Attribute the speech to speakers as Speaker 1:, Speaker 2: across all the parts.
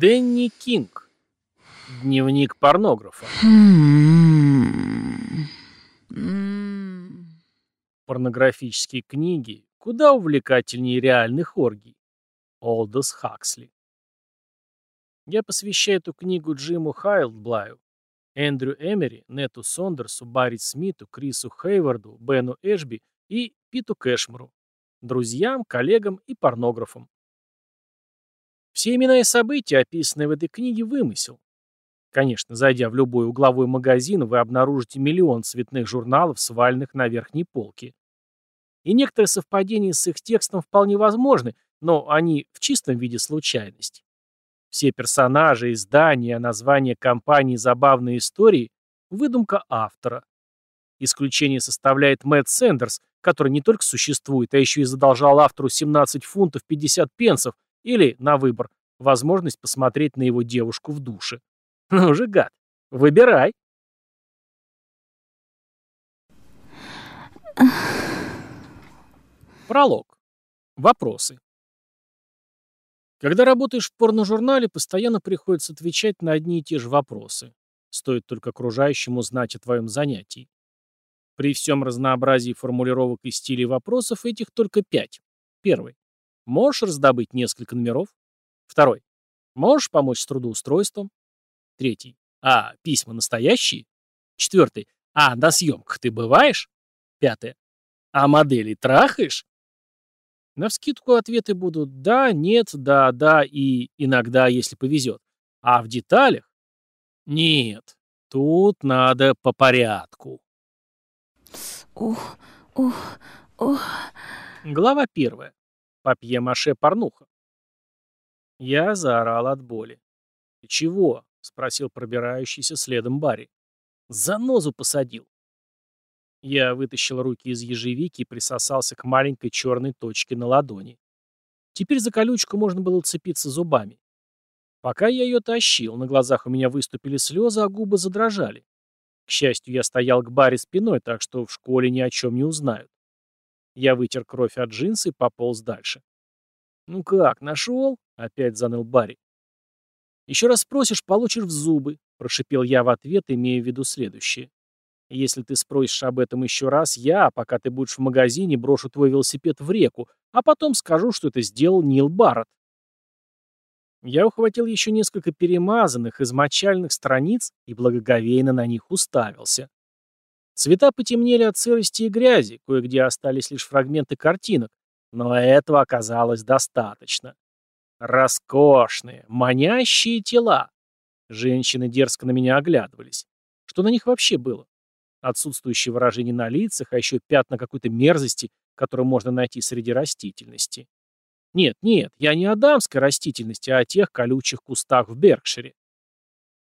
Speaker 1: Дэнни Кинг. Дневник порнографа. Порнографические книги куда увлекательнее реальных оргий. Олдос Хаксли. Я посвящаю эту книгу Джиму Хайлдблаю, Эндрю Эмери, Нету Сондерсу, Барри Смиту, Крису Хейварду, Бену Эшби и Питу Кэшмуру, друзьям, коллегам и порнографам. Все имена и события, описанные в этой книге, вымысел. Конечно, зайдя в любой угловой магазин, вы обнаружите миллион цветных журналов, сваленных на верхней полке. И некоторые совпадения с их текстом вполне возможны, но они в чистом виде случайность. Все персонажи, издания, названия компании «Забавные истории» — выдумка автора. Исключение составляет Мэтт Сэндерс, который не только существует, а еще и задолжал автору 17 фунтов 50 пенсов или, на выбор, возможность посмотреть на его девушку в душе. Ну же, гад, выбирай. Пролог. Вопросы. Когда работаешь в порножурнале, постоянно приходится отвечать на одни и те же вопросы. Стоит только окружающему знать о твоем занятии. При всем разнообразии формулировок и стилей вопросов этих только пять. Первый. Можешь раздобыть несколько номеров? Второй. Можешь помочь с трудоустройством? Третий. А, письма настоящие? Четвертый. А, на съемках ты бываешь? Пятое. А модели трахаешь? Навскидку ответы будут «да», «нет», «да», «да» и «иногда, если повезет». А в деталях? Нет, тут надо по порядку.
Speaker 2: Ух, ух, ух.
Speaker 1: Глава первая. Папье-маше порнуха. Я заорал от боли. «Ты чего?» — спросил пробирающийся следом Барри. «Занозу посадил». Я вытащил руки из ежевики и присосался к маленькой черной точке на ладони. Теперь за колючку можно было уцепиться зубами. Пока я ее тащил, на глазах у меня выступили слезы, а губы задрожали. К счастью, я стоял к баре спиной, так что в школе ни о чем не узнают. Я вытер кровь от джинсы и пополз дальше. «Ну как, нашел?» — опять заныл Барри. «Еще раз спросишь, получишь в зубы», — прошипел я в ответ, имея в виду следующее. Если ты спросишь об этом еще раз, я, пока ты будешь в магазине, брошу твой велосипед в реку, а потом скажу, что это сделал Нил Барретт. Я ухватил еще несколько перемазанных, измочальных страниц и благоговейно на них уставился. Цвета потемнели от сырости и грязи, кое-где остались лишь фрагменты картинок, но этого оказалось достаточно. Роскошные, манящие тела. Женщины дерзко на меня оглядывались. Что на них вообще было? отсутствующее выражение на лицах, а еще пятна какой-то мерзости, которую можно найти среди растительности. Нет, нет, я не о дамской растительности, а о тех колючих кустах в Беркшире.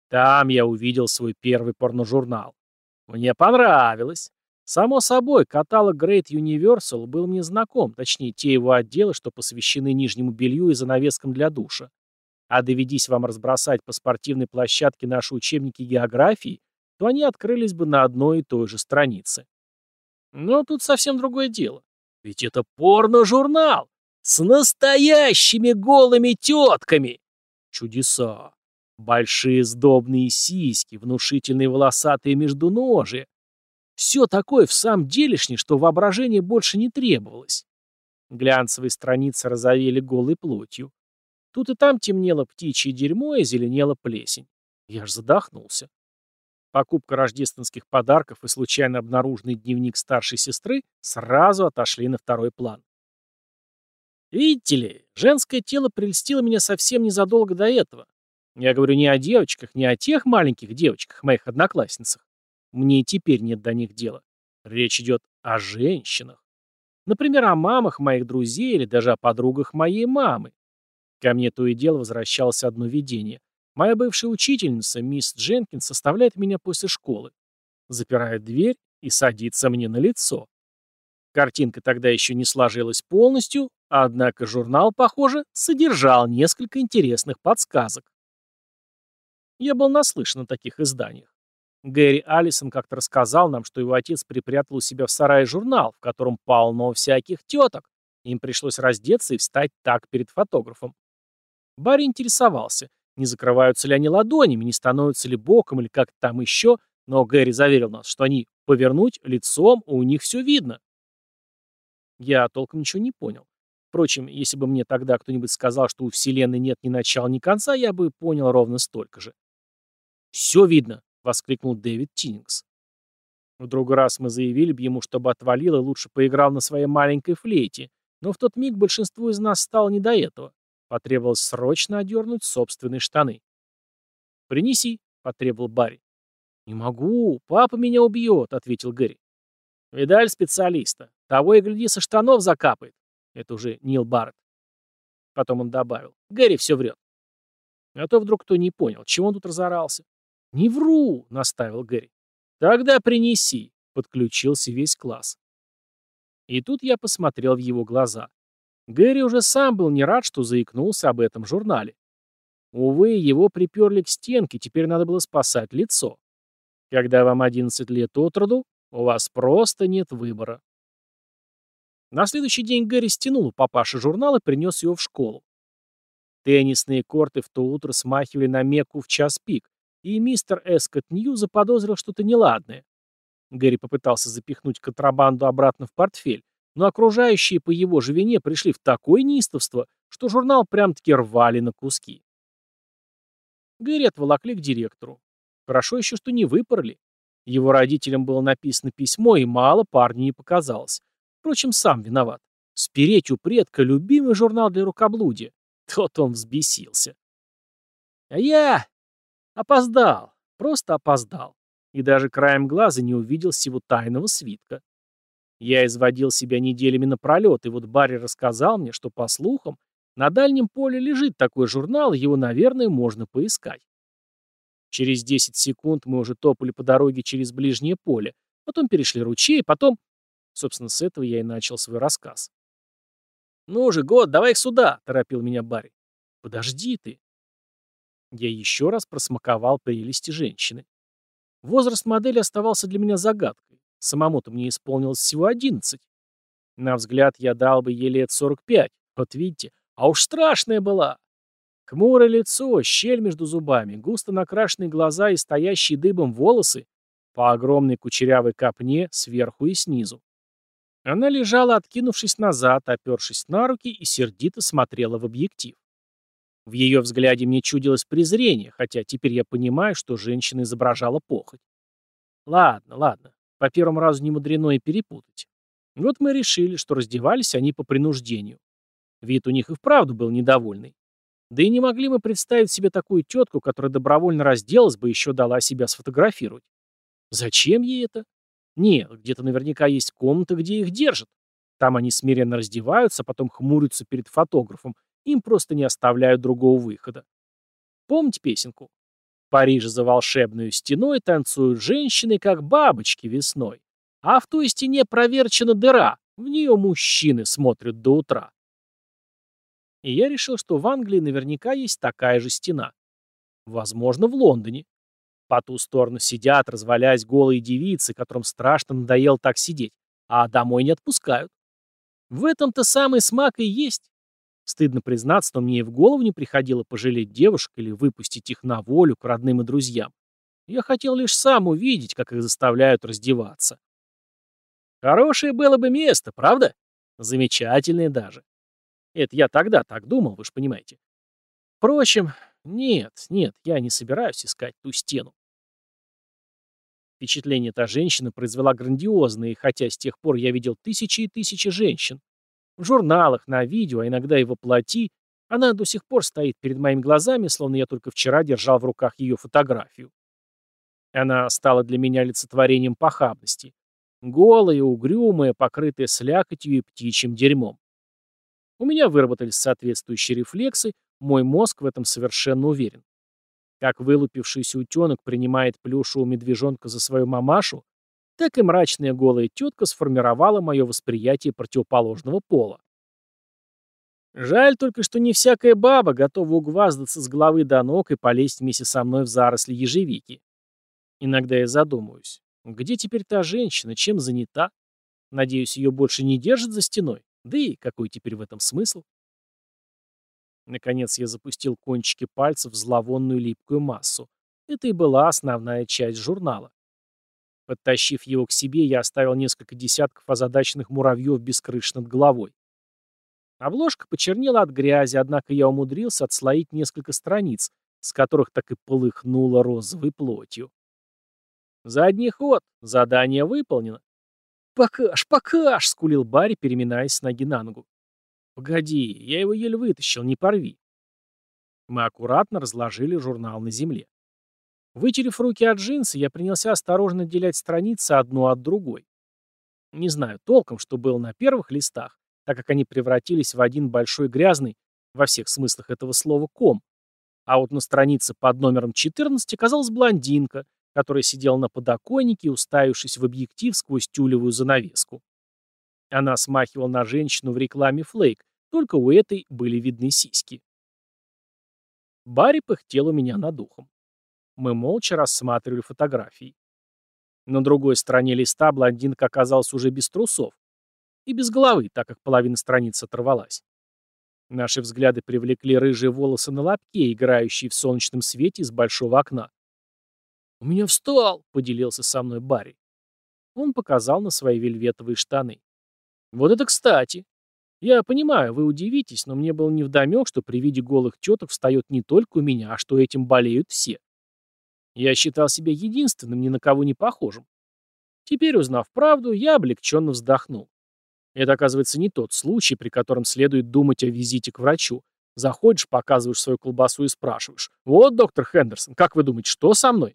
Speaker 1: Там я увидел свой первый порножурнал. Мне понравилось. Само собой, каталог Great Universal был мне знаком, точнее, те его отделы, что посвящены нижнему белью и занавескам для душа. А доведись вам разбросать по спортивной площадке наши учебники географии, то они открылись бы на одной и той же странице. Но тут совсем другое дело. Ведь это порно-журнал с настоящими голыми тетками. Чудеса. Большие сдобные сиськи, внушительные волосатые междуножия. Все такое в самом делешне, что воображение больше не требовалось. Глянцевые страницы розовели голой плотью. Тут и там темнело птичье дерьмо и зеленела плесень. Я ж задохнулся. Покупка рождественских подарков и случайно обнаруженный дневник старшей сестры сразу отошли на второй план. Видите ли, женское тело прельстило меня совсем незадолго до этого. Я говорю не о девочках, не о тех маленьких девочках, моих одноклассницах. Мне и теперь нет до них дела. Речь идет о женщинах. Например, о мамах моих друзей или даже о подругах моей мамы. Ко мне то и дело возвращалось одно видение. Моя бывшая учительница, мисс Дженкинс, составляет меня после школы. Запирает дверь и садится мне на лицо. Картинка тогда еще не сложилась полностью, однако журнал, похоже, содержал несколько интересных подсказок. Я был наслышан о таких изданиях. Гэри Алисон как-то рассказал нам, что его отец припрятал у себя в сарае журнал, в котором полно всяких теток. Им пришлось раздеться и встать так перед фотографом. Барри интересовался, не закрываются ли они ладонями, не становятся ли боком или как-то там еще, но Гэри заверил нас, что они повернуть лицом, у них все видно. Я толком ничего не понял. Впрочем, если бы мне тогда кто-нибудь сказал, что у Вселенной нет ни начала, ни конца, я бы понял ровно столько же. «Все видно!» — воскликнул Дэвид Тиннингс. В другой раз мы заявили бы ему, чтобы отвалил и лучше поиграл на своей маленькой флейте, но в тот миг большинству из нас стало не до этого. Потребовалось срочно одернуть собственные штаны. «Принеси», — потребовал Барри. «Не могу, папа меня убьет», — ответил Гэри. «Видаль специалиста. Того и гляди, со штанов закапает». Это уже Нил Барретт. Потом он добавил. «Гэри все врет». А то вдруг кто не понял, чего он тут разорался. «Не вру», — настаивал Гэри. «Тогда принеси», — подключился весь класс. И тут я посмотрел в его глаза. Гэри уже сам был не рад, что заикнулся об этом журнале. Увы, его приперли к стенке, теперь надо было спасать лицо. Когда вам 11 лет от роду, у вас просто нет выбора. На следующий день Гэри стянул у папаши журнал и принес его в школу. Теннисные корты в то утро смахивали на Мекку в час пик, и мистер Эскот Нью заподозрил что-то неладное. Гэри попытался запихнуть контрабанду обратно в портфель, но окружающие по его же вине пришли в такое неистовство, что журнал прям-таки рвали на куски. Гэри отволокли к директору. Хорошо еще, что не выпороли. Его родителям было написано письмо, и мало парню не показалось. Впрочем, сам виноват. Спереть у предка любимый журнал для рукоблудия. Тот он взбесился. А я Опоздал. Просто опоздал. И даже краем глаза не увидел всего тайного свитка. Я изводил себя неделями напролет, и вот Барри рассказал мне, что, по слухам, на дальнем поле лежит такой журнал, его, наверное, можно поискать. Через 10 секунд мы уже топали по дороге через ближнее поле, потом перешли ручей, потом... Собственно, с этого я и начал свой рассказ. «Ну же, Год, давай их сюда!» — торопил меня Барри. «Подожди ты!» Я еще раз просмаковал прелести женщины. Возраст модели оставался для меня загадкой. Самому-то мне исполнилось всего 11. На взгляд я дал бы ей лет 45. Вот видите, а уж страшная была. Хмурое лицо, щель между зубами, густо накрашенные глаза и стоящие дыбом волосы по огромной кучерявой копне сверху и снизу. Она лежала, откинувшись назад, опершись на руки и сердито смотрела в объектив. В ее взгляде мне чудилось презрение, хотя теперь я понимаю, что женщина изображала похоть. Ладно, ладно, по первому разу не мудрено и перепутать. Вот мы решили, что раздевались они по принуждению. Вид у них и вправду был недовольный. Да и не могли мы представить себе такую тетку, которая добровольно разделась бы и еще дала себя сфотографировать. Зачем ей это? Нет, где-то наверняка есть комната, где их держат. Там они смиренно раздеваются, потом хмурятся перед фотографом им просто не оставляют другого выхода. Помните песенку? В Париже за волшебную стеной танцуют женщины, как бабочки весной. А в той стене проверчена дыра, в нее мужчины смотрят до утра. И я решил, что в Англии наверняка есть такая же стена. Возможно, в Лондоне. По ту сторону сидят, развалясь голые девицы, которым страшно надоело так сидеть, а домой не отпускают. В этом-то самый смак и есть. Стыдно признаться, но мне и в голову не приходило пожалеть девушек или выпустить их на волю к родным и друзьям. Я хотел лишь сам увидеть, как их заставляют раздеваться. Хорошее было бы место, правда? Замечательное даже. Это я тогда так думал, вы же понимаете. Впрочем, нет, нет, я не собираюсь искать ту стену. Впечатление та женщина произвела грандиозное, и хотя с тех пор я видел тысячи и тысячи женщин, в журналах, на видео, а иногда и воплоти, она до сих пор стоит перед моими глазами, словно я только вчера держал в руках ее фотографию. Она стала для меня олицетворением похабности. Голая, угрюмая, покрытая слякотью и птичьим дерьмом. У меня выработались соответствующие рефлексы, мой мозг в этом совершенно уверен. Как вылупившийся утенок принимает плюшевого медвежонка за свою мамашу, так и мрачная голая тетка сформировала мое восприятие противоположного пола. Жаль только, что не всякая баба готова угваздаться с головы до ног и полезть вместе со мной в заросли ежевики. Иногда я задумываюсь, где теперь та женщина, чем занята? Надеюсь, ее больше не держат за стеной. Да и какой теперь в этом смысл? Наконец я запустил кончики пальцев в зловонную липкую массу. Это и была основная часть журнала. Подтащив его к себе, я оставил несколько десятков озадаченных муравьев без крыши над головой. Обложка почернела от грязи, однако я умудрился отслоить несколько страниц, с которых так и полыхнуло розовой плотью. «Задний ход. Задание выполнено». «Покаж, покаж!» — скулил Барри, переминаясь с ноги на ногу. «Погоди, я его еле вытащил, не порви». Мы аккуратно разложили журнал на земле. Вытерев руки от джинсы, я принялся осторожно отделять страницы одну от другой. Не знаю толком, что было на первых листах, так как они превратились в один большой грязный, во всех смыслах этого слова, ком. А вот на странице под номером 14 оказалась блондинка, которая сидела на подоконнике, уставившись в объектив сквозь тюлевую занавеску. Она смахивала на женщину в рекламе Флейк, только у этой были видны сиськи. Барри пыхтел у меня над ухом. Мы молча рассматривали фотографии. На другой стороне листа блондинка оказалась уже без трусов. И без головы, так как половина страницы оторвалась. Наши взгляды привлекли рыжие волосы на лобке, играющие в солнечном свете из большого окна. «У меня встал!» — поделился со мной Барри. Он показал на свои вельветовые штаны. «Вот это кстати! Я понимаю, вы удивитесь, но мне было невдомек, что при виде голых теток встает не только у меня, а что этим болеют все. Я считал себя единственным, ни на кого не похожим. Теперь, узнав правду, я облегченно вздохнул. Это, оказывается, не тот случай, при котором следует думать о визите к врачу. Заходишь, показываешь свою колбасу и спрашиваешь. «Вот, доктор Хендерсон, как вы думаете, что со мной?»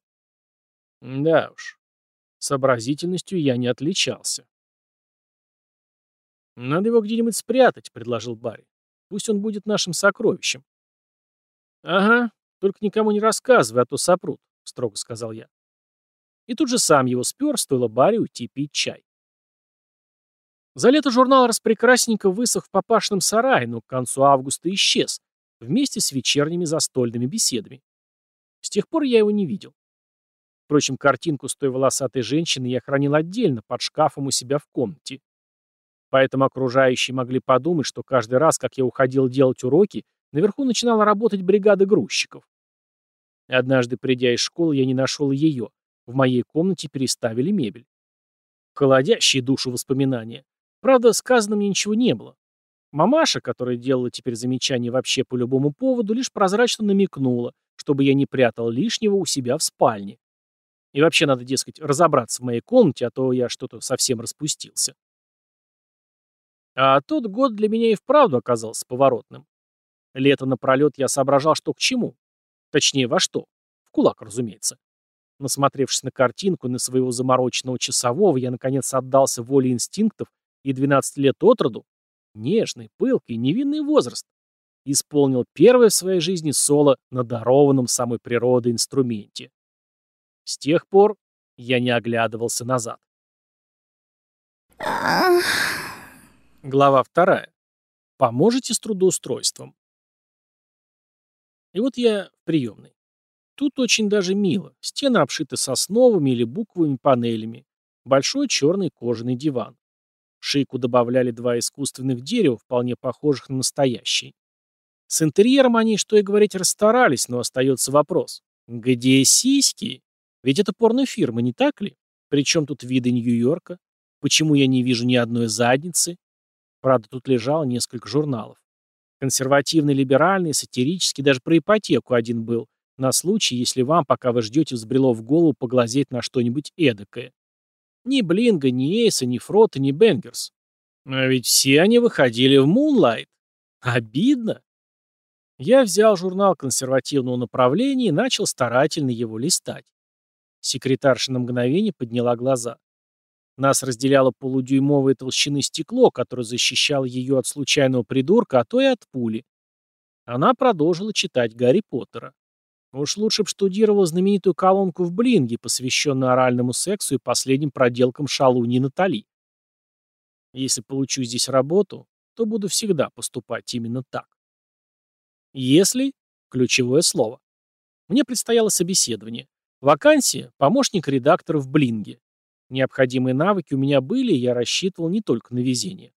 Speaker 1: Да уж, сообразительностью я не отличался. «Надо его где-нибудь спрятать», — предложил Барри. «Пусть он будет нашим сокровищем». «Ага, только никому не рассказывай, а то сопрут строго сказал я. И тут же сам его спер, стоило Барри уйти пить чай. За лето журнал распрекрасненько высох в папашном сарае, но к концу августа исчез, вместе с вечерними застольными беседами. С тех пор я его не видел. Впрочем, картинку с той волосатой женщиной я хранил отдельно, под шкафом у себя в комнате. Поэтому окружающие могли подумать, что каждый раз, как я уходил делать уроки, наверху начинала работать бригада грузчиков. Однажды, придя из школы, я не нашел ее. В моей комнате переставили мебель. Холодящие душу воспоминания. Правда, сказано мне ничего не было. Мамаша, которая делала теперь замечания вообще по любому поводу, лишь прозрачно намекнула, чтобы я не прятал лишнего у себя в спальне. И вообще надо, дескать, разобраться в моей комнате, а то я что-то совсем распустился. А тот год для меня и вправду оказался поворотным. Лето напролет я соображал, что к чему. Точнее, во что? В кулак, разумеется. Насмотревшись на картинку на своего замороченного часового, я, наконец, отдался воле инстинктов и 12 лет от роду, нежный, пылкий, невинный возраст, исполнил первое в своей жизни соло на дарованном самой природой инструменте. С тех пор я не оглядывался назад. Глава вторая. Поможете с трудоустройством? И вот я в приемной. Тут очень даже мило. Стены обшиты сосновыми или буквовыми панелями. Большой черный кожаный диван. Шейку добавляли два искусственных дерева, вполне похожих на настоящие. С интерьером они, что и говорить, расстарались, но остается вопрос. Где сиськи? Ведь это порнофирма, не так ли? Причем тут виды Нью-Йорка? Почему я не вижу ни одной задницы? Правда, тут лежало несколько журналов. Консервативный, либеральный, сатирический, даже про ипотеку один был, на случай, если вам, пока вы ждете, взбрело в голову поглазеть на что-нибудь эдакое. Ни Блинга, ни Эйса, ни Фрота, ни Бенгерс. А ведь все они выходили в Мунлайт. Обидно. Я взял журнал консервативного направления и начал старательно его листать. Секретарша на мгновение подняла глаза. Нас разделяло полудюймовое толщины стекло, которое защищало ее от случайного придурка, а то и от пули. Она продолжила читать Гарри Поттера. Уж лучше б штудировала знаменитую колонку в Блинге, посвященную оральному сексу и последним проделкам шалуни Натали. Если получу здесь работу, то буду всегда поступать именно так. Если – ключевое слово. Мне предстояло собеседование. Вакансия – помощник редактора в Блинге. Необходимые навыки у меня были, и я рассчитывал не только на везение.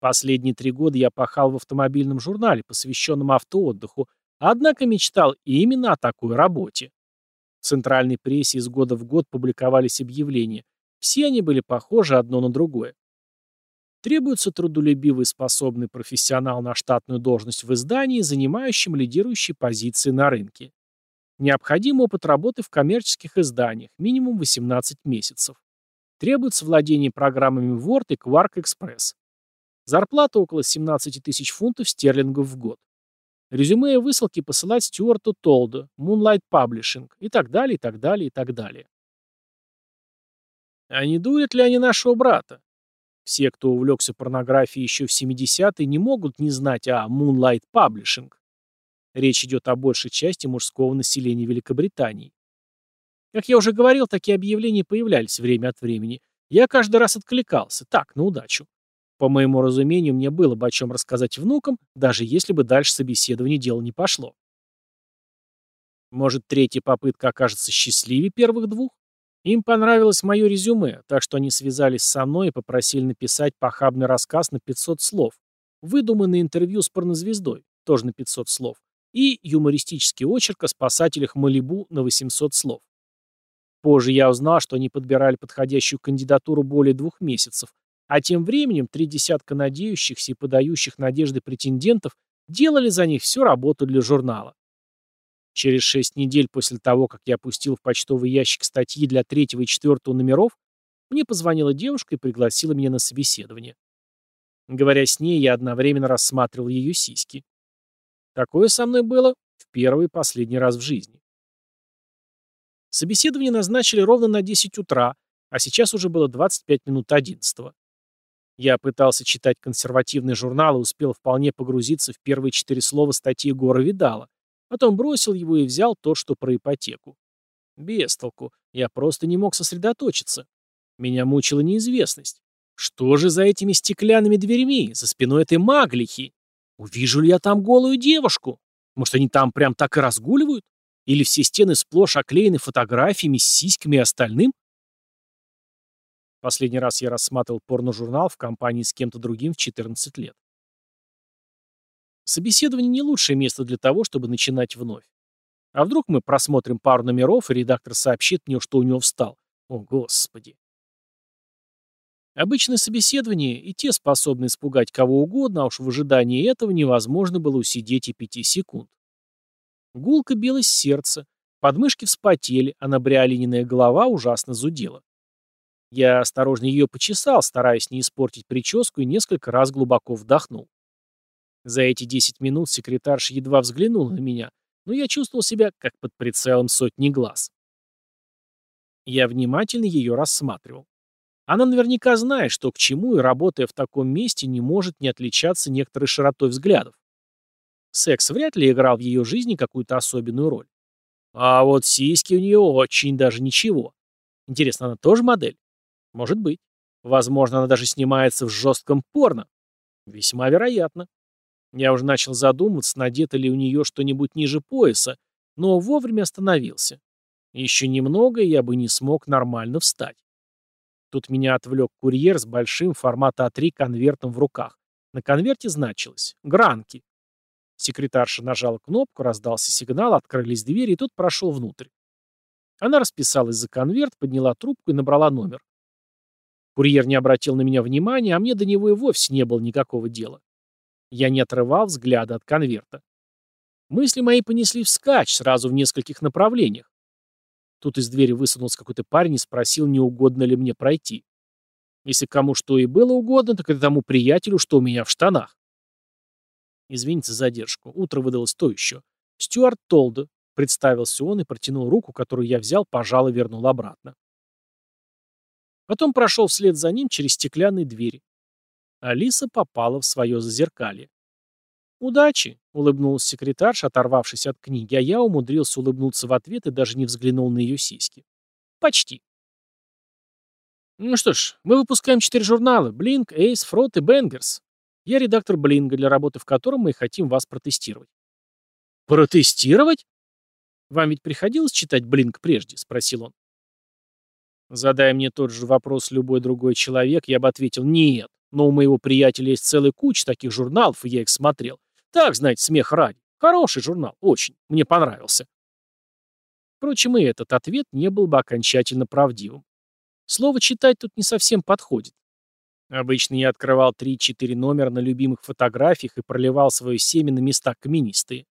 Speaker 1: Последние три года я пахал в автомобильном журнале, посвященном автоотдыху, однако мечтал именно о такой работе. В центральной прессе из года в год публиковались объявления. Все они были похожи одно на другое. Требуется трудолюбивый способный профессионал на штатную должность в издании, занимающем лидирующие позиции на рынке. Необходим опыт работы в коммерческих изданиях, минимум 18 месяцев. Требуется владение программами Word и Quark Express. Зарплата около 17 тысяч фунтов стерлингов в год. Резюме и высылки посылать Стюарту Толду, Moonlight Publishing и так далее, и так далее, и так далее. А не дурят ли они нашего брата? Все, кто увлекся порнографией еще в 70-е, не могут не знать о Moonlight Publishing. Речь идет о большей части мужского населения Великобритании. Как я уже говорил, такие объявления появлялись время от времени. Я каждый раз откликался, так, на удачу. По моему разумению, мне было бы о чем рассказать внукам, даже если бы дальше собеседование дело не пошло. Может, третья попытка окажется счастливее первых двух? Им понравилось мое резюме, так что они связались со мной и попросили написать похабный рассказ на 500 слов, выдуманное интервью с порнозвездой, тоже на 500 слов, и юмористический очерк о спасателях Малибу на 800 слов. Позже я узнал, что они подбирали подходящую кандидатуру более двух месяцев, а тем временем три десятка надеющихся и подающих надежды претендентов делали за них всю работу для журнала. Через шесть недель после того, как я опустил в почтовый ящик статьи для третьего и четвертого номеров, мне позвонила девушка и пригласила меня на собеседование. Говоря с ней, я одновременно рассматривал ее сиськи. Такое со мной было в первый и последний раз в жизни. Собеседование назначили ровно на 10 утра, а сейчас уже было 25 минут 11. Я пытался читать консервативный журнал и успел вполне погрузиться в первые четыре слова статьи Гора Видала, Потом бросил его и взял то, что про ипотеку. Без толку. Я просто не мог сосредоточиться. Меня мучила неизвестность. Что же за этими стеклянными дверьми, за спиной этой маглихи? Увижу ли я там голую девушку? Может, они там прям так и разгуливают? Или все стены сплошь оклеены фотографиями с сиськами и остальным? Последний раз я рассматривал порножурнал в компании с кем-то другим в 14 лет. Собеседование не лучшее место для того, чтобы начинать вновь. А вдруг мы просмотрим пару номеров, и редактор сообщит мне, что у него встал. О, Господи. Обычное собеседование и те способны испугать кого угодно, а уж в ожидании этого невозможно было усидеть и пяти секунд. Гулко билось сердце, подмышки вспотели, а набриолининая голова ужасно зудела. Я осторожно ее почесал, стараясь не испортить прическу, и несколько раз глубоко вдохнул. За эти 10 минут секретарша едва взглянула на меня, но я чувствовал себя как под прицелом сотни глаз. Я внимательно ее рассматривал. Она наверняка знает, что к чему, и, работая в таком месте, не может не отличаться некоторой широтой взглядов. Секс вряд ли играл в ее жизни какую-то особенную роль. А вот сиськи у нее очень даже ничего. Интересно, она тоже модель? Может быть. Возможно, она даже снимается в жестком порно. Весьма вероятно. Я уже начал задумываться, надето ли у нее что-нибудь ниже пояса, но вовремя остановился. Еще немного, и я бы не смог нормально встать. Тут меня отвлек курьер с большим формата А3 конвертом в руках. На конверте значилось «Гранки». Секретарша нажала кнопку, раздался сигнал, открылись двери, и тот прошел внутрь. Она расписалась за конверт, подняла трубку и набрала номер. Курьер не обратил на меня внимания, а мне до него и вовсе не было никакого дела. Я не отрывал взгляда от конверта. Мысли мои понесли вскачь, сразу в нескольких направлениях. Тут из двери высунулся какой-то парень и спросил, не угодно ли мне пройти. Если кому что и было угодно, так это тому приятелю, что у меня в штанах. Извините за задержку. Утро выдалось то еще. Стюарт Толда. Представился он и протянул руку, которую я взял, пожал и вернул обратно. Потом прошел вслед за ним через стеклянные двери. Алиса попала в свое зазеркалье. «Удачи!» — улыбнулась секретарша, оторвавшись от книги, а я умудрился улыбнуться в ответ и даже не взглянул на ее сиськи. «Почти!» «Ну что ж, мы выпускаем четыре журнала — Блинк, Эйс, Фрот и Бенгерс. Я редактор Блинга, для работы в котором мы хотим вас протестировать». «Протестировать?» «Вам ведь приходилось читать Блинк прежде?» — спросил он. Задая мне тот же вопрос любой другой человек, я бы ответил «нет». Но у моего приятеля есть целая куча таких журналов, и я их смотрел. Так, знаете, смех ради. Хороший журнал, очень. Мне понравился. Впрочем, и этот ответ не был бы окончательно правдивым. Слово «читать» тут не совсем подходит. Обычно я открывал 3-4 номера на любимых фотографиях и проливал свое семя на места каменистые.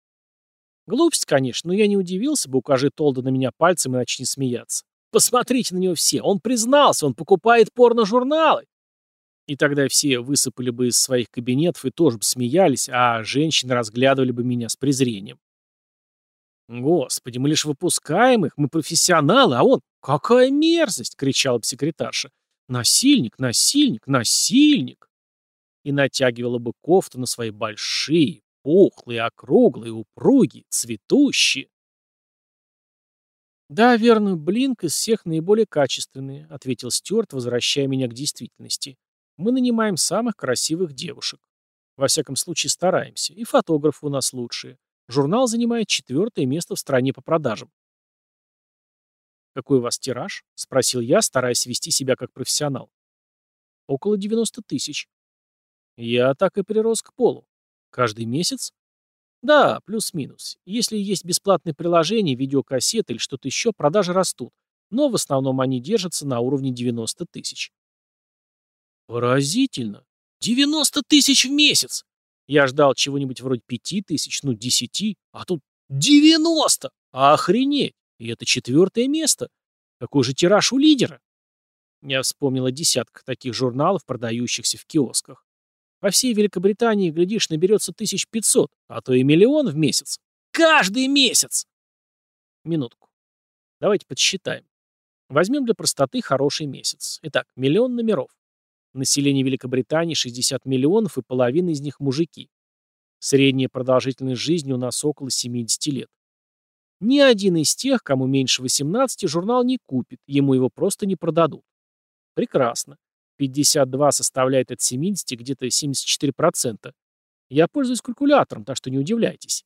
Speaker 1: Глупость, конечно, но я не удивился бы, укажи Толда на меня пальцем и начни смеяться. Посмотрите на него все, он признался, он покупает порно-журналы. И тогда все высыпали бы из своих кабинетов и тоже бы смеялись, а женщины разглядывали бы меня с презрением. «Господи, мы лишь выпускаем их, мы профессионалы, а он... Какая мерзость!» — кричала бы секретарша. «Насильник, насильник, насильник!» И натягивала бы кофту на свои большие, пухлые, округлые, упругие, цветущие. «Да, верно, Блинк из всех наиболее качественный», — ответил Стюарт, возвращая меня к действительности. «Мы нанимаем самых красивых девушек. Во всяком случае, стараемся. И фотографы у нас лучшие. Журнал занимает четвертое место в стране по продажам. «Какой у вас тираж?» — спросил я, стараясь вести себя как профессионал. «Около 90 тысяч». Я так и прирос к полу. Каждый месяц? Да, плюс-минус. Если есть бесплатные приложения, видеокассеты или что-то еще, продажи растут. Но в основном они держатся на уровне 90 тысяч. Поразительно. 90 тысяч в месяц! Я ждал чего-нибудь вроде пяти тысяч, ну десяти, а тут девяносто! Охренеть! И это четвертое место. Какой же тираж у лидера? Я вспомнил о десятках таких журналов, продающихся в киосках. По всей Великобритании, глядишь, наберется тысяч пятьсот, а то и миллион в месяц. Каждый месяц! Минутку. Давайте подсчитаем. Возьмем для простоты хороший месяц. Итак, миллион номеров. Население Великобритании 60 миллионов, и половина из них мужики. Средняя продолжительность жизни у нас около 70 лет. Ни один из тех, кому меньше 18, журнал не купит, ему его просто не продадут. Прекрасно. 52 составляет от 70 где-то 74%. Я пользуюсь калькулятором, так что не удивляйтесь.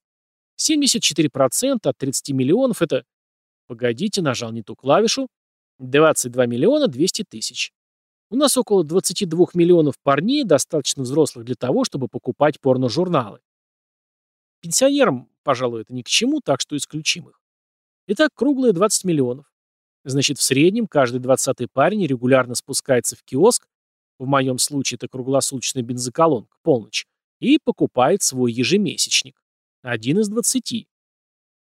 Speaker 1: 74% от 30 миллионов – это... Погодите, нажал не ту клавишу. 22 миллиона 200 тысяч. У нас около 22 миллионов парней, достаточно взрослых для того, чтобы покупать порно-журналы. Пенсионерам, пожалуй, это ни к чему, так что исключим их. Итак, круглые 20 миллионов. Значит, в среднем каждый двадцатый парень регулярно спускается в киоск, в моем случае это круглосуточная бензоколонка, полночь, и покупает свой ежемесячник. Один из двадцати.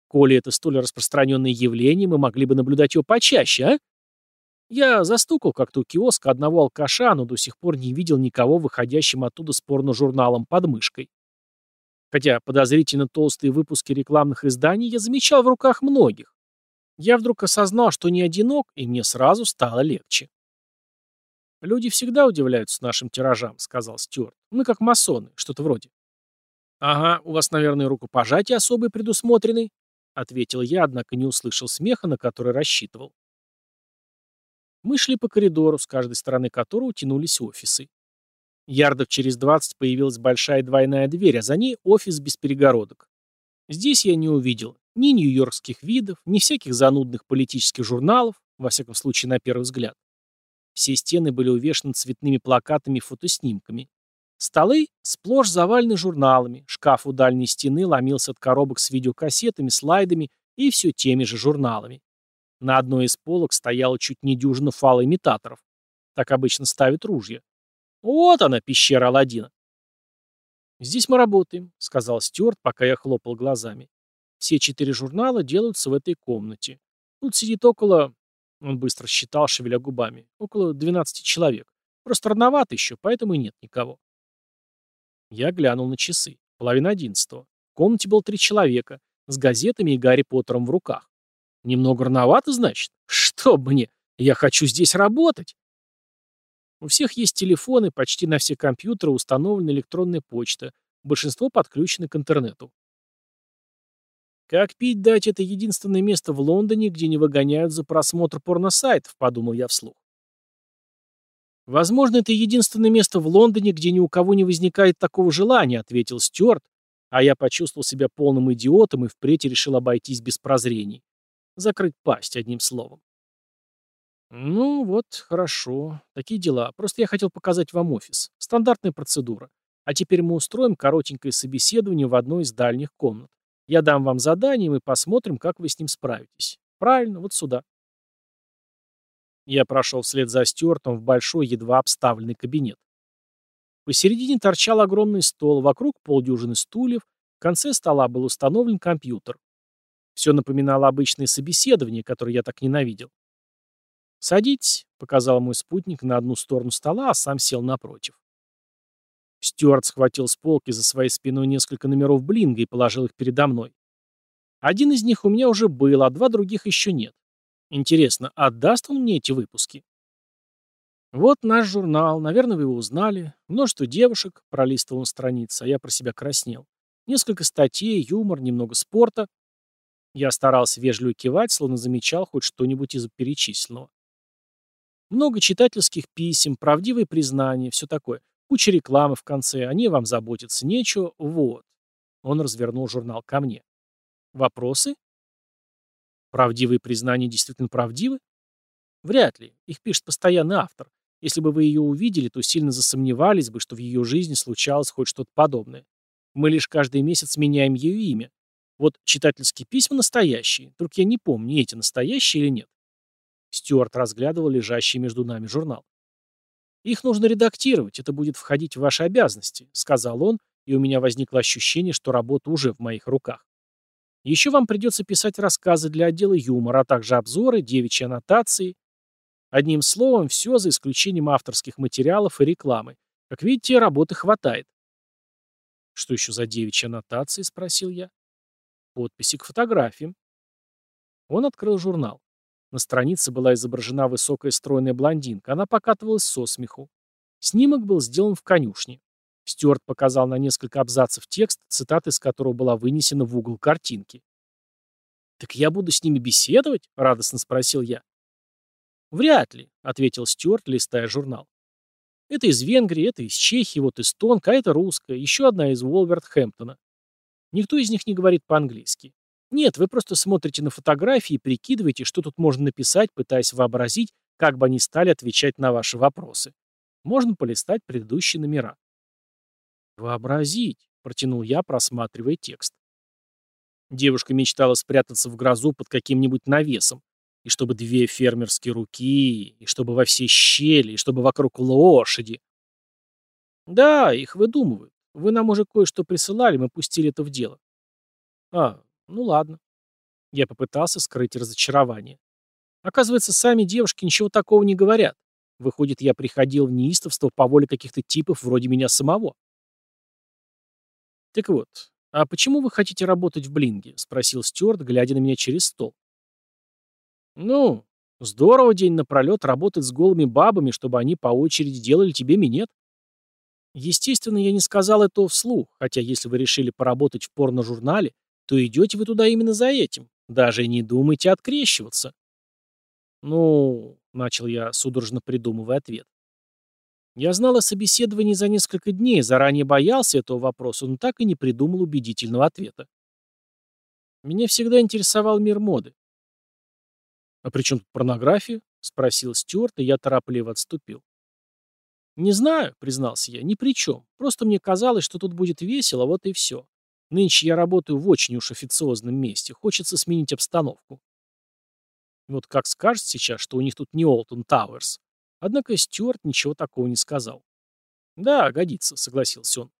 Speaker 1: Коли это столь распространенное явление, мы могли бы наблюдать его почаще, а? Я застукал как-то у киоска одного алкаша, но до сих пор не видел никого, выходящим оттуда с порно-журналом под мышкой. Хотя подозрительно толстые выпуски рекламных изданий я замечал в руках многих. Я вдруг осознал, что не одинок, и мне сразу стало легче. «Люди всегда удивляются нашим тиражам», — сказал Стюарт. «Мы как масоны, что-то вроде». «Ага, у вас, наверное, рукопожатие особые предусмотрены», — ответил я, однако не услышал смеха, на который рассчитывал. Мы шли по коридору, с каждой стороны которого тянулись офисы. Ярдов через 20 появилась большая двойная дверь, а за ней офис без перегородок. Здесь я не увидел ни нью-йоркских видов, ни всяких занудных политических журналов, во всяком случае на первый взгляд. Все стены были увешаны цветными плакатами и фотоснимками. Столы сплошь завалены журналами, шкаф у дальней стены ломился от коробок с видеокассетами, слайдами и все теми же журналами. На одной из полок стояло чуть не дюжина фалоимитаторов. Так обычно ставят ружья. Вот она, пещера Аладдина. «Здесь мы работаем», — сказал Стюарт, пока я хлопал глазами. «Все четыре журнала делаются в этой комнате. Тут сидит около...» Он быстро считал, шевеля губами. «Около 12 человек. Просто рановато еще, поэтому и нет никого». Я глянул на часы. Половина одиннадцатого. В комнате было три человека, с газетами и Гарри Поттером в руках. Немного рановато, значит? Что мне? Я хочу здесь работать. У всех есть телефоны, почти на все компьютеры установлена электронная почта. Большинство подключены к интернету. «Как пить дать» — это единственное место в Лондоне, где не выгоняют за просмотр порносайтов, подумал я вслух. «Возможно, это единственное место в Лондоне, где ни у кого не возникает такого желания», — ответил Стюарт, а я почувствовал себя полным идиотом и впредь решил обойтись без прозрений. Закрыть пасть, одним словом. Ну вот, хорошо. Такие дела. Просто я хотел показать вам офис. Стандартная процедура. А теперь мы устроим коротенькое собеседование в одной из дальних комнат. Я дам вам задание, и мы посмотрим, как вы с ним справитесь. Правильно, вот сюда. Я прошел вслед за Стюартом в большой, едва обставленный кабинет. Посередине торчал огромный стол, вокруг полдюжины стульев, в конце стола был установлен компьютер. Все напоминало обычное собеседование, которое я так ненавидел. «Садитесь», — показал мой спутник на одну сторону стола, а сам сел напротив. Стюарт схватил с полки за своей спиной несколько номеров Блинга и положил их передо мной. Один из них у меня уже был, а два других еще нет. Интересно, отдаст он мне эти выпуски? Вот наш журнал, наверное, вы его узнали. Множество девушек, пролистывал он страницы, а я про себя краснел. Несколько статей, юмор, немного спорта. Я старался вежливо кивать, словно замечал хоть что-нибудь из перечисленного. Много читательских писем, правдивые признания, все такое. Куча рекламы в конце, о ней вам заботиться нечего, вот. Он развернул журнал ко мне. Вопросы? Правдивые признания действительно правдивы? Вряд ли. Их пишет постоянный автор. Если бы вы ее увидели, то сильно засомневались бы, что в ее жизни случалось хоть что-то подобное. Мы лишь каждый месяц меняем ее имя. Вот читательские письма настоящие, только я не помню, эти настоящие или нет. Стюарт разглядывал лежащий между нами журнал. «Их нужно редактировать, это будет входить в ваши обязанности», — сказал он, и у меня возникло ощущение, что работа уже в моих руках. «Еще вам придется писать рассказы для отдела юмора, а также обзоры, девичьи аннотации. Одним словом, все за исключением авторских материалов и рекламы. Как видите, работы хватает». «Что еще за девичьи аннотации?» — спросил я. «Подписи к фотографиям». Он открыл журнал. На странице была изображена высокая стройная блондинка. Она покатывалась со смеху. Снимок был сделан в конюшне. Стюарт показал на несколько абзацев текст, цитата из которого была вынесена в угол картинки. «Так я буду с ними беседовать?» — радостно спросил я. «Вряд ли», — ответил Стюарт, листая журнал. «Это из Венгрии, это из Чехии, вот из Тонка, а это русская, еще одна из Уолвертхэмптона. Никто из них не говорит по-английски. Нет, вы просто смотрите на фотографии и прикидываете, что тут можно написать, пытаясь вообразить, как бы они стали отвечать на ваши вопросы. Можно полистать предыдущие номера. «Вообразить», — протянул я, просматривая текст. Девушка мечтала спрятаться в грозу под каким-нибудь навесом, и чтобы две фермерские руки, и чтобы во все щели, и чтобы вокруг лошади. Да, их выдумывают. Вы нам уже кое-что присылали, мы пустили это в дело. А, ну ладно. Я попытался скрыть разочарование. Оказывается, сами девушки ничего такого не говорят. Выходит, я приходил в неистовство по воле каких-то типов вроде меня самого. Так вот, а почему вы хотите работать в Блинге? Спросил Стюарт, глядя на меня через стол. Ну, здорово день напролет работать с голыми бабами, чтобы они по очереди делали тебе минет. Естественно, я не сказал этого вслух, хотя если вы решили поработать в порно-журнале, то идете вы туда именно за этим. Даже не думайте открещиваться. Ну, начал я, судорожно придумывая ответ. Я знал о собеседовании за несколько дней, заранее боялся этого вопроса, но так и не придумал убедительного ответа. Меня всегда интересовал мир моды. «А при чем тут порнография?» — спросил Стюарт, и я торопливо отступил. «Не знаю», — признался я, — «ни при чем. Просто мне казалось, что тут будет весело, вот и все. Нынче я работаю в очень уж официозном месте. Хочется сменить обстановку. Вот как скажет сейчас, что у них тут не Олтон Тауэрс. Однако Стюарт ничего такого не сказал. «Да, годится», — согласился он.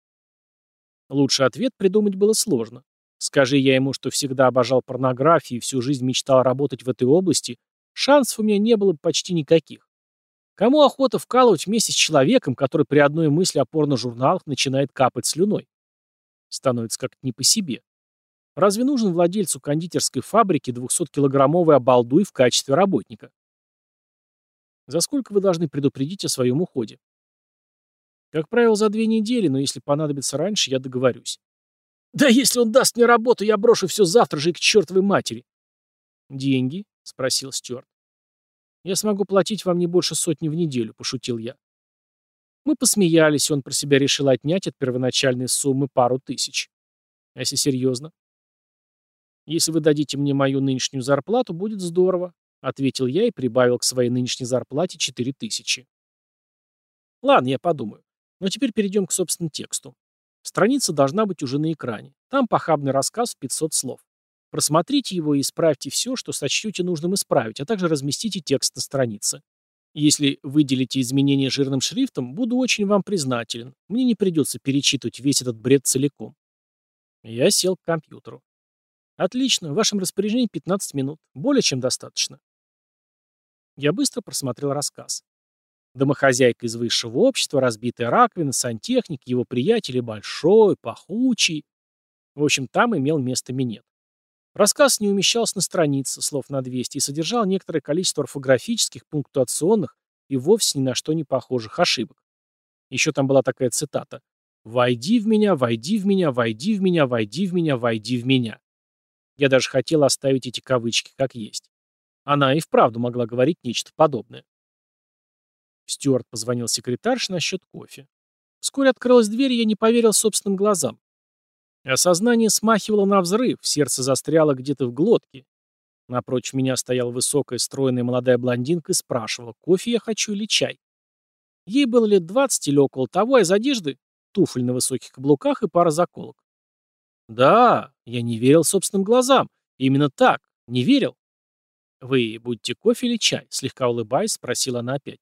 Speaker 1: Лучший ответ придумать было сложно. Скажи я ему, что всегда обожал порнографию и всю жизнь мечтал работать в этой области, шансов у меня не было бы почти никаких. Кому охота вкалывать вместе с человеком, который при одной мысли о порножурналах начинает капать слюной? Становится как-то не по себе. Разве нужен владельцу кондитерской фабрики 200-килограммовый обалдуй в качестве работника? За сколько вы должны предупредить о своем уходе? Как правило, за две недели, но если понадобится раньше, я договорюсь. Да если он даст мне работу, я брошу все завтра же и к чертовой матери. Деньги? — спросил Стюарт. Я смогу платить вам не больше сотни в неделю, — пошутил я. Мы посмеялись, он про себя решил отнять от первоначальной суммы пару тысяч. А если серьезно? Если вы дадите мне мою нынешнюю зарплату, будет здорово. ответил я и прибавил к своей нынешней зарплате 4000. Ладно, я подумаю. Но теперь перейдем к собственному тексту. Страница должна быть уже на экране. Там похабный рассказ в 500 слов. Просмотрите его и исправьте все, что сочтете нужным исправить, а также разместите текст на странице. Если выделите изменения жирным шрифтом, буду очень вам признателен. Мне не придется перечитывать весь этот бред целиком. Я сел к компьютеру. Отлично, в вашем распоряжении 15 минут. Более чем достаточно. Я быстро просмотрел рассказ. Домохозяйка из высшего общества, разбитая раковина, сантехник, его приятели большой, пахучий. В общем, там имел место минет. Рассказ не умещался на странице, слов на 200, и содержал некоторое количество орфографических, пунктуационных и вовсе ни на что не похожих ошибок. Еще там была такая цитата «Войди в меня, войди в меня, войди в меня, войди в меня, войди в меня». Я даже хотел оставить эти кавычки как есть. Она и вправду могла говорить нечто подобное. Стюарт позвонил секретарше насчет кофе. Вскоре открылась дверь, и я не поверил собственным глазам. Осознание смахивало на взрыв, сердце застряло где-то в глотке. Напротив меня стояла высокая, стройная молодая блондинка и спрашивала, кофе я хочу или чай. Ей было лет двадцать или около того, а из одежды — туфель на высоких каблуках и пара заколок. Да, я не верил собственным глазам. Именно так, не верил. «Вы будете кофе или чай?» — слегка улыбаясь, спросила она опять.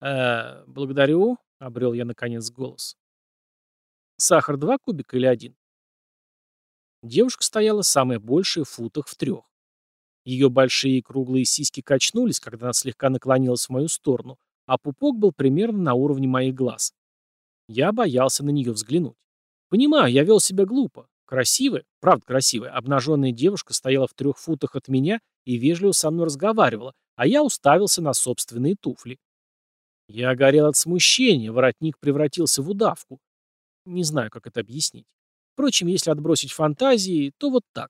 Speaker 1: «Э, благодарю», — обрел я наконец голос. «Сахар два кубика или один?» Девушка стояла самая большая в футах в трех. Ее большие круглые сиськи качнулись, когда она слегка наклонилась в мою сторону, а пупок был примерно на уровне моих глаз. Я боялся на нее взглянуть. Понимаю, я вел себя глупо. Красивая, правда красивая, обнаженная девушка стояла в трех футах от меня и вежливо со мной разговаривала, а я уставился на собственные туфли. Я горел от смущения, воротник превратился в удавку. Не знаю, как это объяснить. Впрочем, если отбросить фантазии, то вот так.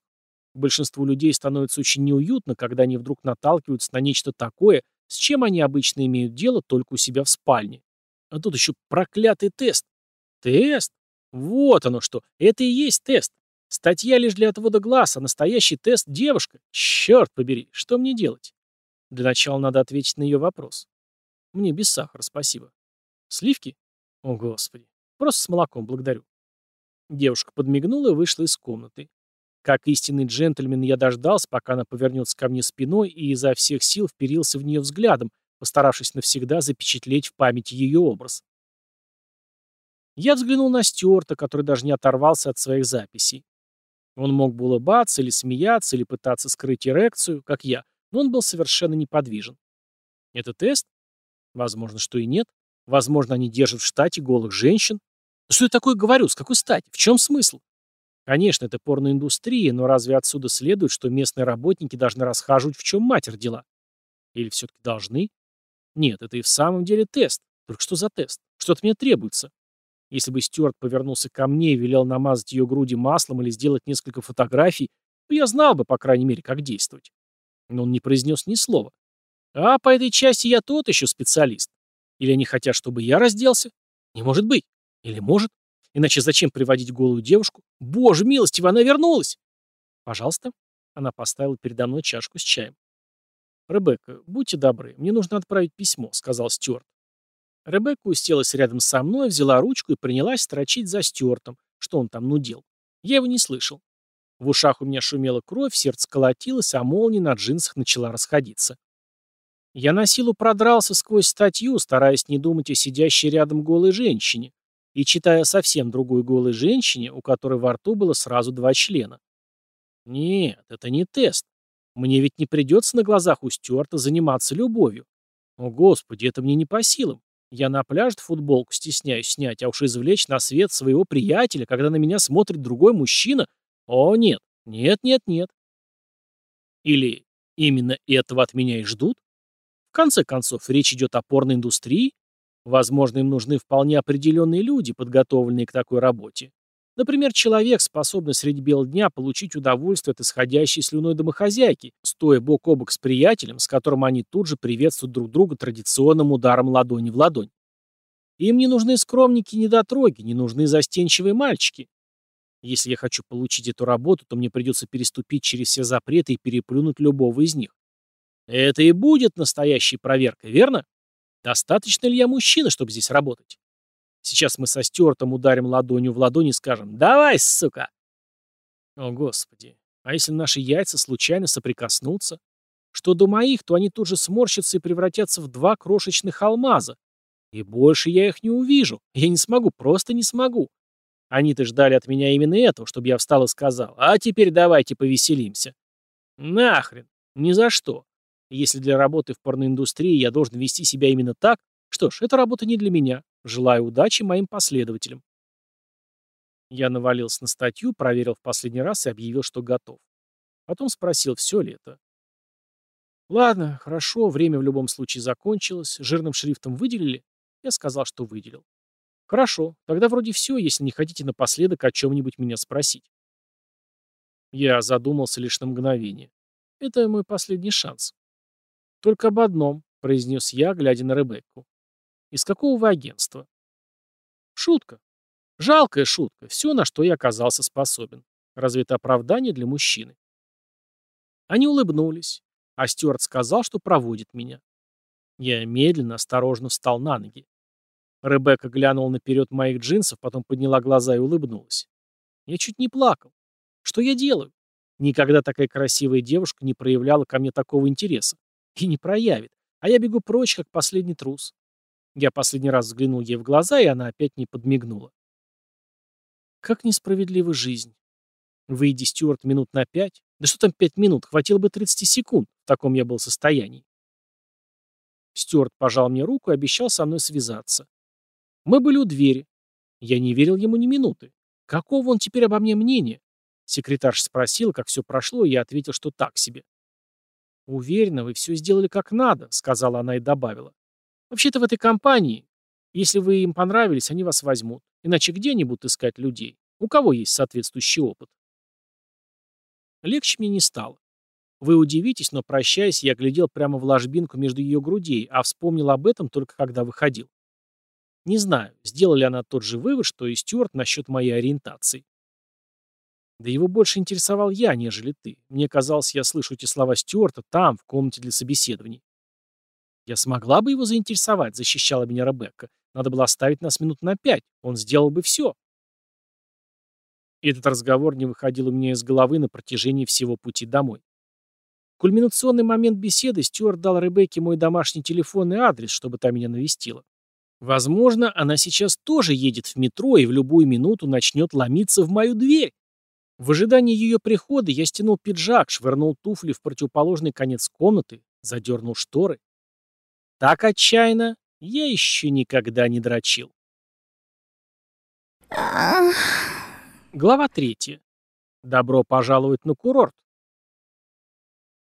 Speaker 1: Большинству людей становится очень неуютно, когда они вдруг наталкиваются на нечто такое, с чем они обычно имеют дело только у себя в спальне. А тут еще проклятый тест. Тест? Вот оно что. Это и есть тест. Статья лишь для отвода глаз, а настоящий тест — девушка. Черт побери, что мне делать? Для начала надо ответить на ее вопрос. Мне без сахара, спасибо. Сливки? О, Господи. Просто с молоком, благодарю. Девушка подмигнула и вышла из комнаты. Как истинный джентльмен я дождался, пока она повернется ко мне спиной и изо всех сил вперился в нее взглядом, постаравшись навсегда запечатлеть в памяти ее образ. Я взглянул на Стюарта, который даже не оторвался от своих записей. Он мог бы улыбаться или смеяться, или пытаться скрыть эрекцию, как я, но он был совершенно неподвижен. Это тест? Возможно, что и нет. Возможно, они держат в штате голых женщин, что я такое говорю? С какой стати? В чем смысл? Конечно, это порноиндустрия, но разве отсюда следует, что местные работники должны расхаживать в чем матер дела? Или все-таки должны? Нет, это и в самом деле тест. Только что за тест? Что от меня требуется? Если бы Стюарт повернулся ко мне и велел намазать ее груди маслом или сделать несколько фотографий, то я знал бы, по крайней мере, как действовать. Но он не произнес ни слова. А по этой части я тот еще специалист. Или они хотят, чтобы я разделся? Не может быть. Или может? Иначе зачем приводить голую девушку? Боже милостиво, она вернулась! Пожалуйста. Она поставила передо мной чашку с чаем. «Ребекка, будьте добры, мне нужно отправить письмо», — сказал Стюарт. Ребекка уселась рядом со мной, взяла ручку и принялась строчить за Стюартом, что он там нудел. Я его не слышал. В ушах у меня шумела кровь, сердце колотилось, а молния на джинсах начала расходиться. Я на силу продрался сквозь статью, стараясь не думать о сидящей рядом голой женщине, и читая совсем другой голой женщине, у которой во рту было сразу два члена. Нет, это не тест. Мне ведь не придется на глазах у Стюарта заниматься любовью. О, Господи, это мне не по силам. Я на пляж футболку стесняюсь снять, а уж извлечь на свет своего приятеля, когда на меня смотрит другой мужчина. О, нет, нет, нет, нет. Или именно этого от меня и ждут? В конце концов, речь идет о порноиндустрии, Возможно, им нужны вполне определенные люди, подготовленные к такой работе. Например, человек, способный среди бел дня получить удовольствие от исходящей слюной домохозяйки, стоя бок о бок с приятелем, с которым они тут же приветствуют друг друга традиционным ударом ладони в ладонь. Им не нужны скромники и недотроги, не нужны застенчивые мальчики. Если я хочу получить эту работу, то мне придется переступить через все запреты и переплюнуть любого из них. Это и будет настоящей проверкой, верно? Достаточно ли я мужчина, чтобы здесь работать? Сейчас мы со Стюартом ударим ладонью в ладонь и скажем «Давай, сука!» О, Господи, а если наши яйца случайно соприкоснутся? Что до моих, то они тут же сморщатся и превратятся в два крошечных алмаза. И больше я их не увижу. Я не смогу, просто не смогу. Они-то ждали от меня именно этого, чтобы я встал и сказал, а теперь давайте повеселимся. Нахрен, ни за что. Если для работы в порноиндустрии я должен вести себя именно так, что ж, эта работа не для меня. Желаю удачи моим последователям. Я навалился на статью, проверил в последний раз и объявил, что готов. Потом спросил, все ли это. Ладно, хорошо, время в любом случае закончилось. Жирным шрифтом выделили? Я сказал, что выделил. Хорошо, тогда вроде все, если не хотите напоследок о чем-нибудь меня спросить. Я задумался лишь на мгновение. Это мой последний шанс. Только об одном, произнес я, глядя на Ребекку. Из какого вы агентства? Шутка. Жалкая шутка. Все, на что я оказался способен. Разве это оправдание для мужчины? Они улыбнулись, а Стюарт сказал, что проводит меня. Я медленно, осторожно встал на ноги. Ребекка глянула наперед моих джинсов, потом подняла глаза и улыбнулась. Я чуть не плакал. Что я делаю? Никогда такая красивая девушка не проявляла ко мне такого интереса. И не проявит. А я бегу прочь, как последний трус. Я последний раз взглянул ей в глаза, и она опять не подмигнула. Как несправедлива жизнь. Выйди, Стюарт, минут на пять. Да что там пять минут, хватило бы 30 секунд. В таком я был состоянии. Стюарт пожал мне руку и обещал со мной связаться. Мы были у двери. Я не верил ему ни минуты. Какого он теперь обо мне мнения? Секретарь спросил, как все прошло, и я ответил, что так себе. «Уверена, вы все сделали как надо», — сказала она и добавила. «Вообще-то в этой компании, если вы им понравились, они вас возьмут. Иначе где они будут искать людей? У кого есть соответствующий опыт?» Легче мне не стало. Вы удивитесь, но, прощаясь, я глядел прямо в ложбинку между ее грудей, а вспомнил об этом только когда выходил. Не знаю, сделала ли она тот же вывод, что и Стюарт насчет моей ориентации. Да его больше интересовал я, нежели ты. Мне казалось, я слышу эти слова Стюарта там, в комнате для собеседований. Я смогла бы его заинтересовать, защищала меня Ребекка. Надо было оставить нас минут на пять. Он сделал бы все. Этот разговор не выходил у меня из головы на протяжении всего пути домой. В кульминационный момент беседы Стюарт дал Ребекке мой домашний телефон и адрес, чтобы та меня навестила. Возможно, она сейчас тоже едет в метро и в любую минуту начнет ломиться в мою дверь. В ожидании ее прихода я стянул пиджак, швырнул туфли в противоположный конец комнаты, задернул шторы. Так отчаянно я еще никогда не дрочил. Глава третья. Добро пожаловать на курорт.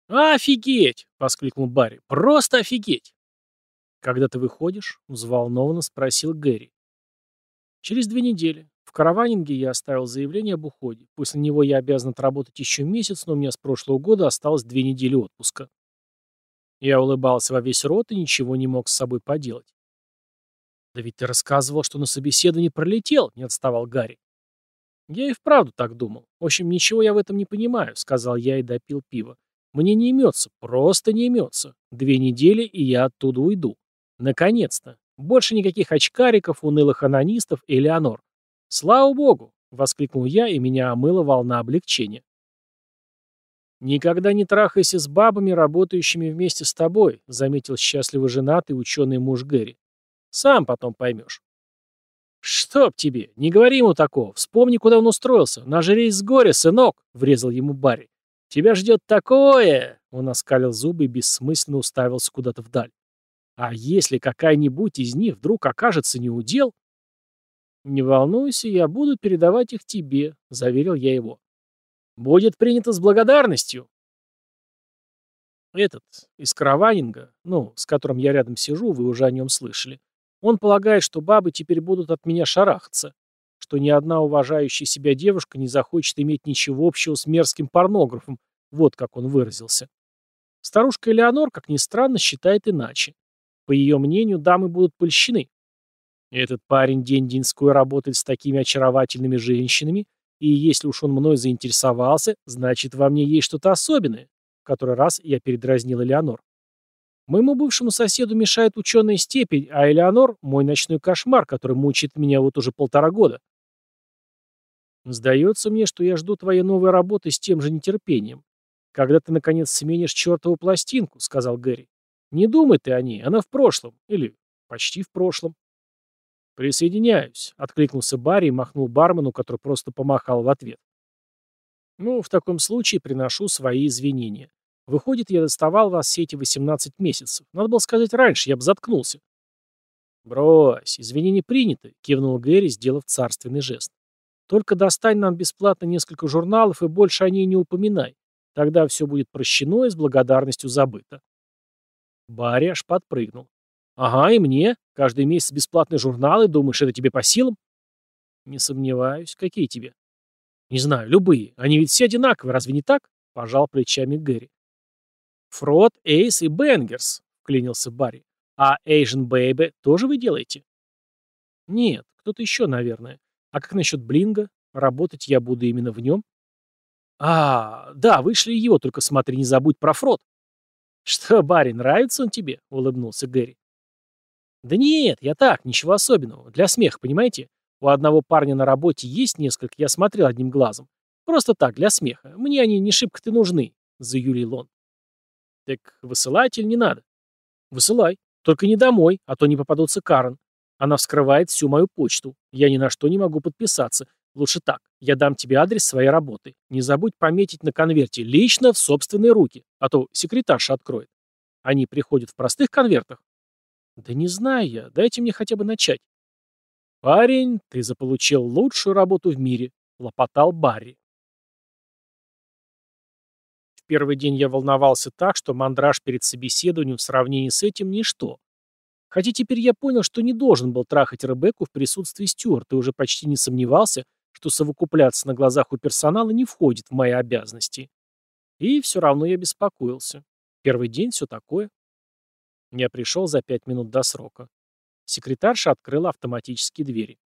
Speaker 1: «Офигеть!» — воскликнул Барри. «Просто офигеть!» «Когда ты выходишь?» — взволнованно спросил Гэри. «Через две недели. Караванинге я оставил заявление об уходе. После него я обязан отработать еще месяц, но у меня с прошлого года осталось две недели отпуска». Я улыбался во весь рот и ничего не мог с собой поделать. «Да ведь ты рассказывал, что на собеседовании пролетел», — не отставал Гарри. «Я и вправду так думал. В общем, ничего я в этом не понимаю», — сказал я и допил пиво. «Мне не имется, просто не имется. Две недели, и я оттуда уйду. Наконец-то. Больше никаких очкариков, унылых анонистов и Леонор. Слава богу! Воскликнул я, и меня омыла волна облегчения. «Никогда не трахайся с бабами, работающими вместе с тобой», заметил счастливо женатый ученый муж Гэри. «Сам потом поймешь». «Чтоб тебе! Не говори ему такого! Вспомни, куда он устроился! Нажрись с горя, сынок!» — врезал ему Барри. «Тебя ждет такое!» Он оскалил зубы и бессмысленно уставился куда-то вдаль. А если какая-нибудь из них вдруг окажется неудел? Не волнуйся, я буду передавать их тебе, заверил я его. Будет принято с благодарностью. Этот, из караванинга, ну, с которым я рядом сижу, вы уже о нем слышали. Он полагает, что бабы теперь будут от меня шарахаться, что ни одна уважающая себя девушка не захочет иметь ничего общего с мерзким порнографом, вот как он выразился. Старушка Элеонор, как ни странно, считает иначе. По ее мнению, дамы будут польщены. Этот парень день-деньской работает с такими очаровательными женщинами, и если уж он мной заинтересовался, значит, во мне есть что-то особенное. В который раз я передразнил Элеонор. Моему бывшему соседу мешает ученая степень, а Элеонор — мой ночной кошмар, который мучает меня вот уже полтора года. Сдается мне, что я жду твоей новой работы с тем же нетерпением. Когда ты, наконец, сменишь чертову пластинку, — сказал Гэри. Не думай ты о ней, она в прошлом. Или почти в прошлом. «Присоединяюсь», — откликнулся Барри и махнул бармену, который просто помахал в ответ. «Ну, в таком случае приношу свои извинения. Выходит, я доставал вас все эти 18 месяцев. Надо было сказать раньше, я бы заткнулся». «Брось, извинения приняты», — кивнул Гэри, сделав царственный жест. «Только достань нам бесплатно несколько журналов и больше о ней не упоминай. Тогда все будет прощено и с благодарностью забыто». Барри аж подпрыгнул. «Ага, и мне. Каждый месяц бесплатные журналы. Думаешь, это тебе по силам?» «Не сомневаюсь. Какие тебе?» «Не знаю, любые. Они ведь все одинаковые, разве не так?» — пожал плечами Гэри. «Фрод, Эйс и Бенгерс», — клянился Барри. «А Asian Baby тоже вы делаете?» «Нет, кто-то еще, наверное. А как насчет Блинга? Работать я буду именно в нем?» «А, да, вышли его, только смотри, не забудь про Фрод». «Что, Барри, нравится он тебе?» — улыбнулся Гэри. «Да нет, я так, ничего особенного. Для смеха, понимаете? У одного парня на работе есть несколько, я смотрел одним глазом. Просто так, для смеха. Мне они не шибко-то нужны», — заюлил он. «Так высылать или не надо?» «Высылай. Только не домой, а то не попадутся Карен. Она вскрывает всю мою почту. Я ни на что не могу подписаться. Лучше так. Я дам тебе адрес своей работы. Не забудь пометить на конверте лично в собственные руки, а то секретарша откроет. Они приходят в простых конвертах. Да не знаю я, дайте мне хотя бы начать. Парень, ты заполучил лучшую работу в мире, лопотал Барри. В первый день я волновался так, что мандраж перед собеседованием в сравнении с этим ничто. Хотя теперь я понял, что не должен был трахать Ребекку в присутствии Стюарта и уже почти не сомневался, что совокупляться на глазах у персонала не входит в мои обязанности. И все равно я беспокоился. Первый день все такое. Я пришел за пять минут до срока. Секретарша открыла автоматические двери.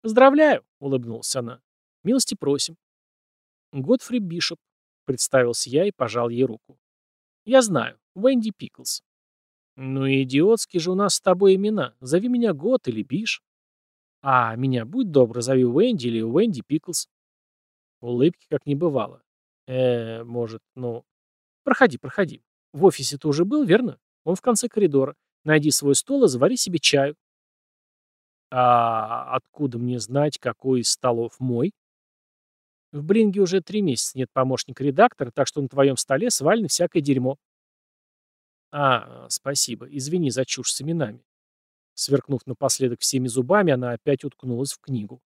Speaker 1: «Поздравляю!» — улыбнулась она. «Милости просим». «Годфри Бишоп», — представился я и пожал ей руку. «Я знаю. Венди Пиклс». «Ну и идиотские же у нас с тобой имена. Зови меня Год или Биш». «А, меня, будь добр, зови Венди или Венди Пиклс». Улыбки как не бывало. «Э, может, ну...» «Проходи, проходи. В офисе ты уже был, верно?» Он в конце коридора. Найди свой стол и завари себе чаю. А откуда мне знать, какой из столов мой? В Блинге уже три месяца нет помощника редактора, так что на твоем столе свалено всякое дерьмо. А, спасибо. Извини за чушь с именами. Сверкнув напоследок всеми зубами, она опять уткнулась в книгу.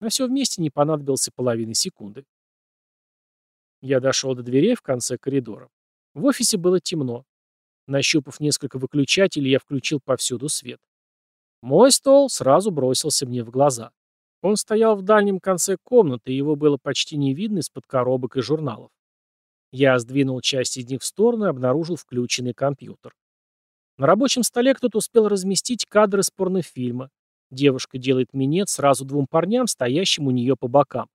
Speaker 1: На все вместе не понадобился половины секунды. Я дошел до дверей в конце коридора. В офисе было темно. Нащупав несколько выключателей, я включил повсюду свет. Мой стол сразу бросился мне в глаза. Он стоял в дальнем конце комнаты, и его было почти не видно из-под коробок и журналов. Я сдвинул часть из них в сторону и обнаружил включенный компьютер. На рабочем столе кто-то успел разместить кадры из порнофильма. Девушка делает минет сразу двум парням, стоящим у нее по бокам.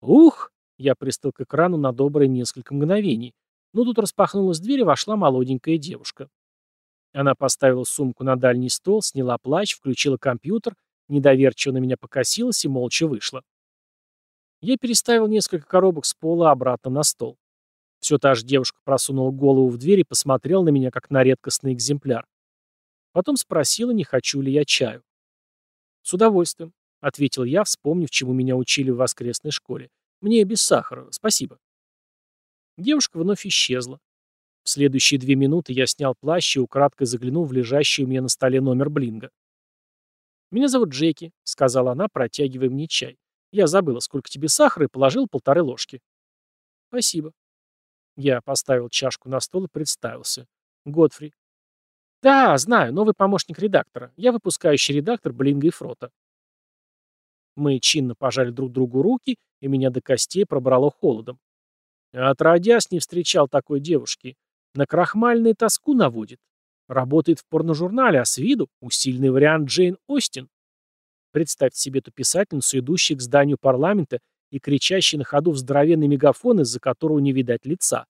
Speaker 1: «Ух!» — я пристал к экрану на добрые несколько мгновений. Но тут распахнулась дверь и вошла молоденькая девушка. Она поставила сумку на дальний стол, сняла плащ, включила компьютер, недоверчиво на меня покосилась и молча вышла. Я переставил несколько коробок с пола обратно на стол. Все та же девушка просунула голову в дверь и посмотрела на меня, как на редкостный экземпляр. Потом спросила, не хочу ли я чаю. «С удовольствием», — ответил я, вспомнив, чему меня учили в воскресной школе. «Мне без сахара, спасибо». Девушка вновь исчезла. В следующие две минуты я снял плащ и украдкой заглянул в лежащий у меня на столе номер Блинга. «Меня зовут Джеки», — сказала она, протягивая мне чай. «Я забыла, сколько тебе сахара, и положил полторы ложки». «Спасибо». Я поставил чашку на стол и представился. «Годфри». «Да, знаю, новый помощник редактора. Я выпускающий редактор Блинга и Фрота». Мы чинно пожали друг другу руки, и меня до костей пробрало холодом. Отродясь, не встречал такой девушки. На крахмальную тоску наводит. Работает в порножурнале, а с виду усиленный вариант Джейн Остин. Представьте себе эту писательницу, идущую к зданию парламента и кричащий на ходу в здоровенный мегафон, из-за которого не видать лица.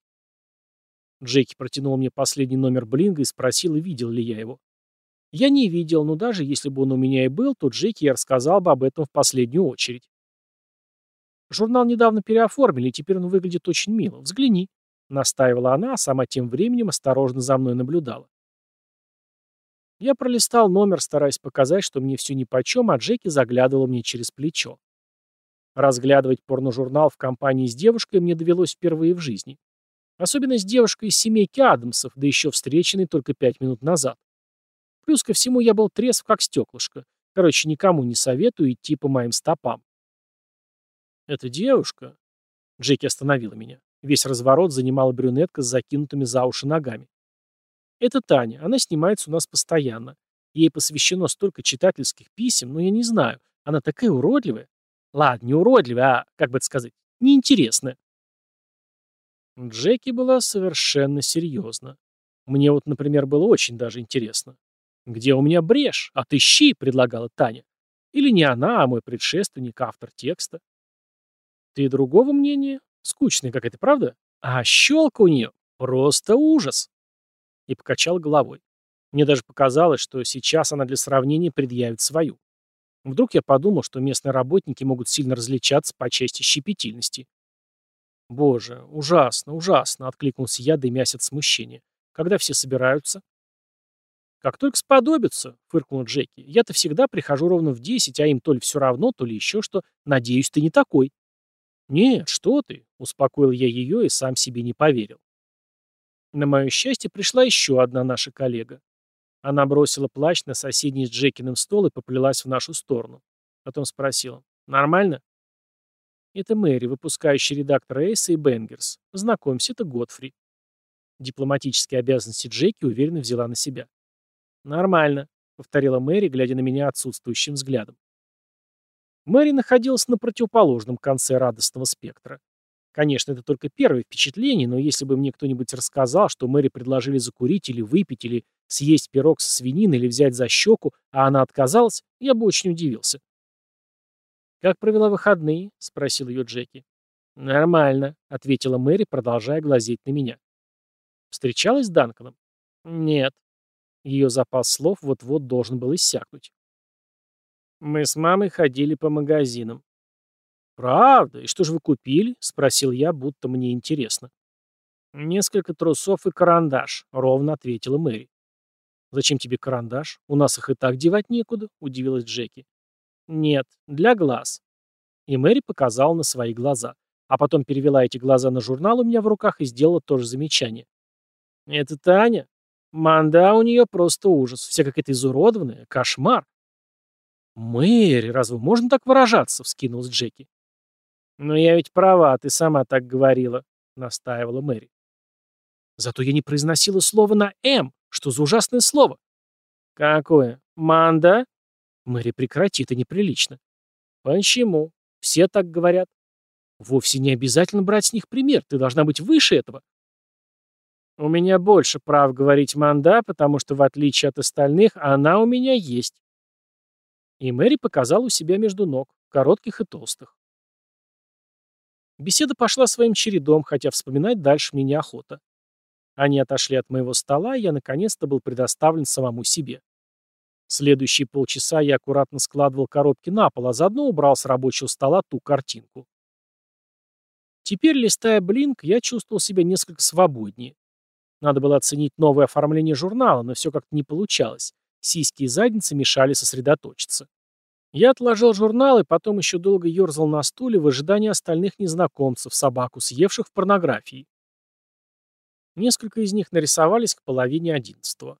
Speaker 1: Джеки протянул мне последний номер Блинга и спросил, видел ли я его. Я не видел, но даже если бы он у меня и был, то Джеки я рассказал бы об этом в последнюю очередь. Журнал недавно переоформили, и теперь он выглядит очень мило. Взгляни. Настаивала она, а сама тем временем осторожно за мной наблюдала. Я пролистал номер, стараясь показать, что мне все нипочем, а Джеки заглядывала мне через плечо. Разглядывать порножурнал в компании с девушкой мне довелось впервые в жизни. Особенно с девушкой из семейки Адамсов, да еще встреченной только пять минут назад. Плюс ко всему я был трезв, как стеклышко. Короче, никому не советую идти по моим стопам. «Это девушка?» Джеки остановила меня. Весь разворот занимала брюнетка с закинутыми за уши ногами. «Это Таня. Она снимается у нас постоянно. Ей посвящено столько читательских писем, но я не знаю. Она такая уродливая. Ладно, не уродливая, а, как бы это сказать, неинтересная». Джеки была совершенно серьезна. Мне вот, например, было очень даже интересно. «Где у меня брешь? Отыщи», — предлагала Таня. Или не она, а мой предшественник, автор текста. Ты другого мнения? Скучная какая-то, правда? А щелка у нее просто ужас. И покачал головой. Мне даже показалось, что сейчас она для сравнения предъявит свою. Вдруг я подумал, что местные работники могут сильно различаться по части щепетильности. «Боже, ужасно, ужасно!» — откликнулся я, дымясь от смущения. «Когда все собираются?» «Как только сподобится», — фыркнул Джеки. «Я-то всегда прихожу ровно в десять, а им то ли все равно, то ли еще что. Надеюсь, ты не такой». «Нет, что ты!» — успокоил я ее и сам себе не поверил. На мое счастье пришла еще одна наша коллега. Она бросила плащ на соседний с Джекиным стол и поплелась в нашу сторону. Потом спросила. «Нормально?» «Это Мэри, выпускающий редактор Эйса и Бенгерс. Знакомься, это Годфри». Дипломатические обязанности Джеки уверенно взяла на себя. «Нормально», — повторила Мэри, глядя на меня отсутствующим взглядом. Мэри находилась на противоположном конце радостного спектра. Конечно, это только первое впечатление, но если бы мне кто-нибудь рассказал, что Мэри предложили закурить или выпить, или съесть пирог со свининой, или взять за щеку, а она отказалась, я бы очень удивился. «Как провела выходные?» — спросил ее Джеки. «Нормально», — ответила Мэри, продолжая глазеть на меня. «Встречалась с Данканом?» «Нет». Ее запас слов вот-вот должен был иссякнуть. Мы с мамой ходили по магазинам. «Правда? И что же вы купили?» — спросил я, будто мне интересно. «Несколько трусов и карандаш», — ровно ответила Мэри. «Зачем тебе карандаш? У нас их и так девать некуда», — удивилась Джеки. «Нет, для глаз». И Мэри показала на свои глаза, а потом перевела эти глаза на журнал у меня в руках и сделала то же замечание. «Это Таня? Манда у нее просто ужас, вся какая-то изуродованная, кошмар. «Мэри, разве можно так выражаться?» — вскинулась Джеки. «Но я ведь права, ты сама так говорила», — настаивала Мэри. «Зато я не произносила слово на «М». Что за ужасное слово?» «Какое? Манда?» «Мэри, прекрати, это неприлично». «Почему? Все так говорят». «Вовсе не обязательно брать с них пример, ты должна быть выше этого». «У меня больше прав говорить «манда», потому что, в отличие от остальных, она у меня есть. И Мэри показала у себя между ног, коротких и толстых. Беседа пошла своим чередом, хотя вспоминать дальше мне неохота. Они отошли от моего стола, и я наконец-то был предоставлен самому себе. Следующие полчаса я аккуратно складывал коробки на пол, а заодно убрал с рабочего стола ту картинку. Теперь, листая блинк, я чувствовал себя несколько свободнее. Надо было оценить новое оформление журнала, но все как-то не получалось. Сиськи и задницы мешали сосредоточиться. Я отложил журнал и потом еще долго ерзал на стуле в ожидании остальных незнакомцев, собаку, съевших в порнографии. Несколько из них нарисовались к половине одиннадцатого.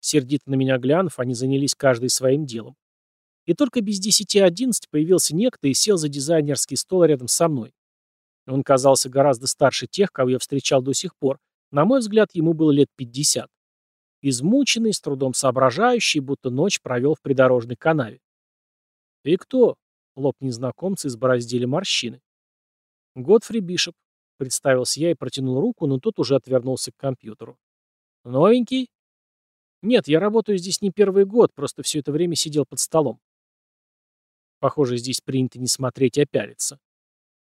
Speaker 1: Сердито на меня глянув, они занялись каждый своим делом. И только без десяти одиннадцать появился некто и сел за дизайнерский стол рядом со мной. Он казался гораздо старше тех, кого я встречал до сих пор. На мой взгляд, ему было лет пятьдесят. Измученный, с трудом соображающий, будто ночь провел в придорожной канаве. «Ты кто?» — лоб незнакомца избороздили морщины. «Годфри Бишоп», — представился я и протянул руку, но тот уже отвернулся к компьютеру. «Новенький?» «Нет, я работаю здесь не первый год, просто все это время сидел под столом». Похоже, здесь принято не смотреть, а пялиться.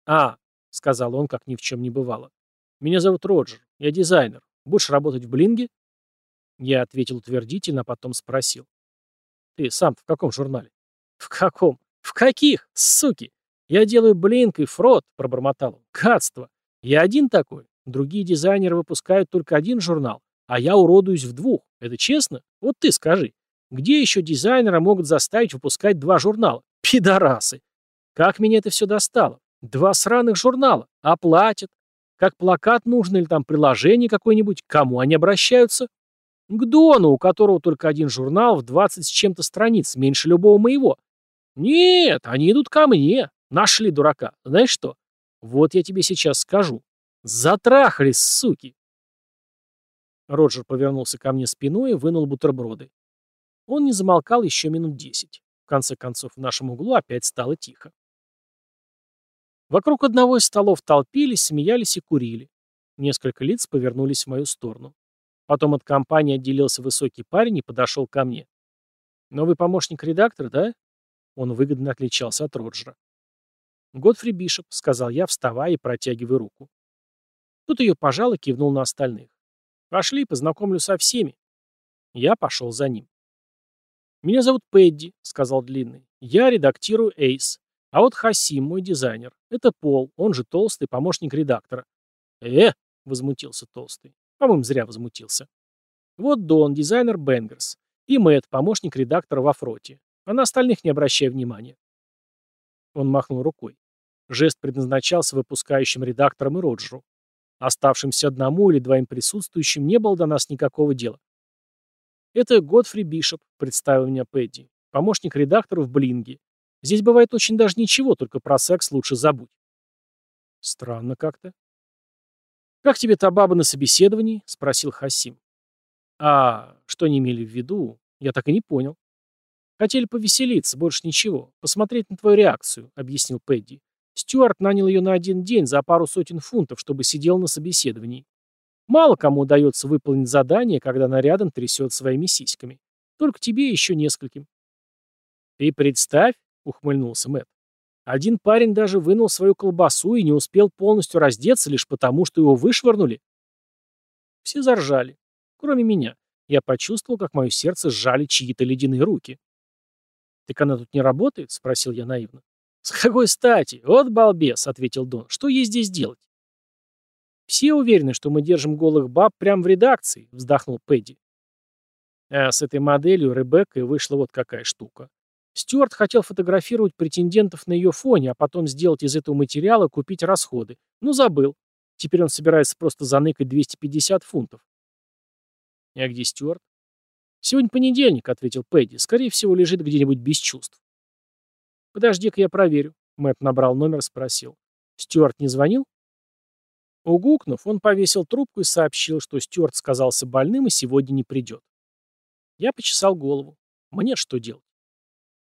Speaker 1: «А», — сказал он, как ни в чем не бывало. «Меня зовут Роджер. Я дизайнер. Будешь работать в Блинге?» Я ответил утвердительно, а потом спросил. «Ты сам в каком журнале?» «В каком? В каких, суки? Я делаю Блинк и Фрод», — пробормотал он. «Гадство! Я один такой. Другие дизайнеры выпускают только один журнал, а я уродуюсь в двух. Это честно? Вот ты скажи. Где еще дизайнера могут заставить выпускать два журнала? Пидорасы! Как меня это все достало? Два сраных журнала. Оплатят. Как плакат нужно или там приложение какое-нибудь. Кому они обращаются? К Дону, у которого только один журнал в 20 с чем-то страниц, меньше любого моего. Нет, они идут ко мне. Нашли дурака. Знаешь что? Вот я тебе сейчас скажу. Затрахались, суки. Роджер повернулся ко мне спиной и вынул бутерброды. Он не замолкал еще минут десять. В конце концов, в нашем углу опять стало тихо. Вокруг одного из столов толпились, смеялись и курили. Несколько лиц повернулись в мою сторону. Потом от компании отделился высокий парень и подошел ко мне. «Новый помощник редактора, да?» Он выгодно отличался от Роджера. «Годфри Бишоп», — сказал я, вставая и протягивая руку. Тут ее пожал и кивнул на остальных. «Пошли, познакомлю со всеми». Я пошел за ним. «Меня зовут Пэдди», — сказал Длинный. «Я редактирую Эйс. А вот Хасим, мой дизайнер. Это Пол, он же Толстый, помощник редактора». «Э!» — возмутился Толстый. По-моему, зря возмутился. Вот Дон, дизайнер Бенгерс. И Мэтт, помощник редактора во фроте. А на остальных не обращай внимания. Он махнул рукой. Жест предназначался выпускающим редакторам и Роджеру. Оставшимся одному или двоим присутствующим не было до нас никакого дела. «Это Годфри Бишоп», — представил меня Пэдди. «Помощник редактора в Блинге. Здесь бывает очень даже ничего, только про секс лучше забудь». «Странно как-то». «Как тебе та баба на собеседовании?» — спросил Хасим. «А, что они имели в виду? Я так и не понял». «Хотели повеселиться, больше ничего. Посмотреть на твою реакцию», — объяснил Пэдди. Стюарт нанял ее на один день за пару сотен фунтов, чтобы сидел на собеседовании. Мало кому удается выполнить задание, когда она рядом трясет своими сиськами. Только тебе еще нескольким. «Ты представь», — ухмыльнулся Мэтт, «один парень даже вынул свою колбасу и не успел полностью раздеться лишь потому, что его вышвырнули». Все заржали, кроме меня. Я почувствовал, как мое сердце сжали чьи-то ледяные руки. «Так она тут не работает?» — спросил я наивно. «С какой стати? Вот балбес», — ответил Дон. «Что ей здесь делать?» «Все уверены, что мы держим голых баб прямо в редакции», — вздохнул Пэдди. А с этой моделью Ребеккой вышла вот какая штука. Стюарт хотел фотографировать претендентов на ее фоне, а потом сделать из этого материала купить расходы. Ну, забыл. Теперь он собирается просто заныкать 250 фунтов. А где Стюарт? Сегодня понедельник, ответил Пэдди. Скорее всего, лежит где-нибудь без чувств. Подожди-ка я проверю. Мэтт набрал номер и спросил. Стюарт не звонил? Угукнув, он повесил трубку и сообщил, что Стюарт сказался больным и сегодня не придет. Я почесал голову. Мне что делать?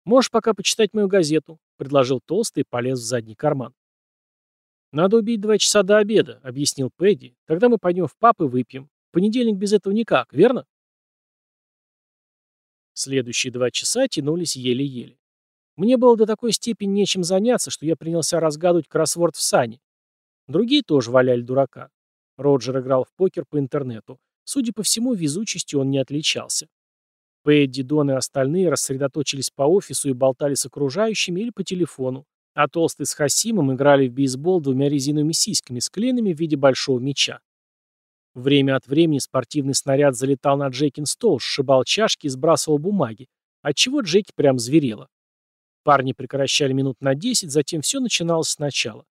Speaker 1: «Можешь пока почитать мою газету», — предложил Толстый и полез в задний карман. «Надо убить два часа до обеда», — объяснил Пэдди. «Тогда мы пойдем в пап и выпьем. В понедельник без этого никак, верно?» Следующие два часа тянулись еле-еле. Мне было до такой степени нечем заняться, что я принялся разгадывать кроссворд в сане. Другие тоже валяли дурака. Роджер играл в покер по интернету. Судя по всему, везучестью он не отличался. Пэдди, Дон и остальные рассредоточились по офису и болтали с окружающими или по телефону, а Толстый с Хасимом играли в бейсбол двумя резиновыми сиськами, склеенными в виде большого мяча. Время от времени спортивный снаряд залетал на Джекин стол, сшибал чашки и сбрасывал бумаги, отчего Джеки прям зверела. Парни прекращали минут на десять, затем все начиналось сначала.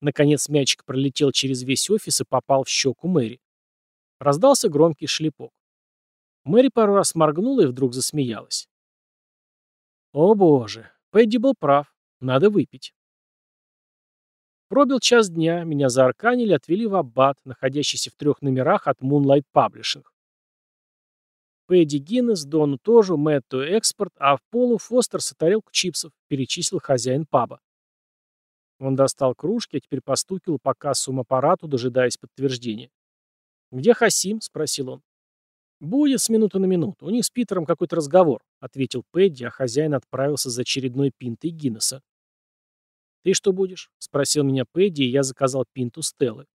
Speaker 1: Наконец мячик пролетел через весь офис и попал в щеку Мэри. Раздался громкий шлепок. Мэри пару раз моргнула и вдруг засмеялась. О боже, Пэдди был прав. Надо выпить. Пробил час дня, меня заарканили, отвели в аббат, находящийся в трех номерах от Moonlight Publishing. Пэдди Гиннес, Дону тоже, Мэтту экспорт, а в полу Фостерса тарелку чипсов, перечислил хозяин паба. Он достал кружки, а теперь постукивал по кассовому аппарату, дожидаясь подтверждения. «Где Хасим?» — спросил он. «Будет с минуты на минуту. У них с Питером какой-то разговор», — ответил Пэдди, а хозяин отправился за очередной пинтой Гиннесса. «Ты что будешь?» — спросил меня Пэдди, и я заказал пинту Стеллы.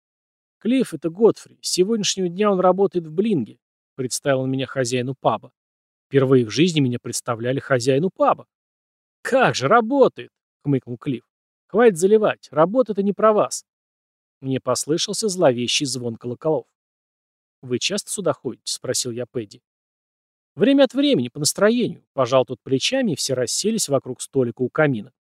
Speaker 1: Клифф — это Годфри. С сегодняшнего дня он работает в Блинге», — представил он меня хозяину паба. Впервые в жизни меня представляли хозяину паба. «Как же, работает!» — хмыкнул Клифф. «Хватит заливать. Работа — это не про вас». Мне послышался зловещий звон колоколов. «Вы часто сюда ходите?» — спросил я Пэдди. «Время от времени, по настроению», — пожал тут плечами, и все расселись вокруг столика у камина.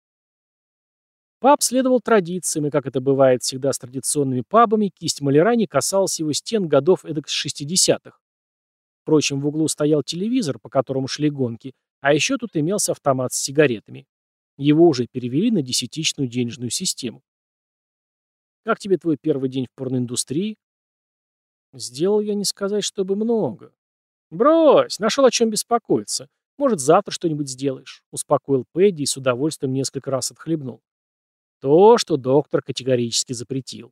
Speaker 1: Паб следовал традициям, и, как это бывает всегда с традиционными пабами, кисть маляра не касалась его стен годов эдак с 60-х. Впрочем, в углу стоял телевизор, по которому шли гонки, а еще тут имелся автомат с сигаретами. Его уже перевели на десятичную денежную систему. «Как тебе твой первый день в порноиндустрии?» «Сделал я не сказать, чтобы много». «Брось, нашел о чем беспокоиться. Может, завтра что-нибудь сделаешь», — успокоил Пэдди и с удовольствием несколько раз отхлебнул. То, что доктор категорически запретил.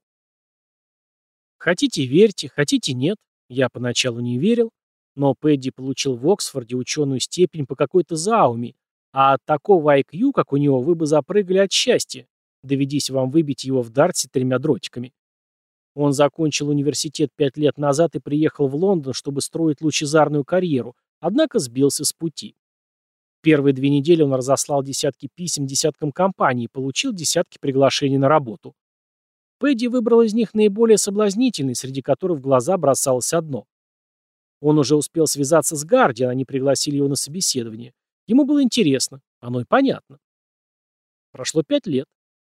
Speaker 1: Хотите верьте, хотите нет. Я поначалу не верил, но Пэдди получил в Оксфорде ученую степень по какой-то зауме, а от такого IQ, как у него, вы бы запрыгали от счастья, доведись вам выбить его в дартсе тремя дротиками. Он закончил университет пять лет назад и приехал в Лондон, чтобы строить лучезарную карьеру, однако сбился с пути. Первые две недели он разослал десятки писем десяткам компаний и получил десятки приглашений на работу. Пэдди выбрал из них наиболее соблазнительный, среди которых в глаза бросалось одно. Он уже успел связаться с Гардиан, они пригласили его на собеседование. Ему было интересно, оно и понятно. Прошло пять лет.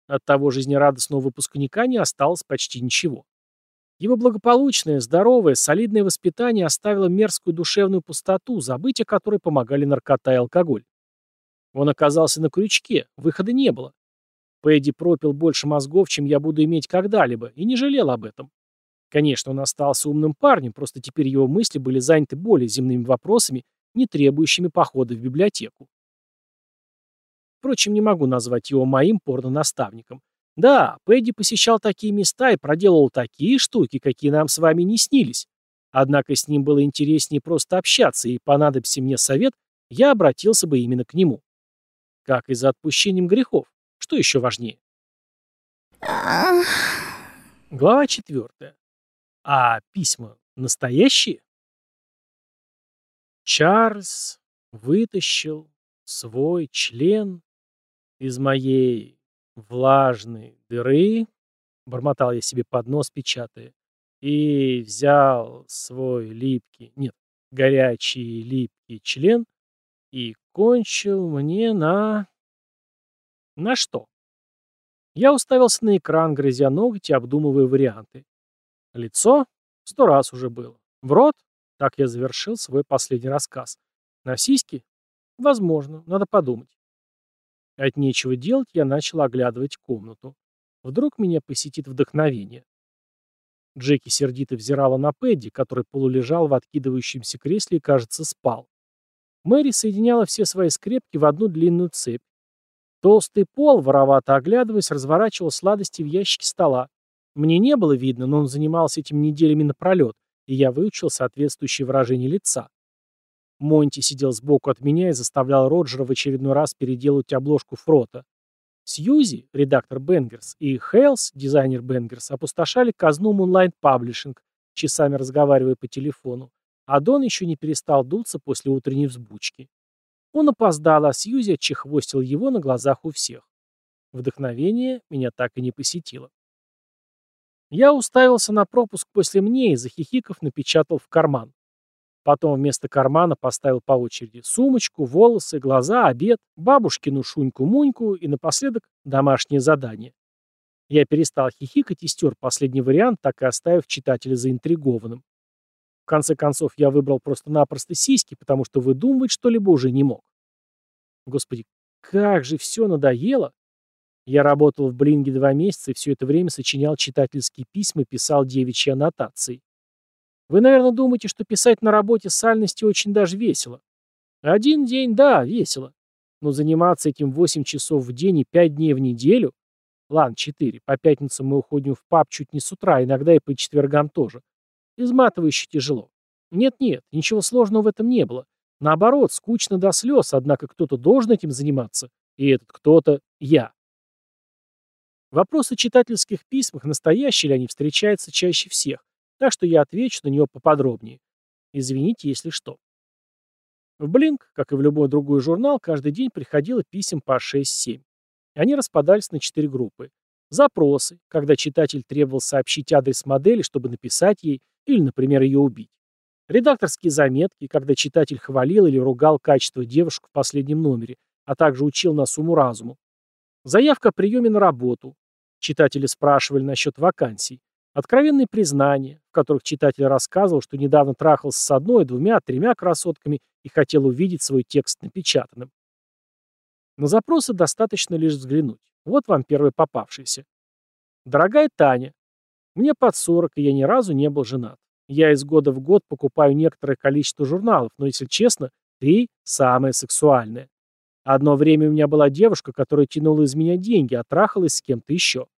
Speaker 1: От того жизнерадостного выпускника не осталось почти ничего. Его благополучное, здоровое, солидное воспитание оставило мерзкую душевную пустоту, забыть о которой помогали наркота и алкоголь. Он оказался на крючке, выхода не было. Пэдди пропил больше мозгов, чем я буду иметь когда-либо, и не жалел об этом. Конечно, он остался умным парнем, просто теперь его мысли были заняты более земными вопросами, не требующими похода в библиотеку. Впрочем, не могу назвать его моим порно-наставником. Да, Пэдди посещал такие места и проделывал такие штуки, какие нам с вами не снились. Однако с ним было интереснее просто общаться, и понадобься мне совет, я обратился бы именно к нему. Как и за отпущением грехов. Что еще важнее? Глава четвертая. А письма настоящие? Чарльз вытащил свой член из моей влажной дыры, бормотал я себе под нос, печатая, и взял свой липкий, нет, горячий липкий член и кончил мне на... На что? Я уставился на экран, грызя ногти, обдумывая варианты. Лицо? Сто раз уже было. В рот? Так я завершил свой последний рассказ. На сиськи? Возможно, надо подумать. От нечего делать я начал оглядывать комнату. Вдруг меня посетит вдохновение. Джеки сердито взирала на Пэдди, который полулежал в откидывающемся кресле и, кажется, спал. Мэри соединяла все свои скрепки в одну длинную цепь. Толстый пол, воровато оглядываясь, разворачивал сладости в ящике стола. Мне не было видно, но он занимался этим неделями напролет, и я выучил соответствующее выражение лица. Монти сидел сбоку от меня и заставлял Роджера в очередной раз переделывать обложку фрота. Сьюзи, редактор Бенгерс, и Хейлс, дизайнер Бенгерс, опустошали казну Moonlight Publishing, часами разговаривая по телефону, а Дон еще не перестал дуться после утренней взбучки. Он опоздал, а Сьюзи отчехвостил его на глазах у всех. Вдохновение меня так и не посетило. Я уставился на пропуск после мне и, захихиков, напечатал в карман. Потом вместо кармана поставил по очереди сумочку, волосы, глаза, обед, бабушкину шуньку-муньку и напоследок домашнее задание. Я перестал хихикать и стер последний вариант, так и оставив читателя заинтригованным. В конце концов, я выбрал просто-напросто сиськи, потому что выдумывать что-либо уже не мог. Господи, как же все надоело! Я работал в Блинге два месяца и все это время сочинял читательские письма писал девичьи аннотации. Вы, наверное, думаете, что писать на работе сальности очень даже весело. Один день, да, весело. Но заниматься этим 8 часов в день и 5 дней в неделю? Ладно, 4. По пятницам мы уходим в паб чуть не с утра, иногда и по четвергам тоже. Изматывающе тяжело. Нет-нет, ничего сложного в этом не было. Наоборот, скучно до слез, однако кто-то должен этим заниматься. И этот кто-то — я. Вопросы читательских письмах, настоящие ли они, встречаются чаще всех, так что я отвечу на него поподробнее. Извините, если что. В Блинк, как и в любой другой журнал, каждый день приходило писем по 6-7. Они распадались на четыре группы. Запросы, когда читатель требовал сообщить адрес модели, чтобы написать ей, или, например, ее убить. Редакторские заметки, когда читатель хвалил или ругал качество девушек в последнем номере, а также учил нас уму-разуму. Заявка о приеме на работу. Читатели спрашивали насчет вакансий. Откровенные признания, в которых читатель рассказывал, что недавно трахался с одной, двумя, тремя красотками и хотел увидеть свой текст напечатанным. На запросы достаточно лишь взглянуть. Вот вам первый попавшийся. Дорогая Таня, мне под 40, и я ни разу не был женат. Я из года в год покупаю некоторое количество журналов, но, если честно, ты самая сексуальная. Одно время у меня была девушка, которая тянула из меня деньги, а трахалась с кем-то еще.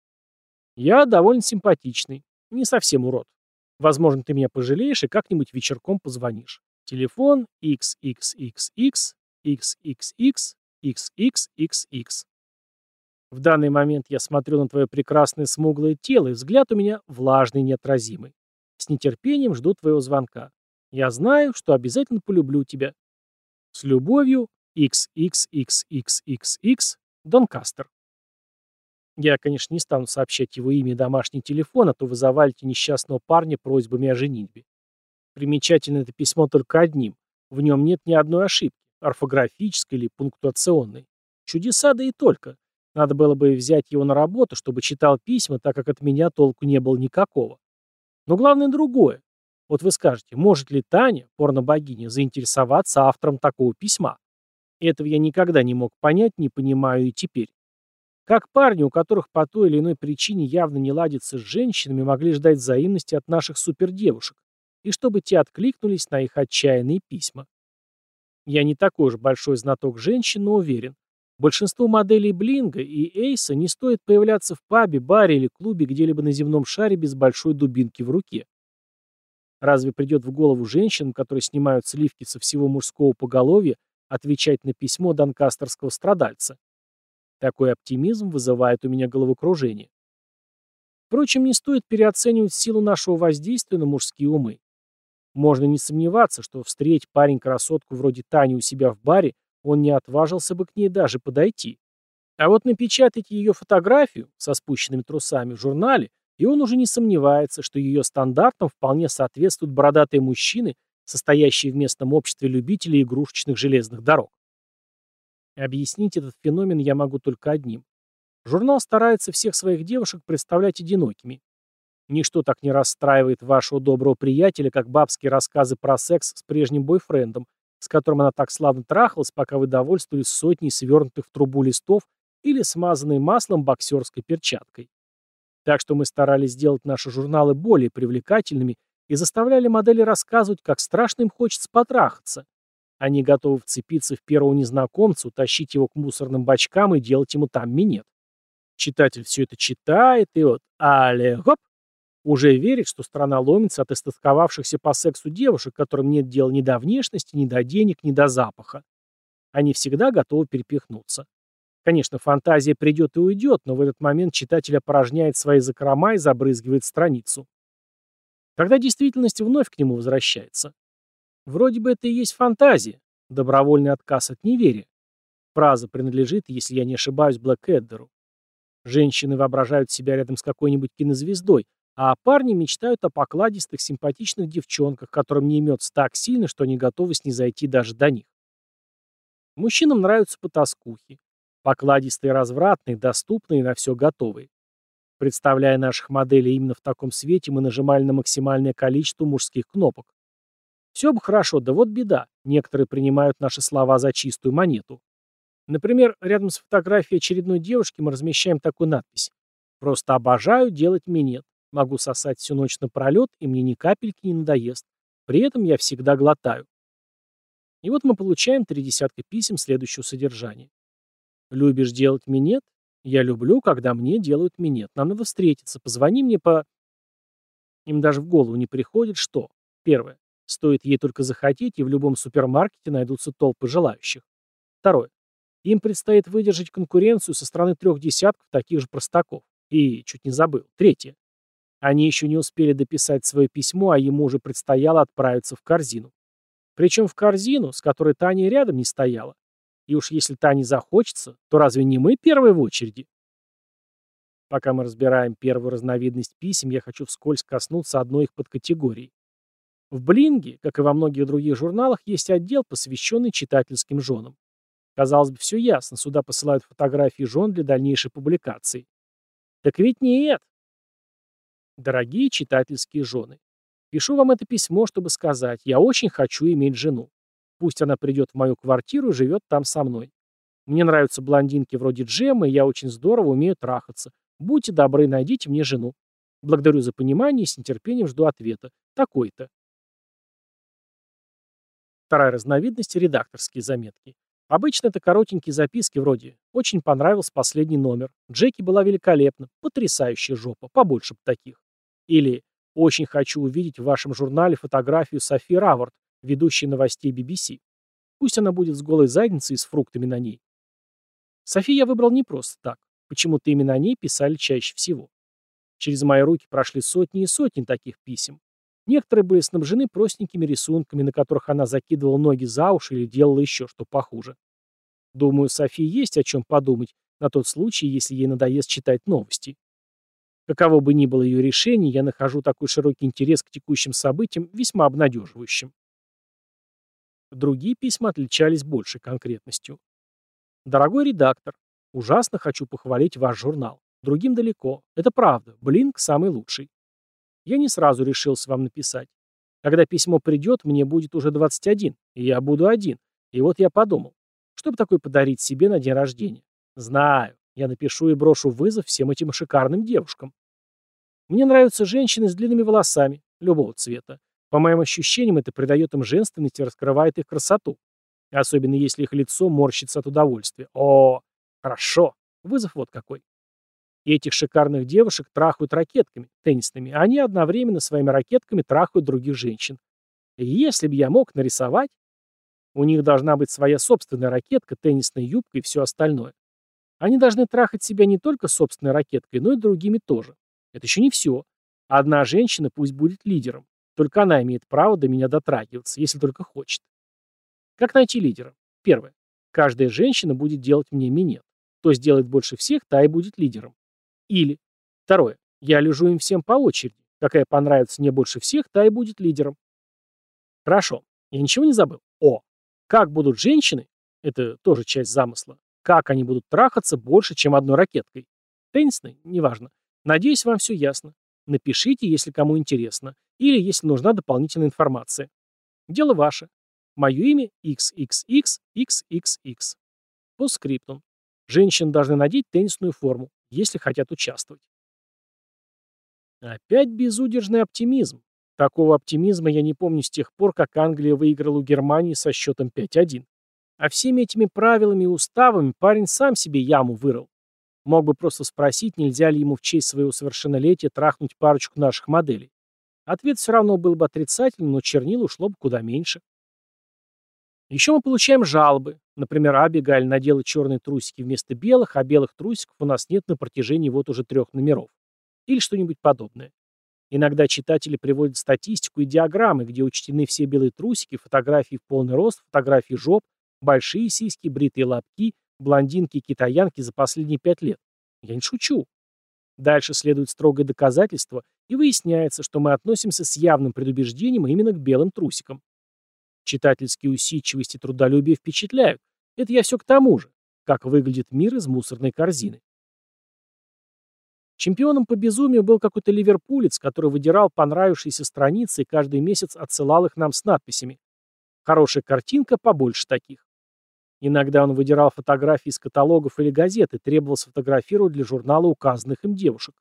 Speaker 1: Я довольно симпатичный. Не совсем урод. Возможно, ты меня пожалеешь и как-нибудь вечерком позвонишь. Телефон XXXX XXX XXXX. В данный момент я смотрю на твое прекрасное смуглое тело, и взгляд у меня влажный неотразимый. С нетерпением жду твоего звонка. Я знаю, что обязательно полюблю тебя. С любовью, XXXXXX Донкастер. Я, конечно, не стану сообщать его имя и домашний телефон, а то вы завалите несчастного парня просьбами о женитьбе. Примечательно это письмо только одним. В нем нет ни одной ошибки, орфографической или пунктуационной. Чудеса, да и только. Надо было бы взять его на работу, чтобы читал письма, так как от меня толку не было никакого. Но главное другое. Вот вы скажете, может ли Таня, порно-богиня, заинтересоваться автором такого письма? Этого я никогда не мог понять, не понимаю и теперь. Как парни, у которых по той или иной причине явно не ладится с женщинами, могли ждать взаимности от наших супердевушек, и чтобы те откликнулись на их отчаянные письма. Я не такой уж большой знаток женщин, но уверен, большинству моделей Блинга и Эйса не стоит появляться в пабе, баре или клубе где-либо на земном шаре без большой дубинки в руке. Разве придет в голову женщинам, которые снимают сливки со всего мужского поголовья, отвечать на письмо донкастерского страдальца? Такой оптимизм вызывает у меня головокружение. Впрочем, не стоит переоценивать силу нашего воздействия на мужские умы. Можно не сомневаться, что встретить парень-красотку вроде Тани у себя в баре, он не отважился бы к ней даже подойти. А вот напечатать ее фотографию со спущенными трусами в журнале, и он уже не сомневается, что ее стандартам вполне соответствуют бородатые мужчины, состоящие в местном обществе любителей игрушечных железных дорог. Объяснить этот феномен я могу только одним. Журнал старается всех своих девушек представлять одинокими. Ничто так не расстраивает вашего доброго приятеля, как бабские рассказы про секс с прежним бойфрендом, с которым она так славно трахалась, пока вы довольствовались сотней свернутых в трубу листов или смазанной маслом боксерской перчаткой. Так что мы старались сделать наши журналы более привлекательными и заставляли модели рассказывать, как страшно им хочется потрахаться, они готовы вцепиться в первого незнакомца, утащить его к мусорным бачкам и делать ему там минет. Читатель все это читает, и вот, але, гоп, уже верит, что страна ломится от истосковавшихся по сексу девушек, которым нет дела ни до внешности, ни до денег, ни до запаха. Они всегда готовы перепихнуться. Конечно, фантазия придет и уйдет, но в этот момент читатель опорожняет свои закрома и забрызгивает страницу. Тогда действительность вновь к нему возвращается. Вроде бы это и есть фантазия, добровольный отказ от неверия. Фраза принадлежит, если я не ошибаюсь, Блэкэддеру. Женщины воображают себя рядом с какой-нибудь кинозвездой, а парни мечтают о покладистых, симпатичных девчонках, которым не имется так сильно, что они готовы снизойти даже до них. Мужчинам нравятся потаскухи. Покладистые, развратные, доступные, на все готовые. Представляя наших моделей именно в таком свете, мы нажимали на максимальное количество мужских кнопок. Все бы хорошо, да вот беда. Некоторые принимают наши слова за чистую монету. Например, рядом с фотографией очередной девушки мы размещаем такую надпись. «Просто обожаю делать минет. Могу сосать всю ночь напролет, и мне ни капельки не надоест. При этом я всегда глотаю». И вот мы получаем три десятка писем следующего содержания. «Любишь делать минет? Я люблю, когда мне делают минет. Нам надо встретиться. Позвони мне по...» Им даже в голову не приходит, что... Первое. Стоит ей только захотеть, и в любом супермаркете найдутся толпы желающих. Второе. Им предстоит выдержать конкуренцию со стороны трех десятков таких же простаков. И, чуть не забыл, третье. Они еще не успели дописать свое письмо, а ему уже предстояло отправиться в корзину. Причем в корзину, с которой Таня рядом не стояла. И уж если Тане захочется, то разве не мы первые в очереди? Пока мы разбираем первую разновидность писем, я хочу вскользь коснуться одной их подкатегории. В Блинге, как и во многих других журналах, есть отдел, посвященный читательским женам. Казалось бы, все ясно, сюда посылают фотографии жен для дальнейшей публикации. Так ведь нет. Дорогие читательские жены, пишу вам это письмо, чтобы сказать, я очень хочу иметь жену. Пусть она придет в мою квартиру и живет там со мной. Мне нравятся блондинки вроде Джеммы, и я очень здорово умею трахаться. Будьте добры, найдите мне жену. Благодарю за понимание и с нетерпением жду ответа. Такой-то. Вторая разновидность – редакторские заметки. Обычно это коротенькие записки вроде «Очень понравился последний номер», «Джеки была великолепна», «Потрясающая жопа», побольше бы таких. Или «Очень хочу увидеть в вашем журнале фотографию Софи Раворд, ведущей новостей BBC. Пусть она будет с голой задницей и с фруктами на ней». Софи я выбрал не просто так. Почему-то именно о ней писали чаще всего. Через мои руки прошли сотни и сотни таких писем. Некоторые были снабжены простенькими рисунками, на которых она закидывала ноги за уши или делала еще что похуже. Думаю, Софии есть о чем подумать, на тот случай, если ей надоест читать новости. Каково бы ни было ее решение, я нахожу такой широкий интерес к текущим событиям весьма обнадеживающим. Другие письма отличались большей конкретностью. Дорогой редактор, ужасно хочу похвалить ваш журнал. Другим далеко. Это правда. Блинк самый лучший. Я не сразу решился вам написать. Когда письмо придет, мне будет уже 21, и я буду один. И вот я подумал, что бы такое подарить себе на день рождения? Знаю, я напишу и брошу вызов всем этим шикарным девушкам. Мне нравятся женщины с длинными волосами, любого цвета. По моим ощущениям, это придает им женственность и раскрывает их красоту. Особенно если их лицо морщится от удовольствия. О, хорошо. Вызов вот какой. И этих шикарных девушек трахают ракетками, теннисными, а они одновременно своими ракетками трахают других женщин. Если бы я мог нарисовать... У них должна быть своя собственная ракетка, теннисная юбка и все остальное. Они должны трахать себя не только собственной ракеткой, но и другими тоже. Это еще не все. Одна женщина пусть будет лидером. Только она имеет право до меня дотрагиваться, если только хочет. Как найти лидера? Первое. Каждая женщина будет делать мне минет. Кто сделает больше всех, та и будет лидером. Или. Второе. Я лежу им всем по очереди. Какая понравится мне больше всех, та и будет лидером. Хорошо. Я ничего не забыл. О. Как будут женщины, это тоже часть замысла, как они будут трахаться больше, чем одной ракеткой. Теннисной? Неважно. Надеюсь, вам все ясно. Напишите, если кому интересно, или если нужна дополнительная информация. Дело ваше. Мое имя XXXXXX. По скриптум. Женщины должны надеть теннисную форму если хотят участвовать. Опять безудержный оптимизм. Такого оптимизма я не помню с тех пор, как Англия выиграла у Германии со счетом 5-1. А всеми этими правилами и уставами парень сам себе яму вырыл. Мог бы просто спросить, нельзя ли ему в честь своего совершеннолетия трахнуть парочку наших моделей. Ответ все равно был бы отрицательным, но чернил ушло бы куда меньше. Еще мы получаем жалобы. Например, Абигаль надела черные трусики вместо белых, а белых трусиков у нас нет на протяжении вот уже трех номеров. Или что-нибудь подобное. Иногда читатели приводят статистику и диаграммы, где учтены все белые трусики, фотографии в полный рост, фотографии жоп, большие сиськи, бритые лобки, блондинки и китаянки за последние пять лет. Я не шучу. Дальше следует строгое доказательство, и выясняется, что мы относимся с явным предубеждением именно к белым трусикам. Читательские усидчивость и трудолюбие впечатляют. Это я все к тому же, как выглядит мир из мусорной корзины. Чемпионом по безумию был какой-то ливерпулец, который выдирал понравившиеся страницы и каждый месяц отсылал их нам с надписями. Хорошая картинка, побольше таких. Иногда он выдирал фотографии из каталогов или газет и требовал сфотографировать для журнала указанных им девушек.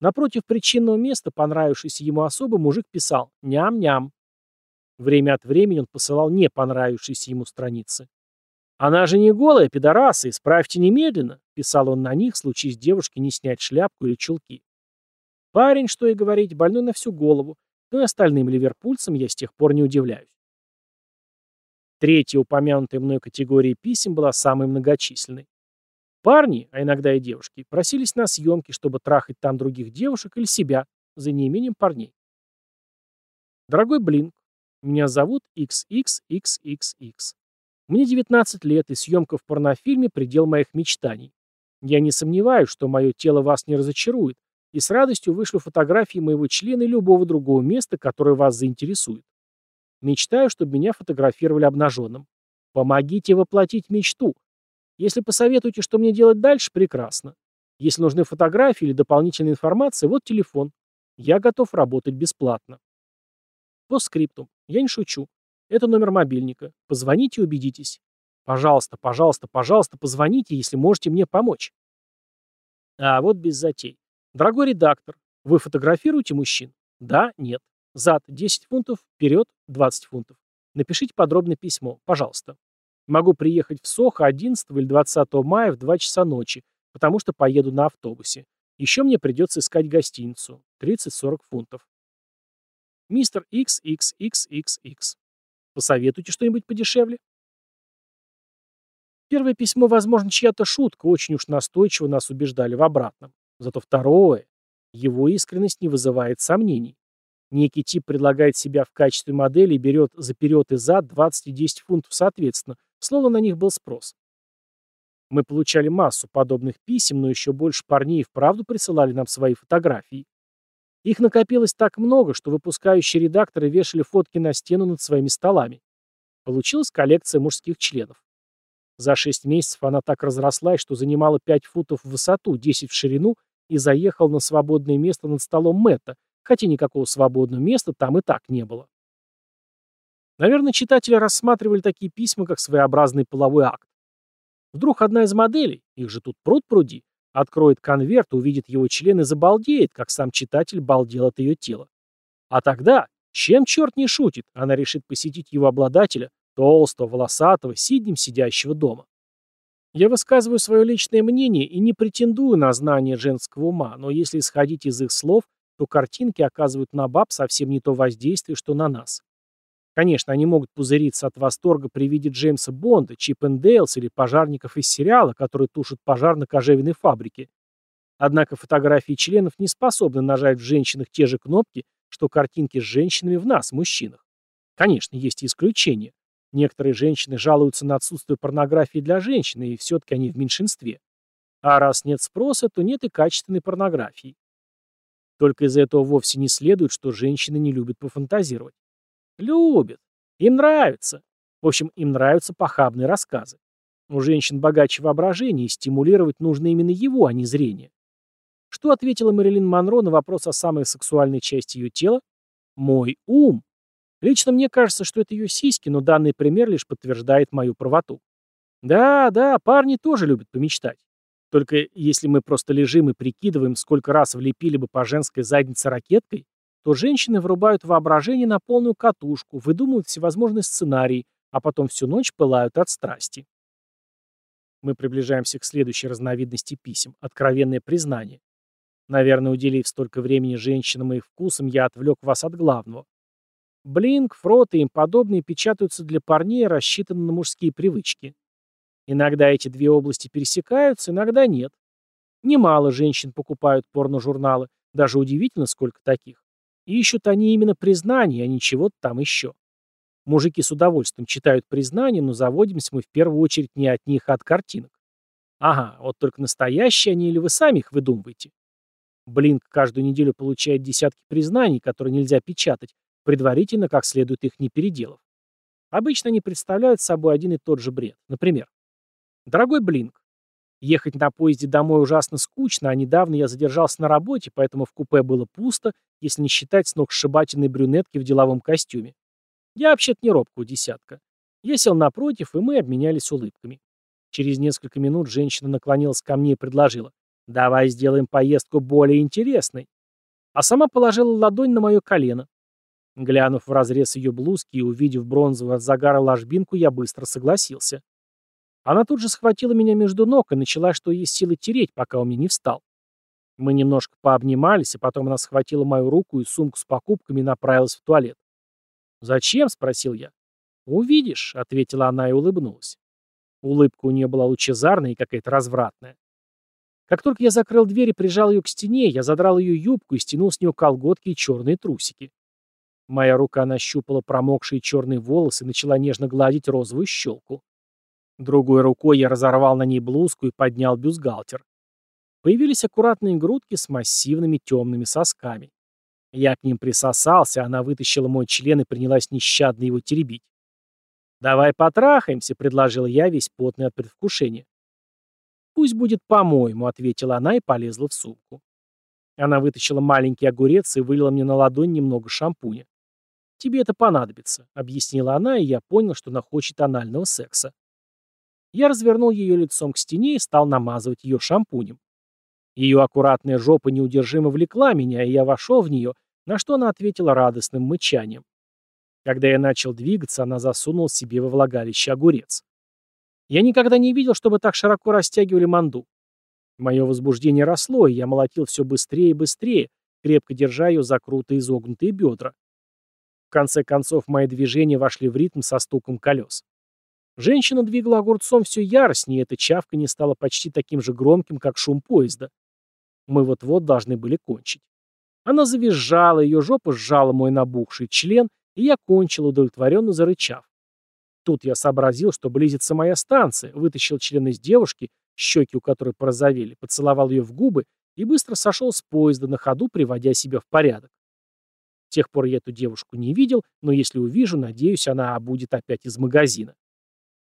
Speaker 1: Напротив причинного места понравившийся ему особо мужик писал «ням-ням». Время от времени он посылал не понравившиеся ему страницы. «Она же не голая, пидорасы, исправьте немедленно», — писал он на них, случись девушке не снять шляпку или чулки. Парень, что и говорить, больной на всю голову, но и остальным ливерпульцам я с тех пор не удивляюсь. Третья упомянутая мной категория писем была самой многочисленной. Парни, а иногда и девушки, просились на съемки, чтобы трахать там других девушек или себя, за неимением парней. Дорогой Блинк, меня зовут XXXXX. Мне 19 лет, и съемка в порнофильме – предел моих мечтаний. Я не сомневаюсь, что мое тело вас не разочарует, и с радостью вышлю фотографии моего члена и любого другого места, которое вас заинтересует. Мечтаю, чтобы меня фотографировали обнаженным. Помогите воплотить мечту. Если посоветуете, что мне делать дальше, прекрасно. Если нужны фотографии или дополнительная информация, вот телефон. Я готов работать бесплатно. По скрипту. Я не шучу. Это номер мобильника. Позвоните и убедитесь. Пожалуйста, пожалуйста, пожалуйста, позвоните, если можете мне помочь. А вот без затей. Дорогой редактор, вы фотографируете мужчин? Да, нет. Зад 10 фунтов, вперед 20 фунтов. Напишите подробное письмо, пожалуйста. Могу приехать в Сохо 11 или 20 мая в 2 часа ночи, потому что поеду на автобусе. Еще мне придется искать гостиницу. 30-40 фунтов. Мистер XXXXX. Посоветуйте что-нибудь подешевле. Первое письмо, возможно, чья-то шутка, очень уж настойчиво нас убеждали в обратном. Зато второе, его искренность не вызывает сомнений. Некий тип предлагает себя в качестве модели и берет за вперед и зад 20 и 10 фунтов соответственно, словно на них был спрос. Мы получали массу подобных писем, но еще больше парней вправду присылали нам свои фотографии. Их накопилось так много, что выпускающие редакторы вешали фотки на стену над своими столами. Получилась коллекция мужских членов. За 6 месяцев она так разрослась, что занимала 5 футов в высоту, 10 в ширину и заехал на свободное место над столом Мэтта, хотя никакого свободного места там и так не было. Наверное, читатели рассматривали такие письма, как своеобразный половой акт. Вдруг одна из моделей, их же тут пруд пруди, откроет конверт, увидит его член и забалдеет, как сам читатель балдел от ее тела. А тогда, чем черт не шутит, она решит посетить его обладателя, толстого, волосатого, сиднем сидящего дома. Я высказываю свое личное мнение и не претендую на знание женского ума, но если исходить из их слов, то картинки оказывают на баб совсем не то воздействие, что на нас. Конечно, они могут пузыриться от восторга при виде Джеймса Бонда, Чип Дейлс или пожарников из сериала, которые тушат пожар на кожевенной фабрике. Однако фотографии членов не способны нажать в женщинах те же кнопки, что картинки с женщинами в нас, мужчинах. Конечно, есть и исключения. Некоторые женщины жалуются на отсутствие порнографии для женщин, и все-таки они в меньшинстве. А раз нет спроса, то нет и качественной порнографии. Только из этого вовсе не следует, что женщины не любят пофантазировать. Любят. Им нравится. В общем, им нравятся похабные рассказы. У женщин богаче воображение, и стимулировать нужно именно его, а не зрение. Что ответила Мэрилин Монро на вопрос о самой сексуальной части ее тела? Мой ум. Лично мне кажется, что это ее сиськи, но данный пример лишь подтверждает мою правоту. Да, да, парни тоже любят помечтать. Только если мы просто лежим и прикидываем, сколько раз влепили бы по женской заднице ракеткой, то женщины врубают воображение на полную катушку, выдумывают всевозможные сценарии, а потом всю ночь пылают от страсти. Мы приближаемся к следующей разновидности писем – откровенное признание. Наверное, уделив столько времени женщинам и их вкусам, я отвлек вас от главного. Блинк, фрот и им подобные печатаются для парней, рассчитаны на мужские привычки. Иногда эти две области пересекаются, иногда нет. Немало женщин покупают порно-журналы, даже удивительно, сколько таких. Ищут они именно признание, а не чего-то там еще. Мужики с удовольствием читают признания, но заводимся мы в первую очередь не от них, а от картинок. Ага, вот только настоящие они или вы сами их выдумываете? Блинк каждую неделю получает десятки признаний, которые нельзя печатать, предварительно как следует их не переделав. Обычно они представляют собой один и тот же бред. Например, «Дорогой Блинк, ехать на поезде домой ужасно скучно, а недавно я задержался на работе, поэтому в купе было пусто, если не считать сногсшибательной брюнетки в деловом костюме. Я вообще-то не робкого десятка. Я сел напротив, и мы обменялись улыбками. Через несколько минут женщина наклонилась ко мне и предложила, «Давай сделаем поездку более интересной». А сама положила ладонь на мое колено. Глянув в разрез ее блузки и увидев бронзовую от загара ложбинку, я быстро согласился. Она тут же схватила меня между ног и начала, что есть силы тереть, пока у меня не встал. Мы немножко пообнимались, а потом она схватила мою руку и сумку с покупками и направилась в туалет. «Зачем?» — спросил я. «Увидишь», — ответила она и улыбнулась. Улыбка у нее была лучезарная и какая-то развратная. Как только я закрыл дверь и прижал ее к стене, я задрал ее юбку и стянул с нее колготки и черные трусики. Моя рука нащупала промокшие черные волосы и начала нежно гладить розовую щелку. Другой рукой я разорвал на ней блузку и поднял бюстгальтер. Появились аккуратные грудки с массивными темными сосками. Я к ним присосался, она вытащила мой член и принялась нещадно его теребить. «Давай потрахаемся», — предложил я, весь потный от предвкушения. «Пусть будет по-моему», — ответила она и полезла в сумку. Она вытащила маленький огурец и вылила мне на ладонь немного шампуня. «Тебе это понадобится», — объяснила она, и я понял, что она хочет анального секса. Я развернул ее лицом к стене и стал намазывать ее шампунем. Ее аккуратная жопа неудержимо влекла меня, и я вошел в нее, на что она ответила радостным мычанием. Когда я начал двигаться, она засунула себе во влагалище огурец. Я никогда не видел, чтобы так широко растягивали манду. Мое возбуждение росло, и я молотил все быстрее и быстрее, крепко держа ее за круто изогнутые бедра. В конце концов, мои движения вошли в ритм со стуком колес. Женщина двигала огурцом все яростнее, и эта чавка не стала почти таким же громким, как шум поезда. Мы вот-вот должны были кончить. Она завизжала, ее жопа сжала мой набухший член, и я кончил, удовлетворенно зарычав. Тут я сообразил, что близится моя станция, вытащил член из девушки, щеки у которой порозовели, поцеловал ее в губы и быстро сошел с поезда на ходу, приводя себя в порядок. С тех пор я эту девушку не видел, но если увижу, надеюсь, она будет опять из магазина.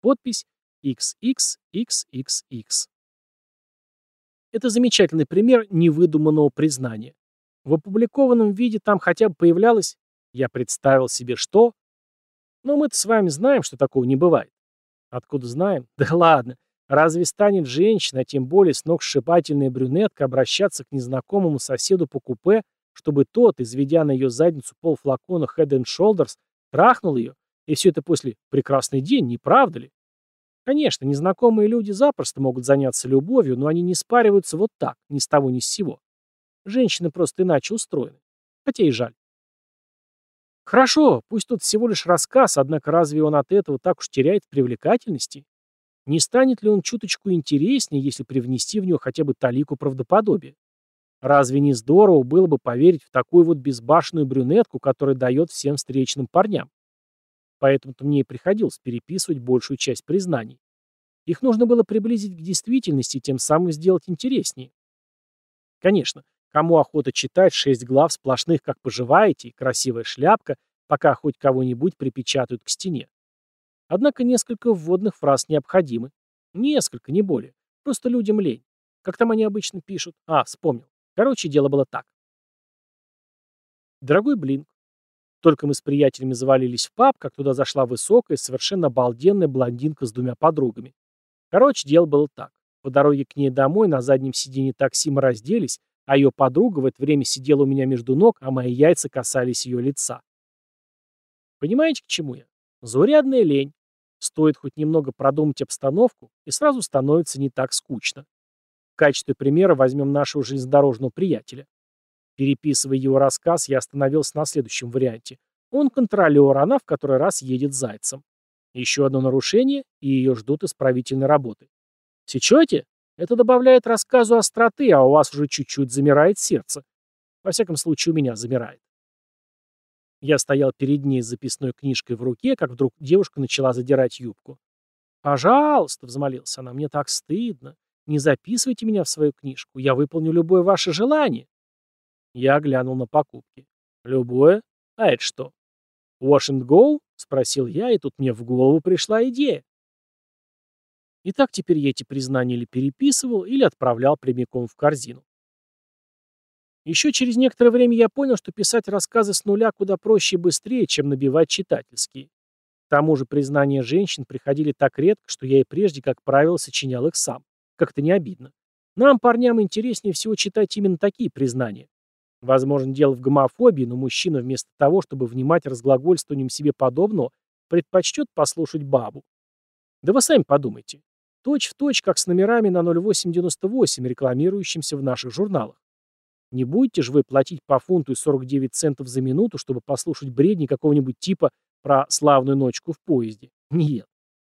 Speaker 1: Подпись XXXXX. Это замечательный пример невыдуманного признания. В опубликованном виде там хотя бы появлялось «я представил себе что?». Но мы-то с вами знаем, что такого не бывает. Откуда знаем? Да ладно. Разве станет женщина, а тем более сногсшибательная брюнетка, обращаться к незнакомому соседу по купе чтобы тот, изведя на ее задницу полфлакона Head and Shoulders, трахнул ее, и все это после «прекрасный день», не правда ли? Конечно, незнакомые люди запросто могут заняться любовью, но они не спариваются вот так, ни с того ни с сего. Женщины просто иначе устроены. Хотя и жаль. Хорошо, пусть тут всего лишь рассказ, однако разве он от этого так уж теряет привлекательности? Не станет ли он чуточку интереснее, если привнести в него хотя бы талику правдоподобия? Разве не здорово было бы поверить в такую вот безбашенную брюнетку, которая дает всем встречным парням? Поэтому-то мне и приходилось переписывать большую часть признаний. Их нужно было приблизить к действительности и тем самым сделать интереснее. Конечно, кому охота читать шесть глав сплошных «Как поживаете» и «Красивая шляпка», пока хоть кого-нибудь припечатают к стене. Однако несколько вводных фраз необходимы. Несколько, не более. Просто людям лень. Как там они обычно пишут? А, вспомнил. Короче, дело было так. Дорогой Блинк, только мы с приятелями завалились в паб, как туда зашла высокая, совершенно обалденная блондинка с двумя подругами. Короче, дело было так. По дороге к ней домой на заднем сиденье такси мы разделись, а ее подруга в это время сидела у меня между ног, а мои яйца касались ее лица. Понимаете, к чему я? Заурядная лень. Стоит хоть немного продумать обстановку, и сразу становится не так скучно. В качестве примера возьмем нашего железнодорожного приятеля. Переписывая его рассказ, я остановился на следующем варианте. Он контролер, она в который раз едет зайцем. Еще одно нарушение, и ее ждут исправительной работы. Сечете? Это добавляет рассказу остроты, а у вас уже чуть-чуть замирает сердце. Во всяком случае, у меня замирает. Я стоял перед ней с записной книжкой в руке, как вдруг девушка начала задирать юбку. «Пожалуйста», — взмолился она, — «мне так стыдно. Не записывайте меня в свою книжку. Я выполню любое ваше желание. Я глянул на покупки. Любое? А это что? Wash and go? Спросил я, и тут мне в голову пришла идея. Итак, теперь я эти признания или переписывал, или отправлял прямиком в корзину. Еще через некоторое время я понял, что писать рассказы с нуля куда проще и быстрее, чем набивать читательские. К тому же признания женщин приходили так редко, что я и прежде, как правило, сочинял их сам. Как-то не обидно. Нам, парням, интереснее всего читать именно такие признания. Возможно, дело в гомофобии, но мужчина вместо того, чтобы внимать разглагольствованием себе подобного, предпочтет послушать бабу. Да вы сами подумайте. Точь в точь, как с номерами на 0898, рекламирующимся в наших журналах. Не будете же вы платить по фунту и 49 центов за минуту, чтобы послушать бредни какого-нибудь типа про славную ночку в поезде? Нет.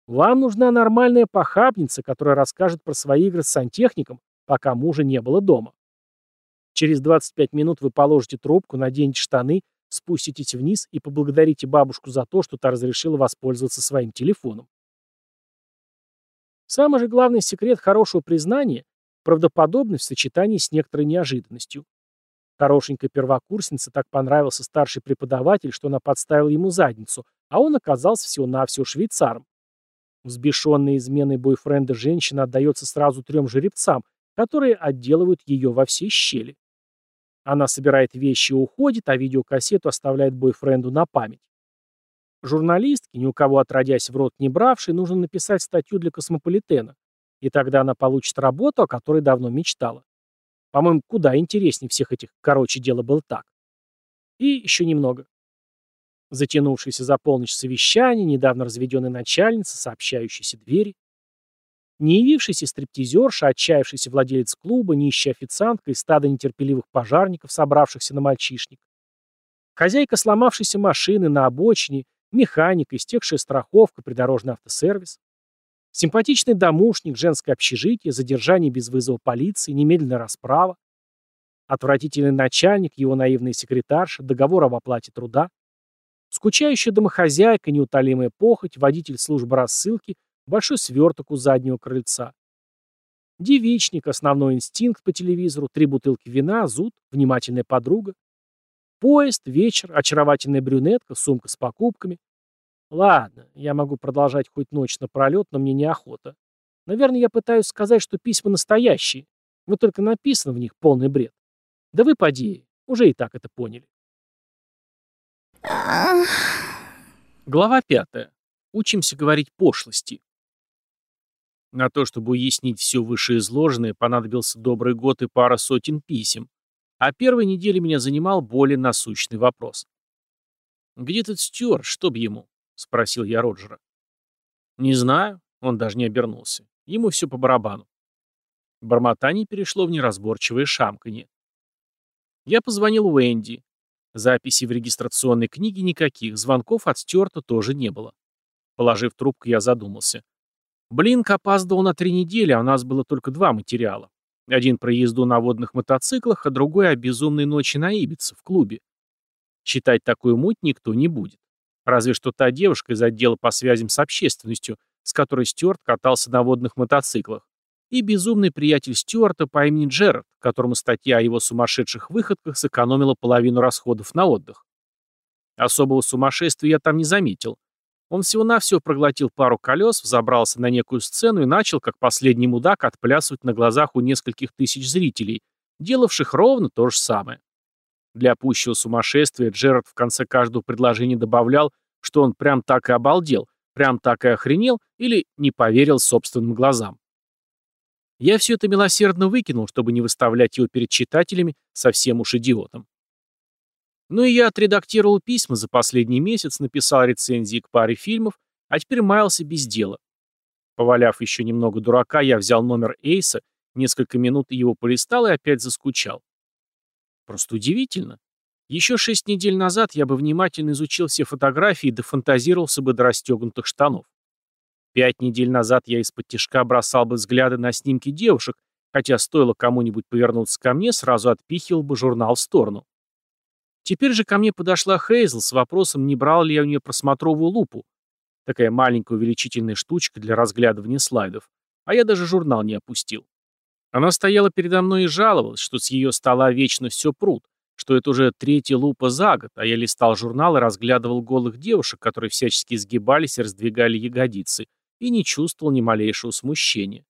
Speaker 1: Вам нужна нормальная похабница, которая расскажет про свои игры с сантехником, пока мужа не было дома. Через 25 минут вы положите трубку, наденете штаны, спуститесь вниз и поблагодарите бабушку за то, что та разрешила воспользоваться своим телефоном. Самый же главный секрет хорошего признания – правдоподобность в сочетании с некоторой неожиданностью. Хорошенькой первокурснице так понравился старший преподаватель, что она подставила ему задницу, а он оказался всего-навсего швейцаром. Взбешенная изменой бойфренда женщина отдается сразу трем жеребцам, которые отделывают ее во все щели. Она собирает вещи и уходит, а видеокассету оставляет бойфренду на память. Журналистке, ни у кого отродясь в рот не бравшей, нужно написать статью для Космополитена, и тогда она получит работу, о которой давно мечтала. По-моему, куда интереснее всех этих «короче, дело было так». И еще немного. Затянувшееся за полночь совещание, недавно разведенная начальница, сообщающиеся двери. Не явившийся стриптизерша, отчаявшийся владелец клуба, нищая официантка и стадо нетерпеливых пожарников, собравшихся на мальчишник. Хозяйка сломавшейся машины на обочине, механик, истекшая страховка, придорожный автосервис. Симпатичный домушник, женское общежитие, задержание без вызова полиции, немедленная расправа. Отвратительный начальник, его наивная секретарша, договор об оплате труда. Скучающая домохозяйка, неутолимая похоть, водитель службы рассылки, большой сверток у заднего крыльца. Девичник, основной инстинкт по телевизору, три бутылки вина, зуд, внимательная подруга. Поезд, вечер, очаровательная брюнетка, сумка с покупками. Ладно, я могу продолжать хоть ночь напролет, но мне неохота. Наверное, я пытаюсь сказать, что письма настоящие. Вот только написано в них полный бред. Да вы, поди, уже и так это поняли. Глава пятая. Учимся говорить пошлости. На то, чтобы уяснить все вышеизложенное, понадобился добрый год и пара сотен писем. А первой недели меня занимал более насущный вопрос. «Где тут Стюарт, чтоб ему?» — спросил я Роджера. «Не знаю», — он даже не обернулся. Ему все по барабану. Бормотание перешло в неразборчивое шамканье. Я позвонил Уэнди. Записей в регистрационной книге никаких, звонков от Стюарта тоже не было. Положив трубку, я задумался. Блинк опаздывал на три недели, а у нас было только два материала. Один про езду на водных мотоциклах, а другой о безумной ночи на Ибице, в клубе. Читать такую муть никто не будет. Разве что та девушка из отдела по связям с общественностью, с которой Стюарт катался на водных мотоциклах и безумный приятель Стюарта по имени Джерард, которому статья о его сумасшедших выходках сэкономила половину расходов на отдых. Особого сумасшествия я там не заметил. Он всего-навсего проглотил пару колес, взобрался на некую сцену и начал, как последний мудак, отплясывать на глазах у нескольких тысяч зрителей, делавших ровно то же самое. Для пущего сумасшествия Джерард в конце каждого предложения добавлял, что он прям так и обалдел, прям так и охренел или не поверил собственным глазам. Я все это милосердно выкинул, чтобы не выставлять его перед читателями совсем уж идиотом. Ну и я отредактировал письма за последний месяц, написал рецензии к паре фильмов, а теперь маялся без дела. Поваляв еще немного дурака, я взял номер Эйса, несколько минут его полистал и опять заскучал. Просто удивительно. Еще шесть недель назад я бы внимательно изучил все фотографии и дофантазировался бы до расстегнутых штанов. Пять недель назад я из-под тишка бросал бы взгляды на снимки девушек, хотя стоило кому-нибудь повернуться ко мне, сразу отпихивал бы журнал в сторону. Теперь же ко мне подошла Хейзл с вопросом, не брал ли я у нее просмотровую лупу. Такая маленькая увеличительная штучка для разглядывания слайдов. А я даже журнал не опустил. Она стояла передо мной и жаловалась, что с ее стола вечно все прут, что это уже третья лупа за год, а я листал журнал и разглядывал голых девушек, которые всячески изгибались и раздвигали ягодицы, и не чувствовал ни малейшего смущения.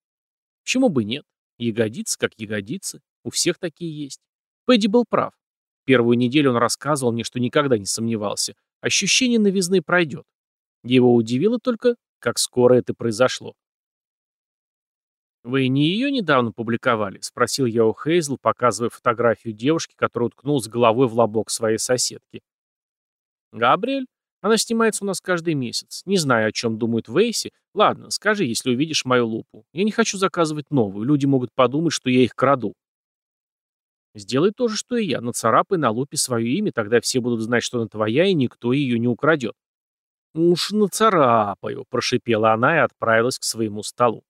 Speaker 1: Почему бы нет? Ягодицы как ягодицы. У всех такие есть. Пэдди был прав. Первую неделю он рассказывал мне, что никогда не сомневался. Ощущение новизны пройдет. Его удивило только, как скоро это произошло. «Вы не ее недавно публиковали?» — спросил я у Хейзл, показывая фотографию девушки, которая уткнулась головой в лобок своей соседки. «Габриэль? Она снимается у нас каждый месяц. Не знаю, о чем думают Вейси. Ладно, скажи, если увидишь мою лупу. Я не хочу заказывать новую. Люди могут подумать, что я их краду. Сделай то же, что и я. Нацарапай на лупе свое имя, тогда все будут знать, что она твоя, и никто ее не украдет. «Уж нацарапаю», — прошипела она и отправилась к своему столу.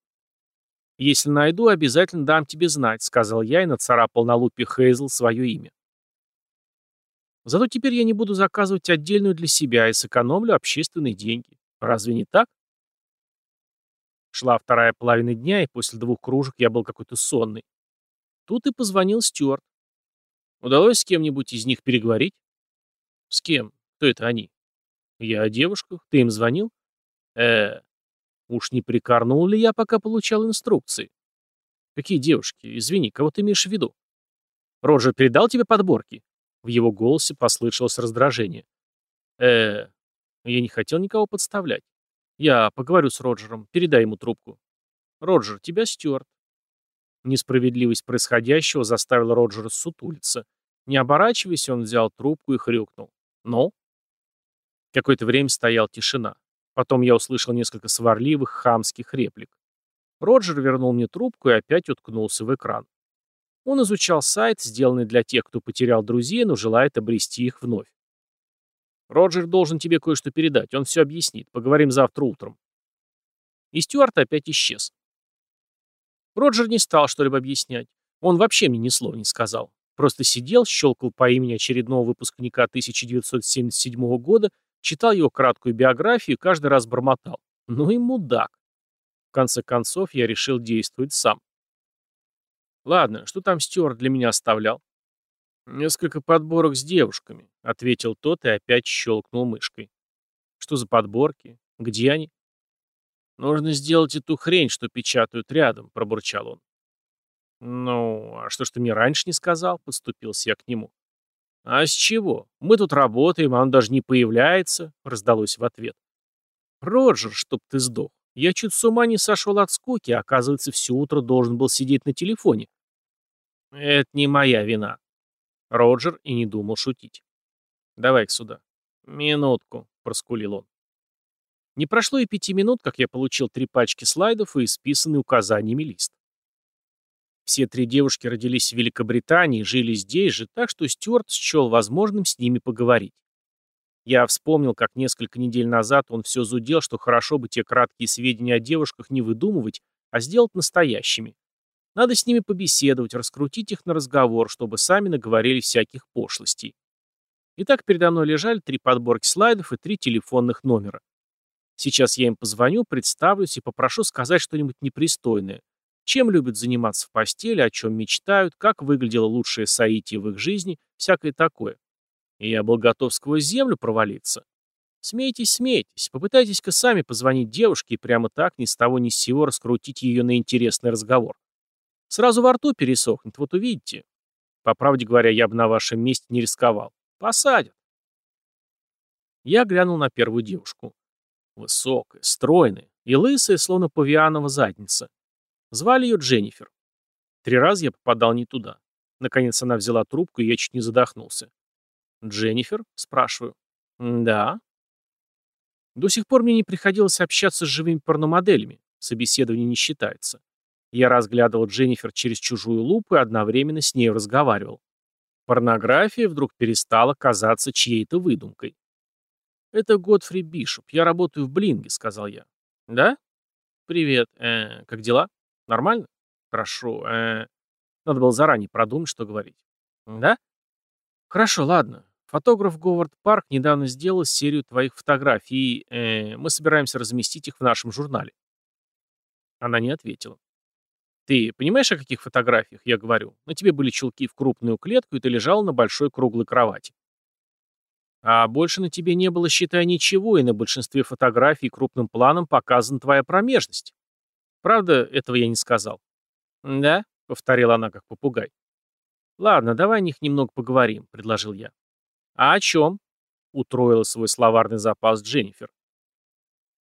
Speaker 1: «Если найду, обязательно дам тебе знать», — сказал я и нацарапал на лупе Хейзл свое имя. Зато теперь я не буду заказывать отдельную для себя и сэкономлю общественные деньги. Разве не так? Шла вторая половина дня, и после двух кружек я был какой-то сонный. Тут и позвонил Стюарт. Удалось с кем-нибудь из них переговорить? С кем? Кто это они? Я о девушках. Ты им звонил? э Уж не прикорнул ли я, пока получал инструкции? Какие девушки? Извини, кого ты имеешь в виду? Роджер передал тебе подборки? В его голосе послышалось раздражение. э Я не хотел никого подставлять. Я поговорю с Роджером. Передай ему трубку. Роджер, тебя Стюарт. Несправедливость происходящего заставила Роджера сутулиться. Не оборачиваясь, он взял трубку и хрюкнул. «Ну?» Какое-то время стояла тишина. Потом я услышал несколько сварливых, хамских реплик. Роджер вернул мне трубку и опять уткнулся в экран. Он изучал сайт, сделанный для тех, кто потерял друзей, но желает обрести их вновь. «Роджер должен тебе кое-что передать, он все объяснит. Поговорим завтра утром». И Стюарт опять исчез. Роджер не стал что-либо объяснять. Он вообще мне ни слова не сказал. Просто сидел, щелкал по имени очередного выпускника 1977 года, читал его краткую биографию и каждый раз бормотал. Ну и мудак. В конце концов, я решил действовать сам. Ладно, что там Стюарт для меня оставлял? Несколько подборок с девушками, ответил тот и опять щелкнул мышкой. Что за подборки? Где они? Нужно сделать эту хрень, что печатают рядом, пробурчал он. «Ну, а что ж ты мне раньше не сказал?» — подступился я к нему. «А с чего? Мы тут работаем, а он даже не появляется», — раздалось в ответ. «Роджер, чтоб ты сдох. Я чуть с ума не сошел от скуки, а оказывается, все утро должен был сидеть на телефоне». «Это не моя вина». Роджер и не думал шутить. «Давай-ка сюда». «Минутку», — проскулил он. Не прошло и пяти минут, как я получил три пачки слайдов и исписанный указаниями лист. Все три девушки родились в Великобритании жили здесь же, так что Стюарт счел возможным с ними поговорить. Я вспомнил, как несколько недель назад он все зудел, что хорошо бы те краткие сведения о девушках не выдумывать, а сделать настоящими. Надо с ними побеседовать, раскрутить их на разговор, чтобы сами наговорили всяких пошлостей. Итак, передо мной лежали три подборки слайдов и три телефонных номера. Сейчас я им позвоню, представлюсь и попрошу сказать что-нибудь непристойное, чем любят заниматься в постели, о чем мечтают, как выглядело лучшее соитие в их жизни, всякое такое. И я был готов сквозь землю провалиться. Смейтесь, смейтесь, попытайтесь-ка сами позвонить девушке и прямо так, ни с того ни с сего, раскрутить ее на интересный разговор. Сразу во рту пересохнет, вот увидите. По правде говоря, я бы на вашем месте не рисковал. Посадят. Я глянул на первую девушку. Высокая, стройная и лысая, словно павианова задница. Звали ее Дженнифер. Три раза я попадал не туда. Наконец она взяла трубку, и я чуть не задохнулся. «Дженнифер?» — спрашиваю. «Да». До сих пор мне не приходилось общаться с живыми порномоделями. Собеседование не считается. Я разглядывал Дженнифер через чужую лупу и одновременно с ней разговаривал. Порнография вдруг перестала казаться чьей-то выдумкой. «Это Годфри Бишоп. Я работаю в Блинге», — сказал я. «Да? Привет. Э, как дела?» Нормально? Хорошо. Э, надо было заранее продумать, что говорить. Да? Хорошо, ладно. Фотограф Говард Парк недавно сделал серию твоих фотографий, и э, мы собираемся разместить их в нашем журнале. Она не ответила. Ты понимаешь, о каких фотографиях я говорю? На тебе были чулки в крупную клетку, и ты лежал на большой круглой кровати. А больше на тебе не было, считай, ничего, и на большинстве фотографий крупным планом показана твоя промежность. Правда, этого я не сказал. «Да?» — повторила она, как попугай. «Ладно, давай о них немного поговорим», — предложил я. «А о чем?» — утроила свой словарный запас Дженнифер.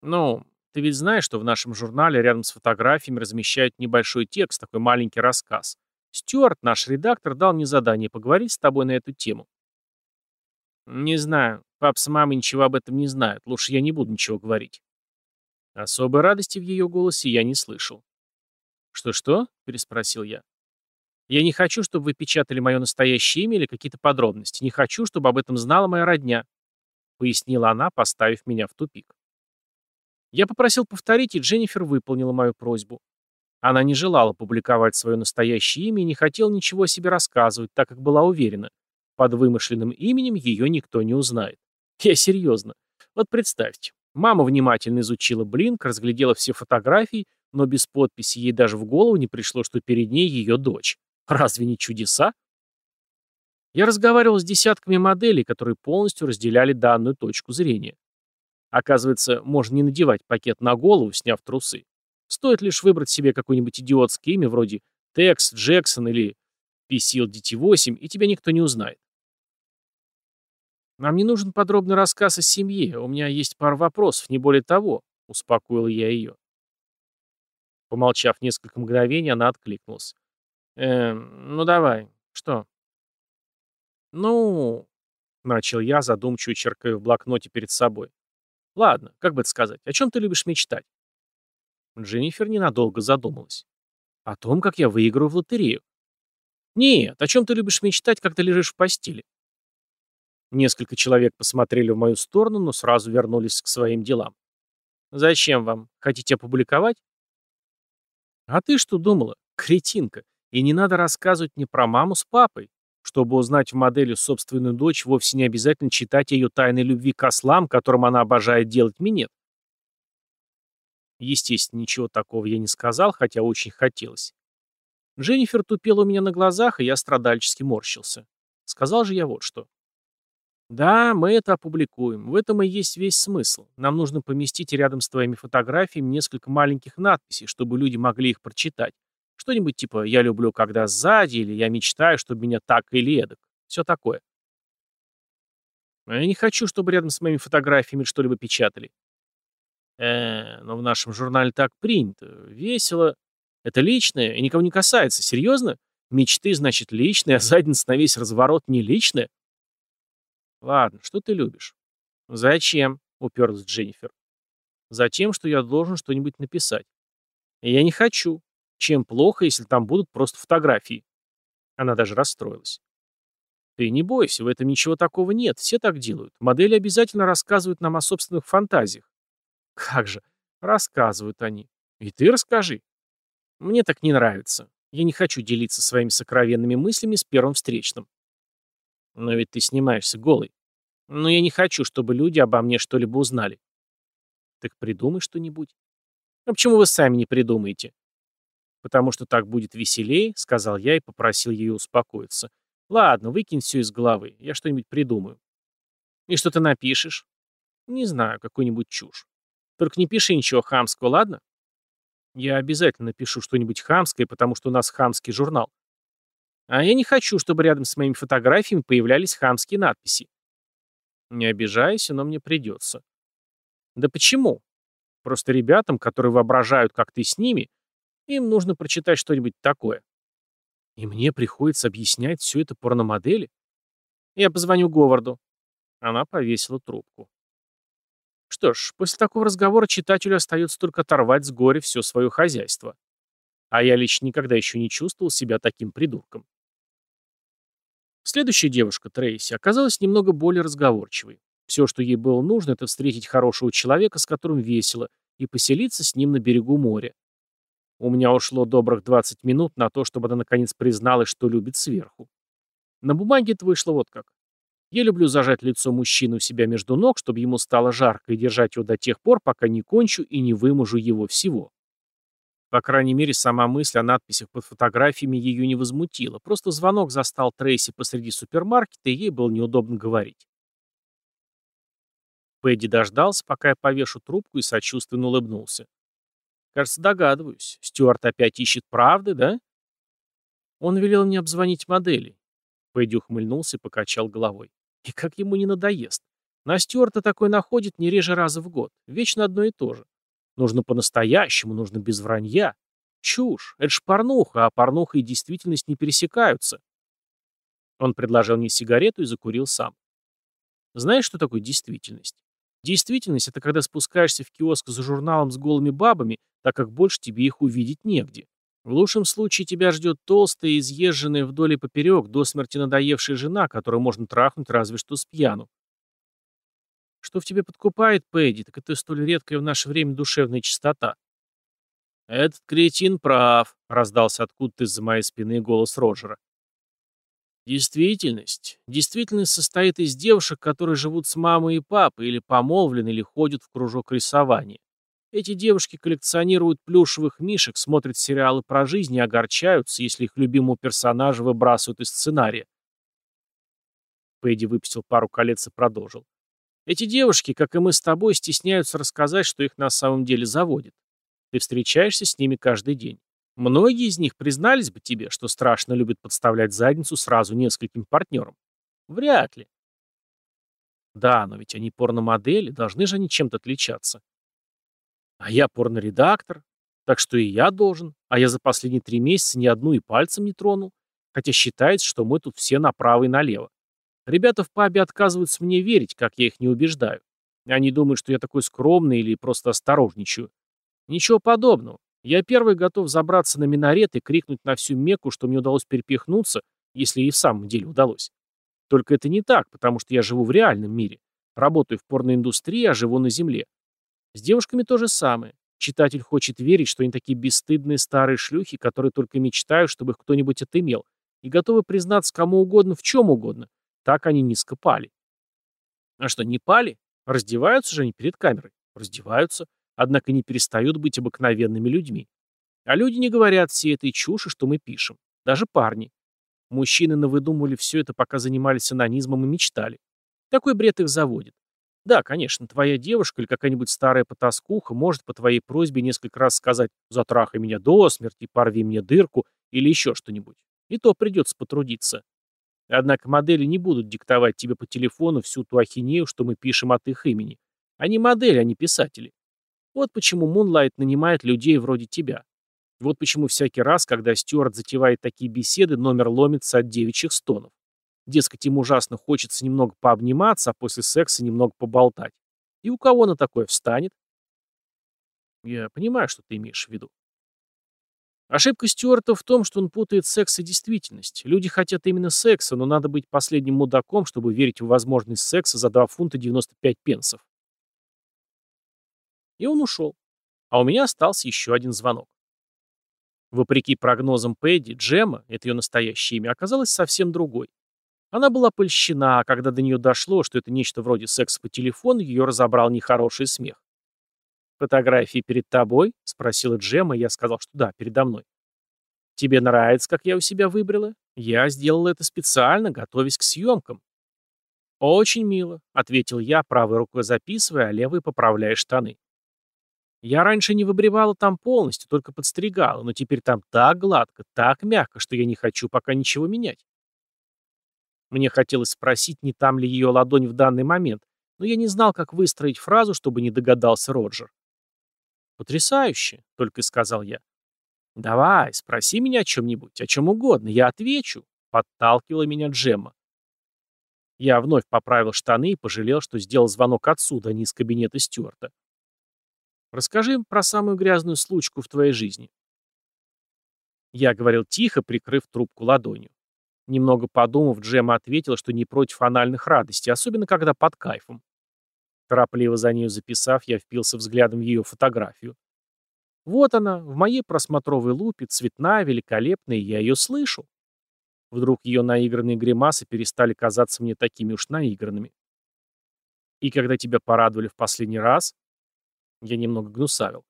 Speaker 1: «Ну, ты ведь знаешь, что в нашем журнале рядом с фотографиями размещают небольшой текст, такой маленький рассказ. Стюарт, наш редактор, дал мне задание поговорить с тобой на эту тему». «Не знаю. Пап с мамой ничего об этом не знают. Лучше я не буду ничего говорить». Особой радости в ее голосе я не слышал. «Что-что?» — переспросил я. «Я не хочу, чтобы вы печатали мое настоящее имя или какие-то подробности. Не хочу, чтобы об этом знала моя родня». пояснила она, поставив меня в тупик. Я попросил повторить, и Дженнифер выполнила мою просьбу. Она не желала публиковать свое настоящее имя и не хотела ничего о себе рассказывать, так как была уверена, под вымышленным именем ее никто не узнает. Я серьезно. Вот представьте, мама внимательно изучила Блинк, разглядела все фотографии, но без подписи ей даже в голову не пришло, что перед ней ее дочь. Разве не чудеса? Я разговаривал с десятками моделей, которые полностью разделяли данную точку зрения. Оказывается, можно не надевать пакет на голову, сняв трусы. Стоит лишь выбрать себе какое-нибудь идиотское имя вроде Текс, Джексон или PCL DT8, и тебя никто не узнает. «Нам не нужен подробный рассказ о семье, у меня есть пара вопросов, не более того», — успокоил я ее. Помолчав несколько мгновений, она откликнулась. «Эм, ну давай, что?» «Ну...» — начал я, задумчиво черкая в блокноте перед собой. «Ладно, как бы это сказать, о чем ты любишь мечтать?» Дженнифер ненадолго задумалась. «О том, как я выиграю в лотерею». «Нет, о чем ты любишь мечтать, когда лежишь в постели?» Несколько человек посмотрели в мою сторону, но сразу вернулись к своим делам. «Зачем вам? Хотите опубликовать?» «А ты что думала? Кретинка. И не надо рассказывать мне про маму с папой. Чтобы узнать в модели собственную дочь, вовсе не обязательно читать ее тайной любви к ослам, которым она обожает делать минет». Естественно, ничего такого я не сказал, хотя очень хотелось. Дженнифер тупела у меня на глазах, и я страдальчески морщился. Сказал же я вот что. Да, мы это опубликуем. В этом и есть весь смысл. Нам нужно поместить рядом с твоими фотографиями несколько маленьких надписей, чтобы люди могли их прочитать. Что-нибудь типа «Я люблю, когда сзади» или «Я мечтаю, чтобы меня так или эдак». Все такое. Я не хочу, чтобы рядом с моими фотографиями что-либо печатали. Э, но в нашем журнале так принято. Весело. Это личное и никого не касается. Серьезно? Мечты, значит, личные, а задница на весь разворот не личная? Ладно, что ты любишь? Зачем? Уперлась Дженнифер. Затем, что я должен что-нибудь написать. я не хочу. Чем плохо, если там будут просто фотографии? Она даже расстроилась. Ты не бойся, в этом ничего такого нет, все так делают. Модели обязательно рассказывают нам о собственных фантазиях. Как же, рассказывают они. И ты расскажи. Мне так не нравится. Я не хочу делиться своими сокровенными мыслями с первым встречным. Но ведь ты снимаешься голый. Но я не хочу, чтобы люди обо мне что-либо узнали. Так придумай что-нибудь. А почему вы сами не придумаете? Потому что так будет веселее, сказал я и попросил ее успокоиться. Ладно, выкинь все из головы, я что-нибудь придумаю. И что ты напишешь? Не знаю, какую-нибудь чушь. Только не пиши ничего хамского, ладно? Я обязательно напишу что-нибудь хамское, потому что у нас хамский журнал. А я не хочу, чтобы рядом с моими фотографиями появлялись хамские надписи. Не обижайся, но мне придется. Да почему? Просто ребятам, которые воображают, как ты с ними, им нужно прочитать что-нибудь такое. И мне приходится объяснять все это порномодели? Я позвоню Говарду. Она повесила трубку. Что ж, после такого разговора читателю остается только оторвать с горя все свое хозяйство. А я лично никогда еще не чувствовал себя таким придурком. Следующая девушка, Трейси, оказалась немного более разговорчивой. Все, что ей было нужно, это встретить хорошего человека, с которым весело, и поселиться с ним на берегу моря. У меня ушло добрых 20 минут на то, чтобы она наконец призналась, что любит сверху. На бумаге это вышло вот как. Я люблю зажать лицо мужчины у себя между ног, чтобы ему стало жарко, и держать его до тех пор, пока не кончу и не выможу его всего. По крайней мере, сама мысль о надписях под фотографиями ее не возмутила. Просто звонок застал Трейси посреди супермаркета, и ей было неудобно говорить. Пэдди дождался, пока я повешу трубку и сочувственно улыбнулся. «Кажется, догадываюсь. Стюарт опять ищет правды, да?» Он велел мне обзвонить модели. Пэдди ухмыльнулся и покачал головой. И как ему не надоест. На Стюарта такой находит не реже раза в год. Вечно одно и то же. Нужно по-настоящему, нужно без вранья. Чушь. Это ж порнуха, а порнуха и действительность не пересекаются. Он предложил мне сигарету и закурил сам. Знаешь, что такое действительность? Действительность — это когда спускаешься в киоск за журналом с голыми бабами, так как больше тебе их увидеть негде. В лучшем случае тебя ждет толстая, изъезженная вдоль и поперек, до смерти надоевшая жена, которую можно трахнуть разве что с пьяну. Что в тебе подкупает, Пэдди, так это столь редкая в наше время душевная чистота. Этот кретин прав, раздался откуда-то из-за моей спины голос Роджера. Действительность. Действительность состоит из девушек, которые живут с мамой и папой, или помолвлены, или ходят в кружок рисования. Эти девушки коллекционируют плюшевых мишек, смотрят сериалы про жизнь и огорчаются, если их любимого персонажа выбрасывают из сценария. Пэдди выпустил пару колец и продолжил. Эти девушки, как и мы с тобой, стесняются рассказать, что их на самом деле заводит. Ты встречаешься с ними каждый день. Многие из них признались бы тебе, что страшно любят подставлять задницу сразу нескольким партнерам. Вряд ли. Да, но ведь они порномодели, должны же они чем-то отличаться. А я порноредактор, так что и я должен, а я за последние три месяца ни одну и пальцем не тронул, хотя считается, что мы тут все направо и налево. Ребята в пабе отказываются мне верить, как я их не убеждаю. Они думают, что я такой скромный или просто осторожничаю. Ничего подобного. Я первый готов забраться на минарет и крикнуть на всю Мекку, что мне удалось перепихнуться, если и в самом деле удалось. Только это не так, потому что я живу в реальном мире. Работаю в порноиндустрии, а живу на земле. С девушками то же самое. Читатель хочет верить, что они такие бесстыдные старые шлюхи, которые только мечтают, чтобы их кто-нибудь отымел, и готовы признаться кому угодно в чем угодно. Так они низко пали. А что, не пали? Раздеваются же они перед камерой. Раздеваются однако не перестают быть обыкновенными людьми. А люди не говорят всей этой чуши, что мы пишем. Даже парни. Мужчины навыдумывали все это, пока занимались анонизмом и мечтали. Такой бред их заводит. Да, конечно, твоя девушка или какая-нибудь старая потаскуха может по твоей просьбе несколько раз сказать «затрахай меня до смерти», «порви мне дырку» или еще что-нибудь. И то придется потрудиться. Однако модели не будут диктовать тебе по телефону всю ту ахинею, что мы пишем от их имени. Они модели, а не писатели. Вот почему Мунлайт нанимает людей вроде тебя. Вот почему всякий раз, когда Стюарт затевает такие беседы, номер ломится от девичьих стонов. Дескать, им ужасно хочется немного пообниматься, а после секса немного поболтать. И у кого на такое встанет? Я понимаю, что ты имеешь в виду. Ошибка Стюарта в том, что он путает секс и действительность. Люди хотят именно секса, но надо быть последним мудаком, чтобы верить в возможность секса за 2 фунта 95 пенсов. И он ушел. А у меня остался еще один звонок. Вопреки прогнозам Пэдди, Джема, это ее настоящее имя, оказалась совсем другой. Она была польщена, а когда до нее дошло, что это нечто вроде секса по телефону, ее разобрал нехороший смех. «Фотографии перед тобой?» — спросила Джема, и я сказал, что да, передо мной. «Тебе нравится, как я у себя выбрала? Я сделала это специально, готовясь к съемкам». «Очень мило», — ответил я, правой рукой записывая, а левой поправляя штаны. Я раньше не выбривала там полностью, только подстригала, но теперь там так гладко, так мягко, что я не хочу пока ничего менять. Мне хотелось спросить, не там ли ее ладонь в данный момент, но я не знал, как выстроить фразу, чтобы не догадался Роджер. «Потрясающе», — только и сказал я. «Давай, спроси меня о чем-нибудь, о чем угодно, я отвечу», — подталкивала меня Джемма. Я вновь поправил штаны и пожалел, что сделал звонок отсюда, а не из кабинета Стюарта. Расскажи им про самую грязную случку в твоей жизни. Я говорил тихо, прикрыв трубку ладонью. Немного подумав, Джема ответила, что не против анальных радостей, особенно когда под кайфом. Торопливо за нею записав, я впился взглядом в ее фотографию. Вот она, в моей просмотровой лупе, цветная, великолепная, и я ее слышу. Вдруг ее наигранные гримасы перестали казаться мне такими уж наигранными. И когда тебя порадовали в последний раз, я немного гнусавил.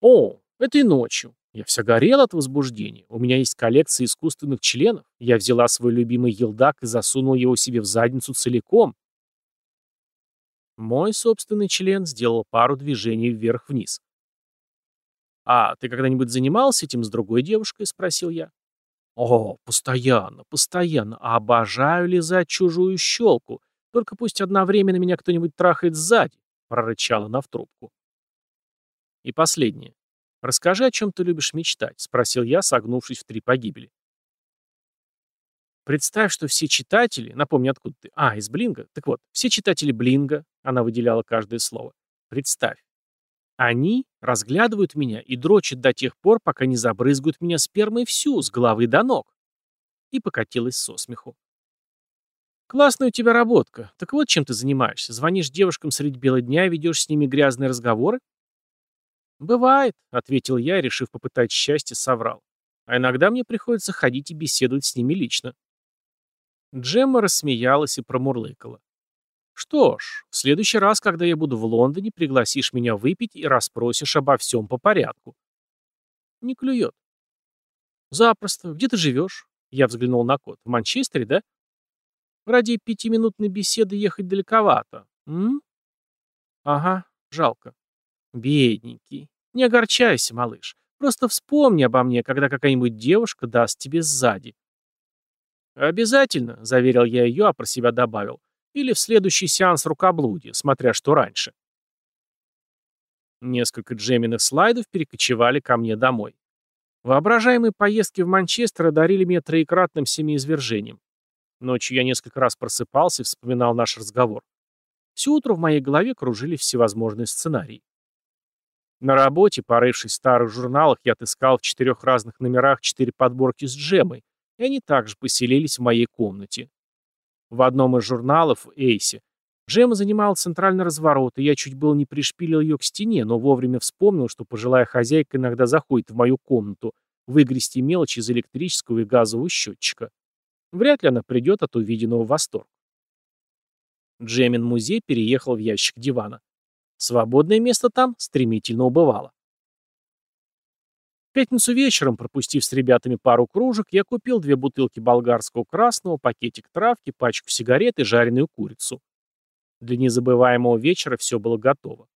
Speaker 1: О, этой ночью. Я вся горела от возбуждения. У меня есть коллекция искусственных членов. Я взяла свой любимый елдак и засунула его себе в задницу целиком. Мой собственный член сделал пару движений вверх-вниз. «А ты когда-нибудь занимался этим с другой девушкой?» — спросил я. «О, постоянно, постоянно. Обожаю лизать чужую щелку. Только пусть одновременно меня кто-нибудь трахает сзади», — прорычала она в трубку. И последнее. «Расскажи, о чем ты любишь мечтать», — спросил я, согнувшись в три погибели. Представь, что все читатели, напомни, откуда ты, а, из Блинга, так вот, все читатели Блинга, она выделяла каждое слово, представь, они разглядывают меня и дрочат до тех пор, пока не забрызгают меня спермой всю, с головы до ног. И покатилась со смеху. «Классная у тебя работка. Так вот, чем ты занимаешься? Звонишь девушкам средь бела дня и ведешь с ними грязные разговоры?» «Бывает», — ответил я, решив попытать счастье, соврал. «А иногда мне приходится ходить и беседовать с ними лично». Джемма рассмеялась и промурлыкала. «Что ж, в следующий раз, когда я буду в Лондоне, пригласишь меня выпить и расспросишь обо всем по порядку». Не клюет. «Запросто. Где ты живешь?» Я взглянул на код. «В Манчестере, да?» «Ради пятиминутной беседы ехать далековато. М? Ага, жалко. Бедненький. Не огорчайся, малыш. Просто вспомни обо мне, когда какая-нибудь девушка даст тебе сзади». «Обязательно», — заверил я ее, а про себя добавил. «Или в следующий сеанс рукоблудия, смотря что раньше». Несколько джеминых слайдов перекочевали ко мне домой. Воображаемые поездки в Манчестер одарили меня троекратным семиизвержением. Ночью я несколько раз просыпался и вспоминал наш разговор. Все утро в моей голове кружили всевозможные сценарии. На работе, порывшись в старых журналах, я отыскал в четырех разных номерах четыре подборки с джемой, и они также поселились в моей комнате. В одном из журналов, Эйсе, Джема занимала центральный разворот, и я чуть было не пришпилил ее к стене, но вовремя вспомнил, что пожилая хозяйка иногда заходит в мою комнату выгрести мелочи из электрического и газового счетчика. Вряд ли она придет от увиденного в восторг. Джемин музей переехал в ящик дивана. Свободное место там стремительно убывало. В пятницу вечером, пропустив с ребятами пару кружек, я купил две бутылки болгарского красного, пакетик травки, пачку сигарет и жареную курицу. Для незабываемого вечера все было готово.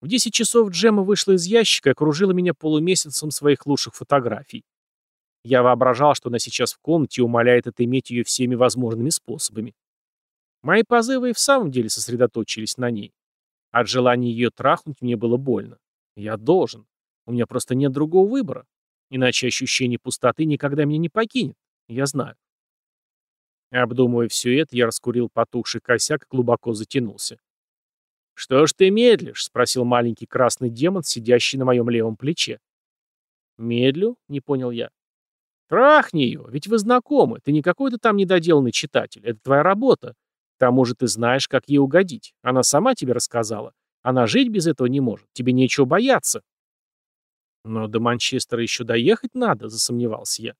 Speaker 1: В 10 часов Джема вышла из ящика и окружила меня полумесяцем своих лучших фотографий. Я воображал, что она сейчас в комнате и умоляет отыметь ее всеми возможными способами. Мои позывы и в самом деле сосредоточились на ней. От желания ее трахнуть мне было больно. Я должен. У меня просто нет другого выбора. Иначе ощущение пустоты никогда меня не покинет. Я знаю. Обдумывая все это, я раскурил потухший косяк и глубоко затянулся. «Что ж ты медлишь?» — спросил маленький красный демон, сидящий на моем левом плече. «Медлю?» — не понял я. «Трахни ее, ведь вы знакомы, ты не какой-то там недоделанный читатель, это твоя работа. К тому же ты знаешь, как ей угодить. Она сама тебе рассказала. Она жить без этого не может, тебе нечего бояться». «Но до Манчестера еще доехать надо», — засомневался я.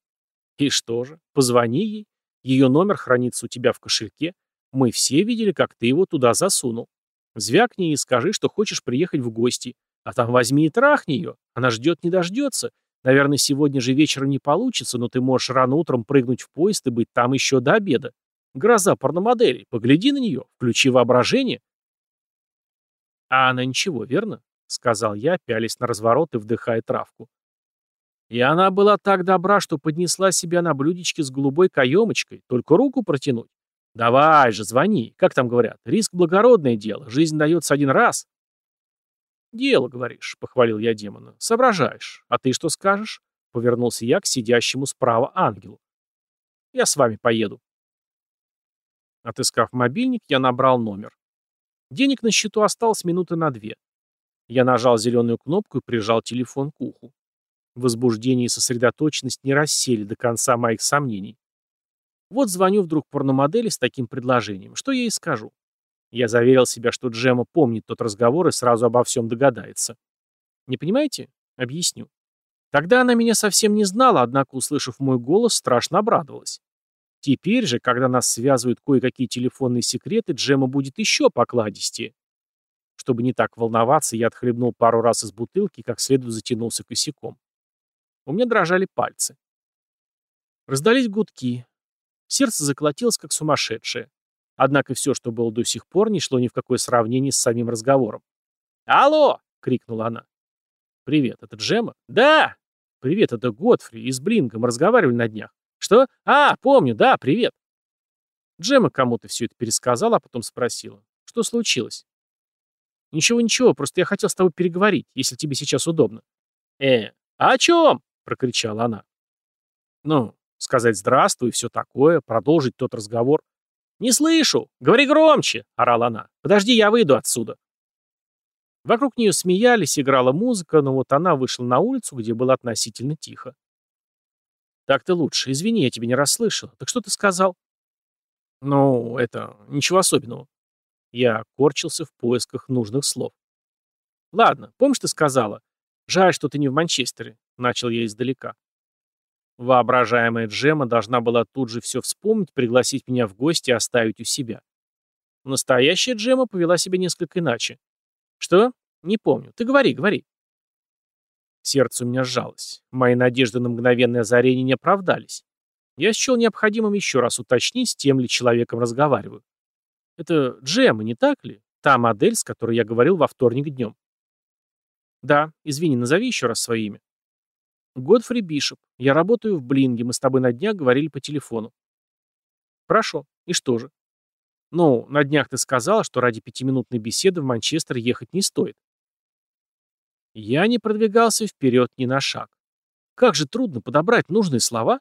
Speaker 1: «И что же, позвони ей, ее номер хранится у тебя в кошельке. Мы все видели, как ты его туда засунул. Звякни и скажи, что хочешь приехать в гости. А там возьми и трахни ее. Она ждет не дождется. Наверное, сегодня же вечером не получится, но ты можешь рано утром прыгнуть в поезд и быть там еще до обеда. Гроза порномоделей. Погляди на нее. Включи воображение. А она ничего, верно? Сказал я, пялись на разворот и вдыхая травку. И она была так добра, что поднесла себя на блюдечке с голубой каемочкой, только руку протянуть. Давай же, звони. Как там говорят, риск благородное дело, жизнь дается один раз. Дело, говоришь, похвалил я демона. Соображаешь. А ты что скажешь? Повернулся я к сидящему справа ангелу. Я с вами поеду. Отыскав мобильник, я набрал номер. Денег на счету осталось минуты на две. Я нажал зеленую кнопку и прижал телефон к уху. Возбуждение и сосредоточенность не рассели до конца моих сомнений. Вот звоню вдруг порномодели с таким предложением. Что я ей скажу? Я заверил себя, что Джема помнит тот разговор и сразу обо всем догадается. Не понимаете? Объясню. Тогда она меня совсем не знала, однако, услышав мой голос, страшно обрадовалась. Теперь же, когда нас связывают кое-какие телефонные секреты, Джема будет еще покладистее. Чтобы не так волноваться, я отхлебнул пару раз из бутылки и как следует затянулся косяком. У меня дрожали пальцы. Раздались гудки. Сердце заколотилось, как сумасшедшее. Однако все, что было до сих пор, не шло ни в какое сравнение с самим разговором. «Алло!» — крикнула она. «Привет, это Джема?» «Да!» «Привет, это Готфри из Блинга. Мы разговаривали на днях». «Что? А, помню, да, привет!» Джема кому-то все это пересказала, а потом спросила. «Что случилось?» «Ничего-ничего, просто я хотел с тобой переговорить, если тебе сейчас удобно». «Э, а о чем?» прокричала она. Ну, сказать «здравствуй» и все такое, продолжить тот разговор. «Не слышу! Говори громче!» — орала она. «Подожди, я выйду отсюда!» Вокруг нее смеялись, играла музыка, но вот она вышла на улицу, где было относительно тихо. «Так-то лучше. Извини, я тебя не расслышал. Так что ты сказал?» Ну, это, ничего особенного. Я корчился в поисках нужных слов. Ладно, помнишь, ты сказала? Жаль, что ты не в Манчестере. Начал я издалека. Воображаемая Джема должна была тут же все вспомнить, пригласить меня в гости и оставить у себя. Настоящая Джема повела себя несколько иначе. Что? Не помню. Ты говори, говори. Сердце у меня сжалось. Мои надежды на мгновенное озарение не оправдались. Я счел необходимым еще раз уточнить, с тем ли человеком разговариваю. Это Джема, не так ли? Та модель, с которой я говорил во вторник днем. Да, извини, назови еще раз свое имя. Годфри Бишоп. Я работаю в Блинге, мы с тобой на днях говорили по телефону. Хорошо. И что же? Ну, на днях ты сказала, что ради пятиминутной беседы в Манчестер ехать не стоит. Я не продвигался вперед ни на шаг. Как же трудно подобрать нужные слова.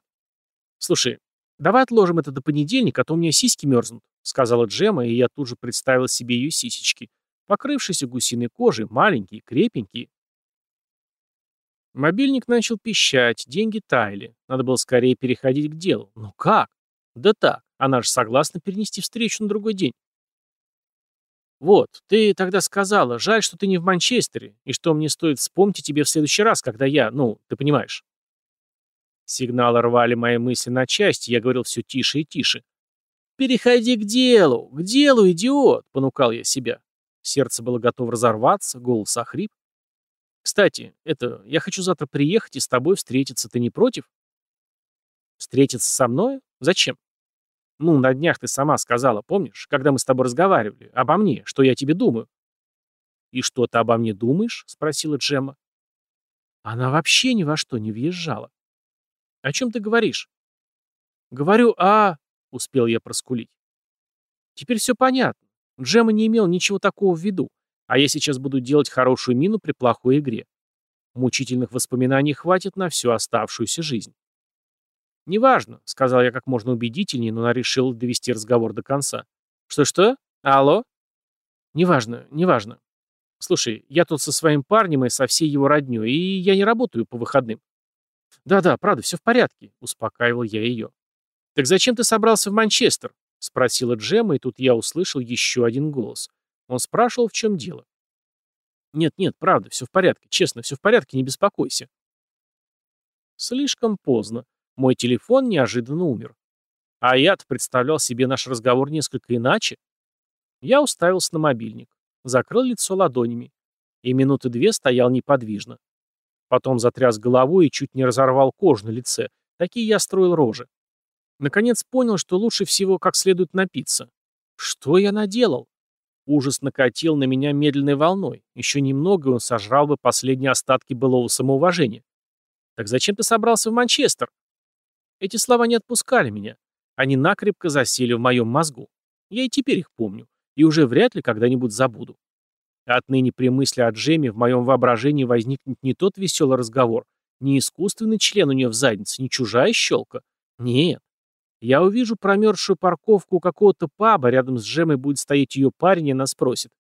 Speaker 1: Слушай, давай отложим это до понедельника, а то у меня сиськи мерзнут, сказала Джема, и я тут же представил себе ее сисечки, покрывшиеся гусиной кожей, маленькие, крепенькие. Мобильник начал пищать, деньги таяли. Надо было скорее переходить к делу. Ну как? Да так, она же согласна перенести встречу на другой день. Вот, ты тогда сказала, жаль, что ты не в Манчестере, и что мне стоит вспомнить тебе в следующий раз, когда я, ну, ты понимаешь. Сигналы рвали мои мысли на части, я говорил все тише и тише. «Переходи к делу, к делу, идиот!» — понукал я себя. Сердце было готово разорваться, голос охрип. «Кстати, это, я хочу завтра приехать и с тобой встретиться, ты не против?» «Встретиться со мной? Зачем?» Ну, на днях ты сама сказала, помнишь, когда мы с тобой разговаривали, обо мне, что я тебе думаю. И что ты обо мне думаешь? спросила Джемма. Она вообще ни во что не въезжала. О чем ты говоришь? Говорю, а... Успел я проскулить. Теперь все понятно. Джемма не имел ничего такого в виду, а я сейчас буду делать хорошую мину при плохой игре. Мучительных воспоминаний хватит на всю оставшуюся жизнь. «Неважно», — сказал я как можно убедительнее, но она решила довести разговор до конца. «Что-что? Алло?» «Неважно, неважно. Слушай, я тут со своим парнем и со всей его роднёй, и я не работаю по выходным». «Да-да, правда, все в порядке», — успокаивал я ее. «Так зачем ты собрался в Манчестер?» — спросила Джема, и тут я услышал еще один голос. Он спрашивал, в чем дело. «Нет-нет, правда, все в порядке, честно, все в порядке, не беспокойся». Слишком поздно. Мой телефон неожиданно умер. А я-то представлял себе наш разговор несколько иначе. Я уставился на мобильник, закрыл лицо ладонями и минуты две стоял неподвижно. Потом затряс головой и чуть не разорвал кожу на лице. Такие я строил рожи. Наконец понял, что лучше всего как следует напиться. Что я наделал? Ужас накатил на меня медленной волной. Еще немного, и он сожрал бы последние остатки былого самоуважения. Так зачем ты собрался в Манчестер? Эти слова не отпускали меня. Они накрепко засели в моем мозгу. Я и теперь их помню. И уже вряд ли когда-нибудь забуду. Отныне при мысли о Джеме в моем воображении возникнет не тот веселый разговор, не искусственный член у нее в заднице, не чужая щелка. Нет. Я увижу промерзшую парковку у какого-то паба, рядом с Джемой будет стоять ее парень и нас спросит.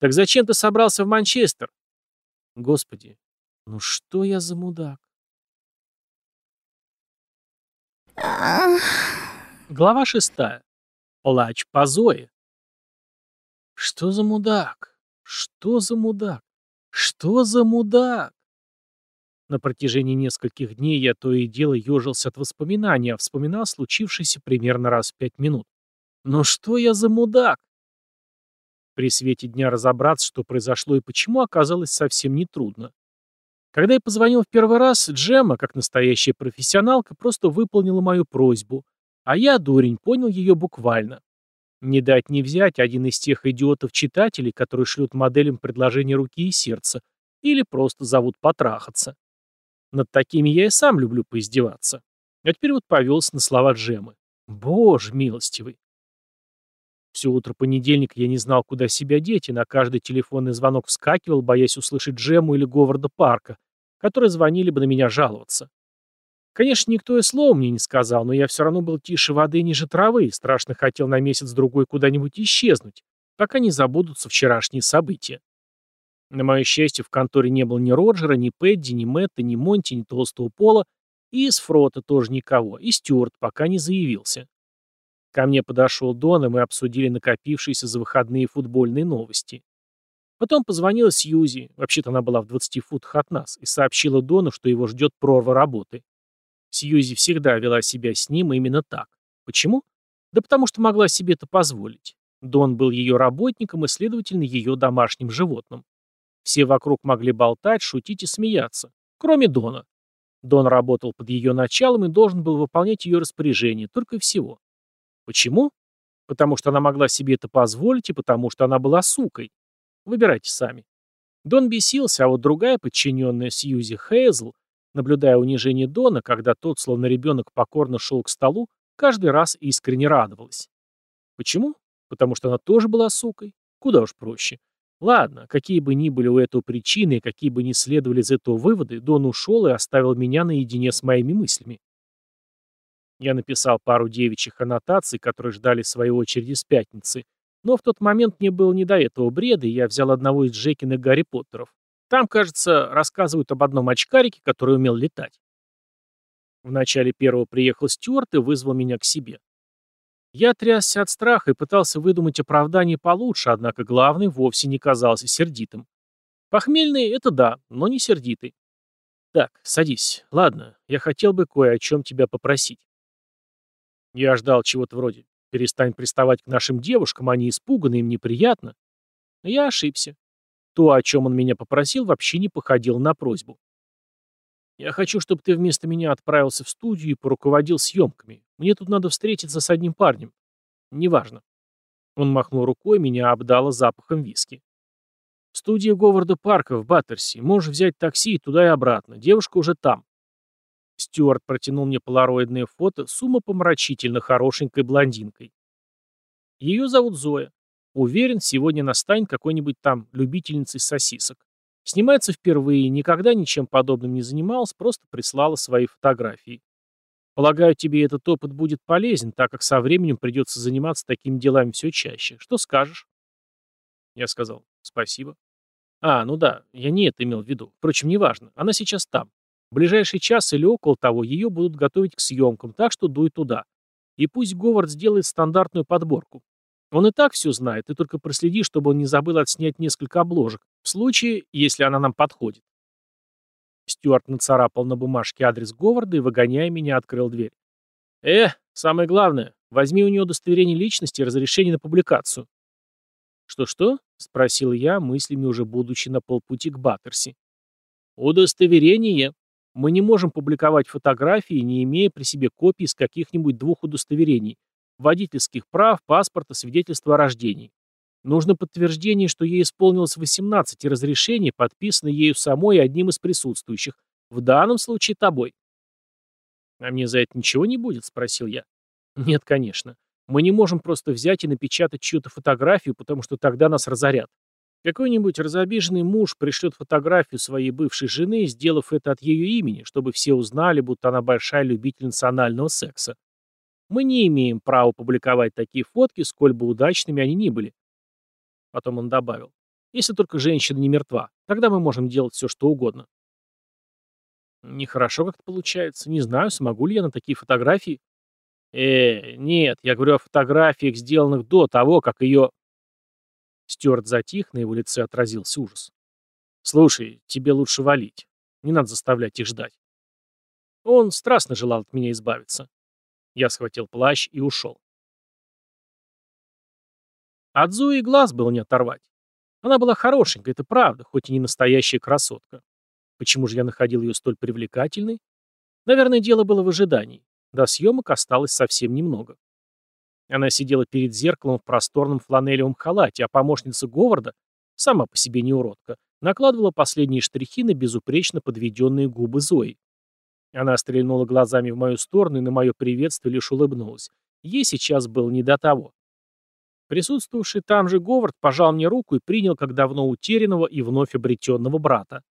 Speaker 1: «Так зачем ты собрался в Манчестер?» Господи, ну что я за мудак? Глава шестая. Плач по Зое. Что за мудак? Что за мудак? Что за мудак? На протяжении нескольких дней я то и дело ежился от воспоминаний, а вспоминал случившееся примерно раз в пять минут. Но что я за мудак? При свете дня разобраться, что произошло и почему, оказалось совсем нетрудно. Когда я позвонил в первый раз, Джема, как настоящая профессионалка, просто выполнила мою просьбу, а я, дурень, понял ее буквально. Не дать не взять один из тех идиотов-читателей, которые шлют моделям предложение руки и сердца, или просто зовут потрахаться. Над такими я и сам люблю поиздеваться. А теперь вот повелся на слова Джемы. Боже милостивый. Все утро понедельника я не знал, куда себя деть, и на каждый телефонный звонок вскакивал, боясь услышать Джему или Говарда Парка, которые звонили бы на меня жаловаться. Конечно, никто и слова мне не сказал, но я все равно был тише воды и ниже травы и страшно хотел на месяц-другой куда-нибудь исчезнуть, пока не забудутся вчерашние события. На мое счастье, в конторе не было ни Роджера, ни Пэдди, ни Мэтта, ни Монти, ни Толстого Пола, и из Фрота тоже никого, и Стюарт пока не заявился. Ко мне подошел Дон, и мы обсудили накопившиеся за выходные футбольные новости. Потом позвонила Сьюзи, вообще-то она была в 20 футах от нас, и сообщила Дону, что его ждет прорва работы. Сьюзи всегда вела себя с ним именно так. Почему? Да потому что могла себе это позволить. Дон был ее работником и, следовательно, ее домашним животным. Все вокруг могли болтать, шутить и смеяться, кроме Дона. Дон работал под ее началом и должен был выполнять ее распоряжение, только и всего. Почему? Потому что она могла себе это позволить и потому что она была сукой. Выбирайте сами. Дон бесился, а вот другая подчиненная Сьюзи Хейзл, наблюдая унижение Дона, когда тот, словно ребенок, покорно шел к столу, каждый раз искренне радовалась. Почему? Потому что она тоже была сукой. Куда уж проще. Ладно, какие бы ни были у этого причины и какие бы ни следовали из этого выводы, Дон ушел и оставил меня наедине с моими мыслями. Я написал пару девичьих аннотаций, которые ждали своей очереди с пятницы, но в тот момент мне было не до этого бреда, и я взял одного из Джекиных Гарри Поттеров. Там, кажется, рассказывают об одном очкарике, который умел летать. В начале первого приехал Стюарт и вызвал меня к себе. Я трясся от страха и пытался выдумать оправдание получше, однако главный вовсе не казался сердитым. Похмельный — это да, но не сердитый. Так, садись. Ладно, я хотел бы кое о чем тебя попросить. Я ждал чего-то вроде Перестань приставать к нашим девушкам, они испуганы, им неприятно. Я ошибся. То, о чем он меня попросил, вообще не походило на просьбу. Я хочу, чтобы ты вместо меня отправился в студию и поруководил съемками. Мне тут надо встретиться с одним парнем. Неважно. Он махнул рукой, меня обдало запахом виски. Студия Говарда Парка в Баттерси. Можешь взять такси туда и обратно. Девушка уже там. Стюарт протянул мне полароидное фото с умопомрачительно хорошенькой блондинкой. Ее зовут Зоя. Уверен, сегодня настанет какой-нибудь там любительницей сосисок. Снимается впервые, никогда ничем подобным не занималась, просто прислала свои фотографии. Полагаю, тебе этот опыт будет полезен, так как со временем придется заниматься такими делами все чаще. Что скажешь? Я сказал, спасибо. А, ну да, я не это имел в виду. Впрочем, неважно. Она сейчас там. В ближайший час или около того ее будут готовить к съемкам, так что дуй туда. И пусть Говард сделает стандартную подборку. Он и так все знает, ты только проследи, чтобы он не забыл отснять несколько обложек, в случае, если она нам подходит. Стюарт нацарапал на бумажке адрес Говарда и, выгоняя меня, открыл дверь. «Э, самое главное, возьми у нее удостоверение личности и разрешение на публикацию». «Что-что?» — спросил я, мыслями уже будучи на полпути к Баттерси. «Удостоверение», мы не можем публиковать фотографии, не имея при себе копий из каких-нибудь двух удостоверений – водительских прав, паспорта, свидетельства о рождении. Нужно подтверждение, что ей исполнилось 18 и разрешение, подписанное ею самой и одним из присутствующих, в данном случае тобой. «А мне за это ничего не будет?» – спросил я. «Нет, конечно. Мы не можем просто взять и напечатать чью-то фотографию, потому что тогда нас разорят. Какой-нибудь разобиженный муж пришлет фотографию своей бывшей жены, сделав это от ее имени, чтобы все узнали, будто она большая любительница анального секса. Мы не имеем права публиковать такие фотки, сколь бы удачными они ни были. Потом он добавил. Если только женщина не мертва, тогда мы можем делать все, что угодно. Нехорошо как-то получается. Не знаю, смогу ли я на такие фотографии. Э, нет, я говорю о фотографиях, сделанных до того, как ее... Стюарт затих, на его лице отразился ужас. «Слушай, тебе лучше валить. Не надо заставлять их ждать». Он страстно желал от меня избавиться. Я схватил плащ и ушел. От Зои глаз было не оторвать. Она была хорошенькая, это правда, хоть и не настоящая красотка. Почему же я находил ее столь привлекательной? Наверное, дело было в ожидании. До съемок осталось совсем немного. Она сидела перед зеркалом в просторном фланелевом халате, а помощница Говарда, сама по себе не уродка, накладывала последние штрихи на безупречно подведенные губы Зои. Она стрельнула глазами в мою сторону и на мое приветствие лишь улыбнулась. Ей сейчас было не до того. Присутствовавший там же Говард пожал мне руку и принял как давно утерянного и вновь обретенного брата.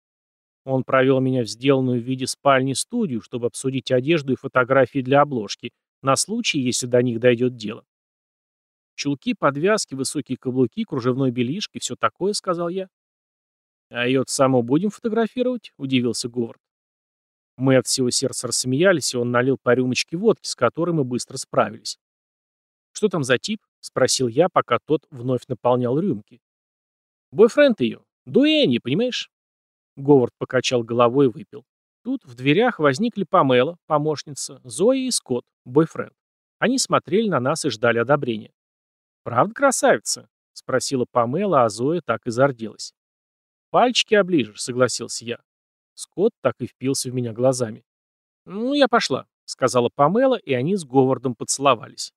Speaker 1: Он провел меня в сделанную в виде спальни студию, чтобы обсудить одежду и фотографии для обложки, на случай, если до них дойдет дело. Чулки, подвязки, высокие каблуки, кружевной белишки, все такое, сказал я. А ее саму будем фотографировать? Удивился Говард. Мы от всего сердца рассмеялись, и он налил по рюмочке водки, с которой мы быстро справились. «Что там за тип?» — спросил я, пока тот вновь наполнял рюмки. «Бойфренд ее. Дуэни, понимаешь?» Говард покачал головой и выпил. Тут в дверях возникли Памела, помощница, Зоя и Скотт, бойфренд. Они смотрели на нас и ждали одобрения. «Правда, красавица?» — спросила Памела, а Зоя так и зарделась. «Пальчики оближешь», — согласился я. Скотт так и впился в меня глазами. «Ну, я пошла», — сказала Памела, и они с Говардом поцеловались.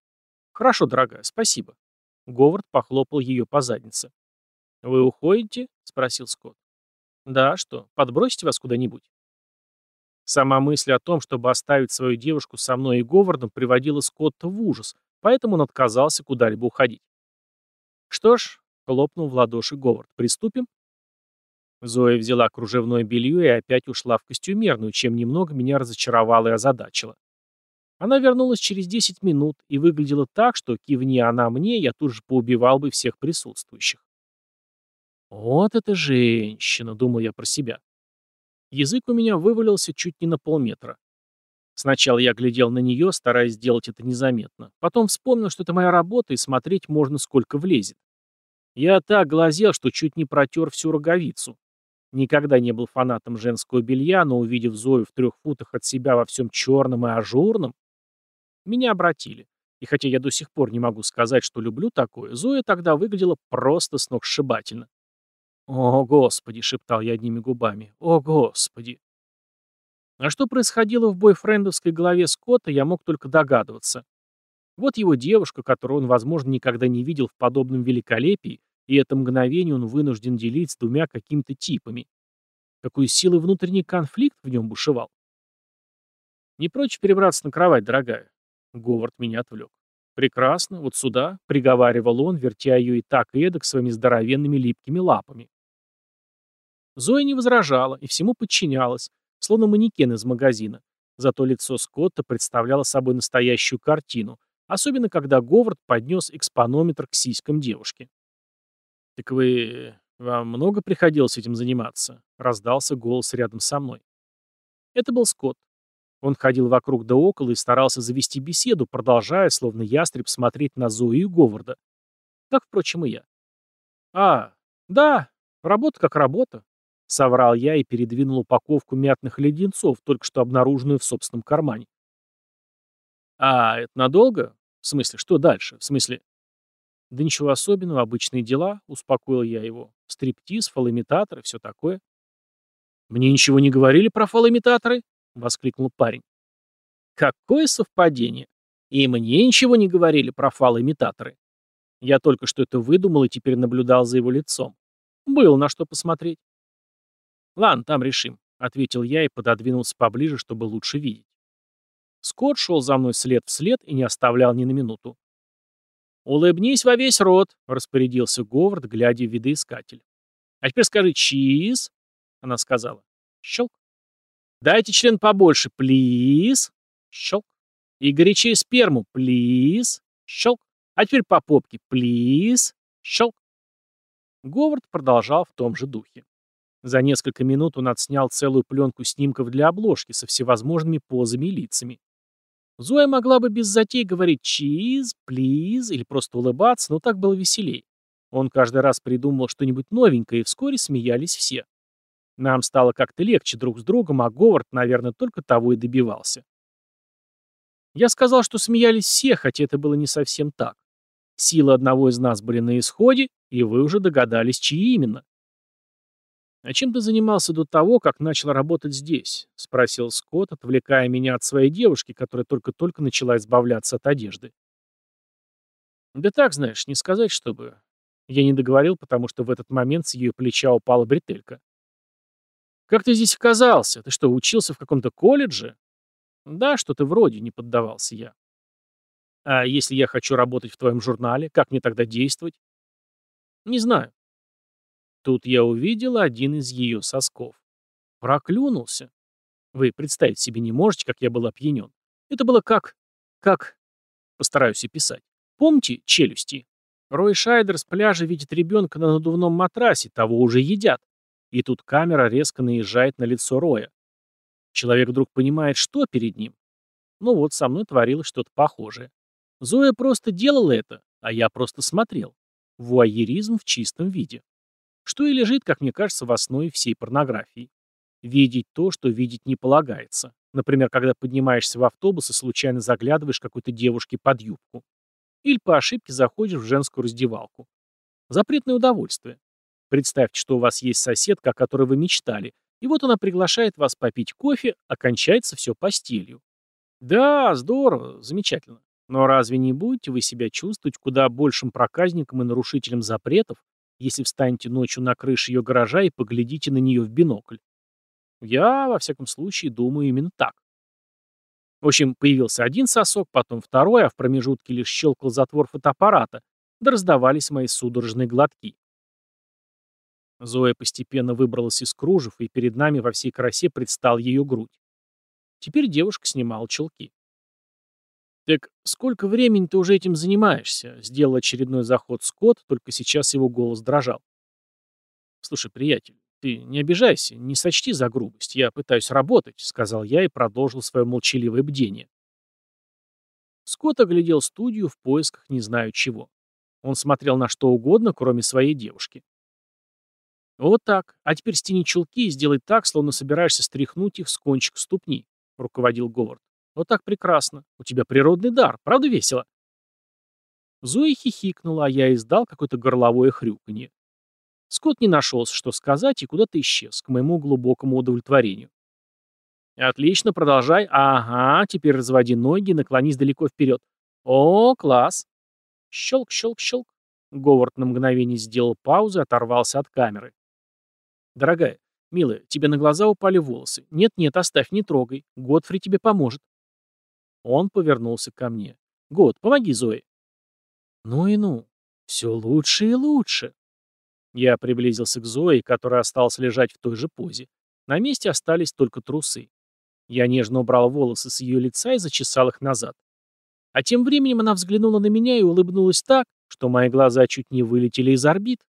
Speaker 1: «Хорошо, дорогая, спасибо». Говард похлопал ее по заднице. «Вы уходите?» — спросил Скотт. «Да, что, подбросить вас куда-нибудь?» Сама мысль о том, чтобы оставить свою девушку со мной и Говардом, приводила Скотта в ужас, поэтому он отказался куда-либо уходить. «Что ж», — хлопнул в ладоши Говард, — «приступим?» Зоя взяла кружевное белье и опять ушла в костюмерную, чем немного меня разочаровала и озадачила. Она вернулась через 10 минут и выглядела так, что, кивни она мне, я тут же поубивал бы всех присутствующих. «Вот эта женщина», — думал я про себя. Язык у меня вывалился чуть не на полметра. Сначала я глядел на нее, стараясь сделать это незаметно. Потом вспомнил, что это моя работа, и смотреть можно сколько влезет. Я так глазел, что чуть не протер всю роговицу. Никогда не был фанатом женского белья, но увидев Зою в трех футах от себя во всем черном и ажурном, меня обратили. И хотя я до сих пор не могу сказать, что люблю такое, Зоя тогда выглядела просто сногсшибательно. «О, Господи!» — шептал я одними губами. «О, Господи!» А что происходило в бойфрендовской голове Скотта, я мог только догадываться. Вот его девушка, которую он, возможно, никогда не видел в подобном великолепии, и это мгновение он вынужден делить с двумя какими-то типами. Какой силы внутренний конфликт в нем бушевал. «Не прочь перебраться на кровать, дорогая?» Говард меня отвлек. «Прекрасно, вот сюда», — приговаривал он, вертя ее и так и эдак своими здоровенными липкими лапами. Зоя не возражала и всему подчинялась, словно манекен из магазина. Зато лицо Скотта представляло собой настоящую картину, особенно когда Говард поднес экспонометр к сиськам девушки. «Так вы... вам много приходилось этим заниматься?» — раздался голос рядом со мной. Это был Скотт. Он ходил вокруг да около и старался завести беседу, продолжая, словно ястреб, смотреть на Зою и Говарда. Так, впрочем, и я. «А, да, работа как работа», Соврал я и передвинул упаковку мятных леденцов, только что обнаруженную в собственном кармане. «А, это надолго? В смысле, что дальше? В смысле...» «Да ничего особенного, обычные дела», — успокоил я его. «Стриптиз, фалоимитаторы, все такое». «Мне ничего не говорили про фалоимитаторы?» — воскликнул парень. «Какое совпадение! И мне ничего не говорили про фалоимитаторы. Я только что это выдумал и теперь наблюдал за его лицом. Было на что посмотреть. «Ладно, там решим», — ответил я и пододвинулся поближе, чтобы лучше видеть. Скотт шел за мной след в след и не оставлял ни на минуту. «Улыбнись во весь рот», — распорядился Говард, глядя в видоискатель. «А теперь скажи «чиз», — она сказала. Щелк. «Дайте член побольше, плиз», — щелк. «И горячее сперму, плиз», — щелк. «А теперь по попке, плиз», — щелк. Говард продолжал в том же духе. За несколько минут он отснял целую пленку снимков для обложки со всевозможными позами и лицами. Зоя могла бы без затей говорить «чиз», «плиз» или просто улыбаться, но так было веселей. Он каждый раз придумывал что-нибудь новенькое, и вскоре смеялись все. Нам стало как-то легче друг с другом, а Говард, наверное, только того и добивался. Я сказал, что смеялись все, хотя это было не совсем так. Силы одного из нас были на исходе, и вы уже догадались, чьи именно. «А чем ты занимался до того, как начал работать здесь?» — спросил Скотт, отвлекая меня от своей девушки, которая только-только начала избавляться от одежды. «Да так, знаешь, не сказать, чтобы...» Я не договорил, потому что в этот момент с ее плеча упала бретелька. «Как ты здесь оказался? Ты что, учился в каком-то колледже?» «Да, что-то вроде», — не поддавался я. «А если я хочу работать в твоем журнале, как мне тогда действовать?» «Не знаю. Тут я увидел один из ее сосков. Проклюнулся. Вы представить себе не можете, как я был опьянен. Это было как... как... Постараюсь описать. Помните челюсти? Рой Шайдер с пляжа видит ребенка на надувном матрасе, того уже едят. И тут камера резко наезжает на лицо Роя. Человек вдруг понимает, что перед ним. Ну вот, со мной творилось что-то похожее. Зоя просто делала это, а я просто смотрел. Вуайеризм в чистом виде. Что и лежит, как мне кажется, в основе всей порнографии. Видеть то, что видеть не полагается. Например, когда поднимаешься в автобус и случайно заглядываешь какой-то девушке под юбку. Или по ошибке заходишь в женскую раздевалку. Запретное удовольствие. Представьте, что у вас есть соседка, о которой вы мечтали, и вот она приглашает вас попить кофе, а кончается все постелью. Да, здорово, замечательно. Но разве не будете вы себя чувствовать куда большим проказником и нарушителем запретов, если встанете ночью на крыше ее гаража и поглядите на нее в бинокль? Я, во всяком случае, думаю именно так. В общем, появился один сосок, потом второй, а в промежутке лишь щелкал затвор фотоаппарата, да раздавались мои судорожные глотки. Зоя постепенно выбралась из кружев, и перед нами во всей красе предстал ее грудь. Теперь девушка снимала чулки. «Так сколько времени ты уже этим занимаешься?» — сделал очередной заход Скотт, только сейчас его голос дрожал. «Слушай, приятель, ты не обижайся, не сочти за грубость. Я пытаюсь работать», — сказал я и продолжил свое молчаливое бдение. Скотт оглядел студию в поисках не знаю чего. Он смотрел на что угодно, кроме своей девушки. «Вот так. А теперь стяни чулки и сделай так, словно собираешься стряхнуть их с кончика ступни», — руководил Говард. «Вот так прекрасно. У тебя природный дар. Правда весело?» Зоя хихикнула, а я издал какое-то горловое хрюканье. Скотт не нашелся, что сказать, и куда-то исчез, к моему глубокому удовлетворению. «Отлично, продолжай. Ага, теперь разводи ноги, наклонись далеко вперед. О, класс!» Щелк, щелк, щелк. Говард на мгновение сделал паузу и оторвался от камеры. «Дорогая, милая, тебе на глаза упали волосы. Нет-нет, оставь, не трогай. Годфри тебе поможет». Он повернулся ко мне. «Год, помоги Зое». «Ну и ну. Все лучше и лучше». Я приблизился к Зое, которая осталась лежать в той же позе. На месте остались только трусы. Я нежно убрал волосы с ее лица и зачесал их назад. А тем временем она взглянула на меня и улыбнулась так, что мои глаза чуть не вылетели из орбит.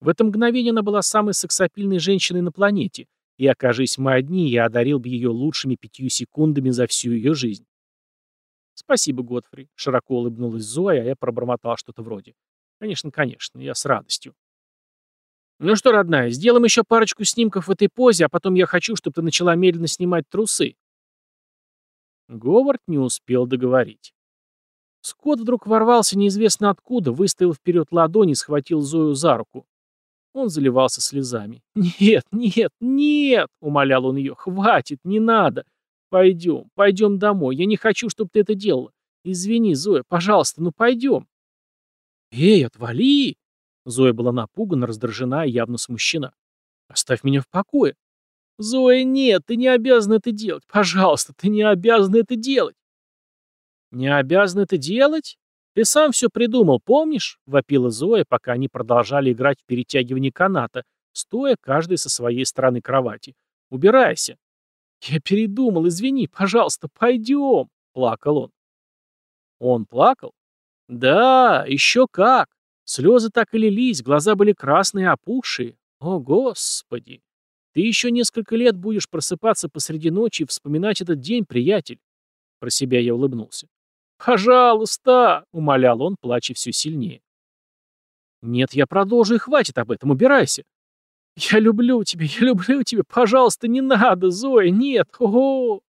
Speaker 1: В это мгновение она была самой сексапильной женщиной на планете, и, окажись мы одни, я одарил бы ее лучшими пятью секундами за всю ее жизнь. «Спасибо, Годфри», — широко улыбнулась Зоя, а я пробормотал что-то вроде. «Конечно, конечно, я с радостью». «Ну что, родная, сделаем еще парочку снимков в этой позе, а потом я хочу, чтобы ты начала медленно снимать трусы». Говард не успел договорить. Скотт вдруг ворвался неизвестно откуда, выставил вперед ладони и схватил Зою за руку. Он заливался слезами. «Нет, нет, нет!» — умолял он ее. «Хватит, не надо! Пойдем, пойдем домой. Я не хочу, чтобы ты это делала. Извини, Зоя, пожалуйста, ну пойдем!» «Эй, отвали!» Зоя была напугана, раздражена и явно смущена. «Оставь меня в покое!» «Зоя, нет, ты не обязана это делать! Пожалуйста, ты не обязана это делать!» «Не обязан это делать? Ты сам все придумал, помнишь?» — вопила Зоя, пока они продолжали играть в перетягивание каната, стоя каждый со своей стороны кровати. «Убирайся!» «Я передумал, извини, пожалуйста, пойдем!» — плакал он. Он плакал? Да, еще как! Слезы так и лились, глаза были красные опухшие. О, Господи! Ты еще несколько лет будешь просыпаться посреди ночи и вспоминать этот день, приятель. Про себя я улыбнулся. «Пожалуйста!» — умолял он, плача все сильнее. «Нет, я продолжу и хватит об этом, убирайся!» «Я люблю тебя, я люблю тебя, пожалуйста, не надо, Зоя, нет, ого!»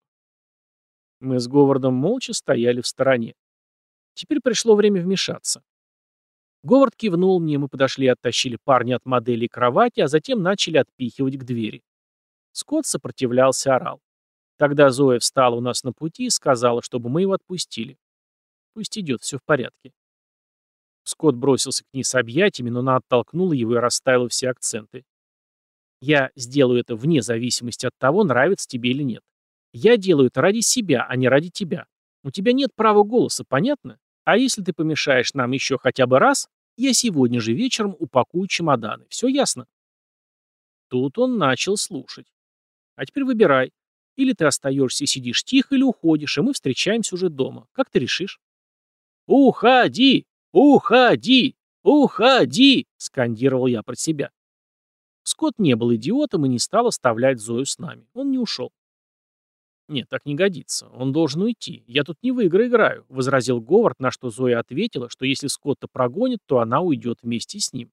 Speaker 1: Мы с Говардом молча стояли в стороне. Теперь пришло время вмешаться. Говард кивнул мне, мы подошли и оттащили парня от модели кровати, а затем начали отпихивать к двери. Скотт сопротивлялся, орал. Тогда Зоя встала у нас на пути и сказала, чтобы мы его отпустили. Пусть идет, все в порядке. Скотт бросился к ней с объятиями, но она оттолкнула его и расставила все акценты. Я сделаю это вне зависимости от того, нравится тебе или нет. Я делаю это ради себя, а не ради тебя. У тебя нет права голоса, понятно? А если ты помешаешь нам еще хотя бы раз, я сегодня же вечером упакую чемоданы. Все ясно? Тут он начал слушать. А теперь выбирай. Или ты остаешься и сидишь тихо, или уходишь, и мы встречаемся уже дома. Как ты решишь? «Уходи! Уходи! Уходи!» — скандировал я про себя. Скотт не был идиотом и не стал оставлять Зою с нами. Он не ушел. «Нет, так не годится. Он должен уйти. Я тут не в игры играю», — возразил Говард, на что Зоя ответила, что если Скотта прогонит, то она уйдет вместе с ним.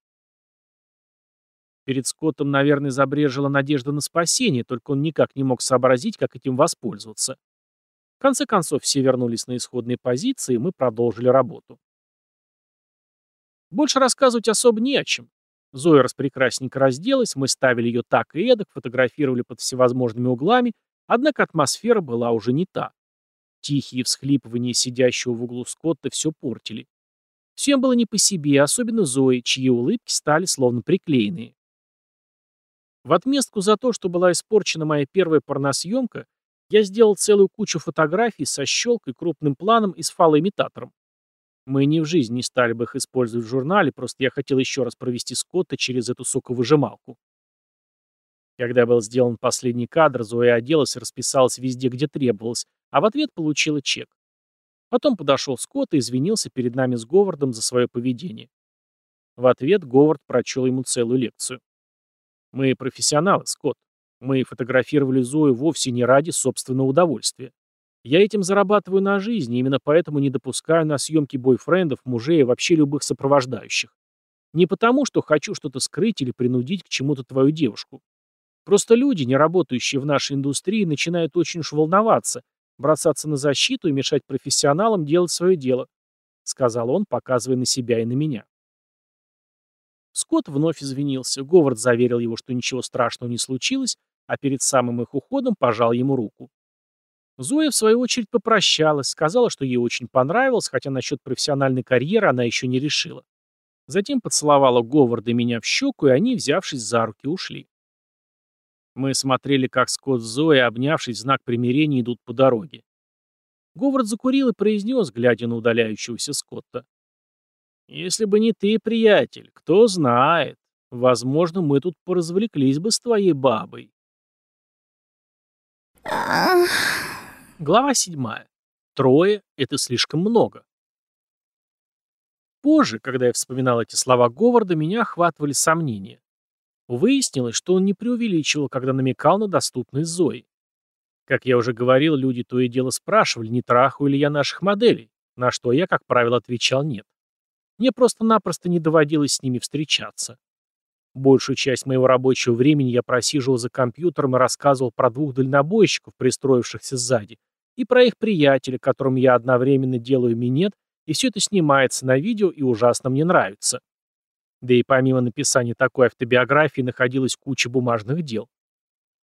Speaker 1: Перед Скоттом, наверное, забрежила надежда на спасение, только он никак не мог сообразить, как этим воспользоваться. В конце концов, все вернулись на исходные позиции, и мы продолжили работу. Больше рассказывать особо не о чем. Зоя распрекрасненько разделась, мы ставили ее так и эдак, фотографировали под всевозможными углами, однако атмосфера была уже не та. Тихие всхлипывания сидящего в углу Скотта все портили. Всем было не по себе, особенно Зои, чьи улыбки стали словно приклеенные. В отместку за то, что была испорчена моя первая порносъемка, я сделал целую кучу фотографий со щелкой, крупным планом и с фалоимитатором. Мы ни в жизни не стали бы их использовать в журнале, просто я хотел еще раз провести Скотта через эту соковыжималку. Когда был сделан последний кадр, Зоя оделась и расписалась везде, где требовалось, а в ответ получила чек. Потом подошел Скотт и извинился перед нами с Говардом за свое поведение. В ответ Говард прочел ему целую лекцию. Мы профессионалы, Скотт. Мы фотографировали Зою вовсе не ради собственного удовольствия. Я этим зарабатываю на жизнь, и именно поэтому не допускаю на съемки бойфрендов, мужей и вообще любых сопровождающих. Не потому, что хочу что-то скрыть или принудить к чему-то твою девушку. Просто люди, не работающие в нашей индустрии, начинают очень уж волноваться, бросаться на защиту и мешать профессионалам делать свое дело», — сказал он, показывая на себя и на меня. Скотт вновь извинился. Говард заверил его, что ничего страшного не случилось, а перед самым их уходом пожал ему руку. Зоя, в свою очередь, попрощалась, сказала, что ей очень понравилось, хотя насчет профессиональной карьеры она еще не решила. Затем поцеловала Говарда и меня в щеку, и они, взявшись за руки, ушли. Мы смотрели, как Скотт с Зоей, обнявшись в знак примирения, идут по дороге. Говард закурил и произнес, глядя на удаляющегося Скотта. Если бы не ты, приятель, кто знает. Возможно, мы тут поразвлеклись бы с твоей бабой. Глава седьмая. Трое — это слишком много. Позже, когда я вспоминал эти слова Говарда, меня охватывали сомнения. Выяснилось, что он не преувеличивал, когда намекал на доступность Зои. Как я уже говорил, люди то и дело спрашивали, не трахаю ли я наших моделей, на что я, как правило, отвечал нет. Мне просто-напросто не доводилось с ними встречаться. Большую часть моего рабочего времени я просиживал за компьютером и рассказывал про двух дальнобойщиков, пристроившихся сзади, и про их приятеля, которым я одновременно делаю минет, и все это снимается на видео и ужасно мне нравится. Да и помимо написания такой автобиографии находилась куча бумажных дел.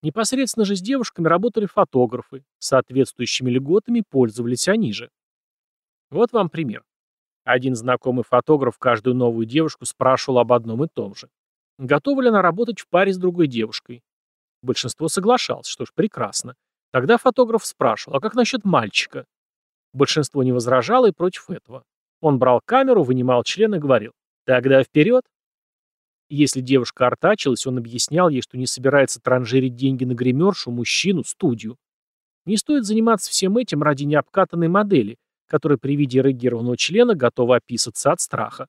Speaker 1: Непосредственно же с девушками работали фотографы, соответствующими льготами пользовались они же. Вот вам пример. Один знакомый фотограф каждую новую девушку спрашивал об одном и том же. Готова ли она работать в паре с другой девушкой? Большинство соглашалось, что ж, прекрасно. Тогда фотограф спрашивал, а как насчет мальчика? Большинство не возражало и против этого. Он брал камеру, вынимал член и говорил, тогда вперед. Если девушка артачилась, он объяснял ей, что не собирается транжирить деньги на гримершу, мужчину, студию. Не стоит заниматься всем этим ради необкатанной модели, который при виде эрегированного члена готов описаться от страха.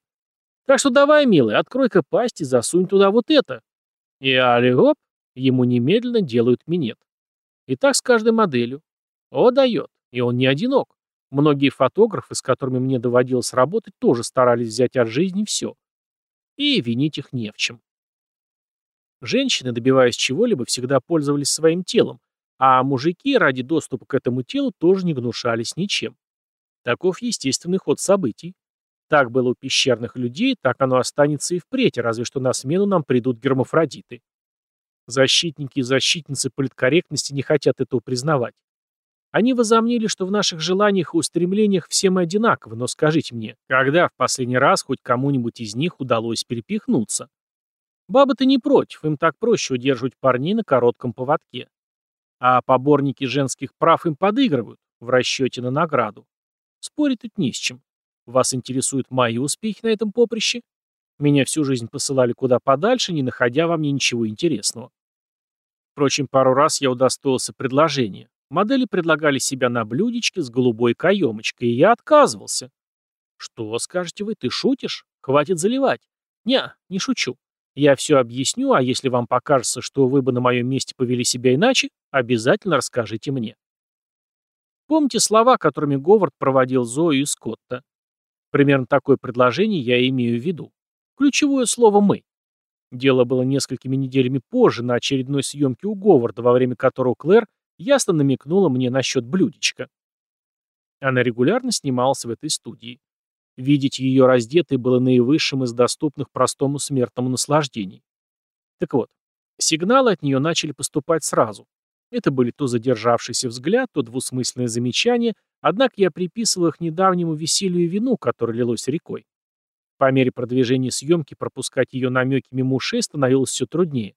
Speaker 1: Так что давай, милый, открой-ка пасть и засунь туда вот это. И али-гоп, ему немедленно делают минет. И так с каждой моделью. О, дает. И он не одинок. Многие фотографы, с которыми мне доводилось работать, тоже старались взять от жизни все. И винить их не в чем. Женщины, добиваясь чего-либо, всегда пользовались своим телом, а мужики ради доступа к этому телу тоже не гнушались ничем. Таков естественный ход событий. Так было у пещерных людей, так оно останется и впредь, разве что на смену нам придут гермафродиты. Защитники и защитницы политкорректности не хотят этого признавать. Они возомнили, что в наших желаниях и устремлениях все мы одинаковы, но скажите мне, когда в последний раз хоть кому-нибудь из них удалось перепихнуться? Бабы-то не против, им так проще удерживать парней на коротком поводке. А поборники женских прав им подыгрывают в расчете на награду. Спорить тут не с чем. Вас интересуют мои успехи на этом поприще? Меня всю жизнь посылали куда подальше, не находя во мне ничего интересного. Впрочем, пару раз я удостоился предложения. Модели предлагали себя на блюдечке с голубой каемочкой, и я отказывался. Что, скажете вы, ты шутишь? Хватит заливать. Не, не шучу. Я все объясню, а если вам покажется, что вы бы на моем месте повели себя иначе, обязательно расскажите мне. Помните слова, которыми Говард проводил Зою и Скотта? Примерно такое предложение я имею в виду. Ключевое слово «мы». Дело было несколькими неделями позже на очередной съемке у Говарда, во время которого Клэр ясно намекнула мне насчет блюдечка. Она регулярно снималась в этой студии. Видеть ее раздетой было наивысшим из доступных простому смертному наслаждений. Так вот, сигналы от нее начали поступать сразу. Это были то задержавшийся взгляд, то двусмысленное замечание, однако я приписывал их недавнему веселью и вину, которое лилось рекой. По мере продвижения съемки пропускать ее намеки мимо ушей становилось все труднее.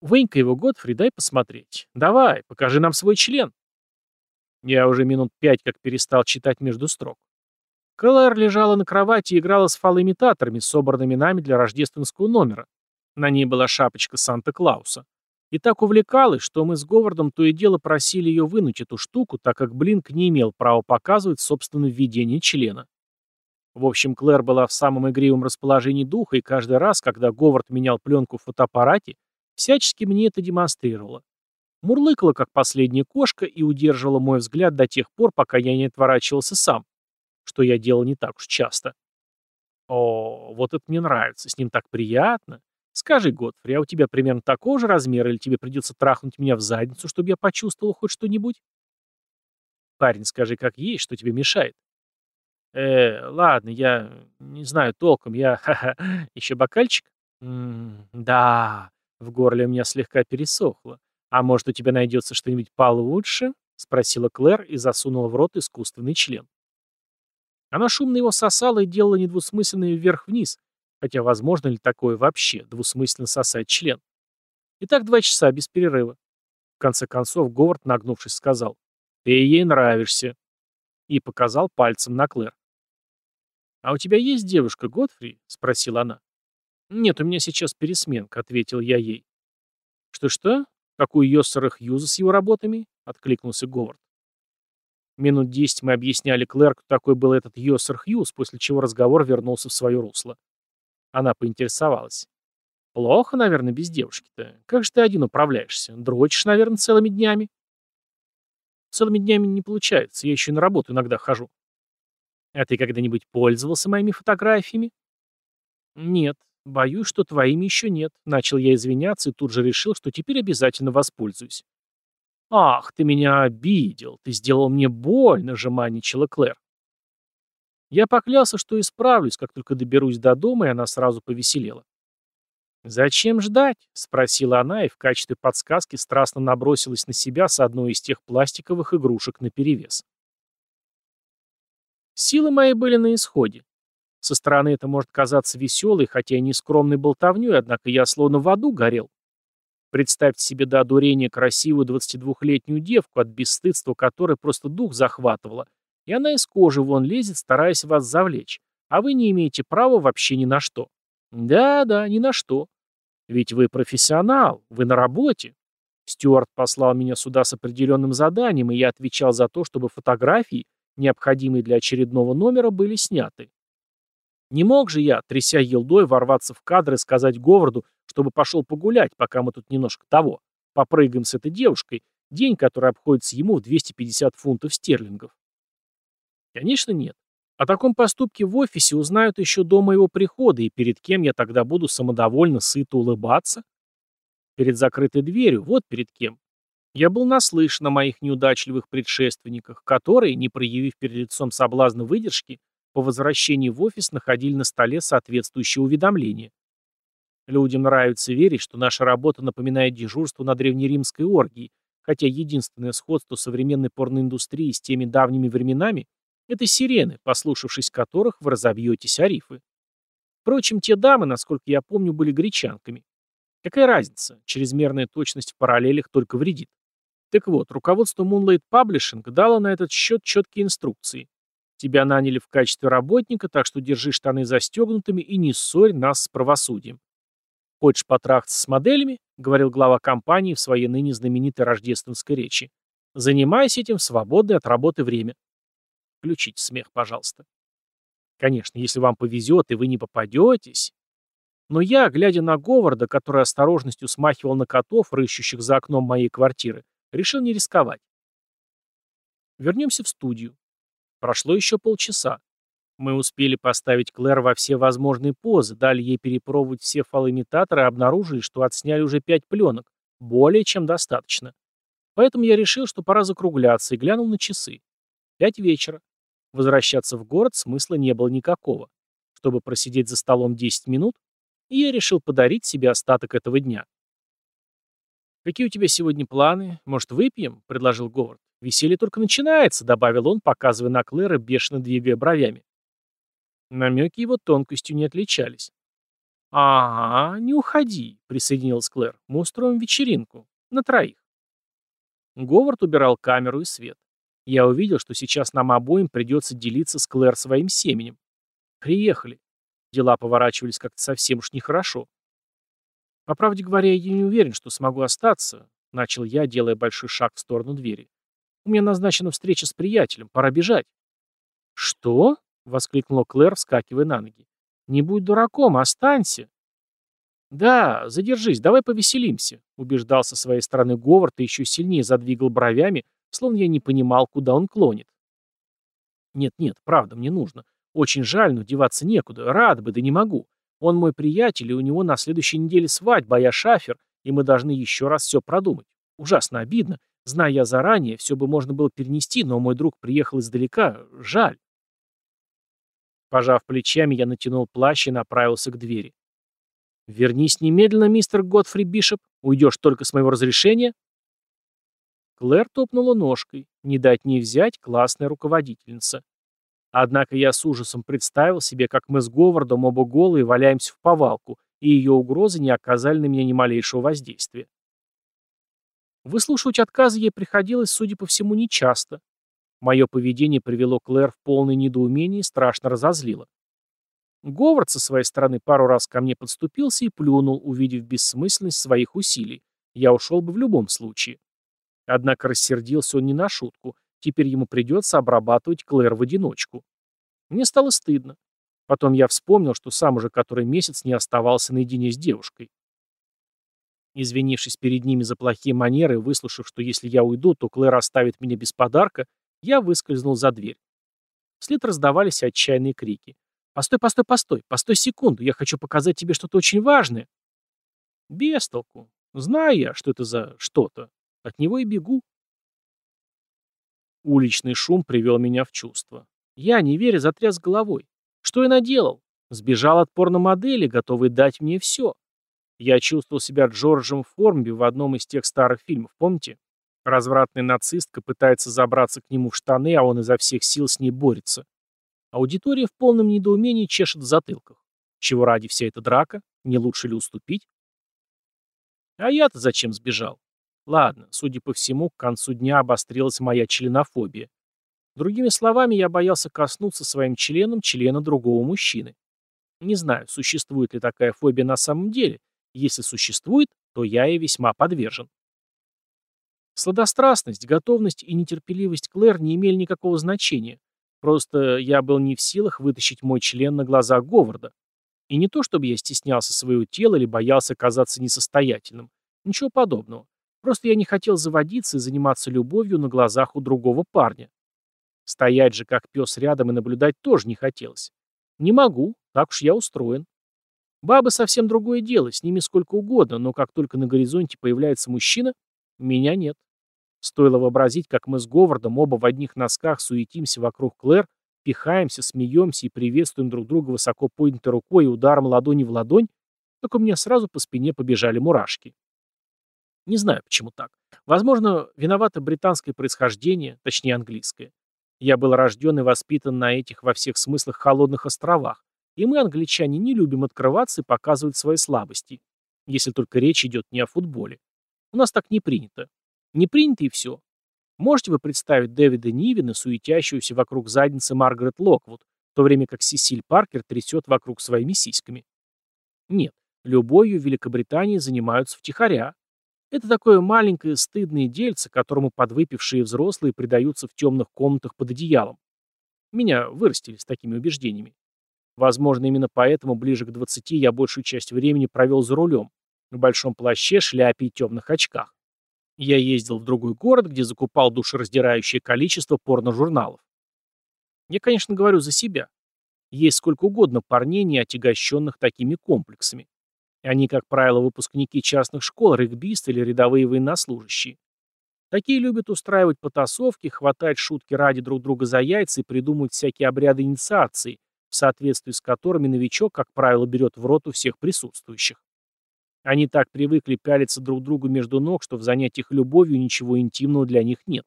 Speaker 1: «Вынь-ка его, Готфри, дай посмотреть. Давай, покажи нам свой член». Я уже минут пять как перестал читать между строк. Клэр лежала на кровати и играла с фалоимитаторами, собранными нами для рождественского номера. На ней была шапочка Санта-Клауса. И так увлекалась, что мы с Говардом то и дело просили ее вынуть эту штуку, так как Блинк не имел права показывать собственное введение члена. В общем, Клэр была в самом игривом расположении духа, и каждый раз, когда Говард менял пленку в фотоаппарате, всячески мне это демонстрировала. Мурлыкала, как последняя кошка, и удерживала мой взгляд до тех пор, пока я не отворачивался сам, что я делал не так уж часто. О, вот это мне нравится, с ним так приятно. Скажи, Готфри, а у тебя примерно такого же размера, или тебе придется трахнуть меня в задницу, чтобы я почувствовал хоть что-нибудь? Парень, скажи, как есть, что тебе мешает? Э, ладно, я не знаю толком, я, ха-ха, еще бокальчик? М -м, да, в горле у меня слегка пересохло. «А может, у тебя найдется что-нибудь получше?» — спросила Клэр и засунула в рот искусственный член. Она шумно его сосала и делала недвусмысленный вверх-вниз, хотя возможно ли такое вообще, двусмысленно сосать член. И так два часа без перерыва. В конце концов Говард, нагнувшись, сказал «Ты ей нравишься» и показал пальцем на Клэр. «А у тебя есть девушка, Готфри?» — спросила она. «Нет, у меня сейчас пересменка», — ответил я ей. «Что-что? «Как у Йоссера Хьюза с его работами?» — откликнулся Говард. Минут десять мы объясняли Клэр, кто такой был этот Йоссер Хьюз, после чего разговор вернулся в свое русло. Она поинтересовалась. «Плохо, наверное, без девушки-то. Как же ты один управляешься? Дрочишь, наверное, целыми днями?» «Целыми днями не получается. Я еще и на работу иногда хожу». «А ты когда-нибудь пользовался моими фотографиями?» «Нет. «Боюсь, что твоими еще нет», — начал я извиняться и тут же решил, что теперь обязательно воспользуюсь. «Ах, ты меня обидел, ты сделал мне больно», — жеманничала Клэр. Я поклялся, что исправлюсь, как только доберусь до дома, и она сразу повеселела. «Зачем ждать?» — спросила она и в качестве подсказки страстно набросилась на себя с одной из тех пластиковых игрушек наперевес. Силы мои были на исходе. Со стороны это может казаться веселой, хотя и не скромной болтовней, однако я словно в аду горел. Представьте себе до одурения красивую 22-летнюю девку, от бесстыдства которой просто дух захватывала, и она из кожи вон лезет, стараясь вас завлечь, а вы не имеете права вообще ни на что. Да-да, ни на что. Ведь вы профессионал, вы на работе. Стюарт послал меня сюда с определенным заданием, и я отвечал за то, чтобы фотографии, необходимые для очередного номера, были сняты. Не мог же я, тряся елдой, ворваться в кадр и сказать Говарду, чтобы пошел погулять, пока мы тут немножко того. Попрыгаем с этой девушкой, день, который обходится ему в 250 фунтов стерлингов. Конечно, нет. О таком поступке в офисе узнают еще до моего прихода, и перед кем я тогда буду самодовольно сыто улыбаться? Перед закрытой дверью, вот перед кем. Я был наслышан о моих неудачливых предшественниках, которые, не проявив перед лицом соблазна выдержки, по возвращении в офис находили на столе соответствующие уведомления. Людям нравится верить, что наша работа напоминает дежурство на древнеримской оргии, хотя единственное сходство современной порноиндустрии с теми давними временами – это сирены, послушавшись которых вы разобьетесь рифы. Впрочем, те дамы, насколько я помню, были гречанками. Какая разница? Чрезмерная точность в параллелях только вредит. Так вот, руководство Moonlight Publishing дало на этот счет четкие инструкции. Тебя наняли в качестве работника, так что держи штаны застегнутыми и не ссорь нас с правосудием. Хочешь потрахаться с моделями, говорил глава компании в своей ныне знаменитой рождественской речи. Занимайся этим в свободное от работы время. Включите смех, пожалуйста. Конечно, если вам повезет и вы не попадетесь. Но я, глядя на Говарда, который осторожностью смахивал на котов, рыщущих за окном моей квартиры, решил не рисковать. Вернемся в студию. Прошло еще полчаса. Мы успели поставить Клэр во все возможные позы, дали ей перепробовать все фалоимитаторы и обнаружили, что отсняли уже пять пленок. Более чем достаточно. Поэтому я решил, что пора закругляться и глянул на часы. Пять вечера. Возвращаться в город смысла не было никакого. Чтобы просидеть за столом 10 минут, я решил подарить себе остаток этого дня. «Какие у тебя сегодня планы? Может, выпьем?» — предложил Говард. «Веселье только начинается», — добавил он, показывая на Клэра, бешено двигая бровями. Намеки его тонкостью не отличались. «Ага, не уходи», — присоединилась Клэр. «Мы устроим вечеринку. На троих». Говард убирал камеру и свет. Я увидел, что сейчас нам обоим придется делиться с Клэр своим семенем. Приехали. Дела поворачивались как-то совсем уж нехорошо. По правде говоря, я не уверен, что смогу остаться, начал я, делая большой шаг в сторону двери. У меня назначена встреча с приятелем, пора бежать. Что? воскликнула Клэр, вскакивая на ноги. Не будь дураком, останься. Да, задержись, давай повеселимся, убеждал со своей стороны Говард и еще сильнее задвигал бровями, словно я не понимал, куда он клонит. Нет-нет, правда, мне нужно. Очень жаль, но деваться некуда. Рад бы, да не могу. Он мой приятель, и у него на следующей неделе свадьба, а я шафер, и мы должны еще раз все продумать. Ужасно обидно. Зная я заранее, все бы можно было перенести, но мой друг приехал издалека. Жаль. Пожав плечами, я натянул плащ и направился к двери. «Вернись немедленно, мистер Готфри Бишоп. Уйдешь только с моего разрешения?» Клэр топнула ножкой. Не дать не взять, классная руководительница. Однако я с ужасом представил себе, как мы с Говардом оба голые валяемся в повалку, и ее угрозы не оказали на меня ни малейшего воздействия. Выслушивать отказы ей приходилось, судя по всему, нечасто. Мое поведение привело Клэр в полное недоумение и страшно разозлило. Говард со своей стороны пару раз ко мне подступился и плюнул, увидев бессмысленность своих усилий. Я ушел бы в любом случае. Однако рассердился он не на шутку, Теперь ему придется обрабатывать Клэр в одиночку. Мне стало стыдно. Потом я вспомнил, что сам уже который месяц не оставался наедине с девушкой. Извинившись перед ними за плохие манеры выслушав, что если я уйду, то Клэр оставит меня без подарка, я выскользнул за дверь. Вслед раздавались отчаянные крики. «Постой, постой, постой! Постой секунду! Я хочу показать тебе что-то очень важное!» Без толку. Знаю я, что это за что-то. От него и бегу. Уличный шум привел меня в чувство. Я, не веря, затряс головой. Что я наделал? Сбежал от порномодели, готовый дать мне все. Я чувствовал себя Джорджем Формби в одном из тех старых фильмов, помните? Развратная нацистка пытается забраться к нему в штаны, а он изо всех сил с ней борется. Аудитория в полном недоумении чешет в затылках. Чего ради вся эта драка? Не лучше ли уступить? А я-то зачем сбежал? Ладно, судя по всему, к концу дня обострилась моя членофобия. Другими словами, я боялся коснуться своим членом члена другого мужчины. Не знаю, существует ли такая фобия на самом деле. Если существует, то я ей весьма подвержен. Сладострастность, готовность и нетерпеливость Клэр не имели никакого значения. Просто я был не в силах вытащить мой член на глазах Говарда. И не то, чтобы я стеснялся своего тела или боялся казаться несостоятельным. Ничего подобного. Просто я не хотел заводиться и заниматься любовью на глазах у другого парня. Стоять же как пес рядом и наблюдать тоже не хотелось. Не могу, так уж я устроен. Бабы совсем другое дело, с ними сколько угодно, но как только на горизонте появляется мужчина, меня нет. Стоило вообразить, как мы с Говардом оба в одних носках суетимся вокруг Клэр, пихаемся, смеемся и приветствуем друг друга высоко поднятой рукой и ударом ладони в ладонь, так у меня сразу по спине побежали мурашки. Не знаю, почему так. Возможно, виновато британское происхождение, точнее английское. Я был рожден и воспитан на этих во всех смыслах холодных островах, и мы, англичане, не любим открываться и показывать свои слабости, если только речь идет не о футболе. У нас так не принято. Не принято и все. Можете вы представить Дэвида Нивина, суетящегося вокруг задницы Маргарет Локвуд, в то время как Сесиль Паркер трясет вокруг своими сиськами? Нет, любовью в Великобритании занимаются втихаря, это такое маленькое стыдное дельце, которому подвыпившие взрослые предаются в темных комнатах под одеялом. Меня вырастили с такими убеждениями. Возможно, именно поэтому ближе к 20 я большую часть времени провел за рулем, в большом плаще, шляпе и темных очках. Я ездил в другой город, где закупал душераздирающее количество порно-журналов. Я, конечно, говорю за себя. Есть сколько угодно парней, не отягощенных такими комплексами. Они, как правило, выпускники частных школ, регбисты или рядовые военнослужащие. Такие любят устраивать потасовки, хватать шутки ради друг друга за яйца и придумывать всякие обряды инициации, в соответствии с которыми новичок, как правило, берет в рот у всех присутствующих. Они так привыкли пялиться друг другу между ног, что в занятиях любовью ничего интимного для них нет.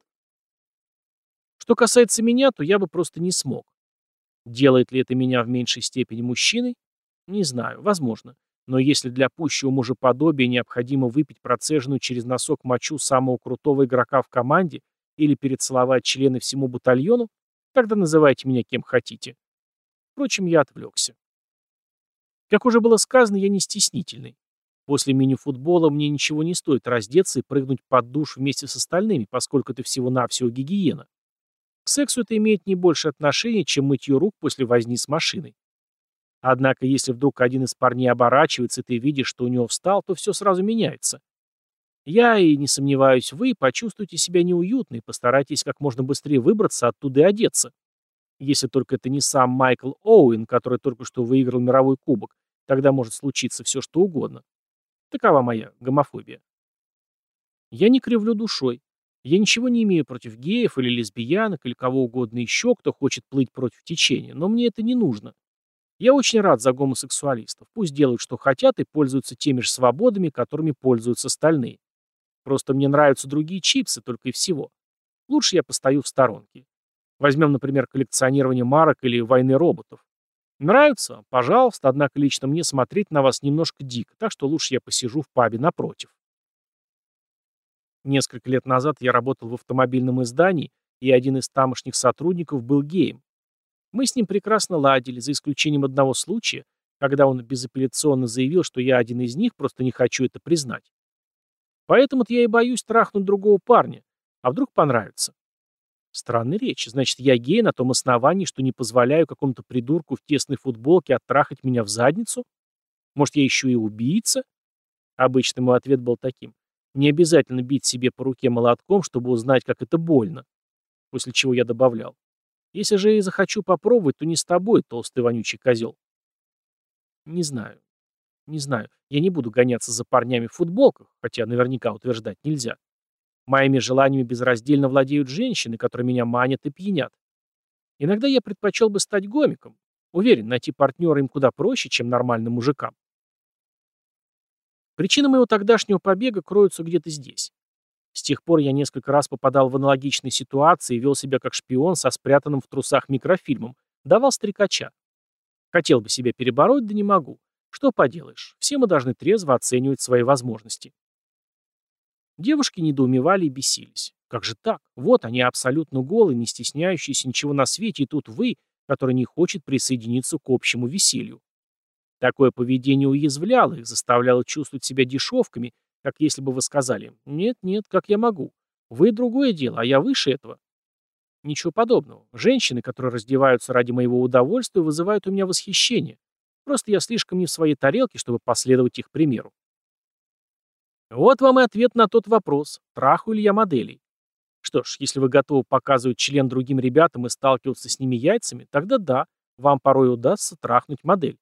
Speaker 1: Что касается меня, то я бы просто не смог. Делает ли это меня в меньшей степени мужчиной? Не знаю, возможно. Но если для пущего мужеподобия необходимо выпить процеженную через носок мочу самого крутого игрока в команде или перецеловать члены всему батальону, тогда называйте меня кем хотите. Впрочем, я отвлекся. Как уже было сказано, я не стеснительный. После мини-футбола мне ничего не стоит раздеться и прыгнуть под душ вместе с остальными, поскольку это всего-навсего гигиена. К сексу это имеет не больше отношения, чем мытье рук после возни с машиной. Однако, если вдруг один из парней оборачивается, и ты видишь, что у него встал, то все сразу меняется. Я, и не сомневаюсь, вы почувствуете себя неуютно и постарайтесь как можно быстрее выбраться оттуда и одеться. Если только это не сам Майкл Оуэн, который только что выиграл мировой кубок, тогда может случиться все, что угодно. Такова моя гомофобия. Я не кривлю душой. Я ничего не имею против геев или лесбиянок или кого угодно еще, кто хочет плыть против течения, но мне это не нужно. Я очень рад за гомосексуалистов. Пусть делают, что хотят, и пользуются теми же свободами, которыми пользуются остальные. Просто мне нравятся другие чипсы, только и всего. Лучше я постою в сторонке. Возьмем, например, коллекционирование марок или войны роботов. Нравится? Пожалуйста, однако лично мне смотреть на вас немножко дико, так что лучше я посижу в пабе напротив. Несколько лет назад я работал в автомобильном издании, и один из тамошних сотрудников был геем. Мы с ним прекрасно ладили, за исключением одного случая, когда он безапелляционно заявил, что я один из них, просто не хочу это признать. Поэтому-то я и боюсь трахнуть другого парня. А вдруг понравится? Странная речь. Значит, я гей на том основании, что не позволяю какому-то придурку в тесной футболке оттрахать меня в задницу? Может, я еще и убийца? Обычно мой ответ был таким. Не обязательно бить себе по руке молотком, чтобы узнать, как это больно. После чего я добавлял. Если же и захочу попробовать, то не с тобой, толстый вонючий козел. Не знаю. Не знаю. Я не буду гоняться за парнями в футболках, хотя наверняка утверждать нельзя. Моими желаниями безраздельно владеют женщины, которые меня манят и пьянят. Иногда я предпочел бы стать гомиком. Уверен, найти партнера им куда проще, чем нормальным мужикам. Причины моего тогдашнего побега кроются где-то здесь. С тех пор я несколько раз попадал в аналогичные ситуации и вел себя как шпион со спрятанным в трусах микрофильмом, давал стрекача. Хотел бы себя перебороть, да не могу. Что поделаешь, все мы должны трезво оценивать свои возможности. Девушки недоумевали и бесились. Как же так? Вот они абсолютно голые, не стесняющиеся ничего на свете, и тут вы, который не хочет присоединиться к общему веселью. Такое поведение уязвляло их, заставляло чувствовать себя дешевками как если бы вы сказали «Нет, нет, как я могу? Вы другое дело, а я выше этого». Ничего подобного. Женщины, которые раздеваются ради моего удовольствия, вызывают у меня восхищение. Просто я слишком не в своей тарелке, чтобы последовать их примеру. Вот вам и ответ на тот вопрос, трахаю ли я моделей. Что ж, если вы готовы показывать член другим ребятам и сталкиваться с ними яйцами, тогда да, вам порой удастся трахнуть модель.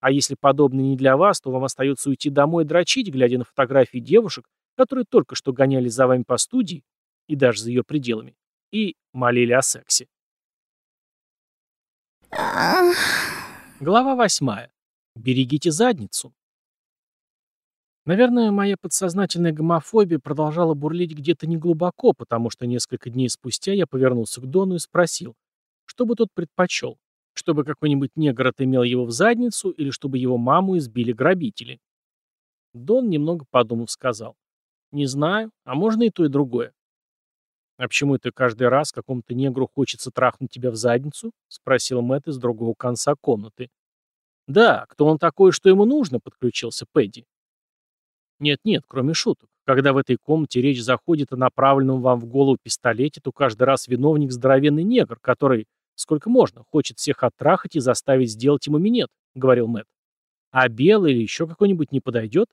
Speaker 1: А если подобное не для вас, то вам остается уйти домой и дрочить, глядя на фотографии девушек, которые только что гоняли за вами по студии, и даже за ее пределами, и молили о сексе. Глава восьмая. Берегите задницу. Наверное, моя подсознательная гомофобия продолжала бурлить где-то неглубоко, потому что несколько дней спустя я повернулся к Дону и спросил, что бы тот предпочел, чтобы какой-нибудь негр отымел его в задницу или чтобы его маму избили грабители. Дон, немного подумав, сказал. «Не знаю, а можно и то, и другое». «А почему это каждый раз какому-то негру хочется трахнуть тебя в задницу?» — спросил Мэтт из другого конца комнаты. «Да, кто он такой, что ему нужно?» — подключился Пэдди. «Нет-нет, кроме шуток. Когда в этой комнате речь заходит о направленном вам в голову пистолете, то каждый раз виновник здоровенный негр, который Сколько можно? Хочет всех оттрахать и заставить сделать ему минет, говорил Мэтт. А белый или еще какой-нибудь не подойдет?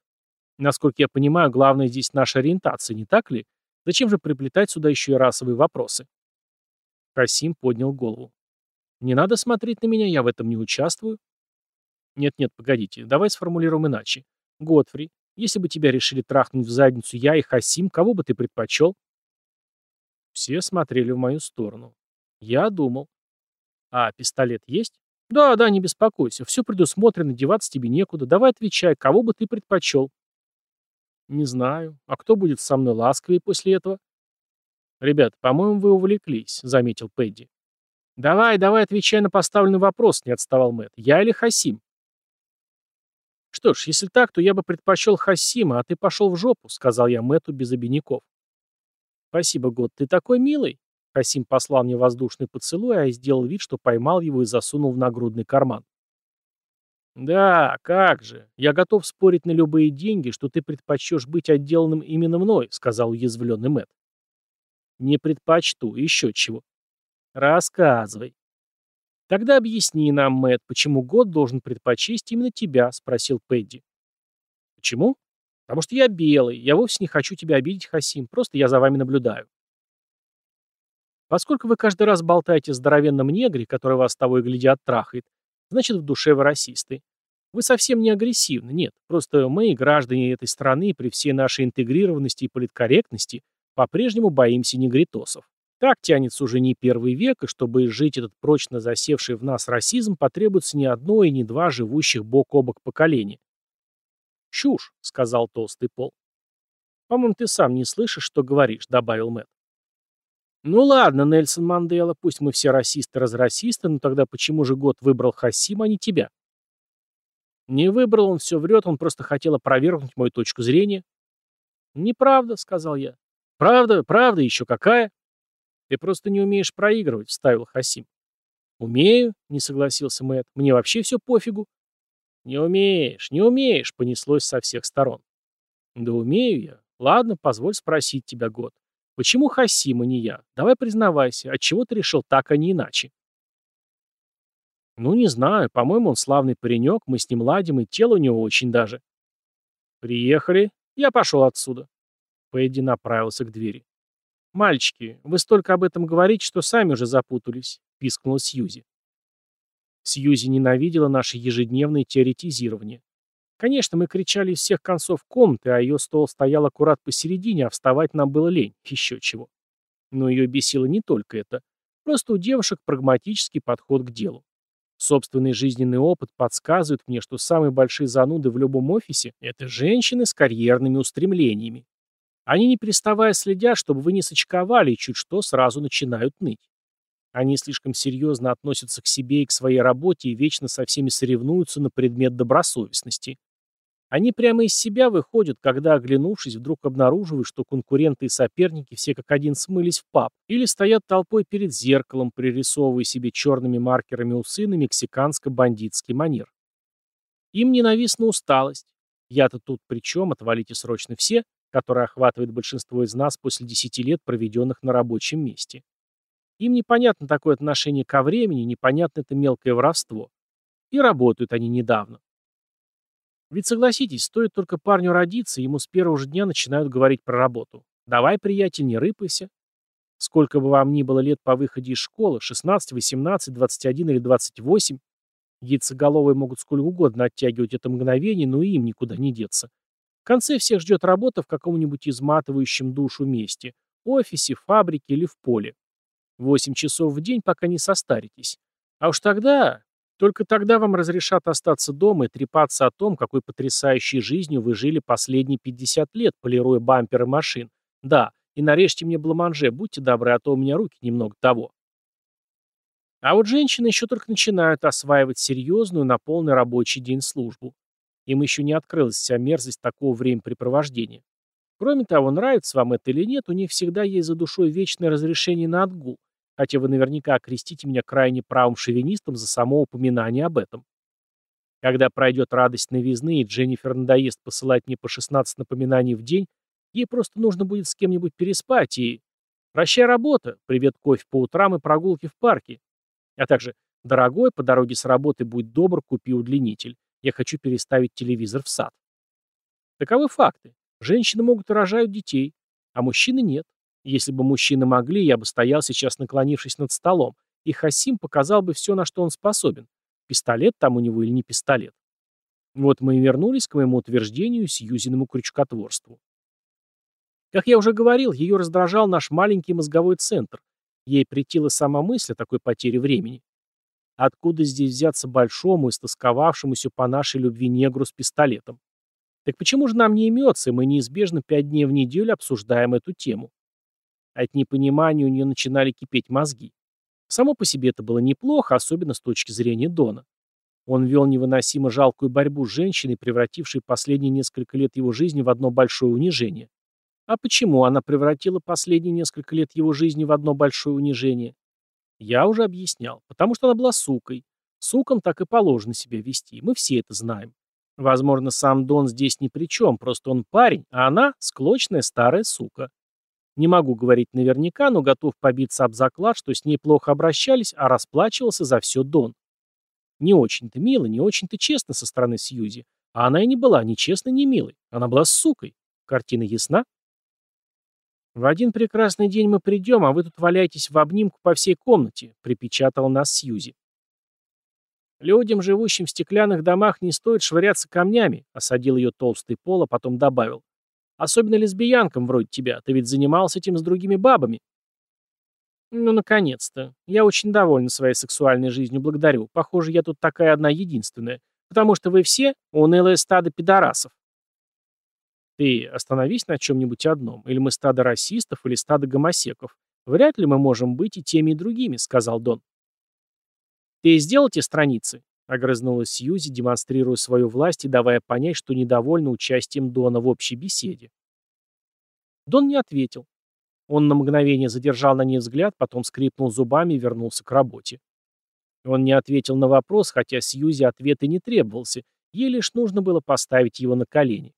Speaker 1: Насколько я понимаю, главное здесь наша ориентация, не так ли? Зачем же приплетать сюда еще и расовые вопросы? Касим поднял голову. Не надо смотреть на меня, я в этом не участвую. Нет-нет, погодите, давай сформулируем иначе. Готфри, если бы тебя решили трахнуть в задницу я и Хасим, кого бы ты предпочел? Все смотрели в мою сторону. Я думал. А пистолет есть? Да, да, не беспокойся. Все предусмотрено, деваться тебе некуда. Давай отвечай, кого бы ты предпочел? Не знаю. А кто будет со мной ласковее после этого? Ребят, по-моему, вы увлеклись, заметил Пэдди. Давай, давай, отвечай на поставленный вопрос, не отставал Мэтт. Я или Хасим? «Что ж, если так, то я бы предпочел Хасима, а ты пошел в жопу», — сказал я Мэту без обиняков. «Спасибо, Год, ты такой милый». Хасим послал мне воздушный поцелуй, а я сделал вид, что поймал его и засунул в нагрудный карман. «Да, как же. Я готов спорить на любые деньги, что ты предпочтешь быть отделанным именно мной», — сказал уязвленный Мэт. «Не предпочту. Еще чего». «Рассказывай». «Тогда объясни нам, Мэтт, почему год должен предпочесть именно тебя?» — спросил Пэдди. «Почему?» «Потому что я белый. Я вовсе не хочу тебя обидеть, Хасим. Просто я за вами наблюдаю». Поскольку вы каждый раз болтаете о здоровенном негре, который вас того и гляди оттрахает, значит, в душе вы расисты. Вы совсем не агрессивны, нет. Просто мы, граждане этой страны, при всей нашей интегрированности и политкорректности, по-прежнему боимся негритосов. Так тянется уже не первый век, и чтобы изжить этот прочно засевший в нас расизм, потребуется не одно и не два живущих бок о бок поколения. «Чушь», — сказал толстый пол. «По-моему, ты сам не слышишь, что говоришь», — добавил Мэтт. «Ну ладно, Нельсон Мандела, пусть мы все расисты-разрасисты, но тогда почему же год выбрал Хасим, а не тебя?» «Не выбрал, он все врет, он просто хотел опровергнуть мою точку зрения». «Неправда», — сказал я. «Правда, правда, еще какая?» «Ты просто не умеешь проигрывать», — вставил Хасим. «Умею», — не согласился Мэтт. «Мне вообще все пофигу». «Не умеешь, не умеешь», — понеслось со всех сторон. «Да умею я. Ладно, позволь спросить тебя, Год. Почему Хасим, а не я? Давай признавайся, отчего ты решил так, а не иначе?» «Ну, не знаю. По-моему, он славный паренек, мы с ним ладим, и тело у него очень даже». «Приехали. Я пошел отсюда». Пэдди направился к двери. «Мальчики, вы столько об этом говорите, что сами уже запутались», — пискнула Сьюзи. Сьюзи ненавидела наше ежедневное теоретизирование. Конечно, мы кричали из всех концов комнаты, а ее стол стоял аккурат посередине, а вставать нам было лень, еще чего. Но ее бесило не только это. Просто у девушек прагматический подход к делу. Собственный жизненный опыт подсказывает мне, что самые большие зануды в любом офисе – это женщины с карьерными устремлениями. Они не переставая следят, чтобы вы не сочковали и чуть что сразу начинают ныть. Они слишком серьезно относятся к себе и к своей работе и вечно со всеми соревнуются на предмет добросовестности. Они прямо из себя выходят, когда, оглянувшись, вдруг обнаруживают, что конкуренты и соперники все как один смылись в паб или стоят толпой перед зеркалом, пририсовывая себе черными маркерами усы на мексиканско-бандитский манер. Им ненавистна усталость. Я-то тут при чем, отвалите срочно все, которая охватывает большинство из нас после 10 лет, проведенных на рабочем месте. Им непонятно такое отношение ко времени, непонятно это мелкое воровство. И работают они недавно. Ведь согласитесь, стоит только парню родиться, ему с первого же дня начинают говорить про работу. Давай, приятель, не рыпайся. Сколько бы вам ни было лет по выходе из школы, 16, 18, 21 или 28, яйцеголовые могут сколько угодно оттягивать это мгновение, но и им никуда не деться. В конце всех ждет работа в каком-нибудь изматывающем душу месте. Офисе, фабрике или в поле. Восемь часов в день, пока не состаритесь. А уж тогда, только тогда вам разрешат остаться дома и трепаться о том, какой потрясающей жизнью вы жили последние 50 лет, полируя бамперы машин. Да, и нарежьте мне бламанже, будьте добры, а то у меня руки немного того. А вот женщины еще только начинают осваивать серьезную на полный рабочий день службу. Им еще не открылась вся мерзость такого времяпрепровождения. Кроме того, нравится вам это или нет, у них всегда есть за душой вечное разрешение на отгул, хотя вы наверняка окрестите меня крайне правым шовинистом за само упоминание об этом. Когда пройдет радость новизны, и Дженнифер надоест посылать мне по 16 напоминаний в день, ей просто нужно будет с кем-нибудь переспать и... Прощай работа, привет кофе по утрам и прогулки в парке. А также, дорогой, по дороге с работы будь добр, купи удлинитель. Я хочу переставить телевизор в сад. Таковы факты. Женщины могут и рожают детей, а мужчины нет. Если бы мужчины могли, я бы стоял сейчас, наклонившись над столом, и Хасим показал бы все, на что он способен. Пистолет там у него или не пистолет. Вот мы и вернулись к моему утверждению Сьюзиному крючкотворству. Как я уже говорил, ее раздражал наш маленький мозговой центр. Ей претила сама мысль о такой потере времени. Откуда здесь взяться большому, истосковавшемуся по нашей любви негру с пистолетом? Так почему же нам не имется, и мы неизбежно пять дней в неделю обсуждаем эту тему? От непонимания у нее начинали кипеть мозги. Само по себе это было неплохо, особенно с точки зрения Дона. Он вел невыносимо жалкую борьбу с женщиной, превратившей последние несколько лет его жизни в одно большое унижение. А почему она превратила последние несколько лет его жизни в одно большое унижение? Я уже объяснял. Потому что она была сукой. Сукам так и положено себя вести. Мы все это знаем. Возможно, сам Дон здесь ни при чем, просто он парень, а она — склочная старая сука. Не могу говорить наверняка, но готов побиться об заклад, что с ней плохо обращались, а расплачивался за все Дон. Не очень-то мило, не очень-то честно со стороны Сьюзи. А она и не была ни честной, ни милой. Она была сукой. Картина ясна? «В один прекрасный день мы придем, а вы тут валяетесь в обнимку по всей комнате», — припечатала нас Сьюзи. «Людям, живущим в стеклянных домах, не стоит швыряться камнями», — осадил ее толстый пол, а потом добавил. «Особенно лесбиянкам вроде тебя. Ты ведь занимался этим с другими бабами». «Ну, наконец-то. Я очень довольна своей сексуальной жизнью, благодарю. Похоже, я тут такая одна единственная. Потому что вы все унылое стадо пидорасов». Ты остановись на чем-нибудь одном. Или мы стадо расистов, или стадо гомосеков. Вряд ли мы можем быть и теми, и другими, сказал Дон. Ты сделал те страницы? Огрызнулась Сьюзи, демонстрируя свою власть и давая понять, что недовольна участием Дона в общей беседе. Дон не ответил. Он на мгновение задержал на ней взгляд, потом скрипнул зубами и вернулся к работе. Он не ответил на вопрос, хотя Сьюзи ответ и не требовался, ей лишь нужно было поставить его на колени.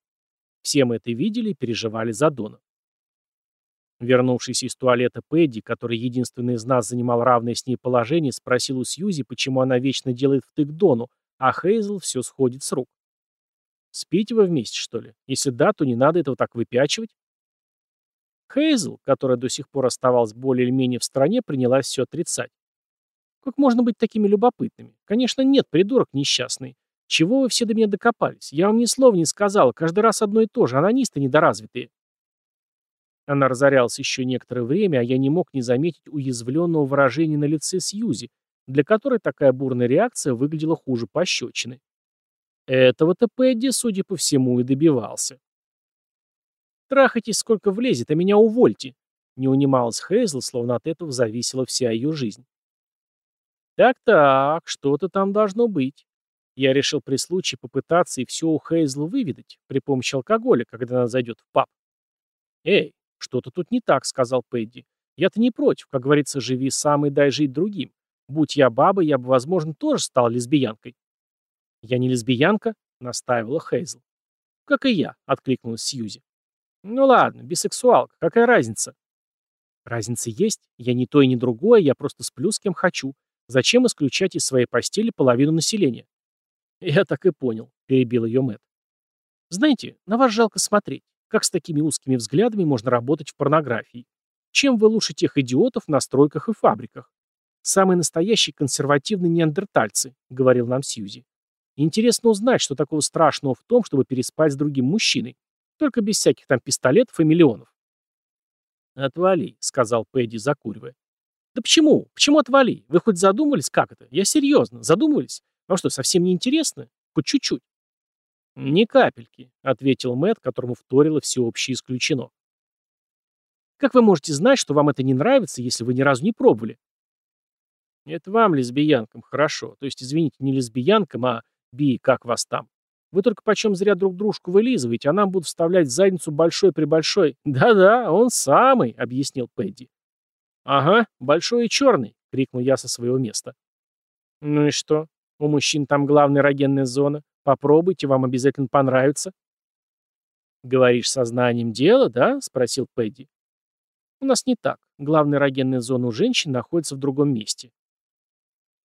Speaker 1: Все мы это видели и переживали за Дона. Вернувшись из туалета Пэдди, который единственный из нас занимал равное с ней положение, спросил у Сьюзи, почему она вечно делает втык Дону, а Хейзл все сходит с рук. «Спите вы вместе, что ли? Если да, то не надо этого так выпячивать». Хейзл, которая до сих пор оставалась более или менее в стране, принялась все отрицать. «Как можно быть такими любопытными? Конечно, нет, придурок несчастный. Чего вы все до меня докопались? Я вам ни слова не сказала, каждый раз одно и то же, анонисты недоразвитые. Она разорялась еще некоторое время, а я не мог не заметить уязвленного выражения на лице Сьюзи, для которой такая бурная реакция выглядела хуже пощечины. Этого-то Пэдди, судя по всему, и добивался. «Трахайтесь, сколько влезет, а меня увольте», — не унималась Хейзл, словно от этого зависела вся ее жизнь. «Так-так, что-то там должно быть. Я решил при случае попытаться и все у Хейзл выведать при помощи алкоголя, когда она зайдет в паб. «Эй, что-то тут не так», — сказал Пэдди. «Я-то не против, как говорится, живи сам и дай жить другим. Будь я бабой, я бы, возможно, тоже стал лесбиянкой». «Я не лесбиянка», — настаивала Хейзл. «Как и я», — откликнулась Сьюзи. «Ну ладно, бисексуалка, какая разница?» «Разница есть. Я не то и не другое, я просто сплю с кем хочу. Зачем исключать из своей постели половину населения?» «Я так и понял», — перебил ее Мэтт. «Знаете, на вас жалко смотреть. Как с такими узкими взглядами можно работать в порнографии? Чем вы лучше тех идиотов на стройках и фабриках? Самые настоящие консервативные неандертальцы», — говорил нам Сьюзи. «Интересно узнать, что такого страшного в том, чтобы переспать с другим мужчиной. Только без всяких там пистолетов и миллионов». «Отвали», — сказал Пэдди, закуривая. «Да почему? Почему отвали? Вы хоть задумывались, как это? Я серьезно. Задумывались? Вам что, совсем не интересно? Хоть чуть-чуть. «Ни капельки», — ответил Мэтт, которому вторило всеобщее исключено. «Как вы можете знать, что вам это не нравится, если вы ни разу не пробовали?» «Это вам, лесбиянкам, хорошо. То есть, извините, не лесбиянкам, а би, как вас там. Вы только почем зря друг дружку вылизываете, а нам будут вставлять в задницу большой-пребольшой. Да-да, он самый», — объяснил Пэдди. «Ага, большой и черный», — крикнул я со своего места. «Ну и что? У мужчин там главная эрогенная зона. Попробуйте, вам обязательно понравится. «Говоришь сознанием дела, да?» — спросил Пэдди. «У нас не так. Главная эрогенная зона у женщин находится в другом месте».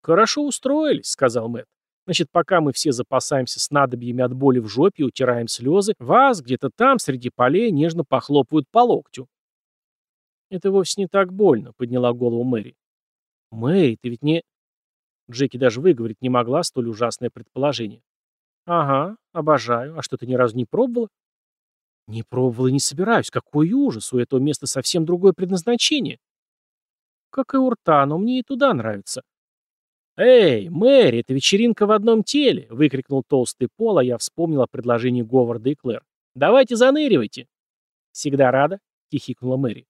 Speaker 1: «Хорошо устроились», — сказал Мэтт. Значит, пока мы все запасаемся снадобьями от боли в жопе и утираем слезы, вас где-то там, среди полей, нежно похлопают по локтю. «Это вовсе не так больно», — подняла голову Мэри. «Мэри, ты ведь не...» Джеки даже выговорить не могла столь ужасное предположение. «Ага, обожаю. А что, ты ни разу не пробовала?» «Не пробовала и не собираюсь. Какой ужас! У этого места совсем другое предназначение». «Как и у рта, но мне и туда нравится». «Эй, Мэри, это вечеринка в одном теле!» — выкрикнул толстый Пол, а я вспомнил о предложении Говарда и Клэр. «Давайте заныривайте!» «Всегда рада?» — хихикнула Мэри.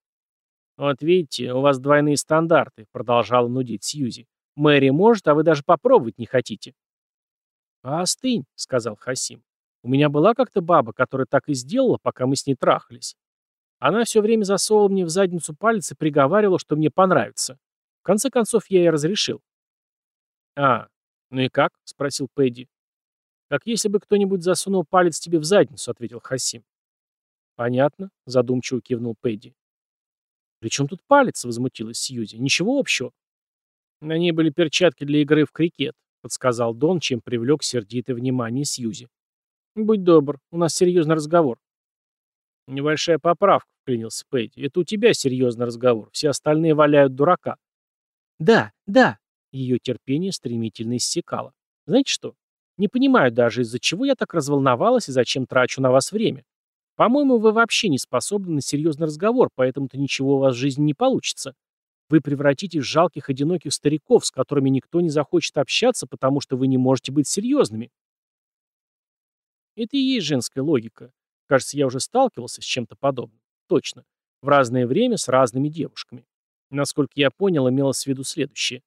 Speaker 1: «Вот видите, у вас двойные стандарты», — продолжала нудить Сьюзи. «Мэри может, а вы даже попробовать не хотите». «А остынь», — сказал Хасим. У меня была как-то баба, которая так и сделала, пока мы с ней трахались. Она все время засовывала мне в задницу палец и приговаривала, что мне понравится. В конце концов, я ей разрешил. «А, ну и как?» — спросил Пэдди. «Как если бы кто-нибудь засунул палец тебе в задницу», — ответил Хасим. «Понятно», — задумчиво кивнул Пэдди. «При чем тут палец?» — возмутилась Сьюзи. «Ничего общего». На ней были перчатки для игры в крикет, — подсказал Дон, чем привлек сердитое внимание Сьюзи. «Будь добр, у нас серьезный разговор». «Небольшая поправка», — вклинился Пэдди. «Это у тебя серьезный разговор. Все остальные валяют дурака». «Да, да», — ее терпение стремительно иссякало. «Знаете что? Не понимаю даже, из-за чего я так разволновалась и зачем трачу на вас время. По-моему, вы вообще не способны на серьезный разговор, поэтому-то ничего у вас в жизни не получится. Вы превратитесь в жалких одиноких стариков, с которыми никто не захочет общаться, потому что вы не можете быть серьезными. Это и есть женская логика. Кажется, я уже сталкивался с чем-то подобным. Точно. В разное время с разными девушками. Насколько я понял, имелось в виду следующее.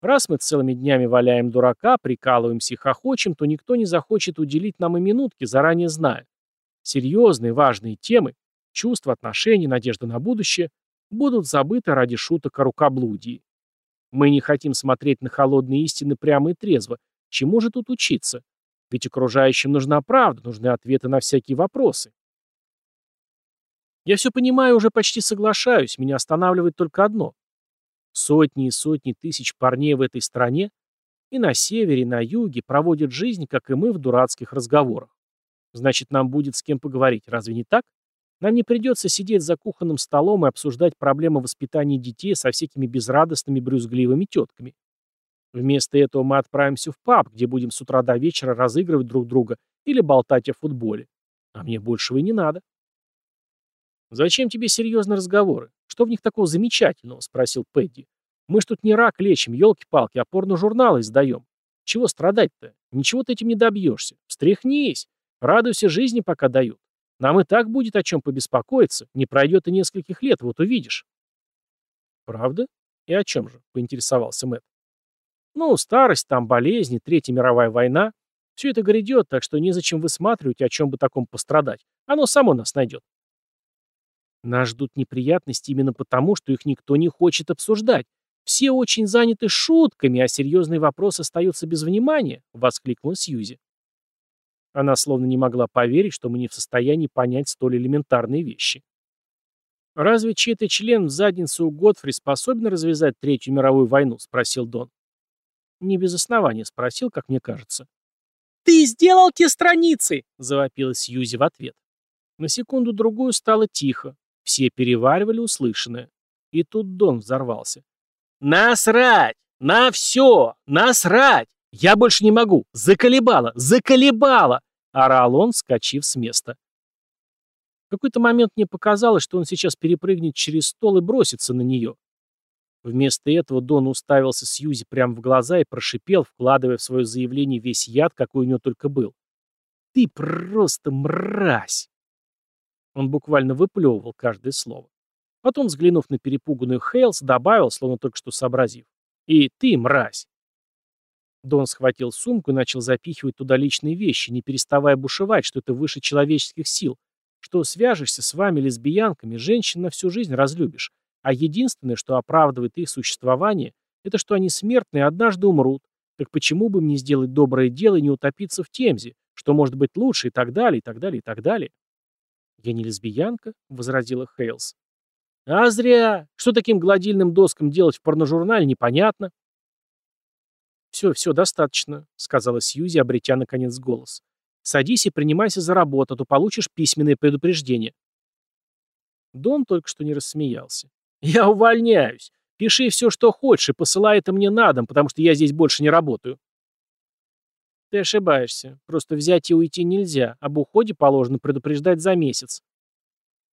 Speaker 1: Раз мы целыми днями валяем дурака, прикалываемся и хохочем, то никто не захочет уделить нам и минутки, заранее зная. Серьезные, важные темы, чувства, отношения, надежда на будущее будут забыты ради шуток о рукоблудии. Мы не хотим смотреть на холодные истины прямо и трезво. Чему же тут учиться? Ведь окружающим нужна правда, нужны ответы на всякие вопросы. Я все понимаю, уже почти соглашаюсь, меня останавливает только одно. Сотни и сотни тысяч парней в этой стране и на севере, и на юге проводят жизнь, как и мы, в дурацких разговорах. Значит, нам будет с кем поговорить, разве не так? Нам не придется сидеть за кухонным столом и обсуждать проблемы воспитания детей со всякими безрадостными брюзгливыми тетками. Вместо этого мы отправимся в паб, где будем с утра до вечера разыгрывать друг друга или болтать о футболе. А мне большего и не надо. «Зачем тебе серьезные разговоры? Что в них такого замечательного?» — спросил Пэдди. «Мы ж тут не рак лечим, елки-палки, а порно-журналы издаем. Чего страдать-то? Ничего ты этим не добьешься. Встряхнись. Радуйся жизни, пока дают. Нам и так будет о чем побеспокоиться. Не пройдет и нескольких лет, вот увидишь. Правда? И о чем же? Поинтересовался Мэтт. Ну, старость, там болезни, Третья мировая война. Все это грядет, так что незачем высматривать, о чем бы таком пострадать. Оно само нас найдет. Нас ждут неприятности именно потому, что их никто не хочет обсуждать. Все очень заняты шутками, а серьезный вопрос остается без внимания, воскликнула Сьюзи. Она словно не могла поверить, что мы не в состоянии понять столь элементарные вещи. «Разве чей-то член в задницу у Готфри способен развязать Третью мировую войну?» — спросил Дон. Не без основания спросил, как мне кажется. «Ты сделал те страницы!» — завопила Сьюзи в ответ. На секунду-другую стало тихо. Все переваривали услышанное. И тут Дон взорвался. «Насрать! На все! Насрать! «Я больше не могу! Заколебало! Заколебало!» — орал он, скачив с места. В какой-то момент мне показалось, что он сейчас перепрыгнет через стол и бросится на нее. Вместо этого Дон уставился Сьюзи прямо в глаза и прошипел, вкладывая в свое заявление весь яд, какой у него только был. «Ты просто мразь!» Он буквально выплевывал каждое слово. Потом, взглянув на перепуганную Хейлс, добавил, словно только что сообразив. «И ты, мразь!» Дон схватил сумку и начал запихивать туда личные вещи, не переставая бушевать, что это выше человеческих сил, что свяжешься с вами, лесбиянками, женщин на всю жизнь разлюбишь, а единственное, что оправдывает их существование, это что они смертные однажды умрут. Так почему бы мне сделать доброе дело и не утопиться в Темзе, что может быть лучше и так далее, и так далее, и так далее? «Я не лесбиянка», — возразила Хейлс. «А зря! Что таким гладильным доскам делать в порножурнале, непонятно. «Все, все, достаточно», — сказала Сьюзи, обретя наконец голос. «Садись и принимайся за работу, а то получишь письменное предупреждение». Дон только что не рассмеялся. «Я увольняюсь. Пиши все, что хочешь, и посылай это мне на дом, потому что я здесь больше не работаю». «Ты ошибаешься. Просто взять и уйти нельзя. Об уходе положено предупреждать за месяц».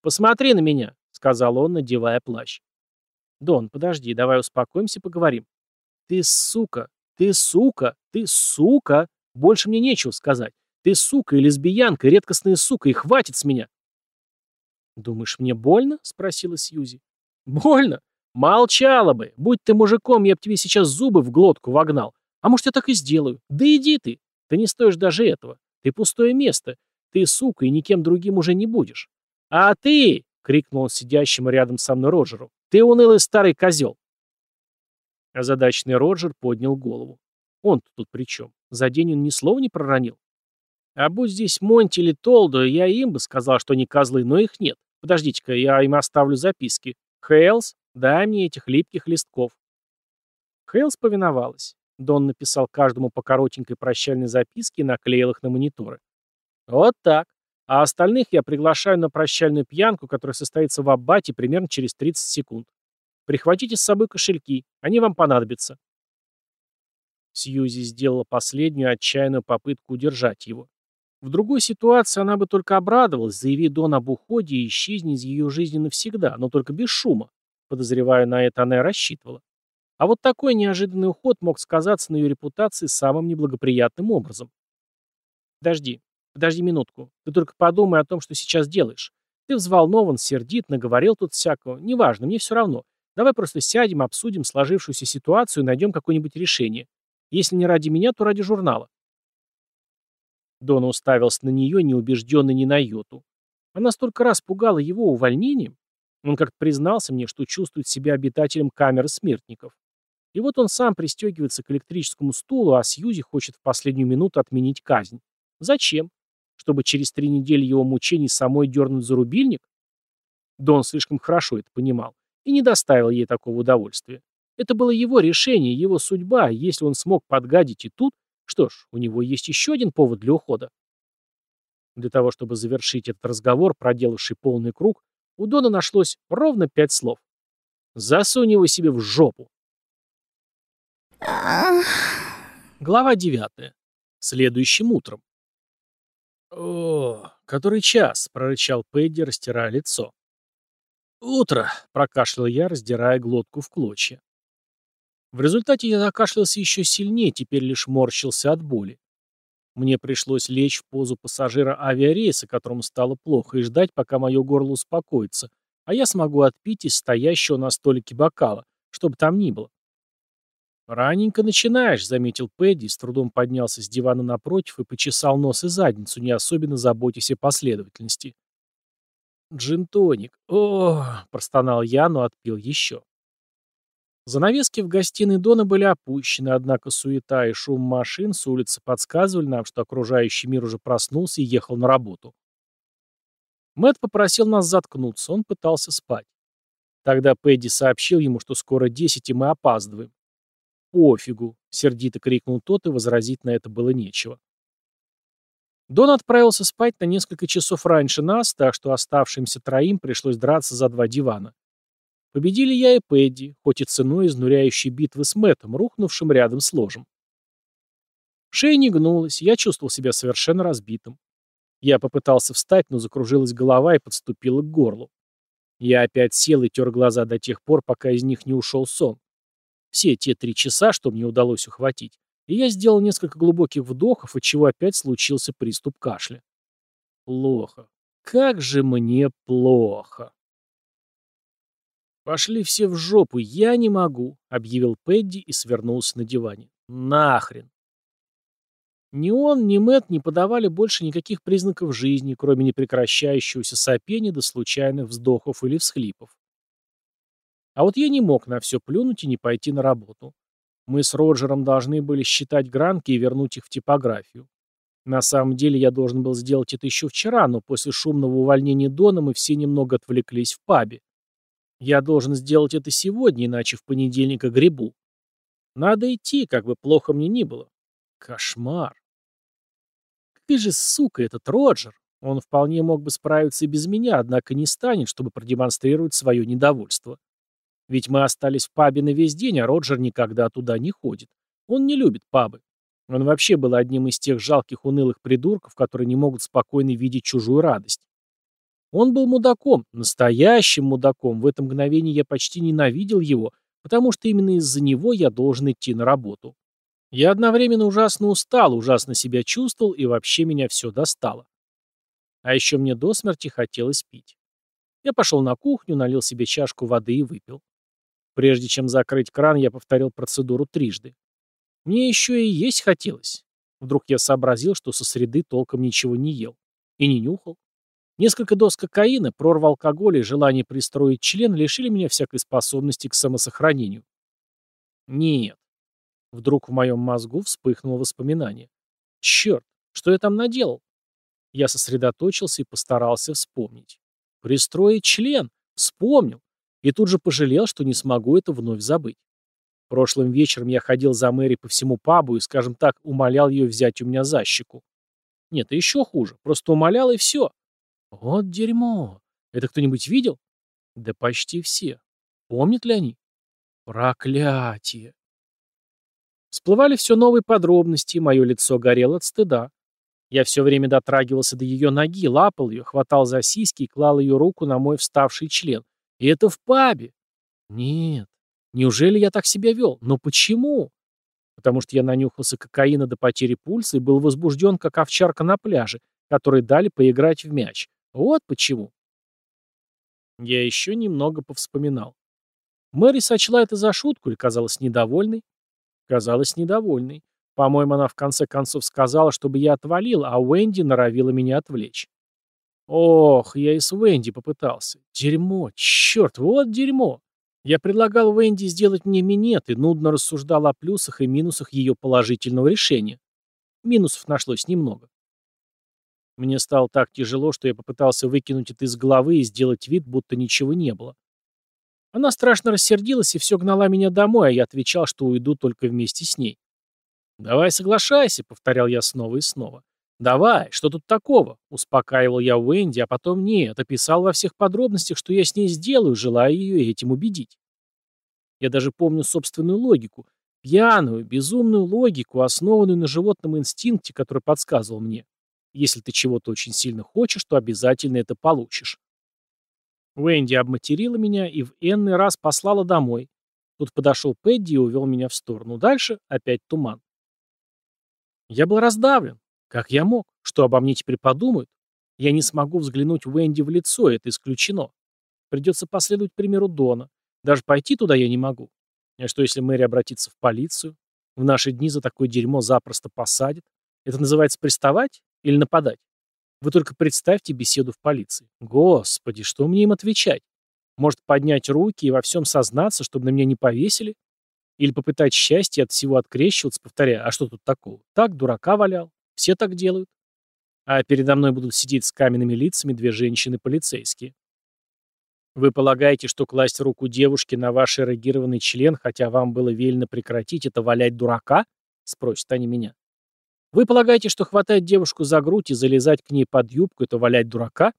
Speaker 1: «Посмотри на меня», — сказал он, надевая плащ. «Дон, подожди, давай успокоимся поговорим». «Ты сука! Ты сука! Ты сука! Больше мне нечего сказать. Ты сука и лесбиянка, и редкостная сука, и хватит с меня!» «Думаешь, мне больно?» — спросила Сьюзи. «Больно? Молчала бы! Будь ты мужиком, я бы тебе сейчас зубы в глотку вогнал. А может, я так и сделаю? Да иди ты! Ты не стоишь даже этого. Ты пустое место. Ты сука, и никем другим уже не будешь. А ты!» — крикнул он сидящему рядом со мной Роджеру. «Ты унылый старый козел!» Озадаченный Роджер поднял голову. Он-то тут при чем? За день он ни слова не проронил. А будь здесь Монти или Толдо, я им бы сказал, что они козлы, но их нет. Подождите-ка, я им оставлю записки. Хейлс, дай мне этих липких листков. Хейлс повиновалась. Дон написал каждому по коротенькой прощальной записке и наклеил их на мониторы. Вот так. А остальных я приглашаю на прощальную пьянку, которая состоится в Аббате примерно через 30 секунд. Прихватите с собой кошельки, они вам понадобятся. Сьюзи сделала последнюю отчаянную попытку удержать его. В другой ситуации она бы только обрадовалась, заяви Дон об уходе и исчезни из ее жизни навсегда, но только без шума. Подозреваю, на это она и рассчитывала. А вот такой неожиданный уход мог сказаться на ее репутации самым неблагоприятным образом. Подожди, подожди минутку. Ты только подумай о том, что сейчас делаешь. Ты взволнован, сердит, наговорил тут всякого. Неважно, мне все равно. Давай просто сядем, обсудим сложившуюся ситуацию и найдем какое-нибудь решение. Если не ради меня, то ради журнала. Дон уставился на нее, неубежденный ни на йоту. Она столько раз пугала его увольнением. Он как-то признался мне, что чувствует себя обитателем камеры смертников. И вот он сам пристегивается к электрическому стулу, а Сьюзи хочет в последнюю минуту отменить казнь. Зачем? Чтобы через три недели его мучений самой дернуть за рубильник? Дон слишком хорошо это понимал и не доставил ей такого удовольствия. Это было его решение, его судьба, если он смог подгадить и тут, что ж, у него есть еще один повод для ухода. Для того, чтобы завершить этот разговор, проделавший полный круг, у Дона нашлось ровно пять слов. «Засунь его себе в жопу!» Глава девятая. Следующим утром. «О, который час?» — прорычал Пэдди, растирая лицо. «Утро!» — прокашлял я, раздирая глотку в клочья. В результате я закашлялся еще сильнее, теперь лишь морщился от боли. Мне пришлось лечь в позу пассажира авиарейса, которому стало плохо, и ждать, пока мое горло успокоится, а я смогу отпить из стоящего на столике бокала, чтобы там ни было. «Раненько начинаешь», — заметил Пэдди, с трудом поднялся с дивана напротив и почесал нос и задницу, не особенно заботясь о последовательности. «Джин-тоник. О, простонал я, но отпил еще. Занавески в гостиной Дона были опущены, однако суета и шум машин с улицы подсказывали нам, что окружающий мир уже проснулся и ехал на работу. Мэт попросил нас заткнуться, он пытался спать. Тогда Пэдди сообщил ему, что скоро десять, и мы опаздываем. «Пофигу!» — сердито крикнул тот, и возразить на это было нечего. Дон отправился спать на несколько часов раньше нас, так что оставшимся троим пришлось драться за два дивана. Победили я и Пэдди, хоть и ценой изнуряющей битвы с Мэттом, рухнувшим рядом с ложем. Шея не гнулась, я чувствовал себя совершенно разбитым. Я попытался встать, но закружилась голова и подступила к горлу. Я опять сел и тер глаза до тех пор, пока из них не ушел сон. Все те три часа, что мне удалось ухватить, и я сделал несколько глубоких вдохов, отчего опять случился приступ кашля. Плохо. Как же мне плохо. «Пошли все в жопу, я не могу», — объявил Пэдди и свернулся на диване. «Нахрен». Ни он, ни Мэтт не подавали больше никаких признаков жизни, кроме непрекращающегося сопения до случайных вздохов или всхлипов. А вот я не мог на все плюнуть и не пойти на работу. Мы с Роджером должны были считать гранки и вернуть их в типографию. На самом деле я должен был сделать это еще вчера, но после шумного увольнения Дона мы все немного отвлеклись в пабе. Я должен сделать это сегодня, иначе в понедельник огребу. Надо идти, как бы плохо мне ни было. Кошмар. Ты же сука этот Роджер. Он вполне мог бы справиться и без меня, однако не станет, чтобы продемонстрировать свое недовольство. Ведь мы остались в пабе на весь день, а Роджер никогда туда не ходит. Он не любит пабы. Он вообще был одним из тех жалких унылых придурков, которые не могут спокойно видеть чужую радость. Он был мудаком, настоящим мудаком. В это мгновение я почти ненавидел его, потому что именно из-за него я должен идти на работу. Я одновременно ужасно устал, ужасно себя чувствовал, и вообще меня все достало. А еще мне до смерти хотелось пить. Я пошел на кухню, налил себе чашку воды и выпил. Прежде чем закрыть кран, я повторил процедуру трижды. Мне еще и есть хотелось. Вдруг я сообразил, что со среды толком ничего не ел. И не нюхал. Несколько доз кокаина, прорва алкоголя и желание пристроить член лишили меня всякой способности к самосохранению. Нет. Вдруг в моем мозгу вспыхнуло воспоминание. Черт, что я там наделал? Я сосредоточился и постарался вспомнить. Пристроить член. Вспомнил. И тут же пожалел, что не смогу это вновь забыть. Прошлым вечером я ходил за Мэри по всему пабу и, скажем так, умолял ее взять у меня защику. Нет, еще хуже. Просто умолял и все. Вот дерьмо. Это кто-нибудь видел? Да почти все. Помнят ли они? Проклятие. Всплывали все новые подробности, мое лицо горело от стыда. Я все время дотрагивался до ее ноги, лапал ее, хватал за сиськи и клал ее руку на мой вставший член. И это в пабе. Нет, неужели я так себя вел? Но почему? Потому что я нанюхался кокаина до потери пульса и был возбужден, как овчарка на пляже, которой дали поиграть в мяч. Вот почему. Я еще немного повспоминал. Мэри сочла это за шутку или казалась недовольной? Казалась недовольной. По-моему, она в конце концов сказала, чтобы я отвалил, а Уэнди норовила меня отвлечь. Ох, я и с Уэнди попытался. Дерьмо, черт, вот дерьмо. Я предлагал Уэнди сделать мне минет и нудно рассуждал о плюсах и минусах ее положительного решения. Минусов нашлось немного. Мне стало так тяжело, что я попытался выкинуть это из головы и сделать вид, будто ничего не было. Она страшно рассердилась и все гнала меня домой, а я отвечал, что уйду только вместе с ней. «Давай соглашайся», — повторял я снова и снова. «Давай, что тут такого?» — успокаивал я Уэнди, а потом нет, описал во всех подробностях, что я с ней сделаю, желая ее этим убедить. Я даже помню собственную логику, пьяную, безумную логику, основанную на животном инстинкте, который подсказывал мне. Если ты чего-то очень сильно хочешь, то обязательно это получишь. Уэнди обматерила меня и в энный раз послала домой. Тут подошел Пэдди и увел меня в сторону. Дальше опять туман. Я был раздавлен. Как я мог? Что обо мне теперь подумают? Я не смогу взглянуть Уэнди в лицо, это исключено. Придется последовать примеру Дона. Даже пойти туда я не могу. А что, если Мэри обратится в полицию? В наши дни за такое дерьмо запросто посадят. Это называется приставать? Или нападать? Вы только представьте беседу в полиции. Господи, что мне им отвечать? Может, поднять руки и во всем сознаться, чтобы на меня не повесили? Или попытать счастье от всего открещиваться, повторяя, а что тут такого? Так, дурака валял. Все так делают. А передо мной будут сидеть с каменными лицами две женщины-полицейские. Вы полагаете, что класть руку девушки на ваш эрогированный член, хотя вам было велено прекратить, это валять дурака? Спросят они меня. Вы полагаете, что хватать девушку за грудь и залезать к ней под юбку – это валять дурака?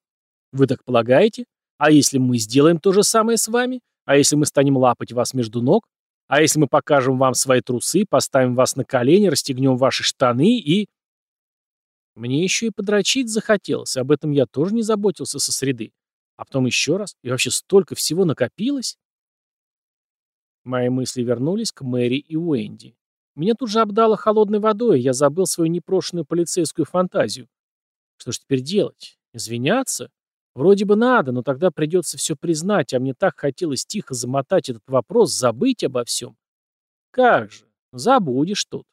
Speaker 1: Вы так полагаете? А если мы сделаем то же самое с вами? А если мы станем лапать вас между ног? А если мы покажем вам свои трусы, поставим вас на колени, расстегнем ваши штаны и... Мне еще и подрочить захотелось, об этом я тоже не заботился со среды. А потом еще раз, и вообще столько всего накопилось. Мои мысли вернулись к Мэри и Уэнди. Меня тут же обдало холодной водой, и я забыл свою непрошенную полицейскую фантазию. Что ж теперь делать? Извиняться? Вроде бы надо, но тогда придется все признать, а мне так хотелось тихо замотать этот вопрос, забыть обо всем. Как же, забудешь тут.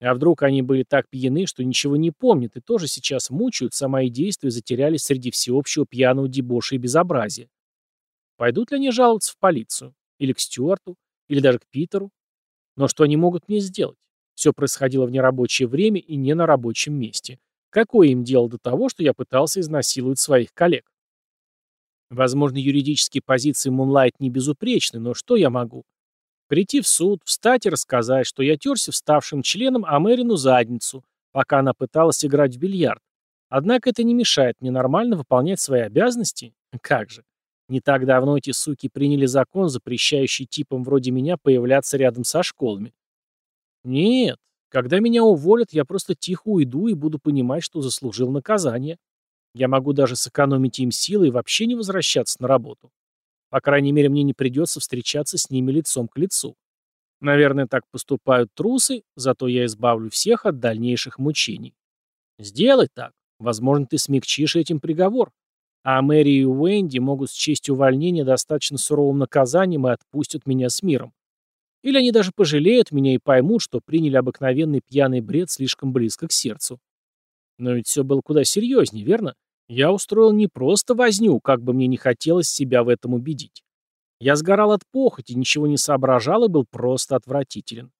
Speaker 1: А вдруг они были так пьяны, что ничего не помнят и тоже сейчас мучаются, а мои действия затерялись среди всеобщего пьяного дебоша и безобразия? Пойдут ли они жаловаться в полицию? Или к Стюарту? Или даже к Питеру? Но что они могут мне сделать? Все происходило в нерабочее время и не на рабочем месте. Какое им дело до того, что я пытался изнасиловать своих коллег? Возможно, юридические позиции Moonlight не безупречны, но что я могу? Прийти в суд, встать и рассказать, что я терся вставшим членом Америну задницу, пока она пыталась играть в бильярд. Однако это не мешает мне нормально выполнять свои обязанности. Как же. Не так давно эти суки приняли закон, запрещающий типам вроде меня появляться рядом со школами. Нет, когда меня уволят, я просто тихо уйду и буду понимать, что заслужил наказание. Я могу даже сэкономить им силы и вообще не возвращаться на работу. По крайней мере, мне не придется встречаться с ними лицом к лицу. Наверное, так поступают трусы, зато я избавлю всех от дальнейших мучений. Сделай так. Возможно, ты смягчишь этим приговор. А Мэри и Уэнди могут счесть увольнение достаточно суровым наказанием и отпустят меня с миром. Или они даже пожалеют меня и поймут, что приняли обыкновенный пьяный бред слишком близко к сердцу. Но ведь все было куда серьезнее, верно? Я устроил не просто возню, как бы мне не хотелось себя в этом убедить. Я сгорал от похоти, ничего не соображал и был просто отвратителен.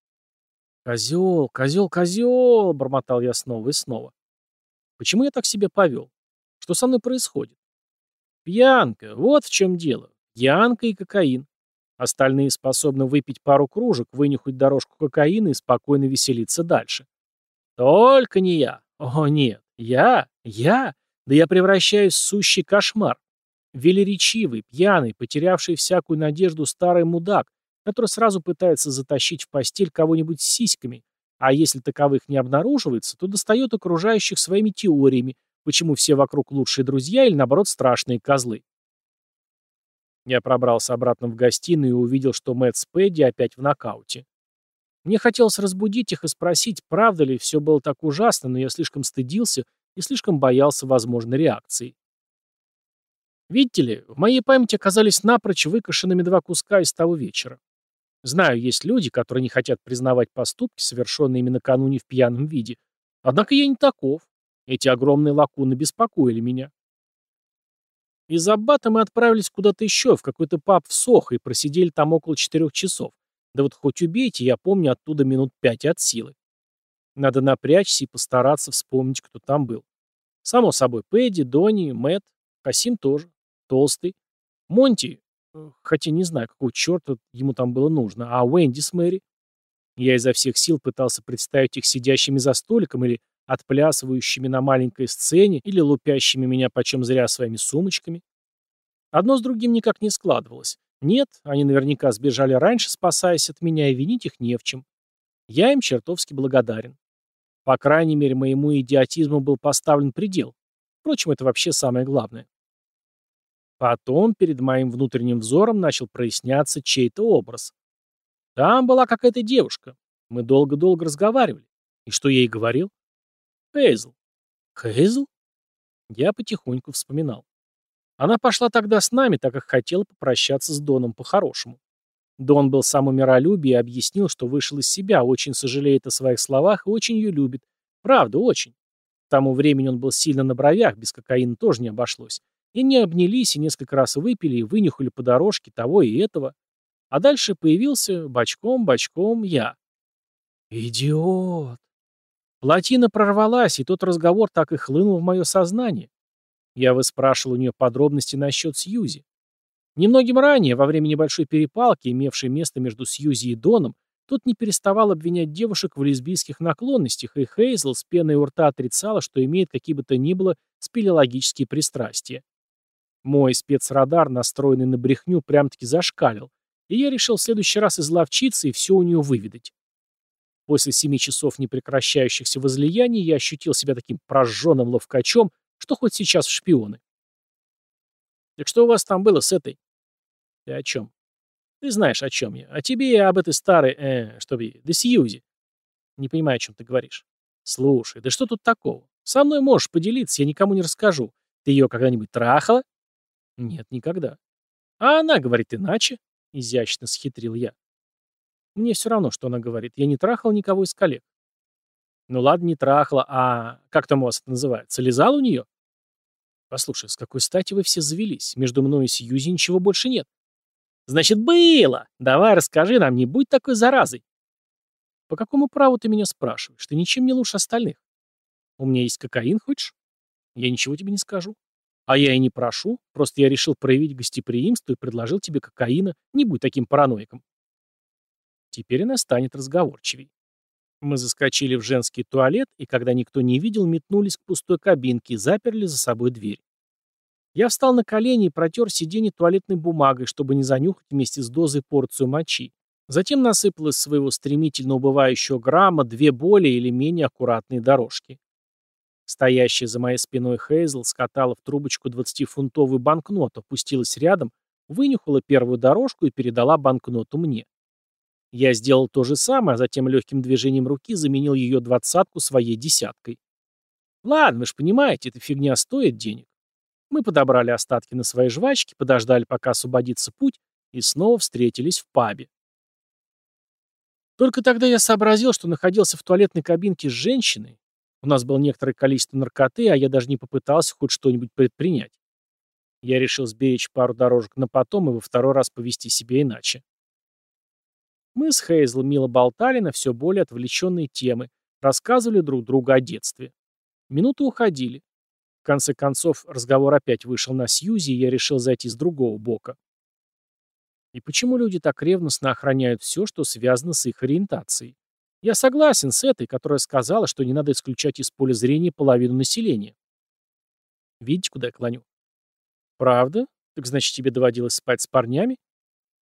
Speaker 1: «Козел, козел, козел!» — бормотал я снова и снова. Почему я так себя повел? Что со мной происходит? Пьянка, вот в чем дело. Пьянка и кокаин. Остальные способны выпить пару кружек, вынюхать дорожку кокаина и спокойно веселиться дальше. Только не я. О, нет. Я? Я? Да я превращаюсь в сущий кошмар. Велеречивый, пьяный, потерявший всякую надежду старый мудак, который сразу пытается затащить в постель кого-нибудь с сиськами, а если таковых не обнаруживается, то достает окружающих своими теориями, Почему все вокруг лучшие друзья или, наоборот, страшные козлы? Я пробрался обратно в гостиную и увидел, что Мэтт с Пэдди опять в нокауте. Мне хотелось разбудить их и спросить, правда ли все было так ужасно, но я слишком стыдился и слишком боялся возможной реакции. Видите ли, в моей памяти оказались напрочь выкошенными два куска из того вечера. Знаю, есть люди, которые не хотят признавать поступки, совершенные ими накануне в пьяном виде. Однако я не таков. Эти огромные лакуны беспокоили меня. Из Аббата мы отправились куда-то еще, в какой-то паб в Сохо, и просидели там около четырех часов. Да вот хоть убейте, я помню оттуда минут пять от силы. Надо напрячься и постараться вспомнить, кто там был. Само собой, Пэдди, Донни, Мэтт, Хасим тоже, Толстый, Монти, э, хотя не знаю, какого черта ему там было нужно, а Уэнди с Мэри. Я изо всех сил пытался представить их сидящими за столиком или отплясывающими на маленькой сцене или лупящими меня почем зря своими сумочками. Одно с другим никак не складывалось. Нет, они наверняка сбежали раньше, спасаясь от меня, и винить их не в чем. Я им чертовски благодарен. По крайней мере, моему идиотизму был поставлен предел. Впрочем, это вообще самое главное. Потом перед моим внутренним взором начал проясняться чей-то образ. Там была какая-то девушка. Мы долго-долго разговаривали. И что я ей говорил? Хейзл. Хейзл? Я потихоньку вспоминал. Она пошла тогда с нами, так как хотела попрощаться с Доном по-хорошему. Дон был сам умиролюбие и объяснил, что вышел из себя, очень сожалеет о своих словах и очень ее любит. Правда, очень. К тому времени он был сильно на бровях, без кокаина тоже не обошлось. И не обнялись, и несколько раз выпили, и вынюхали по дорожке того и этого. А дальше появился бочком-бочком я. «Идиот!» Плотина прорвалась, и тот разговор так и хлынул в мое сознание. Я выспрашивал у нее подробности насчет Сьюзи. Немногим ранее, во время небольшой перепалки, имевшей место между Сьюзи и Доном, тот не переставал обвинять девушек в лесбийских наклонностях, и Хейзл с пеной у рта отрицала, что имеет какие бы то ни было спелеологические пристрастия. Мой спецрадар, настроенный на брехню, прям-таки зашкалил, и я решил в следующий раз изловчиться и все у нее выведать. После семи часов непрекращающихся возлияний я ощутил себя таким прожженным ловкачом, что хоть сейчас в шпионы. «Так что у вас там было с этой?» «Ты о чем?» «Ты знаешь, о чем я. О тебе и об этой старой, э, чтобы, да Сьюзи». «Не понимаю, о чем ты говоришь». «Слушай, да что тут такого? Со мной можешь поделиться, я никому не расскажу. Ты ее когда-нибудь трахала?» «Нет, никогда». «А она говорит иначе», — изящно схитрил я. Мне все равно, что она говорит. Я не трахал никого из коллег. Ну ладно, не трахала, а как там у вас это называется? Лизал у нее? Послушай, с какой стати вы все завелись? Между мной и Сьюзи ничего больше нет. Значит, было! Давай расскажи нам, не будь такой заразой. По какому праву ты меня спрашиваешь? Ты ничем не лучше остальных. У меня есть кокаин, хочешь? Я ничего тебе не скажу. А я и не прошу, просто я решил проявить гостеприимство и предложил тебе кокаина. Не будь таким параноиком. Теперь она станет разговорчивей. Мы заскочили в женский туалет, и когда никто не видел, метнулись к пустой кабинке и заперли за собой дверь. Я встал на колени и протер сиденье туалетной бумагой, чтобы не занюхать вместе с дозой порцию мочи. Затем насыпал из своего стремительно убывающего грамма две более или менее аккуратные дорожки. Стоящая за моей спиной Хейзл скатала в трубочку 20-фунтовую банкноту, опустилась рядом, вынюхала первую дорожку и передала банкноту мне. Я сделал то же самое, а затем легким движением руки заменил ее двадцатку своей десяткой. Ладно, вы же понимаете, эта фигня стоит денег. Мы подобрали остатки на свои жвачки, подождали, пока освободится путь, и снова встретились в пабе. Только тогда я сообразил, что находился в туалетной кабинке с женщиной, у нас было некоторое количество наркоты, а я даже не попытался хоть что-нибудь предпринять. Я решил сберечь пару дорожек на потом и во второй раз повести себя иначе. Мы с Хейзл мило болтали на все более отвлеченные темы, рассказывали друг другу о детстве. Минуты уходили. В конце концов, разговор опять вышел на Сьюзи, и я решил зайти с другого бока. И почему люди так ревностно охраняют все, что связано с их ориентацией? Я согласен с этой, которая сказала, что не надо исключать из поля зрения половину населения. Видите, куда я клоню? Правда? Так значит, тебе доводилось спать с парнями?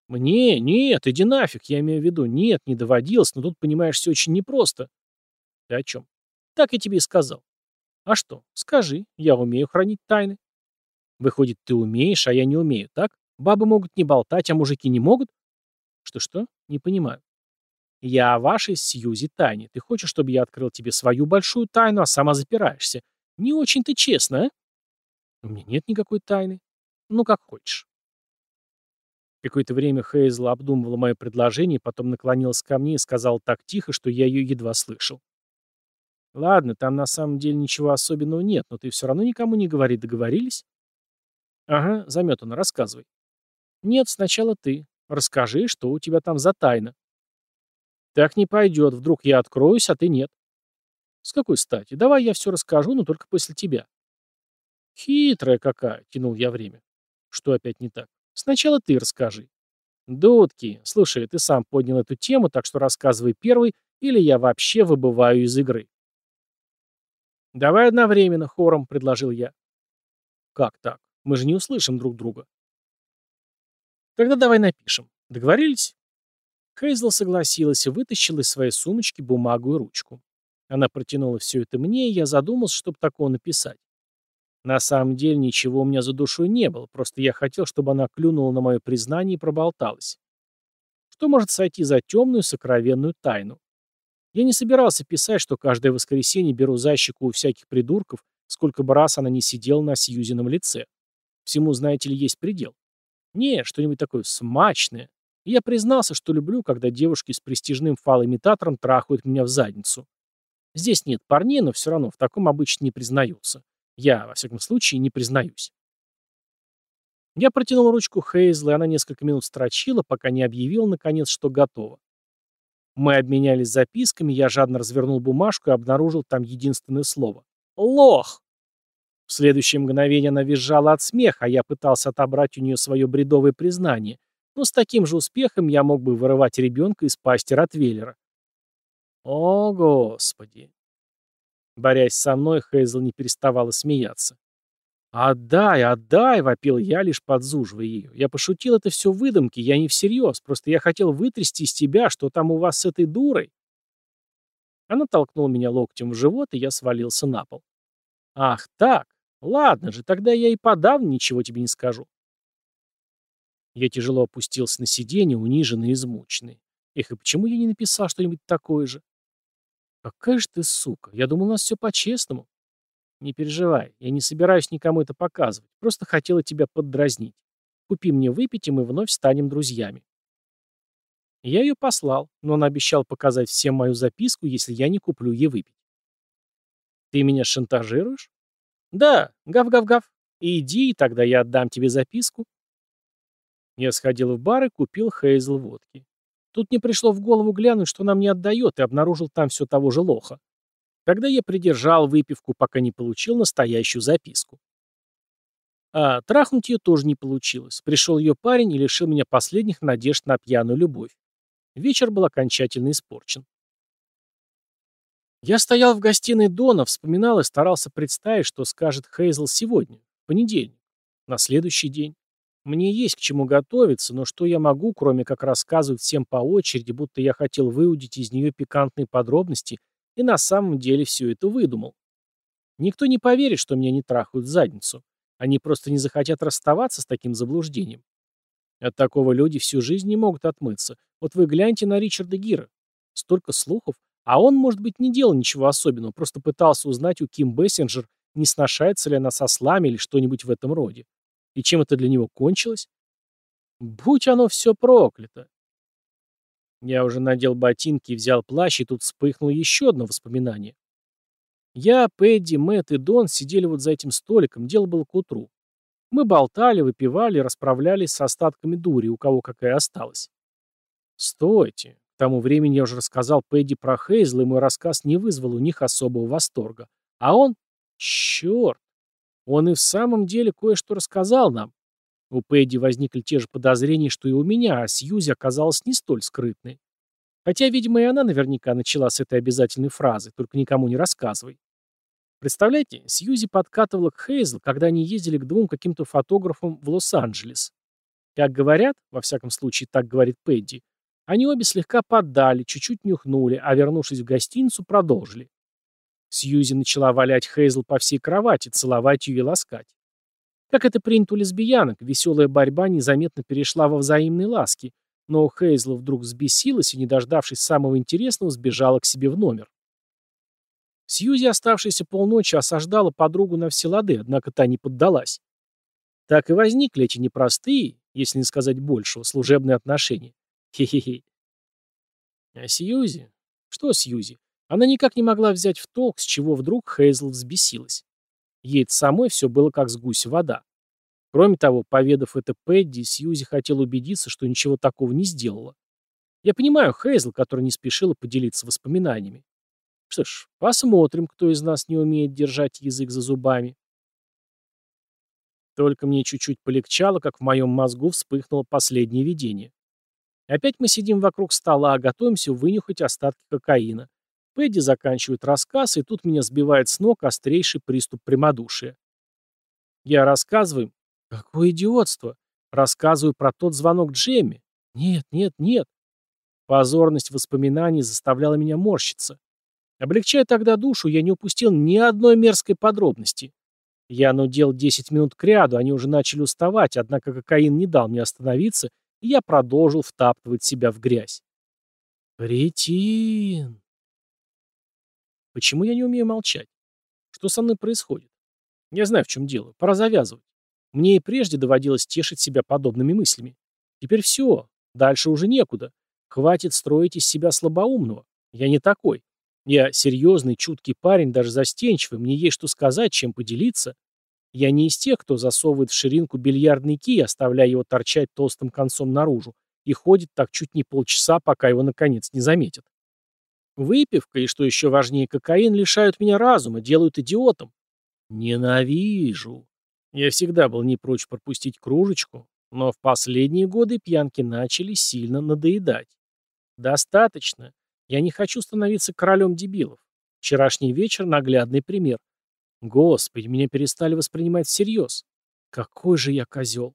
Speaker 1: Мне? Нет, иди нафиг, я имею в виду. Нет, не доводилось, но тут, понимаешь, все очень непросто. Ты о чем? Так я тебе и сказал. А что? Скажи, я умею хранить тайны. Выходит, ты умеешь, а я не умею, так? Бабы могут не болтать, а мужики не могут? Что-что? Не понимаю. Я о вашей Сьюзи тайне. Ты хочешь, чтобы я открыл тебе свою большую тайну, а сама запираешься? Не очень ты честно, а? У меня нет никакой тайны. Ну, как хочешь. Какое-то время Хейзл обдумывала мое предложение, потом наклонилась ко мне и сказала так тихо, что я ее едва слышал. «Ладно, там на самом деле ничего особенного нет, но ты все равно никому не говори, договорились?» «Ага, заметано, рассказывай». «Нет, сначала ты. Расскажи, что у тебя там за тайна». Так не пойдет, вдруг я откроюсь, а ты нет. С какой стати? Давай я все расскажу, но только после тебя. Хитрая какая, тянул я время. Что опять не так? Сначала ты расскажи. Дудки, слушай, ты сам поднял эту тему, так что рассказывай первый, или я вообще выбываю из игры. Давай одновременно, хором, предложил я. Как так? Мы же не услышим друг друга. Тогда давай напишем. Договорились? Хейзл согласилась и вытащила из своей сумочки бумагу и ручку. Она протянула все это мне, и я задумался, чтобы такого написать. На самом деле ничего у меня за душой не было, просто я хотел, чтобы она клюнула на мое признание и проболталась. Что может сойти за темную сокровенную тайну? Я не собирался писать, что каждое воскресенье беру защику у всяких придурков, сколько бы раз она не сидела на Сьюзином лице. Всему, знаете ли, есть предел. Не, что-нибудь такое смачное, и я признался, что люблю, когда девушки с престижным фалоимитатором трахают меня в задницу. Здесь нет парней, но все равно в таком обычно не признаются. Я, во всяком случае, не признаюсь. Я протянул ручку Хейзла, и она несколько минут строчила, пока не объявила, наконец, что готова. Мы обменялись записками, я жадно развернул бумажку и обнаружил там единственное слово. «Лох!» В следующее мгновение она визжала от смеха, а я пытался отобрать у нее свое бредовое признание, но с таким же успехом я мог бы вырывать ребенка из пасти Ротвейлера. О, Господи! Борясь со мной, Хейзл не переставала смеяться. «Отдай, отдай!» — вопил я, лишь подзуживая ее. «Я пошутил, это все выдумки, я не всерьез, просто я хотел вытрясти из тебя, что там у вас с этой дурой». Она толкнула меня локтем в живот, и я свалился на пол. «Ах так! Ладно же, тогда я и подавно ничего тебе не скажу. Я тяжело опустился на сиденье, униженный и измученный. Эх, и почему я не написал что-нибудь такое же? Какая же ты сука. Я думал, у нас все по-честному. Не переживай, я не собираюсь никому это показывать. Просто хотела тебя поддразнить. Купи мне выпить, и мы вновь станем друзьями. Я ее послал, но он обещал показать всем мою записку, если я не куплю ей выпить. Ты меня шантажируешь? Да, гав-гав-гав. Иди, и тогда я отдам тебе записку. Я сходил в бар и купил Хейзл водки. Тут мне пришло в голову глянуть, что нам не отдает, и обнаружил там все того же лоха. Тогда я придержал выпивку, пока не получил настоящую записку. А трахнуть ее тоже не получилось. Пришел ее парень и лишил меня последних надежд на пьяную любовь. Вечер был окончательно испорчен. Я стоял в гостиной Дона, вспоминал и старался представить, что скажет Хейзл сегодня, в понедельник, на следующий день. Мне есть к чему готовиться, но что я могу, кроме как рассказывать всем по очереди, будто я хотел выудить из нее пикантные подробности и на самом деле все это выдумал. Никто не поверит, что меня не трахают в задницу. Они просто не захотят расставаться с таким заблуждением. От такого люди всю жизнь не могут отмыться. Вот вы гляньте на Ричарда Гира. Столько слухов, а он, может быть, не делал ничего особенного, просто пытался узнать у Ким Бессинджер, не сношается ли она со слами или что-нибудь в этом роде. И чем это для него кончилось? Будь оно все проклято. Я уже надел ботинки и взял плащ, и тут вспыхнуло еще одно воспоминание. Я, Пэдди, Мэтт и Дон сидели вот за этим столиком, дело было к утру. Мы болтали, выпивали, расправлялись с остатками дури, у кого какая осталась. Стойте, тому времени я уже рассказал Пэдди про Хейзла, и мой рассказ не вызвал у них особого восторга. А он... Черт! Он и в самом деле кое-что рассказал нам. У Пэдди возникли те же подозрения, что и у меня, а Сьюзи оказалась не столь скрытной. Хотя, видимо, и она наверняка начала с этой обязательной фразы, только никому не рассказывай. Представляете, Сьюзи подкатывала к Хейзл, когда они ездили к двум каким-то фотографам в Лос-Анджелес. Как говорят, во всяком случае так говорит Пэдди, они обе слегка поддали, чуть-чуть нюхнули, а вернувшись в гостиницу, продолжили. Сьюзи начала валять Хейзл по всей кровати, целовать ее и ласкать. Как это принято у лесбиянок, веселая борьба незаметно перешла во взаимные ласки, но Хейзл вдруг взбесилась и, не дождавшись самого интересного, сбежала к себе в номер. Сьюзи, оставшаяся полночи, осаждала подругу на все лады, однако та не поддалась. Так и возникли эти непростые, если не сказать большего, служебные отношения. Хе-хе-хе. А Сьюзи? Что Сьюзи? Она никак не могла взять в толк, с чего вдруг Хейзл взбесилась. Ей самой все было как с гусь вода. Кроме того, поведав это Пэдди, Сьюзи хотел убедиться, что ничего такого не сделала. Я понимаю Хейзл, которая не спешила поделиться воспоминаниями. Что ж, посмотрим, кто из нас не умеет держать язык за зубами. Только мне чуть-чуть полегчало, как в моем мозгу вспыхнуло последнее видение. Опять мы сидим вокруг стола, готовимся вынюхать остатки кокаина. Пэдди заканчивает рассказ, и тут меня сбивает с ног острейший приступ прямодушия. Я рассказываю... Какое идиотство! Рассказываю про тот звонок Джемми. Нет, нет, нет. Позорность воспоминаний заставляла меня морщиться. Облегчая тогда душу, я не упустил ни одной мерзкой подробности. Я нудел 10 минут кряду, они уже начали уставать, однако кокаин не дал мне остановиться, и я продолжил втаптывать себя в грязь. Претин. Почему я не умею молчать? Что со мной происходит? Я знаю, в чем дело. Пора завязывать. Мне и прежде доводилось тешить себя подобными мыслями. Теперь все. Дальше уже некуда. Хватит строить из себя слабоумного. Я не такой. Я серьезный, чуткий парень, даже застенчивый. Мне есть что сказать, чем поделиться. Я не из тех, кто засовывает в ширинку бильярдный кий, оставляя его торчать толстым концом наружу, и ходит так чуть не полчаса, пока его наконец не заметят. Выпивка и, что еще важнее, кокаин лишают меня разума, делают идиотом. Ненавижу. Я всегда был не прочь пропустить кружечку, но в последние годы пьянки начали сильно надоедать. Достаточно. Я не хочу становиться королем дебилов. Вчерашний вечер — наглядный пример. Господи, меня перестали воспринимать всерьез. Какой же я козел.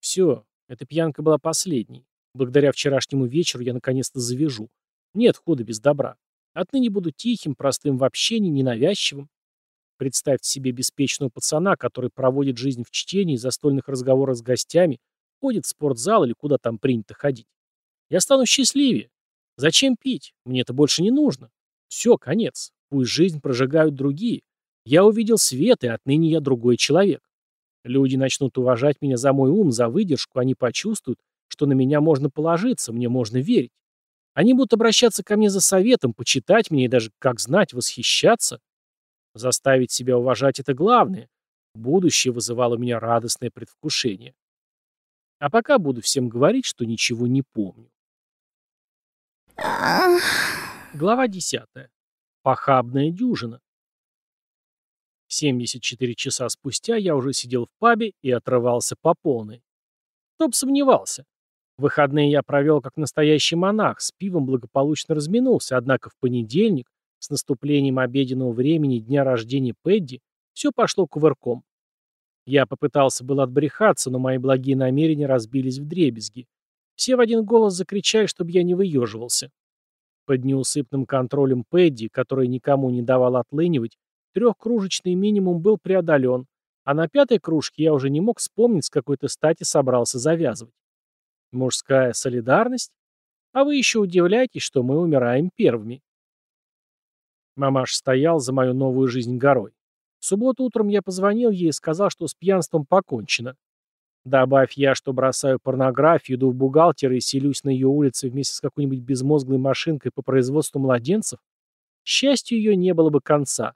Speaker 1: Все, эта пьянка была последней. Благодаря вчерашнему вечеру я наконец-то завяжу. Нет худа без добра. Отныне буду тихим, простым в общении, ненавязчивым. Представьте себе беспечного пацана, который проводит жизнь в чтении, застольных разговорах с гостями, ходит в спортзал или куда там принято ходить. Я стану счастливее. Зачем пить? Мне это больше не нужно. Все, конец. Пусть жизнь прожигают другие. Я увидел свет, и отныне я другой человек. Люди начнут уважать меня за мой ум, за выдержку, они почувствуют, что на меня можно положиться, мне можно верить. Они будут обращаться ко мне за советом, почитать меня и даже, как знать, восхищаться. Заставить себя уважать — это главное. Будущее вызывало у меня радостное предвкушение. А пока буду всем говорить, что ничего не помню. Глава десятая. Похабная дюжина. 74 часа спустя я уже сидел в пабе и отрывался по полной. Кто бы сомневался. Выходные я провел как настоящий монах, с пивом благополучно разминулся, однако в понедельник, с наступлением обеденного времени дня рождения Пэдди, все пошло кувырком. Я попытался было отбрехаться, но мои благие намерения разбились в дребезги. Все в один голос закричали, чтобы я не выеживался. Под неусыпным контролем Пэдди, который никому не давал отлынивать, трехкружечный минимум был преодолен, а на пятой кружке я уже не мог вспомнить, с какой-то стати собрался завязывать. Мужская солидарность? А вы еще удивляетесь, что мы умираем первыми. Мамаш стоял за мою новую жизнь горой. В субботу утром я позвонил ей и сказал, что с пьянством покончено. Добавь я, что бросаю порнографию, иду в бухгалтера и селюсь на ее улице вместе с какой-нибудь безмозглой машинкой по производству младенцев, счастью ее не было бы конца.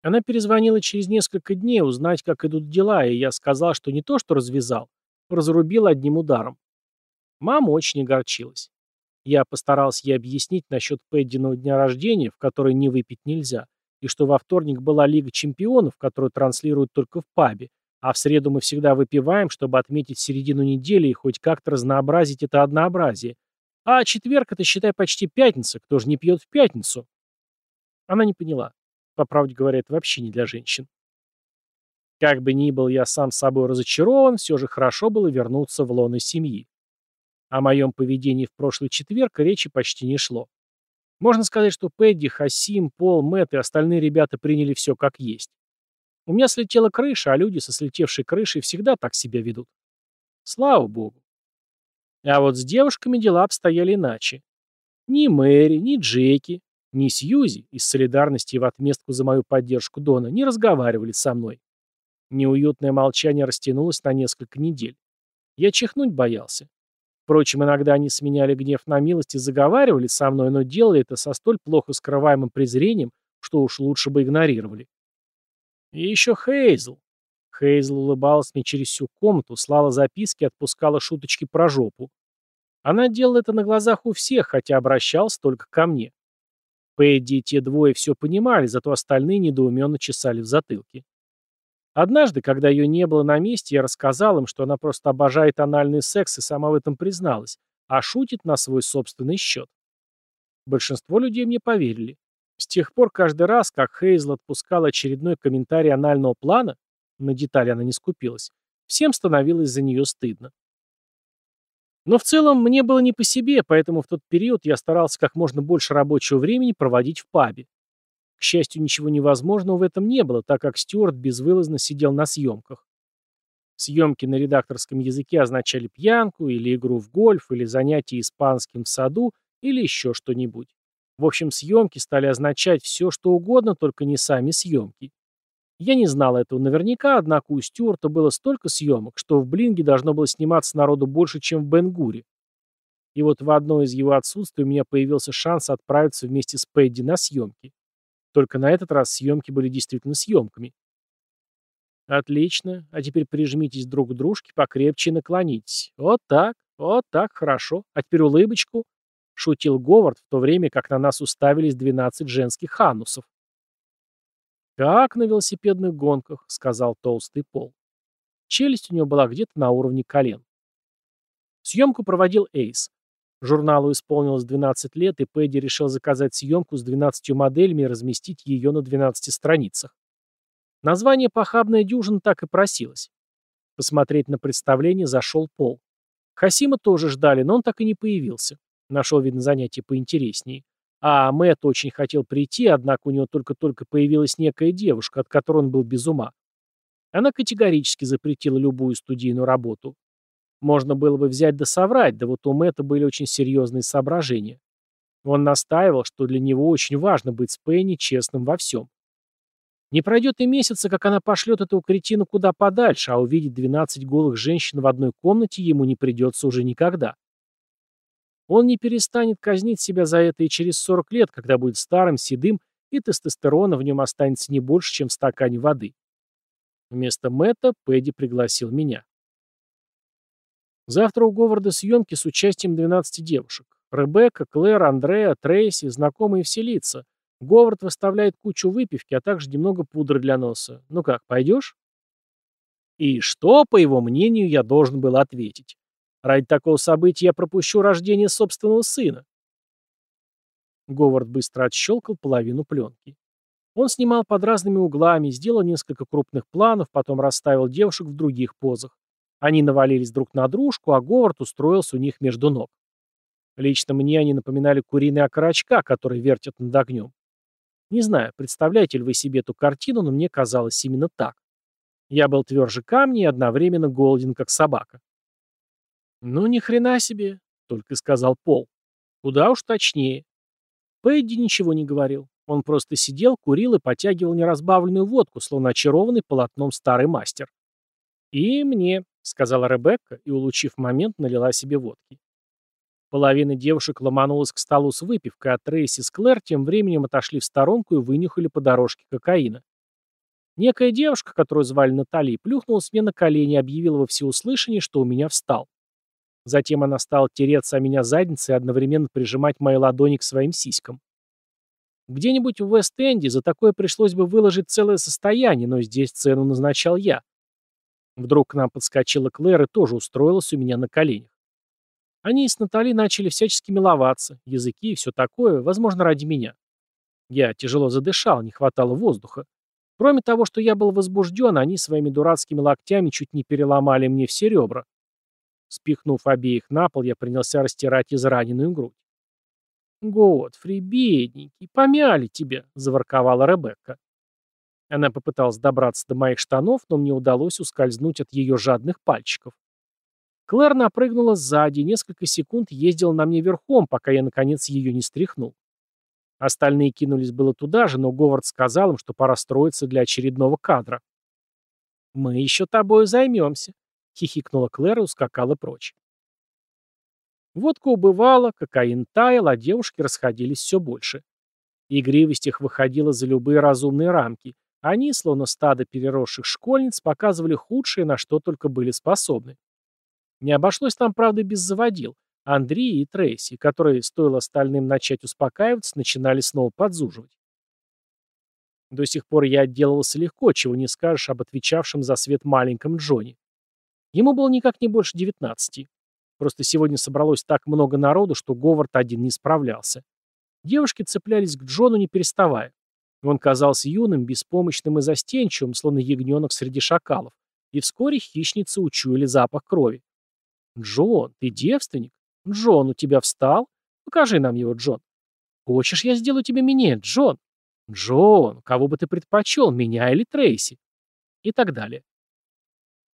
Speaker 1: Она перезвонила через несколько дней узнать, как идут дела, и я сказал, что не то, что развязал, разрубил одним ударом. Мама очень огорчилась. Я постарался ей объяснить насчет Пэддиного дня рождения, в который не выпить нельзя, и что во вторник была Лига чемпионов, которую транслируют только в пабе, а в среду мы всегда выпиваем, чтобы отметить середину недели и хоть как-то разнообразить это однообразие. А четверг — это, считай, почти пятница. Кто же не пьет в пятницу? Она не поняла. По правде говоря, это вообще не для женщин. Как бы ни был я сам собой разочарован, все же хорошо было вернуться в лоно семьи. О моем поведении в прошлый четверг речи почти не шло. Можно сказать, что Пэдди, Хасим, Пол, Мэтт и остальные ребята приняли все как есть. У меня слетела крыша, а люди со слетевшей крышей всегда так себя ведут. Слава богу. А вот с девушками дела обстояли иначе. Ни Мэри, ни Джеки, ни Сьюзи из солидарности и в отместку за мою поддержку Дона не разговаривали со мной. Неуютное молчание растянулось на несколько недель. Я чихнуть боялся. Впрочем, иногда они сменяли гнев на милость и заговаривали со мной, но делали это со столь плохо скрываемым презрением, что уж лучше бы игнорировали. И еще Хейзл. Хейзл улыбалась мне через всю комнату, слала записки, отпускала шуточки про жопу. Она делала это на глазах у всех, хотя обращалась только ко мне. Пэдди и те двое все понимали, зато остальные недоуменно чесали в затылке. Однажды, когда ее не было на месте, я рассказал им, что она просто обожает анальный секс и сама в этом призналась, а шутит на свой собственный счет. Большинство людей мне поверили. С тех пор каждый раз, как Хейзл отпускал очередной комментарий анального плана, на детали она не скупилась, всем становилось за нее стыдно. Но в целом мне было не по себе, поэтому в тот период я старался как можно больше рабочего времени проводить в пабе. К счастью, ничего невозможного в этом не было, так как Стюарт безвылазно сидел на съемках. Съемки на редакторском языке означали пьянку, или игру в гольф, или занятие испанским в саду, или еще что-нибудь. В общем, съемки стали означать все, что угодно, только не сами съемки. Я не знал этого наверняка, однако у Стюарта было столько съемок, что в Блинге должно было сниматься народу больше, чем в Бенгуре. И вот в одно из его отсутствий у меня появился шанс отправиться вместе с Пэдди на съемки. Только на этот раз съемки были действительно съемками. Отлично. А теперь прижмитесь друг к дружке, покрепче наклонитесь. Вот так, вот так, хорошо. А теперь улыбочку. — шутил Говард, в то время как на нас уставились двенадцать женских ханусов. «Как на велосипедных гонках», — сказал толстый Пол. Челюсть у него была где-то на уровне колен. Съемку проводил Эйс. Журналу исполнилось 12 лет, и Пэдди решил заказать съемку с 12 моделями и разместить ее на 12 страницах. Название «Похабная дюжина» так и просилось. Посмотреть на представление зашел Пол. Хасима тоже ждали, но он так и не появился. Нашел, видно, занятие поинтереснее. А Мэтт очень хотел прийти, однако у него только-только появилась некая девушка, от которой он был без ума. Она категорически запретила любую студийную работу. Можно было бы взять да соврать, да вот у Мэтта были очень серьезные соображения. Он настаивал, что для него очень важно быть с Пенни честным во всем. Не пройдет и месяца, как она пошлет эту кретину куда подальше, а увидеть 12 голых женщин в одной комнате ему не придется уже никогда. Он не перестанет казнить себя за это и через 40 лет, когда будет старым, седым, и тестостерона в нем останется не больше, чем в стакане воды. Вместо Мэтта Пэдди пригласил меня. Завтра у Говарда съемки с участием 12 девушек. Ребекка, Клэр, Андреа, Трейси, знакомые все лица. Говард выставляет кучу выпивки, а также немного пудры для носа. Ну как, пойдешь? И что, по его мнению, я должен был ответить? Ради такого события я пропущу рождение собственного сына. Говард быстро отщелкал половину пленки. Он снимал под разными углами, сделал несколько крупных планов, потом расставил девушек в других позах. Они навалились друг на дружку, а Говард устроился у них между ног. Лично мне они напоминали куриные окорочка, которые вертят над огнем. Не знаю, представляете ли вы себе эту картину, но мне казалось именно так. Я был тверже камня и одновременно голоден, как собака. «Ну, ни хрена себе», — только сказал Пол. «Куда уж точнее». Пэдди ничего не говорил. Он просто сидел, курил и потягивал неразбавленную водку, словно очарованный полотном старый мастер. «И мне», — сказала Ребекка, и, улучив момент, налила себе водки. Половина девушек ломанулась к столу с выпивкой, а Трейси с Клэр тем временем отошли в сторонку и вынюхали по дорожке кокаина. Некая девушка, которую звали Натали, плюхнулась мне на колени и объявила во всеуслышание, что у меня встал. Затем она стала тереться о меня задницей и одновременно прижимать мои ладони к своим сиськам. Где-нибудь в Вест-Энде за такое пришлось бы выложить целое состояние, но здесь цену назначал я. Вдруг к нам подскочила Клэр и тоже устроилась у меня на коленях. Они с Натали начали всячески миловаться, языки и все такое, возможно, ради меня. Я тяжело задышал, не хватало воздуха. Кроме того, что я был возбужден, они своими дурацкими локтями чуть не переломали мне все ребра. Спихнув обеих на пол, я принялся растирать израненную грудь. «Годфри, бедненький, помяли тебя», — заворковала Ребекка. Она попыталась добраться до моих штанов, но мне удалось ускользнуть от ее жадных пальчиков. Клэр напрыгнула сзади, несколько секунд ездила на мне верхом, пока я, наконец, ее не стряхнул. Остальные кинулись было туда же, но Говард сказал им, что пора строиться для очередного кадра. «Мы еще тобой займемся», — хихикнула Клэр и ускакала прочь. Водка убывала, кокаин таял, а девушки расходились все больше. Игривость их выходила за любые разумные рамки. Они, словно стадо переросших школьниц, показывали худшее, на что только были способны. Не обошлось там, правда, без заводил. Андрей и Трейси, которые, стоило остальным начать успокаиваться, начинали снова подзуживать. До сих пор я отделывался легко, чего не скажешь об отвечавшем за свет маленьком Джонни. Ему было никак не больше девятнадцати. Просто сегодня собралось так много народу, что Говард один не справлялся. Девушки цеплялись к Джону, не переставая. Он казался юным, беспомощным и застенчивым, словно ягненок среди шакалов. И вскоре хищницы учуяли запах крови. «Джон, ты девственник? Джон, у тебя встал? Покажи нам его, Джон. Хочешь, я сделаю тебе минет, Джон? Джон, кого бы ты предпочел, меня или Трейси?» И так далее.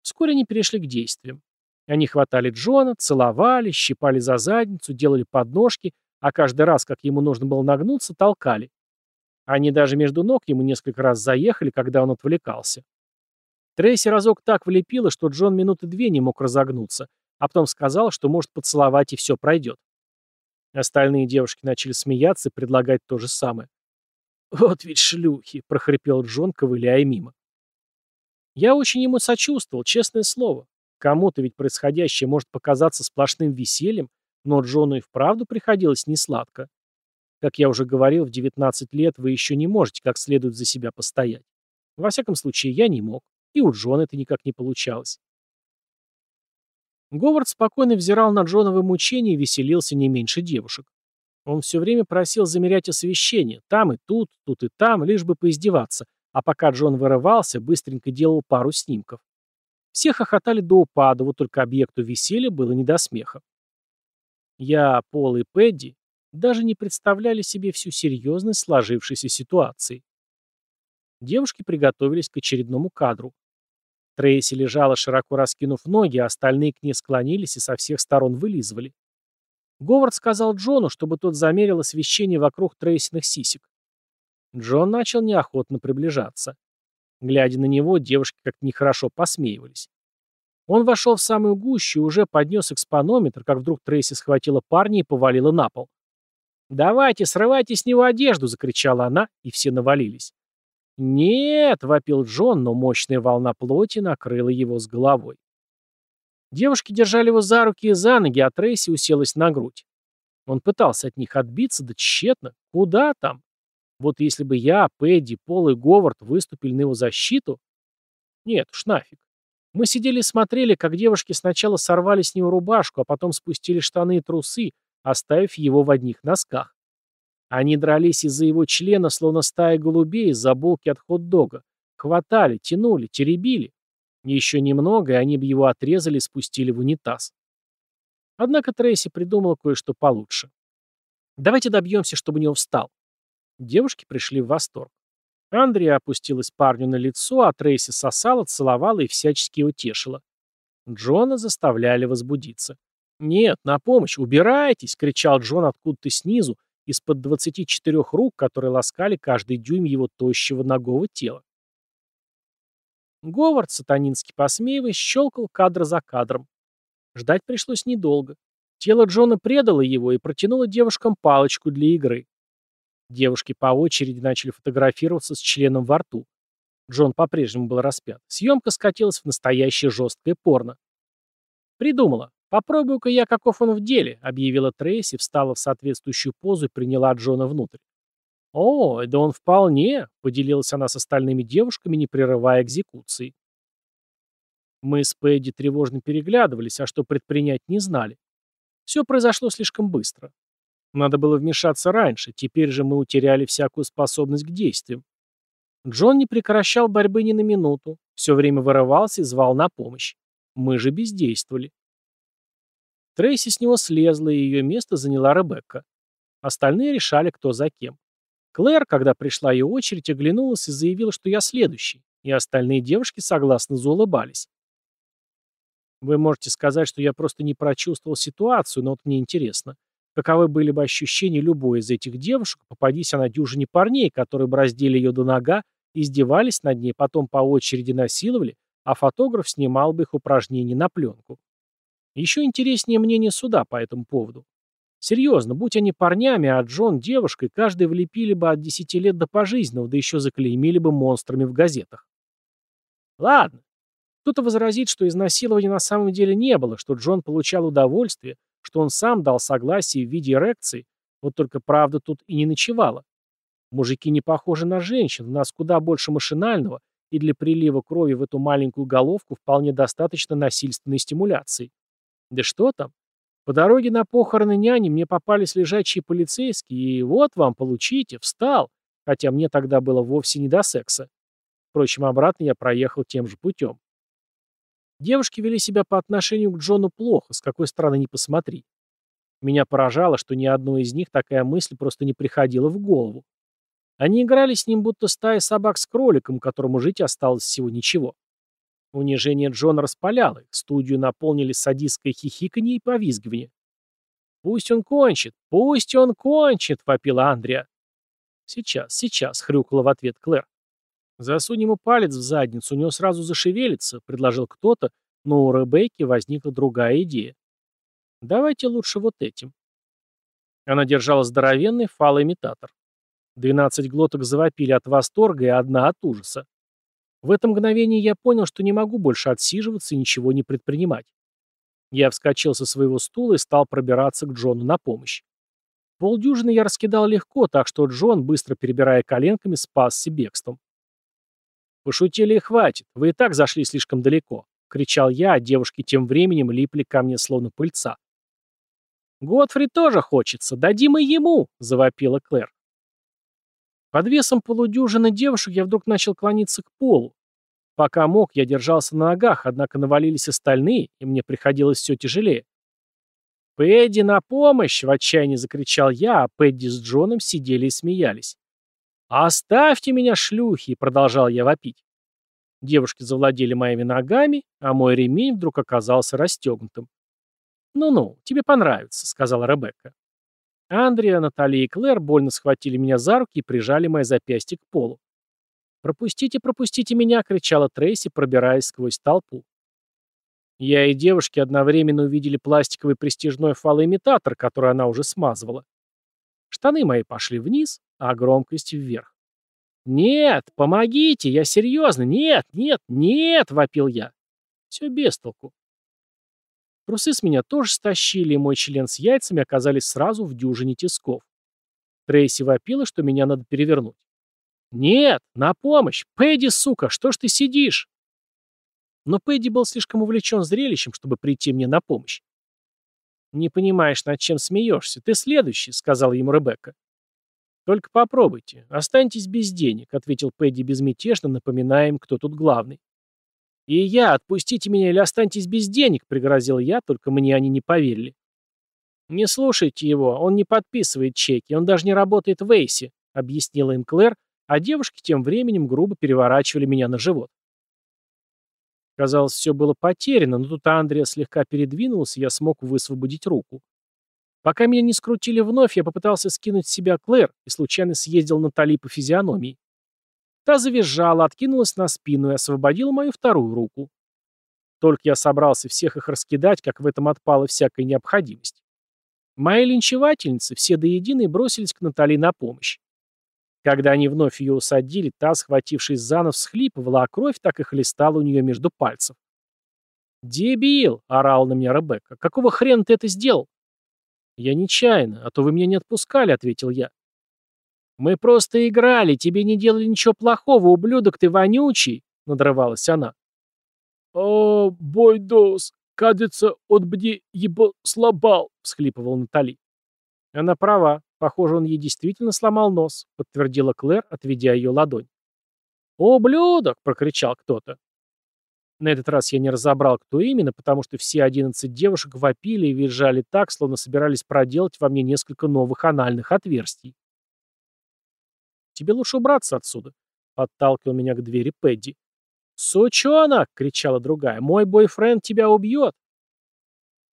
Speaker 1: Вскоре они перешли к действиям. Они хватали Джона, целовали, щипали за задницу, делали подножки, а каждый раз, как ему нужно было нагнуться, толкали. Они даже между ног ему несколько раз заехали, когда он отвлекался. Трейси разок так влепила, что Джон минуты две не мог разогнуться, а потом сказал, что может поцеловать и все пройдет. Остальные девушки начали смеяться и предлагать то же самое. «Вот ведь шлюхи!» — прохрипел Джон, ковыляя мимо. Я очень ему сочувствовал, честное слово. Кому-то ведь происходящее может показаться сплошным весельем, но Джону и вправду приходилось несладко. Как я уже говорил, в 19 лет вы еще не можете как следует за себя постоять. Во всяком случае, я не мог. И у Джона это никак не получалось. Говард спокойно взирал на Джоновы мучения и веселился не меньше девушек. Он все время просил замерять освещение, там и тут, тут и там, лишь бы поиздеваться, а пока Джон вырывался, быстренько делал пару снимков. Все хохотали до упада, вот только объекту веселья было не до смеха. Я, Пол и Пэдди даже не представляли себе всю серьезность сложившейся ситуации. Девушки приготовились к очередному кадру. Трейси лежала, широко раскинув ноги, а остальные к ней склонились и со всех сторон вылизывали. Говард сказал Джону, чтобы тот замерил освещение вокруг Трейсиных сисек. Джон начал неохотно приближаться. Глядя на него, девушки как-то нехорошо посмеивались. Он вошел в самую гущу и уже поднес экспонометр, как вдруг Трейси схватила парня и повалила на пол. «Давайте, срывайте с него одежду!» — закричала она, и все навалились. «Нет!» — вопил Джон, но мощная волна плоти накрыла его с головой. Девушки держали его за руки и за ноги, а Трейси уселась на грудь. Он пытался от них отбиться, да тщетно. Куда там? Вот если бы я, Пэдди, Пол и Говард выступили на его защиту... Нет уж нафиг. Мы сидели и смотрели, как девушки сначала сорвали с него рубашку, а потом спустили штаны и трусы, оставив его в одних носках. Они дрались из-за его члена, словно стая голубей из-за булки от хот-дога. Хватали, тянули, теребили. Еще немного, и они бы его отрезали и спустили в унитаз. Однако Трейси придумала кое-что получше. Давайте добьемся, чтобы не встал. Девушки пришли в восторг. Андрея опустилась парню на лицо, а Трейси сосала, целовала и всячески его. Джона заставляли возбудиться. «Нет, на помощь, убирайтесь!» — кричал Джон откуда-то снизу, из-под 24 рук, которые ласкали каждый дюйм его тощего ногого тела. Говард, сатанински посмеиваясь, щелкал кадр за кадром. Ждать пришлось недолго. Тело Джона предало его и протянуло девушкам палочку для игры. Девушки по очереди начали фотографироваться с членом во рту. Джон по-прежнему был распят. Съемка скатилась в настоящее жесткое порно. «Придумала. Попробую-ка я, каков он в деле», — объявила Трейси, встала в соответствующую позу и приняла Джона внутрь. «О, да он вполне», — поделилась она с остальными девушками, не прерывая экзекуции. Мы с Пэдди тревожно переглядывались, а что предпринять не знали. Все произошло слишком быстро. Надо было вмешаться раньше, теперь же мы утеряли всякую способность к действиям. Джон не прекращал борьбы ни на минуту, все время вырывался и звал на помощь. Мы же бездействовали. Трейси с него слезла, и ее место заняла Ребекка. Остальные решали, кто за кем. Клэр, когда пришла ее очередь, оглянулась и заявила, что я следующий, и остальные девушки согласно заулыбались. Вы можете сказать, что я просто не прочувствовал ситуацию, но вот мне интересно, каковы были бы ощущения любой из этих девушек, попадись она дюжине парней, которые бы раздели ее до нога, издевались над ней, потом по очереди насиловали, а фотограф снимал бы их упражнения на пленку. Еще интереснее мнение суда по этому поводу. Серьезно, будь они парнями, а Джон девушкой, каждый влепили бы от 10 лет до пожизненного, да еще заклеймили бы монстрами в газетах. Ладно, кто-то возразит, что изнасилования на самом деле не было, что Джон получал удовольствие, что он сам дал согласие в виде эрекции, вот только правда тут и не ночевала. Мужики не похожи на женщин, у нас куда больше машинального, и для прилива крови в эту маленькую головку вполне достаточно насильственной стимуляции. Да что там? По дороге на похороны няни мне попались лежачие полицейские, и вот вам, получите, встал, хотя мне тогда было вовсе не до секса. Впрочем, обратно я проехал тем же путем. Девушки вели себя по отношению к Джону плохо, с какой стороны ни посмотри. Меня поражало, что ни одной из них такая мысль просто не приходила в голову. Они играли с ним, будто стая собак с кроликом, которому жить осталось всего ничего. Унижение Джона распаляло их, студию наполнили садистское хихиканье и повизгивание. «Пусть он кончит! Пусть он кончит!» — вопила Андреа. «Сейчас, сейчас!» — хрюкала в ответ Клэр. «Засунь ему палец в задницу, у него сразу зашевелится», — предложил кто-то, но у Ребекки возникла другая идея. «Давайте лучше вот этим». Она держала здоровенный фалоимитатор. Двенадцать глоток завопили от восторга и одна от ужаса. В это мгновение я понял, что не могу больше отсиживаться и ничего не предпринимать. Я вскочил со своего стула и стал пробираться к Джону на помощь. Полдюжины я раскидал легко, так что Джон, быстро перебирая коленками, спасся бегством. «Пошутили и хватит, вы и так зашли слишком далеко», — кричал я, а девушки тем временем липли ко мне словно пыльца. «Готфри тоже хочется, дадим и ему!» — завопила Клэр. Под весом полудюжины девушек я вдруг начал клониться к полу. Пока мог, я держался на ногах, однако навалились остальные, и мне приходилось все тяжелее. «Пэдди, на помощь!» — в отчаянии закричал я, а Пэдди с Джоном сидели и смеялись. «Оставьте меня, шлюхи!» — продолжал я вопить. Девушки завладели моими ногами, а мой ремень вдруг оказался расстегнутым. «Ну-ну, тебе понравится», — сказала Ребекка. Андреа, Наталья и Клэр больно схватили меня за руки и прижали мои запястья к полу. «Пропустите, пропустите меня!» — кричала Трейси, пробираясь сквозь толпу. Я и девушки одновременно увидели пластиковый престижной фалоимитатор, который она уже смазывала. Штаны мои пошли вниз, а громкость вверх. «Нет, помогите, я серьезно, нет, нет, нет!» — вопил я. Все без толку. Трусы с меня тоже стащили, и мой член с яйцами оказались сразу в дюжине тисков. Трейси вопила, что меня надо перевернуть. «Нет, на помощь! Пэдди, сука, что ж ты сидишь?» Но Пэдди был слишком увлечен зрелищем, чтобы прийти мне на помощь. «Не понимаешь, над чем смеешься. Ты следующий», — сказала ему Ребекка. «Только попробуйте. Останьтесь без денег», — ответил Пэдди безмятежно, напоминая им, кто тут главный. «И я, отпустите меня или останьтесь без денег», — пригрозил я, только мне они не поверили. «Не слушайте его, он не подписывает чеки, он даже не работает в Эйсе», — объяснила им Клэр, а девушки тем временем грубо переворачивали меня на живот. Казалось, все было потеряно, но тут Андреа слегка передвинулся, и я смог высвободить руку. Пока меня не скрутили вновь, я попытался скинуть с себя Клэр и случайно съездил на Тали по физиономии. Та завизжала, откинулась на спину и освободила мою вторую руку. Только я собрался всех их раскидать, как в этом отпала всякая необходимость. Мои линчевательницы все до единой бросились к Натали на помощь. Когда они вновь ее усадили, та, схватившись за нос, схлипывала, а кровь так и хлестала у нее между пальцев. «Дебил!» — орал на меня Ребекка. «Какого хрена ты это сделал?» «Я нечаянно, а то вы меня не отпускали», — ответил я. «Мы просто играли, тебе не делали ничего плохого, ублюдок ты вонючий», — надрывалась она. «О, бойдос, кажется, от бди ебо слабал», — всхлипывал Натали. Она права. Похоже, он ей действительно сломал нос, подтвердила Клэр, отведя ее ладонь. «Ублюдок!» — прокричал кто-то. На этот раз я не разобрал, кто именно, потому что все одиннадцать девушек вопили и визжали так, словно собирались проделать во мне несколько новых анальных отверстий. «Тебе лучше убраться отсюда», — подталкивал меня к двери Пэдди. «Сучонок!» — кричала другая. «Мой бойфренд тебя убьет!»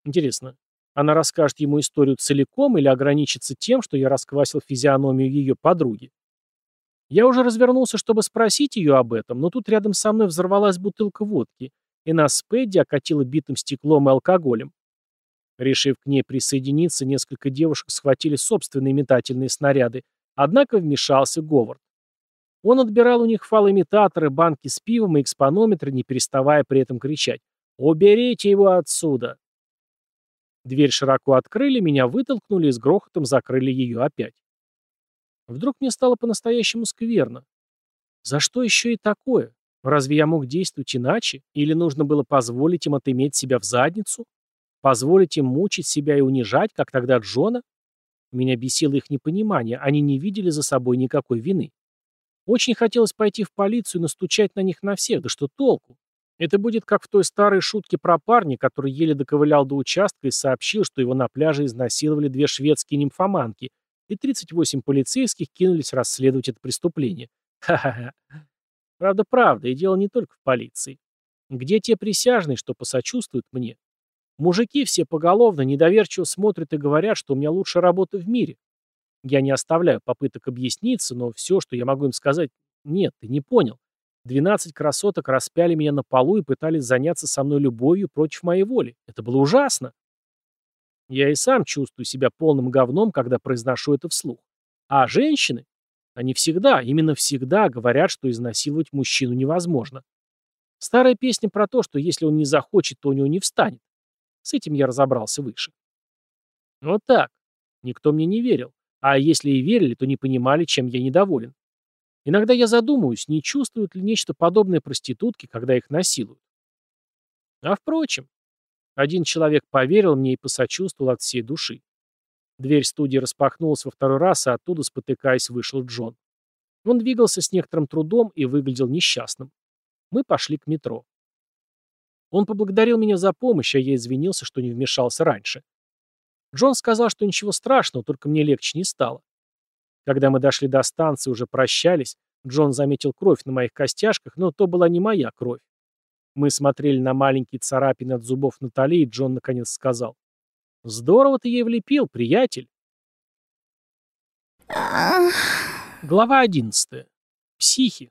Speaker 1: Интересно, она расскажет ему историю целиком или ограничится тем, что я расквасил физиономию ее подруги. Я уже развернулся, чтобы спросить ее об этом, но тут рядом со мной взорвалась бутылка водки, и нас с Пэдди окатило битым стеклом и алкоголем. Решив к ней присоединиться, несколько девушек схватили собственные метательные снаряды, однако вмешался Говард. Он отбирал у них фалоимитаторы, банки с пивом и экспонометры, не переставая при этом кричать «Уберите его отсюда!». Дверь широко открыли, меня вытолкнули и с грохотом закрыли ее опять. Вдруг мне стало по-настоящему скверно. За что еще и такое? Разве я мог действовать иначе? Или нужно было позволить им отыметь себя в задницу? Позволить им мучить себя и унижать, как тогда Джона? Меня бесило их непонимание, они не видели за собой никакой вины. Очень хотелось пойти в полицию и настучать на них на всех, да что толку? Это будет как в той старой шутке про парня, который еле доковылял до участка и сообщил, что его на пляже изнасиловали две шведские нимфоманки, и 38 полицейских кинулись расследовать это преступление. Ха-ха-ха. Правда, правда, и дело не только в полиции. Где те присяжные, что посочувствуют мне? Мужики все поголовно недоверчиво смотрят и говорят, что у меня лучшая работа в мире. Я не оставляю попыток объясниться, но все, что я могу им сказать, нет, ты не понял. Двенадцать красоток распяли меня на полу и пытались заняться со мной любовью против моей воли. Это было ужасно. Я и сам чувствую себя полным говном, когда произношу это вслух. А женщины, они всегда, именно всегда говорят, что изнасиловать мужчину невозможно. Старая песня про то, что если он не захочет, то у него не встанет. С этим я разобрался выше. Вот так. Никто мне не верил. А если и верили, то не понимали, чем я недоволен. Иногда я задумываюсь, не чувствуют ли нечто подобное проститутки, когда их насилуют. А впрочем, один человек поверил мне и посочувствовал от всей души. Дверь студии распахнулась во второй раз, а оттуда, спотыкаясь, вышел Джон. Он двигался с некоторым трудом и выглядел несчастным. Мы пошли к метро. Он поблагодарил меня за помощь, а я извинился, что не вмешался раньше. Джон сказал, что ничего страшного, только мне легче не стало. Когда мы дошли до станции, уже прощались, Джон заметил кровь на моих костяшках, но то была не моя кровь. Мы смотрели на маленькие царапины от зубов Натали, и Джон наконец сказал. «Здорово ты ей влепил, приятель». Глава одиннадцатая. Психи.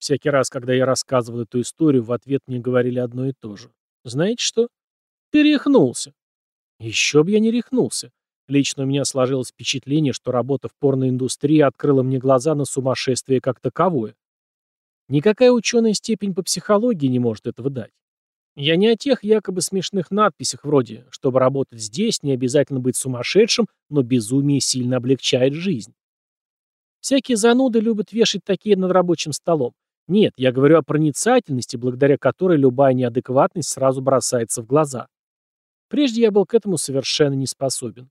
Speaker 1: Всякий раз, когда я рассказывал эту историю, в ответ мне говорили одно и то же. Знаете что? Ты рехнулся. Еще бы я не рехнулся. Лично у меня сложилось впечатление, что работа в порноиндустрии открыла мне глаза на сумасшествие как таковое. Никакая ученая степень по психологии не может этого дать. Я не о тех якобы смешных надписях вроде «чтобы работать здесь, не обязательно быть сумасшедшим, но безумие сильно облегчает жизнь». Всякие зануды любят вешать такие над рабочим столом. Нет, я говорю о проницательности, благодаря которой любая неадекватность сразу бросается в глаза. Прежде я был к этому совершенно не способен.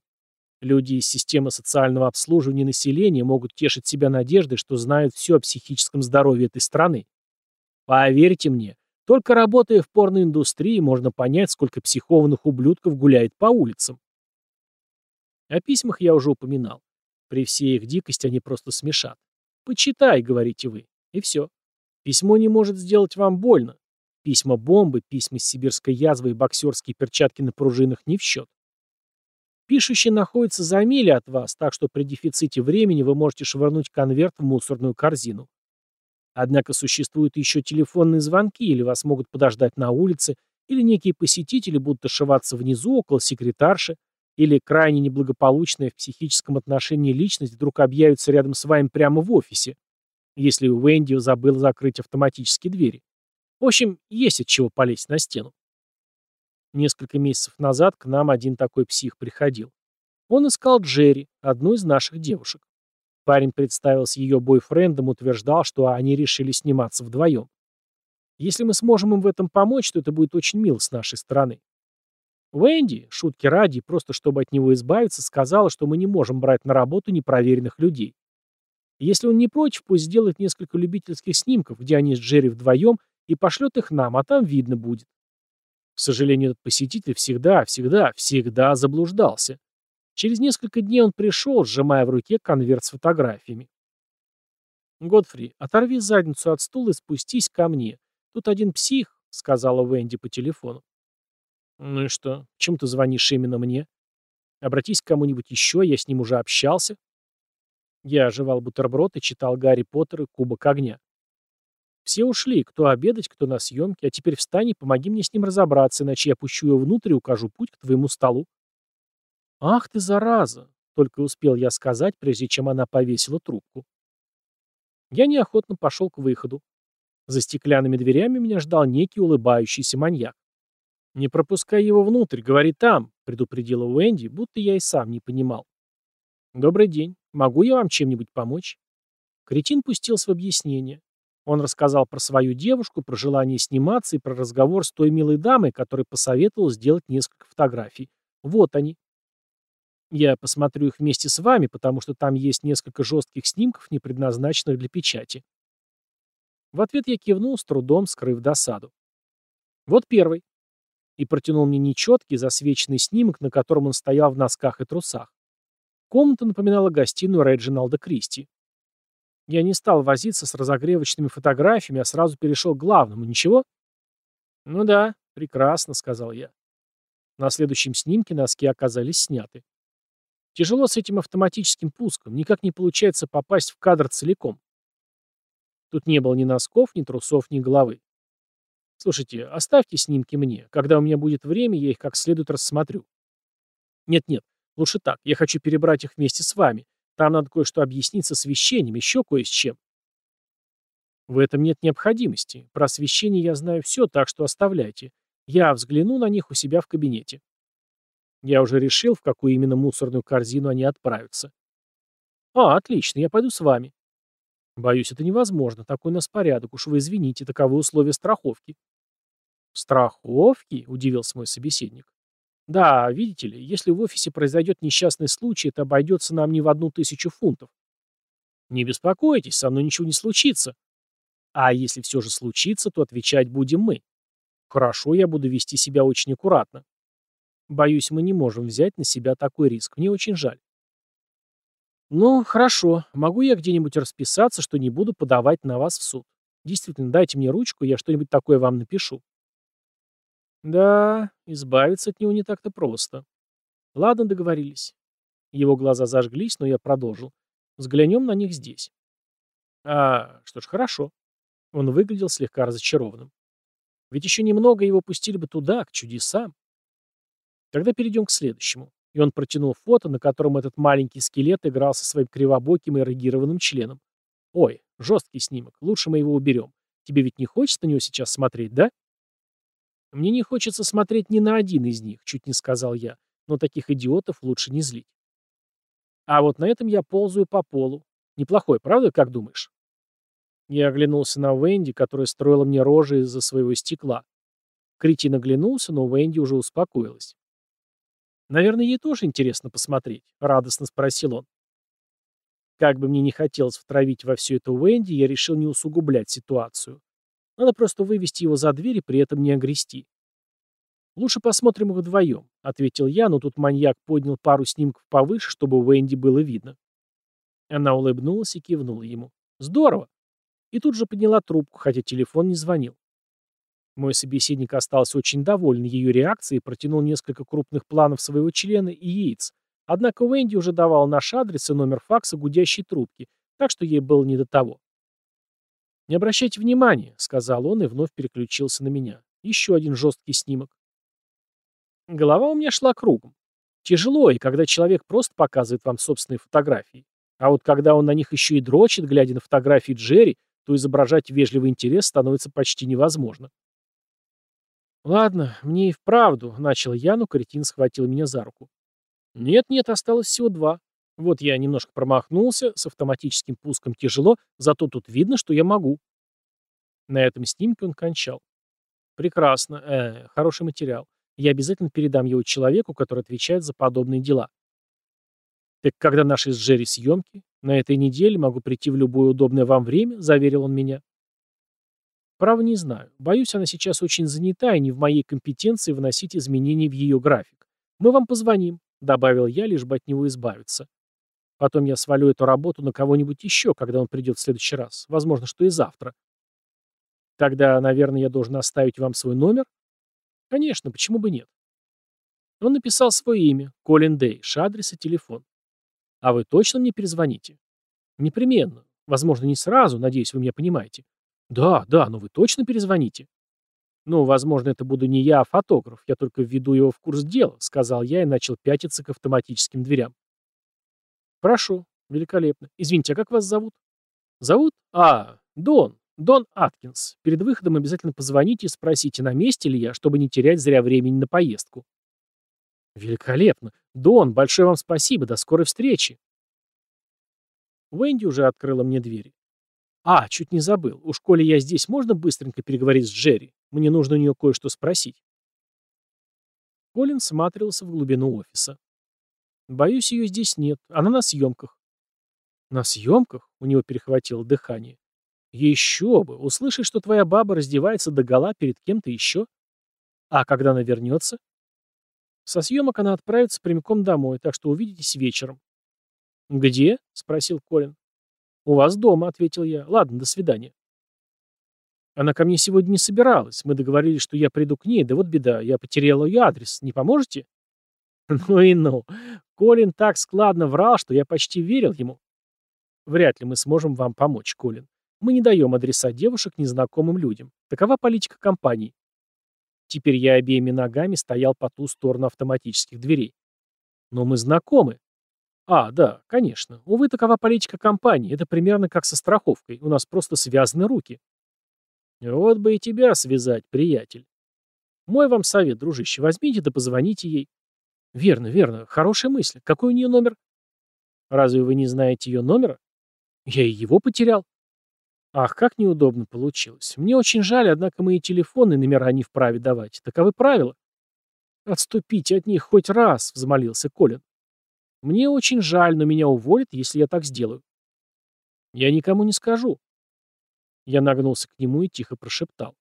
Speaker 1: Люди из системы социального обслуживания населения могут тешить себя надеждой, что знают все о психическом здоровье этой страны. Поверьте мне, только работая в порноиндустрии можно понять, сколько психованных ублюдков гуляет по улицам. О письмах я уже упоминал. При всей их дикости они просто смешат. «Почитай», — говорите вы, и все. Письмо не может сделать вам больно. Письма-бомбы, письма с сибирской язвой и боксерские перчатки на пружинах не в счет. Пишущий находится за мили от вас, так что при дефиците времени вы можете швырнуть конверт в мусорную корзину. Однако существуют еще телефонные звонки, или вас могут подождать на улице, или некие посетители будут ошиваться внизу, около секретарши, или крайне неблагополучная в психическом отношении личность вдруг объявится рядом с вами прямо в офисе, если у Венди забыл закрыть автоматические двери. В общем, есть от чего полезть на стену. Несколько месяцев назад к нам один такой псих приходил. Он искал Джерри, одну из наших девушек. Парень представился ее бойфрендом, утверждал, что они решили сниматься вдвоем. Если мы сможем им в этом помочь, то это будет очень мило с нашей стороны. Венди, шутки ради, просто чтобы от него избавиться, сказала, что мы не можем брать на работу непроверенных людей. Если он не против, пусть сделает несколько любительских снимков, где они с Джерри вдвоем, и пошлет их нам, а там видно будет. К сожалению, этот посетитель всегда, всегда, всегда заблуждался. Через несколько дней он пришел, сжимая в руке конверт с фотографиями. «Годфри, оторви задницу от стула и спустись ко мне. Тут один псих», — сказала Венди по телефону. «Ну и что? Чем ты звонишь именно мне? Обратись к кому-нибудь еще, я с ним уже общался». Я оживал бутерброд и читал Гарри Поттер и Кубок огня. Все ушли, кто обедать, кто на съемке, а теперь встань и помоги мне с ним разобраться, иначе я пущу его внутрь и укажу путь к твоему столу. Ах ты, зараза! Только успел я сказать, прежде чем она повесила трубку. Я неохотно пошел к выходу. За стеклянными дверями меня ждал некий улыбающийся маньяк. «Не пропускай его внутрь, говори там», — предупредила Уэнди, будто я и сам не понимал. «Добрый день. Могу я вам чем-нибудь помочь?» Кретин пустился в объяснение. Он рассказал про свою девушку, про желание сниматься и про разговор с той милой дамой, которая посоветовала сделать несколько фотографий. Вот они. Я посмотрю их вместе с вами, потому что там есть несколько жестких снимков, не предназначенных для печати. В ответ я кивнул, с трудом скрыв досаду. Вот первый. И протянул мне нечеткий, засвеченный снимок, на котором он стоял в носках и трусах. Комната напоминала гостиную Реджиналда Кристи. Я не стал возиться с разогревочными фотографиями, а сразу перешел к главному. Ничего? Ну да, прекрасно, сказал я. На следующем снимке носки оказались сняты. Тяжело с этим автоматическим пуском, никак не получается попасть в кадр целиком. Тут не было ни носков, ни трусов, ни головы. Слушайте, оставьте снимки мне. Когда у меня будет время, я их как следует рассмотрю. Нет-нет, лучше так, я хочу перебрать их вместе с вами. Там надо кое-что объяснить с освещением, еще кое с чем. В этом нет необходимости. Про освещение я знаю все, так что оставляйте. Я взгляну на них у себя в кабинете. Я уже решил, в какую именно мусорную корзину они отправятся. А, отлично, я пойду с вами. Боюсь, это невозможно. Такой у нас порядок. Уж вы извините, таковы условия страховки. Страховки? Удивился мой собеседник. Да, видите ли, если в офисе произойдет несчастный случай, это обойдется нам не в одну тысячу фунтов. Не беспокойтесь, со мной ничего не случится. А если все же случится, то отвечать будем мы. Хорошо, я буду вести себя очень аккуратно. Боюсь, мы не можем взять на себя такой риск. Мне очень жаль. Ну, хорошо. Могу я где-нибудь расписаться, что не буду подавать на вас в суд? Действительно, дайте мне ручку, я что-нибудь такое вам напишу. Да, избавиться от него не так-то просто. Ладно, договорились. Его глаза зажглись, но я продолжил. Взглянем на них здесь. А, что ж, хорошо. Он выглядел слегка разочарованным. Ведь еще немного его пустили бы туда, к чудесам. Тогда перейдем к следующему. И он протянул фото, на котором этот маленький скелет играл со своим кривобоким и эрегированным членом. Ой, жесткий снимок, лучше мы его уберем. Тебе ведь не хочется на него сейчас смотреть, да? «Мне не хочется смотреть ни на один из них», — чуть не сказал я, «но таких идиотов лучше не злить». А вот на этом я ползаю по полу. Неплохой, правда, как думаешь? Я оглянулся на Венди, которая строила мне рожи из-за своего стекла. Кретин оглянулся, но Венди уже успокоилась. «Наверное, ей тоже интересно посмотреть», — радостно спросил он. Как бы мне не хотелось втравить во все это Уэнди, я решил не усугублять ситуацию. Надо просто вывести его за дверь и при этом не огрести. «Лучше посмотрим их вдвоем», — ответил я, но тут маньяк поднял пару снимков повыше, чтобы Уэнди было видно. Она улыбнулась и кивнула ему. «Здорово!» И тут же подняла трубку, хотя телефон не звонил. Мой собеседник остался очень доволен ее реакцией и протянул несколько крупных планов своего члена и яиц, Однако Уэнди уже давал наш адрес и номер факса гудящей трубки, так что ей было не до того. «Не обращайте внимания», — сказал он и вновь переключился на меня. Еще один жесткий снимок. Голова у меня шла кругом. Тяжело, и когда человек просто показывает вам собственные фотографии. А вот когда он на них еще и дрочит, глядя на фотографии Джерри, то изображать вежливый интерес становится почти невозможно. «Ладно, мне и вправду», — начал я, но кретин схватил меня за руку. Нет-нет, осталось всего два. Вот я немножко промахнулся, с автоматическим пуском тяжело, зато тут видно, что я могу. На этом снимке он кончал. Прекрасно, э, хороший материал. Я обязательно передам его человеку, который отвечает за подобные дела. Так когда наши с Джерри съемки? На этой неделе могу прийти в любое удобное вам время, заверил он меня. Право не знаю. Боюсь, она сейчас очень занята, и не в моей компетенции вносить изменения в ее график. Мы вам позвоним. — добавил я, лишь бы от него избавиться. Потом я свалю эту работу на кого-нибудь еще, когда он придет в следующий раз. Возможно, что и завтра. Тогда, наверное, я должен оставить вам свой номер? Конечно, почему бы нет? Он написал свое имя, Колин Дейш, адрес и телефон. А вы точно мне перезвоните? Непременно. Возможно, не сразу, надеюсь, вы меня понимаете. Да, да, но вы точно перезвоните. «Ну, возможно, это буду не я, а фотограф. Я только введу его в курс дела», — сказал я и начал пятиться к автоматическим дверям. «Прошу. Великолепно. Извините, а как вас зовут?» «Зовут? А, Дон. Дон Аткинс. Перед выходом обязательно позвоните и спросите, на месте ли я, чтобы не терять зря времени на поездку». «Великолепно. Дон, большое вам спасибо. До скорой встречи». Венди уже открыла мне двери. «А, чуть не забыл. У школе я здесь, можно быстренько переговорить с Джерри? Мне нужно у нее кое-что спросить». Колин смотрелся в глубину офиса. «Боюсь, ее здесь нет. Она на съемках». «На съемках?» — у него перехватило дыхание. «Еще бы! Услышать, что твоя баба раздевается догола перед кем-то еще. А когда она вернется?» «Со съемок она отправится прямиком домой, так что увидитесь вечером». «Где?» — спросил Колин. «У вас дома», — ответил я. «Ладно, до свидания». Она ко мне сегодня не собиралась. Мы договорились, что я приду к ней, да вот беда, я потерял ее адрес. Не поможете? Ну и ну. Колин так складно врал, что я почти верил ему. Вряд ли мы сможем вам помочь, Колин. Мы не даем адреса девушек незнакомым людям. Такова политика компании. Теперь я обеими ногами стоял по ту сторону автоматических дверей. Но мы знакомы. А, да, конечно. Увы, такова политика компании. Это примерно как со страховкой. У нас просто связаны руки. Вот бы и тебя связать, приятель. Мой вам совет, дружище, возьмите да позвоните ей. Верно, верно. Хорошая мысль. Какой у нее номер? Разве вы не знаете ее номера? Я и его потерял. Ах, как неудобно получилось. Мне очень жаль, однако мои телефоны номера не вправе давать. Таковы правила. Отступите от них хоть раз, взмолился Колин. Мне очень жаль, но меня уволят, если я так сделаю. Я никому не скажу. Я нагнулся к нему и тихо прошептал.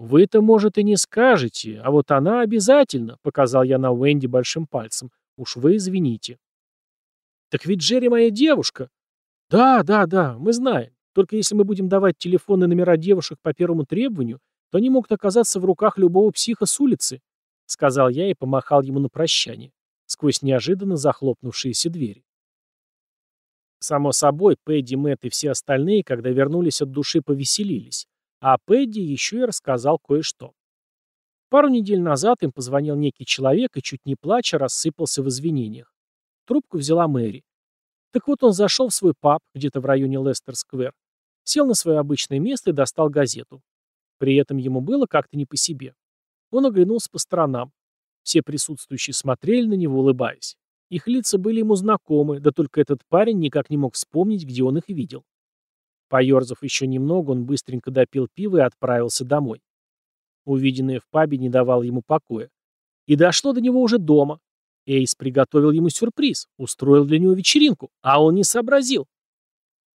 Speaker 1: «Вы-то, может, и не скажете, а вот она обязательно», — показал я на Уэнди большим пальцем. «Уж вы извините». «Так ведь Джерри моя девушка». «Да, да, да, мы знаем. Только если мы будем давать телефонные номера девушек по первому требованию, то они могут оказаться в руках любого психа с улицы», — сказал я и помахал ему на прощание сквозь неожиданно захлопнувшиеся двери. Само собой, Пэдди, Мэтт и все остальные, когда вернулись от души, повеселились, а Пэдди еще и рассказал кое-что. Пару недель назад им позвонил некий человек и, чуть не плача, рассыпался в извинениях. Трубку взяла Мэри. Так вот он зашел в свой паб, где-то в районе Лестер-сквер, сел на свое обычное место и достал газету. При этом ему было как-то не по себе. Он оглянулся по сторонам. Все присутствующие смотрели на него, улыбаясь. Их лица были ему знакомы, да только этот парень никак не мог вспомнить, где он их видел. Поерзав еще немного, он быстренько допил пиво и отправился домой. Увиденное в пабе не давало ему покоя. И дошло до него уже дома. Эйс приготовил ему сюрприз, устроил для него вечеринку, а он не сообразил.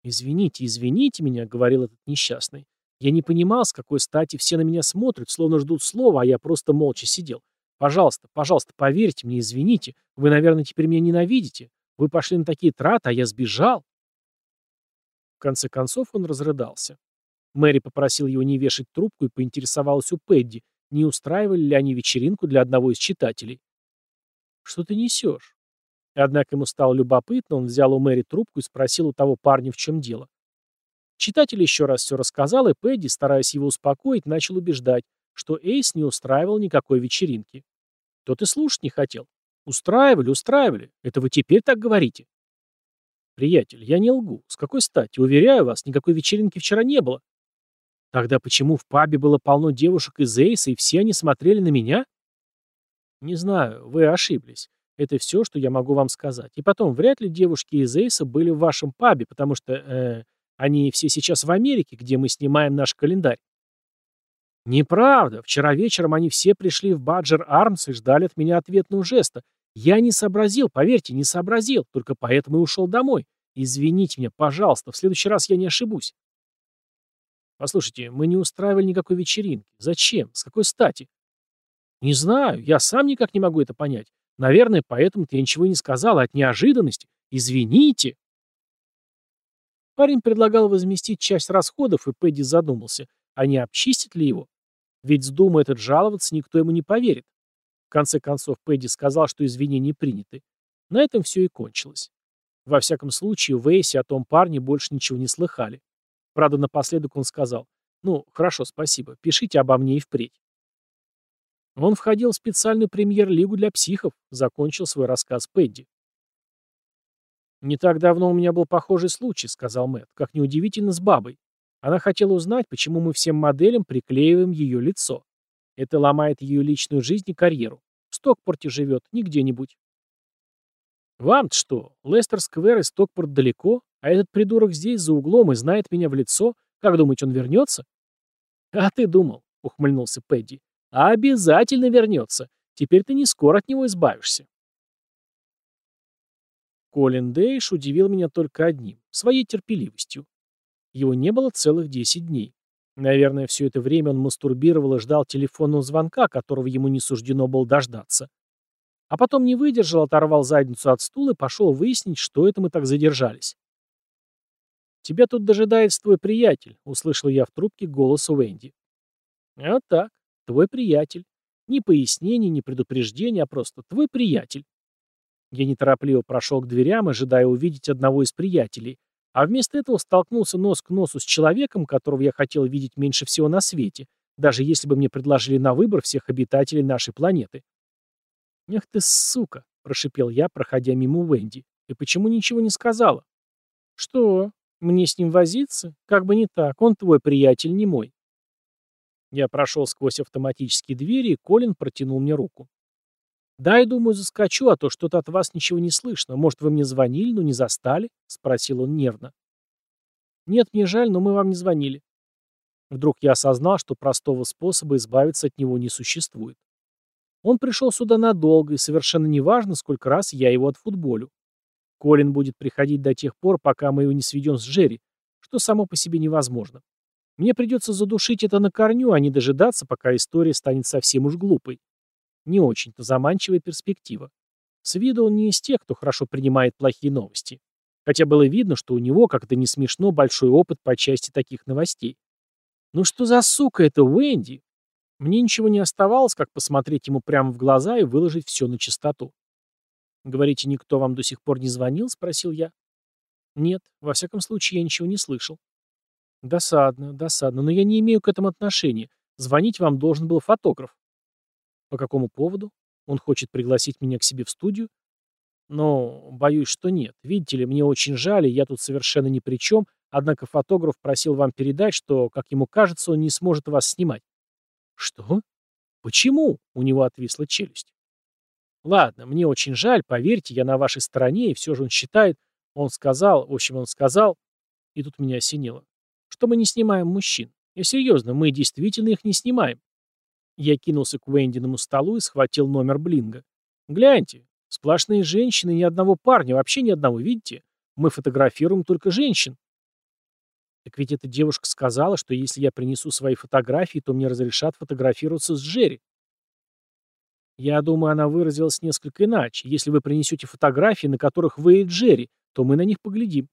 Speaker 1: «Извините, извините меня», — говорил этот несчастный. «Я не понимал, с какой стати все на меня смотрят, словно ждут слова, а я просто молча сидел. Пожалуйста, пожалуйста, поверьте мне, извините. Вы, наверное, теперь меня ненавидите. Вы пошли на такие траты, а я сбежал». В конце концов он разрыдался. Мэри попросил его не вешать трубку и поинтересовалась у Пэдди, не устраивали ли они вечеринку для одного из читателей. «Что ты несешь?» Однако ему стало любопытно, он взял у Мэри трубку и спросил у того парня, в чем дело. Читатель еще раз все рассказал, и Пэдди, стараясь его успокоить, начал убеждать, что Эйс не устраивал никакой вечеринки. Тот и слушать не хотел. Устраивали, устраивали. Это вы теперь так говорите? Приятель, я не лгу. С какой стати? Уверяю вас, никакой вечеринки вчера не было. Тогда почему в пабе было полно девушек из Эйса, и все они смотрели на меня? Не знаю, вы ошиблись. Это все, что я могу вам сказать. И потом, вряд ли девушки из Эйса были в вашем пабе, потому что э, они все сейчас в Америке, где мы снимаем наш календарь. Неправда. Вчера вечером они все пришли в Баджер Армс и ждали от меня ответного жеста. Я не сообразил, поверьте, не сообразил, только поэтому и ушел домой. Извините меня, пожалуйста, в следующий раз я не ошибусь. Послушайте, мы не устраивали никакой вечеринки. Зачем? С какой стати? Не знаю, я сам никак не могу это понять. Наверное, поэтому ты ничего не сказал от неожиданности. Извините. Парень предлагал возместить часть расходов, и Пэдди задумался, а не обчистит ли его? Ведь вздумая этот жаловаться, никто ему не поверит. В конце концов, Пэдди сказал, что извинения приняты. На этом все и кончилось. Во всяком случае, в Эйсе о том парне больше ничего не слыхали. Правда, напоследок он сказал, «Ну, хорошо, спасибо, пишите обо мне и впредь». Он входил в специальную премьер-лигу для психов, закончил свой рассказ Пэдди. «Не так давно у меня был похожий случай», — сказал Мэтт, как неудивительно с бабой. Она хотела узнать, почему мы всем моделям приклеиваем ее лицо. Это ломает ее личную жизнь и карьеру. В Стокпорте живет, не где-нибудь. «Вам-то что? Лестер-сквер и Стокпорт далеко, а этот придурок здесь, за углом, и знает меня в лицо. Как думаете, он вернется?» «А ты думал», — ухмыльнулся Пэдди. А обязательно вернется. Теперь ты не скоро от него избавишься. Колин Дейш удивил меня только одним — своей терпеливостью. Его не было целых 10 дней. Наверное, все это время он мастурбировал и ждал телефонного звонка, которого ему не суждено было дождаться. А потом не выдержал, оторвал задницу от стула и пошел выяснить, что это мы так задержались. «Тебя тут дожидается твой приятель», — услышал я в трубке голос Уэнди. «Вот так. Твой приятель. Ни пояснений, ни предупреждения, а просто твой приятель. Я неторопливо прошел к дверям, ожидая увидеть одного из приятелей, а вместо этого столкнулся нос к носу с человеком, которого я хотел видеть меньше всего на свете, даже если бы мне предложили на выбор всех обитателей нашей планеты. «Эх ты, сука!» — прошипел я, проходя мимо Венди. «И почему ничего не сказала?» «Что? Мне с ним возиться? Как бы не так, он твой приятель, не мой. Я прошел сквозь автоматические двери, и Колин протянул мне руку. «Да, я думаю, заскочу, а то что-то от вас ничего не слышно. Может, вы мне звонили, но не застали?» — спросил он нервно. «Нет, мне жаль, но мы вам не звонили». Вдруг я осознал, что простого способа избавиться от него не существует. Он пришел сюда надолго, и совершенно неважно, сколько раз я его отфутболю. Колин будет приходить до тех пор, пока мы его не сведем с Джерри, что само по себе невозможно. Мне придется задушить это на корню, а не дожидаться, пока история станет совсем уж глупой. Не очень-то заманчивая перспектива. С виду он не из тех, кто хорошо принимает плохие новости. Хотя было видно, что у него, как это не смешно, большой опыт по части таких новостей. Ну что за сука это Уэнди? Мне ничего не оставалось, как посмотреть ему прямо в глаза и выложить все на чистоту. «Говорите, никто вам до сих пор не звонил?» — спросил я. «Нет, во всяком случае, я ничего не слышал». Досадно, досадно, но я не имею к этому отношения. Звонить вам должен был фотограф. По какому поводу? Он хочет пригласить меня к себе в студию? Но боюсь, что нет. Видите ли, мне очень жаль, я тут совершенно ни при чем, однако фотограф просил вам передать, что, как ему кажется, он не сможет вас снимать. Что? Почему? У него отвисла челюсть. Ладно, мне очень жаль, поверьте, я на вашей стороне, и все же он считает, он сказал, в общем, он сказал, и тут меня осенило. что мы не снимаем мужчин. Я серьезно, мы действительно их не снимаем. Я кинулся к Вендиному столу и схватил номер Блинга. Гляньте, сплошные женщины, ни одного парня, вообще ни одного, видите? Мы фотографируем только женщин. Так ведь эта девушка сказала, что если я принесу свои фотографии, то мне разрешат фотографироваться с Джерри. Я думаю, она выразилась несколько иначе. Если вы принесете фотографии, на которых вы и Джерри, то мы на них поглядим.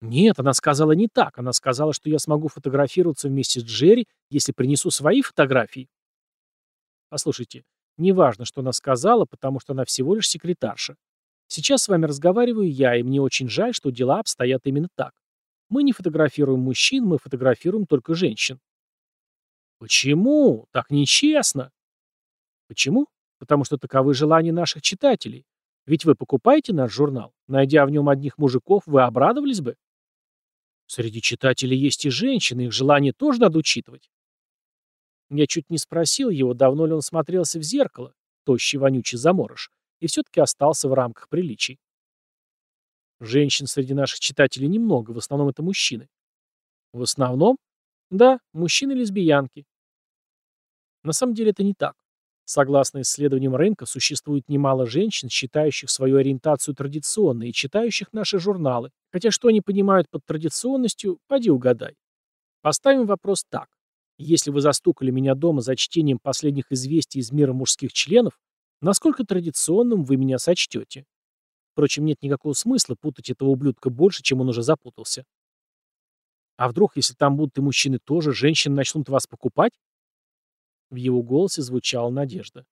Speaker 1: Нет, она сказала не так. Она сказала, что я смогу фотографироваться вместе с Джерри, если принесу свои фотографии. Послушайте, неважно, что она сказала, потому что она всего лишь секретарша. Сейчас с вами разговариваю я, и мне очень жаль, что дела обстоят именно так. Мы не фотографируем мужчин, мы фотографируем только женщин. Почему? Так нечестно. Почему? Потому что таковы желания наших читателей. Ведь вы покупаете наш журнал. Найдя в нем одних мужиков, вы обрадовались бы? Среди читателей есть и женщины, их желания тоже надо учитывать. Я чуть не спросил его, давно ли он смотрелся в зеркало, тощий вонючий заморож, и все-таки остался в рамках приличий. Женщин среди наших читателей немного, в основном это мужчины. В основном? Да, мужчины-лесбиянки. На самом деле это не так. Согласно исследованиям рынка, существует немало женщин, считающих свою ориентацию традиционной и читающих наши журналы. Хотя что они понимают под традиционностью, поди угадай. Поставим вопрос так. Если вы застукали меня дома за чтением последних известий из мира мужских членов, насколько традиционным вы меня сочтете? Впрочем, нет никакого смысла путать этого ублюдка больше, чем он уже запутался. А вдруг, если там будут и мужчины тоже, женщины начнут вас покупать? В его голосе звучала надежда.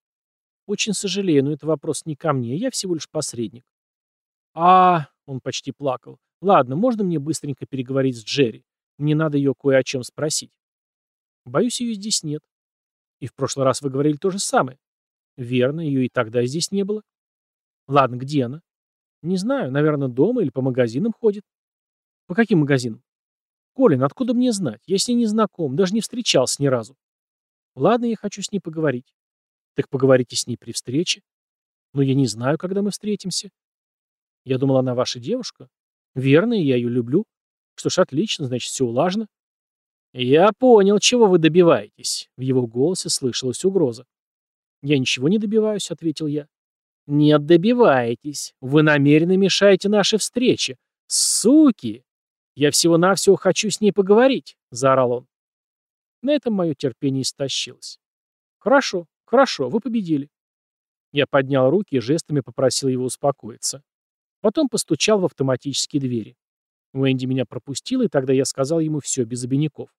Speaker 1: Очень сожалею, но это вопрос не ко мне, я всего лишь посредник. А, он почти плакал. Ладно, можно мне быстренько переговорить с Джерри? Мне надо ее кое о чем спросить. Боюсь, ее здесь нет. И в прошлый раз вы говорили то же самое. Верно, ее и тогда здесь не было. Ладно, где она? Не знаю, наверное, дома или по магазинам ходит. По каким магазинам? Колин, откуда мне знать? Я с ней не знаком, даже не встречался ни разу. Ладно, я хочу с ней поговорить. Так поговорите с ней при встрече. Но я не знаю, когда мы встретимся. Я думал, она ваша девушка. Верно, я ее люблю. Что ж, отлично, значит, все улажено. Я понял, чего вы добиваетесь. В его голосе слышалась угроза. Я ничего не добиваюсь, ответил я. «Нет, добиваетесь. Вы намеренно мешаете нашей встрече. Суки! Я всего-навсего хочу с ней поговорить», — заорал он. На этом мое терпение истощилось. «Хорошо, хорошо, вы победили». Я поднял руки и жестами попросил его успокоиться. Потом постучал в автоматические двери. Уэнди меня пропустила, и тогда я сказал ему все, без обиняков.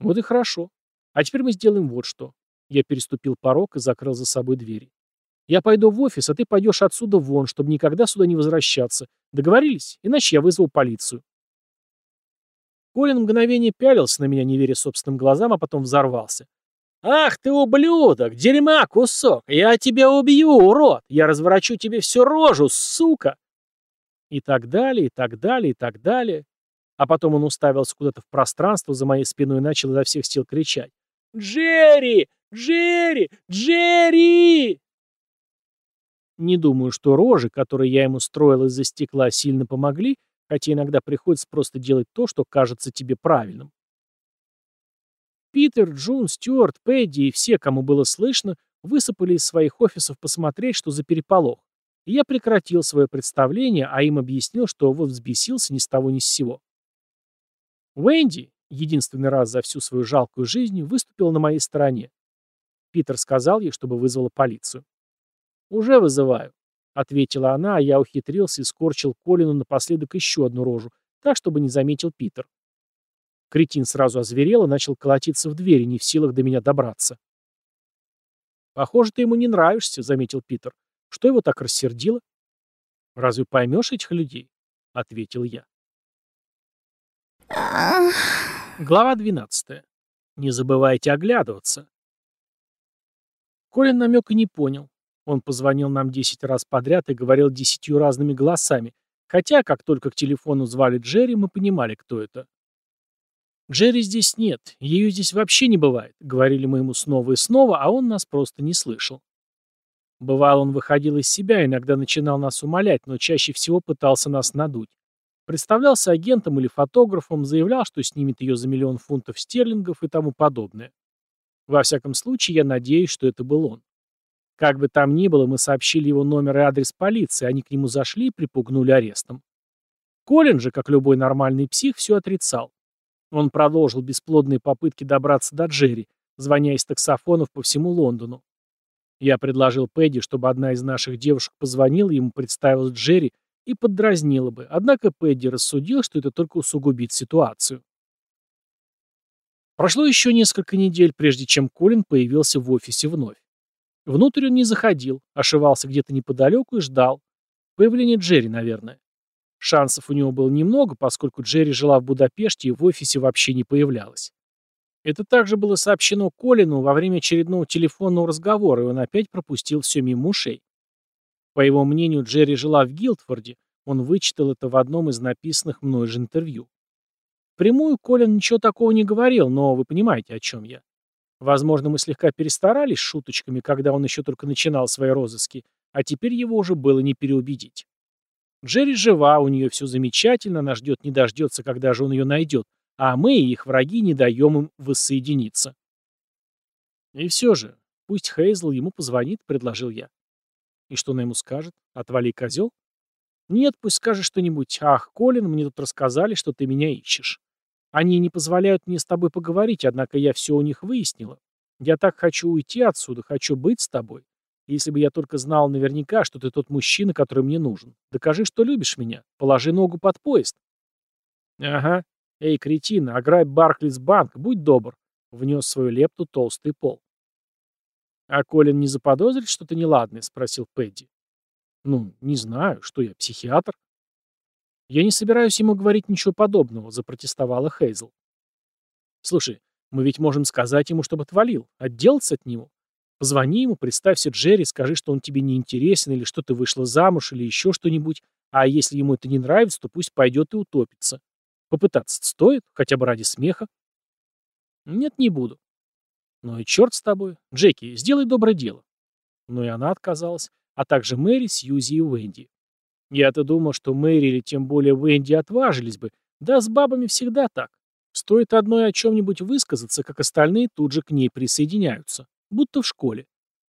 Speaker 1: «Вот и хорошо. А теперь мы сделаем вот что». Я переступил порог и закрыл за собой двери. Я пойду в офис, а ты пойдешь отсюда вон, чтобы никогда сюда не возвращаться. Договорились? Иначе я вызвал полицию. Колин мгновение пялился на меня, не веря собственным глазам, а потом взорвался. «Ах ты, ублюдок! Дерьма, кусок! Я тебя убью, урод! Я разворачу тебе всю рожу, сука!» И так далее, и так далее, и так далее. А потом он уставился куда-то в пространство за моей спиной и начал изо всех сил кричать. «Джерри! Джерри! Джерри!» Не думаю, что рожи, которые я ему строил из-за стекла, сильно помогли, хотя иногда приходится просто делать то, что кажется тебе правильным. Питер, Джун, Стюарт, Пэдди и все, кому было слышно, высыпали из своих офисов посмотреть, что за переполох. И я прекратил свое представление, а им объяснил, что вот взбесился ни с того ни с сего. Венди, единственный раз за всю свою жалкую жизнь, выступила на моей стороне. Питер сказал ей, чтобы вызвала полицию. «Уже вызываю», — ответила она, а я ухитрился и скорчил Колину напоследок еще одну рожу, так, чтобы не заметил Питер. Кретин сразу озверел и начал колотиться в двери, не в силах до меня добраться. «Похоже, ты ему не нравишься», — заметил Питер. «Что его так рассердило?» «Разве поймешь этих людей?» — ответил я. Глава 12. Не забывайте оглядываться. Колин намека не понял. Он позвонил нам десять раз подряд и говорил десятью разными голосами, хотя, как только к телефону звали Джерри, мы понимали, кто это. «Джерри здесь нет, ее здесь вообще не бывает», — говорили мы ему снова и снова, а он нас просто не слышал. Бывало, он выходил из себя, иногда начинал нас умолять, но чаще всего пытался нас надуть. Представлялся агентом или фотографом, заявлял, что снимет ее за миллион фунтов стерлингов и тому подобное. Во всяком случае, я надеюсь, что это был он. Как бы там ни было, мы сообщили его номер и адрес полиции, они к нему зашли и припугнули арестом. Колин же, как любой нормальный псих, все отрицал. Он продолжил бесплодные попытки добраться до Джерри, звоня из таксофонов по всему Лондону. Я предложил Пэдди, чтобы одна из наших девушек позвонила ему, представилась Джерри и поддразнила бы, однако Пэдди рассудил, что это только усугубит ситуацию. Прошло еще несколько недель, прежде чем Колин появился в офисе вновь. Внутрь он не заходил, ошивался где-то неподалеку и ждал. Появление Джерри, наверное. Шансов у него было немного, поскольку Джерри жила в Будапеште и в офисе вообще не появлялась. Это также было сообщено Колину во время очередного телефонного разговора, и он опять пропустил все мимо ушей. По его мнению, Джерри жила в Гилдфорде, он вычитал это в одном из написанных мной же интервью. Прямую Колин ничего такого не говорил, но вы понимаете, о чем я. Возможно, мы слегка перестарались шуточками, когда он еще только начинал свои розыски, а теперь его уже было не переубедить. Джерри жива, у нее все замечательно, она ждет не дождется, когда же он ее найдет, а мы и их враги не даем им воссоединиться. И все же, пусть Хейзл ему позвонит, предложил я. И что она ему скажет? Отвали, козел? Нет, пусть скажет что-нибудь. Ах, Колин, мне тут рассказали, что ты меня ищешь. Они не позволяют мне с тобой поговорить, однако я все у них выяснила. Я так хочу уйти отсюда, хочу быть с тобой. Если бы я только знал наверняка, что ты тот мужчина, который мне нужен. Докажи, что любишь меня. Положи ногу под поезд. Ага. Эй, кретин, ограбь Барклис банк, будь добр. Внес свою лепту толстый пол. А Колин не заподозрит что-то неладное? Спросил Пэдди. Ну, не знаю, что я, психиатр? «Я не собираюсь ему говорить ничего подобного», — запротестовала Хейзл. «Слушай, мы ведь можем сказать ему, чтобы отвалил, отделаться от него. Позвони ему, представься Джерри, скажи, что он тебе не интересен, или что ты вышла замуж, или еще что-нибудь, а если ему это не нравится, то пусть пойдет и утопится. Попытаться стоит, хотя бы ради смеха». «Нет, не буду». «Ну и черт с тобой. Джеки, сделай доброе дело». Но и она отказалась, а также Мэри, Сьюзи и Уэнди. Я-то думал, что Мэри или тем более Венди отважились бы. Да с бабами всегда так. Стоит одной о чем-нибудь высказаться, как остальные тут же к ней присоединяются. Будто в школе.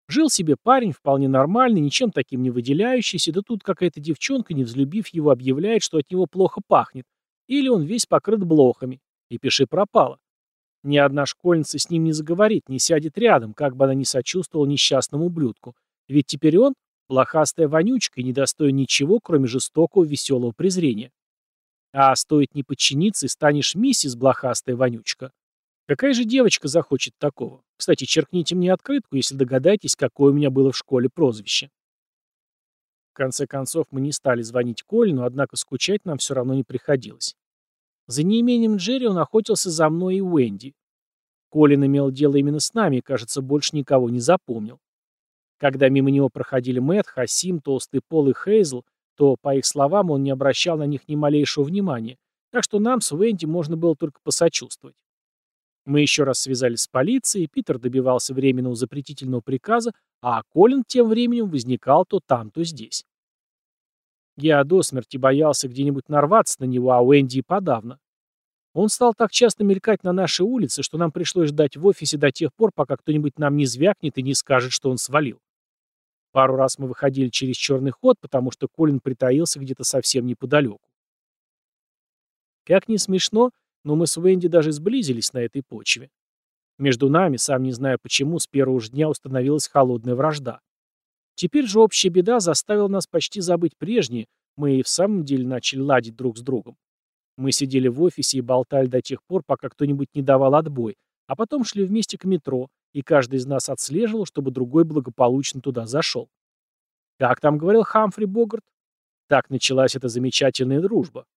Speaker 1: Жил себе парень, вполне нормальный, ничем таким не выделяющийся, да тут какая-то девчонка, не взлюбив его, объявляет, что от него плохо пахнет. Или он весь покрыт блохами. И пиши пропало. Ни одна школьница с ним не заговорит, не сядет рядом, как бы она ни сочувствовала несчастному ублюдку. Ведь теперь он Блохастая вонючка и недостоин ничего, кроме жестокого веселого презрения. А стоит не подчиниться, и станешь миссис блохастая вонючка. Какая же девочка захочет такого? Кстати, черкните мне открытку, если догадаетесь, какое у меня было в школе прозвище. В конце концов, мы не стали звонить Колину, однако скучать нам все равно не приходилось. За неимением Джерри он охотился за мной и Уэнди. Колин имел дело именно с нами и, кажется, больше никого не запомнил. Когда мимо него проходили Мэтт, Хасим, Толстый Пол и Хейзл, то, по их словам, он не обращал на них ни малейшего внимания, так что нам с Венди можно было только посочувствовать. Мы еще раз связались с полицией, Питер добивался временного запретительного приказа, а Колин тем временем возникал то там, то здесь. Я до смерти боялся где-нибудь нарваться на него, а Уэнди и подавно. Он стал так часто мелькать на нашей улице, что нам пришлось ждать в офисе до тех пор, пока кто-нибудь нам не звякнет и не скажет, что он свалил. Пару раз мы выходили через черный ход, потому что Колин притаился где-то совсем неподалеку. Как ни смешно, но мы с Венди даже сблизились на этой почве. Между нами, сам не знаю почему, с первого же дня установилась холодная вражда. Теперь же общая беда заставила нас почти забыть прежнее, мы и в самом деле начали ладить друг с другом. Мы сидели в офисе и болтали до тех пор, пока кто-нибудь не давал отбой, а потом шли вместе к метро, и каждый из нас отслеживал, чтобы другой благополучно туда зашел. Как там говорил Хамфри Богарт? Так началась эта замечательная дружба.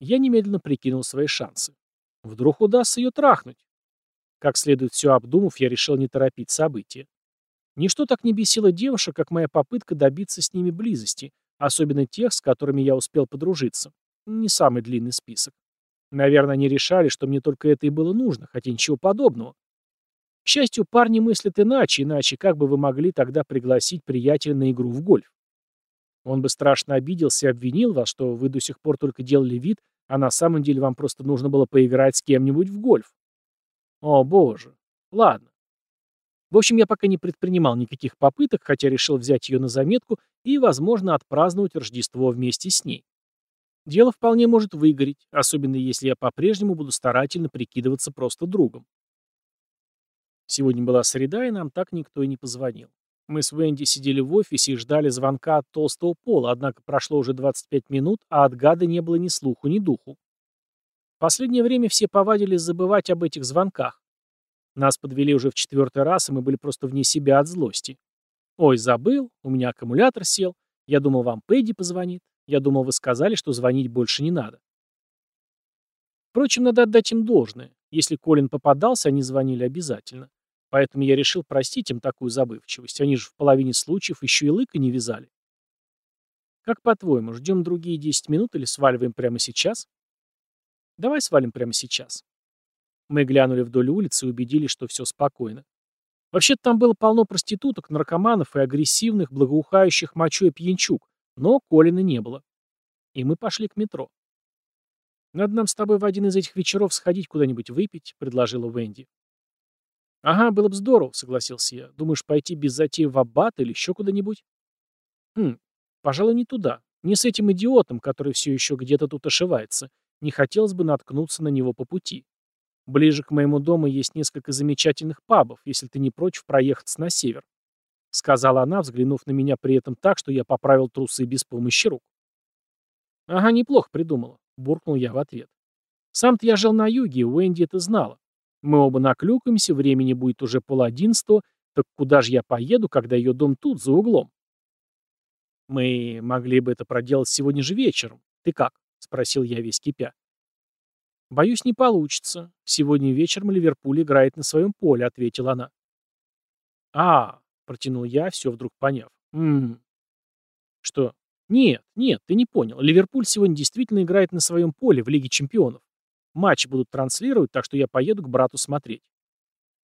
Speaker 1: Я немедленно прикинул свои шансы. Вдруг удастся ее трахнуть. Как следует все обдумав, я решил не торопить события. Ничто так не бесило девушек, как моя попытка добиться с ними близости, особенно тех, с которыми я успел подружиться. Не самый длинный список. Наверное, они решали, что мне только это и было нужно, хотя ничего подобного. К счастью, парни мыслят иначе, иначе как бы вы могли тогда пригласить приятеля на игру в гольф? Он бы страшно обиделся и обвинил вас, что вы до сих пор только делали вид, а на самом деле вам просто нужно было поиграть с кем-нибудь в гольф. О, боже. Ладно. В общем, я пока не предпринимал никаких попыток, хотя решил взять ее на заметку и, возможно, отпраздновать Рождество вместе с ней. Дело вполне может выгореть, особенно если я по-прежнему буду старательно прикидываться просто другом. Сегодня была среда, и нам так никто и не позвонил. Мы с Венди сидели в офисе и ждали звонка от толстого пола, однако прошло уже 25 минут, а от гада не было ни слуху, ни духу. В последнее время все повадились забывать об этих звонках. Нас подвели уже в четвертый раз, и мы были просто вне себя от злости. «Ой, забыл, у меня аккумулятор сел. Я думал, вам Пэдди позвонит. Я думал, вы сказали, что звонить больше не надо». Впрочем, надо отдать им должное. Если Колин попадался, они звонили обязательно. Поэтому я решил простить им такую забывчивость. Они же в половине случаев еще и лыка не вязали. Как по-твоему, ждем другие 10 минут или сваливаем прямо сейчас? Давай свалим прямо сейчас. Мы глянули вдоль улицы и убедились, что все спокойно. Вообще-то там было полно проституток, наркоманов и агрессивных, благоухающих мочой пьянчук, но Колина не было. И мы пошли к метро. «Надо нам с тобой в один из этих вечеров сходить куда-нибудь выпить», — предложила Венди. «Ага, было бы здорово», — согласился я. «Думаешь, пойти без затеи в Аббат или еще куда-нибудь?» «Хм, пожалуй, не туда. Не с этим идиотом, который все еще где-то тут ошивается. Не хотелось бы наткнуться на него по пути. Ближе к моему дому есть несколько замечательных пабов, если ты не прочь проехаться на север», — сказала она, взглянув на меня при этом так, что я поправил трусы без помощи рук. «Ага, неплохо придумала», — буркнул я в ответ. «Сам-то я жил на юге, Уэнди это знала. Мы оба наклюкаемся, времени будет уже пол одиннадцатого, так куда же я поеду, когда ее дом тут, за углом? Мы могли бы это проделать сегодня же вечером. Ты как? Спросил я весь кипя. Боюсь, не получится. Сегодня вечером Ливерпуль играет на своем поле, ответила она. А, протянул я, все вдруг поняв. Ммм. Что? Нет, нет, ты не понял. Ливерпуль сегодня действительно играет на своем поле в Лиге чемпионов. Матч будут транслировать, так что я поеду к брату смотреть.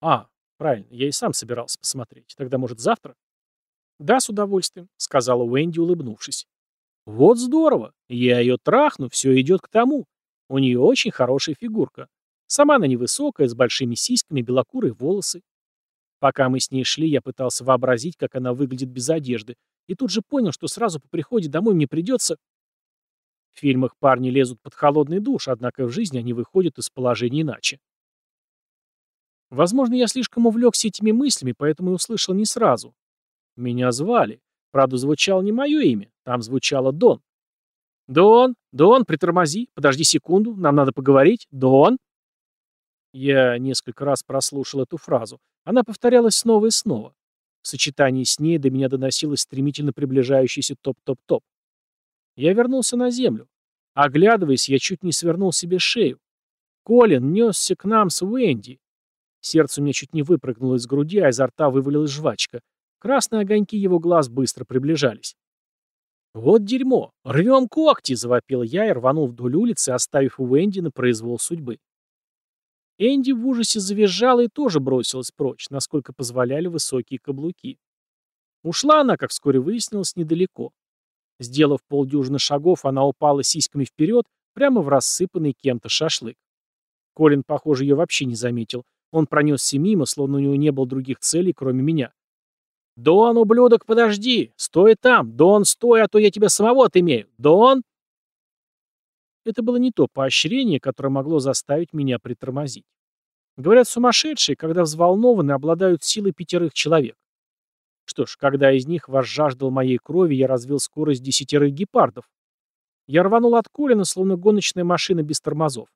Speaker 1: А, правильно, я и сам собирался посмотреть. Тогда, может, завтра? Да, с удовольствием, сказала Уэнди, улыбнувшись. Вот здорово. Я ее трахну, все идет к тому. У нее очень хорошая фигурка. Сама она невысокая, с большими сиськами, белокурые волосы. Пока мы с ней шли, я пытался вообразить, как она выглядит без одежды, и тут же понял, что сразу по приходе домой мне придется... В фильмах парни лезут под холодный душ, однако в жизни они выходят из положения иначе. Возможно, я слишком увлекся этими мыслями, поэтому и услышал не сразу. Меня звали. Правда, звучало не мое имя, там звучало Дон. «Дон! Дон, притормози! Подожди секунду, нам надо поговорить! Дон!» Я несколько раз прослушал эту фразу. Она повторялась снова и снова. В сочетании с ней до меня доносилось стремительно приближающийся топ-топ-топ. Я вернулся на землю. Оглядываясь, я чуть не свернул себе шею. Колин несся к нам с Уэнди. Сердце у меня чуть не выпрыгнуло из груди, а изо рта вывалилась жвачка. Красные огоньки его глаз быстро приближались. «Вот дерьмо! Рвем когти!» — завопил я и рванул вдоль улицы, оставив Уэнди на произвол судьбы. Энди в ужасе завизжала и тоже бросилась прочь, насколько позволяли высокие каблуки. Ушла она, как вскоре выяснилось, недалеко. Сделав полдюжины шагов, она упала сиськами вперед, прямо в рассыпанный кем-то шашлык. Колин, похоже, ее вообще не заметил. Он пронесся мимо, словно у него не было других целей, кроме меня. «Дон, ублюдок, подожди! Стой там! Дон, стой, а то я тебя самого отымею! Дон!» Это было не то поощрение, которое могло заставить меня притормозить. Говорят, сумасшедшие, когда взволнованы, обладают силой пятерых человек. Что ж, когда из них возжаждал моей крови, я развил скорость десятерых гепардов. Я рванул от Колина, словно гоночная машина без тормозов.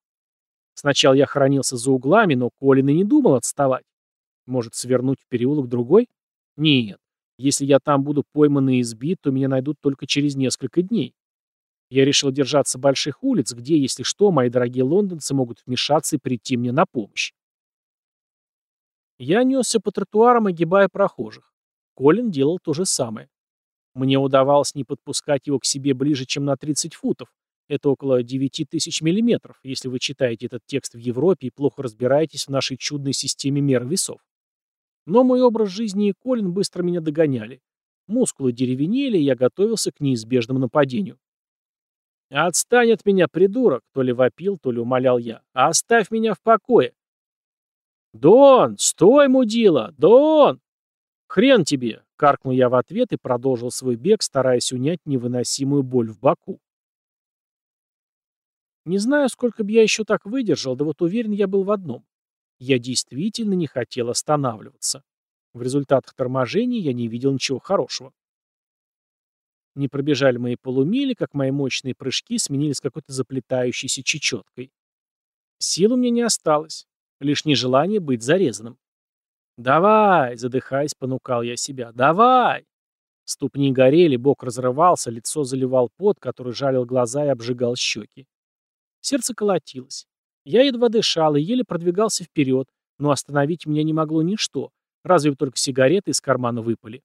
Speaker 1: Сначала я хранился за углами, но Колин и не думал отставать. Может, свернуть в переулок другой? Нет. Если я там буду пойман и избит, то меня найдут только через несколько дней. Я решил держаться больших улиц, где, если что, мои дорогие лондонцы могут вмешаться и прийти мне на помощь. Я несся по тротуарам, огибая прохожих. Колин делал то же самое. Мне удавалось не подпускать его к себе ближе, чем на 30 футов. Это около 9000 миллиметров, если вы читаете этот текст в Европе и плохо разбираетесь в нашей чудной системе мер весов. Но мой образ жизни и Колин быстро меня догоняли. Мускулы деревенели, и я готовился к неизбежному нападению. «Отстань от меня, придурок!» — то ли вопил, то ли умолял я. «Оставь меня в покое!» «Дон! Стой, мудила! Дон!» «Хрен тебе!» — каркнул я в ответ и продолжил свой бег, стараясь унять невыносимую боль в боку. Не знаю, сколько бы я еще так выдержал, да вот уверен я был в одном. Я действительно не хотел останавливаться. В результатах торможения я не видел ничего хорошего. Не пробежали мои полумили, как мои мощные прыжки сменились какой-то заплетающейся чечеткой. Сил у меня не осталось, лишь нежелание быть зарезанным. «Давай!» — задыхаясь, понукал я себя. «Давай!» Ступни горели, бок разрывался, лицо заливал пот, который жалил глаза и обжигал щеки. Сердце колотилось. Я едва дышал и еле продвигался вперед, но остановить меня не могло ничто, разве только сигареты из кармана выпали.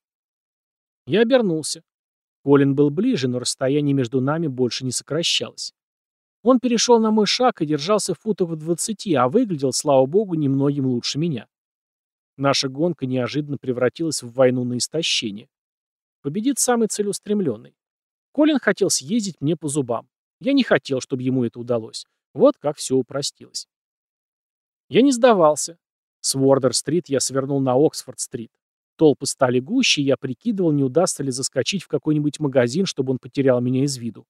Speaker 1: Я обернулся. Колин был ближе, но расстояние между нами больше не сокращалось. Он перешел на мой шаг и держался в футах в двадцати, а выглядел, слава богу, немногим лучше меня. Наша гонка неожиданно превратилась в войну на истощение. Победит самый целеустремленный. Колин хотел съездить мне по зубам. Я не хотел, чтобы ему это удалось. Вот как все упростилось. Я не сдавался. С Уордер-стрит я свернул на Оксфорд-стрит. Толпы стали гуще, я прикидывал, не удастся ли заскочить в какой-нибудь магазин, чтобы он потерял меня из виду.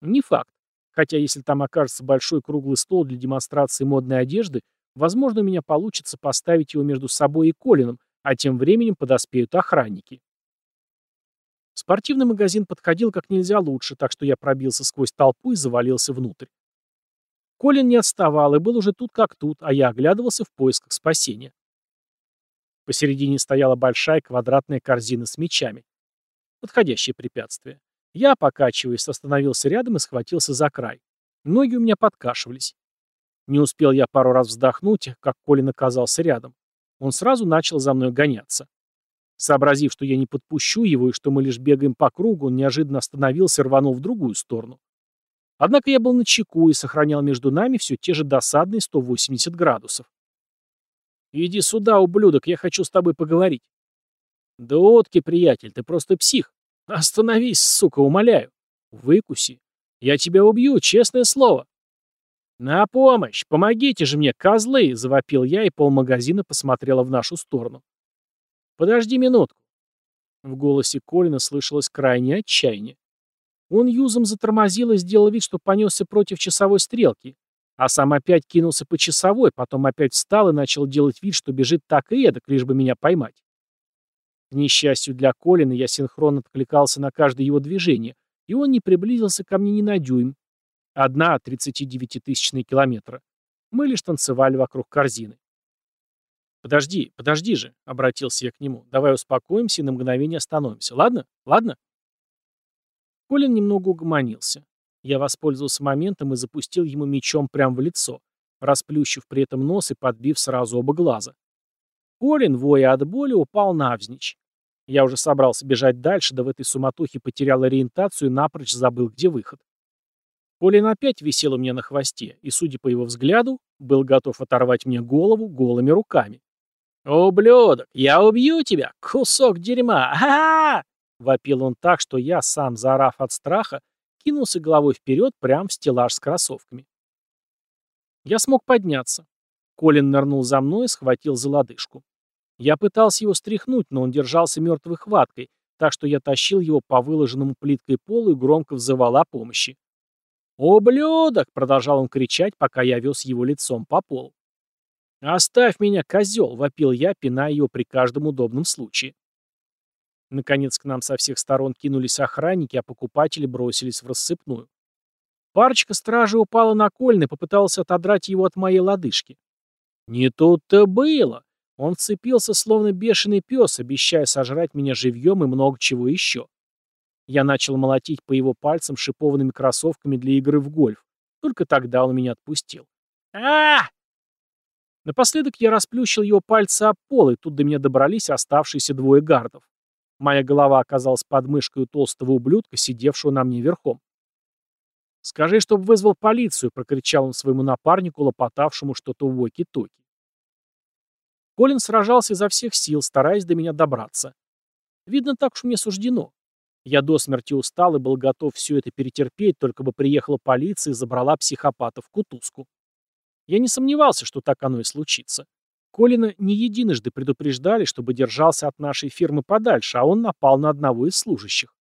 Speaker 1: Не факт. Хотя если там окажется большой круглый стол для демонстрации модной одежды, возможно, у меня получится поставить его между собой и Колином, а тем временем подоспеют охранники. Спортивный магазин подходил как нельзя лучше, так что я пробился сквозь толпу и завалился внутрь. Колин не отставал и был уже тут как тут, а я оглядывался в поисках спасения. Посередине стояла большая квадратная корзина с мечами. Подходящее препятствие. Я, покачиваясь, остановился рядом и схватился за край. Ноги у меня подкашивались. Не успел я пару раз вздохнуть, как Колин оказался рядом. Он сразу начал за мной гоняться. Сообразив, что я не подпущу его и что мы лишь бегаем по кругу, он неожиданно остановился и рванул в другую сторону. Однако я был на чеку и сохранял между нами все те же досадные 180 градусов. «Иди сюда, ублюдок, я хочу с тобой поговорить». «Да отки, приятель, ты просто псих. Остановись, сука, умоляю. Выкуси. Я тебя убью, честное слово». «На помощь! Помогите же мне, козлы!» — завопил я, и полмагазина посмотрела в нашу сторону. «Подожди минутку». В голосе Колина слышалось крайнее отчаяние. Он юзом затормозил и сделал вид, что понесся против часовой стрелки, а сам опять кинулся по часовой, потом опять встал и начал делать вид, что бежит так и эдак, лишь бы меня поймать. К несчастью для Колина, я синхронно откликался на каждое его движение, и он не приблизился ко мне ни на дюйм. Одна 39-тысячные километра. Мы лишь танцевали вокруг корзины. «Подожди, подожди же», — обратился я к нему. «Давай успокоимся и на мгновение остановимся. Ладно? Ладно?» Колин немного угомонился. Я воспользовался моментом и запустил ему мечом прямо в лицо, расплющив при этом нос и подбив сразу оба глаза. Колин, воя от боли, упал навзничь. Я уже собрался бежать дальше, да в этой суматохе потерял ориентацию и напрочь забыл, где выход. Колин опять висел у меня на хвосте, и, судя по его взгляду, был готов оторвать мне голову голыми руками. «Ублюдок, я убью тебя, кусок дерьма! Ха-ха!» Вопил он так, что я, сам заорав от страха, кинулся головой вперед прямо в стеллаж с кроссовками. Я смог подняться. Колин нырнул за мной и схватил за лодыжку. Я пытался его стряхнуть, но он держался мертвой хваткой, так что я тащил его по выложенному плиткой полу и громко взывал о помощи. «Ублюдок!» — продолжал он кричать, пока я вез его лицом по полу. «Оставь меня, козел!» — вопил я, пиная его при каждом удобном случае. Наконец к нам со всех сторон кинулись охранники, а покупатели бросились в рассыпную. Парочка стражи упала на кольн и попыталась отодрать его от моей лодыжки. Не тут-то было. Он вцепился, словно бешеный пес, обещая сожрать меня живьем и много чего еще. Я начал молотить по его пальцам шипованными кроссовками для игры в гольф. Только тогда он меня отпустил. а Напоследок я расплющил его пальцы об пол, и тут до меня добрались оставшиеся двое гардов. Моя голова оказалась под мышкой у толстого ублюдка, сидевшего на мне верхом. «Скажи, чтобы вызвал полицию», — прокричал он своему напарнику, лопотавшему что-то в воки-токи. Колин сражался изо всех сил, стараясь до меня добраться. Видно, так уж мне суждено. Я до смерти устал и был готов все это перетерпеть, только бы приехала полиция и забрала психопата в кутузку. Я не сомневался, что так оно и случится. Колина не единожды предупреждали, чтобы держался от нашей фирмы подальше, а он напал на одного из служащих.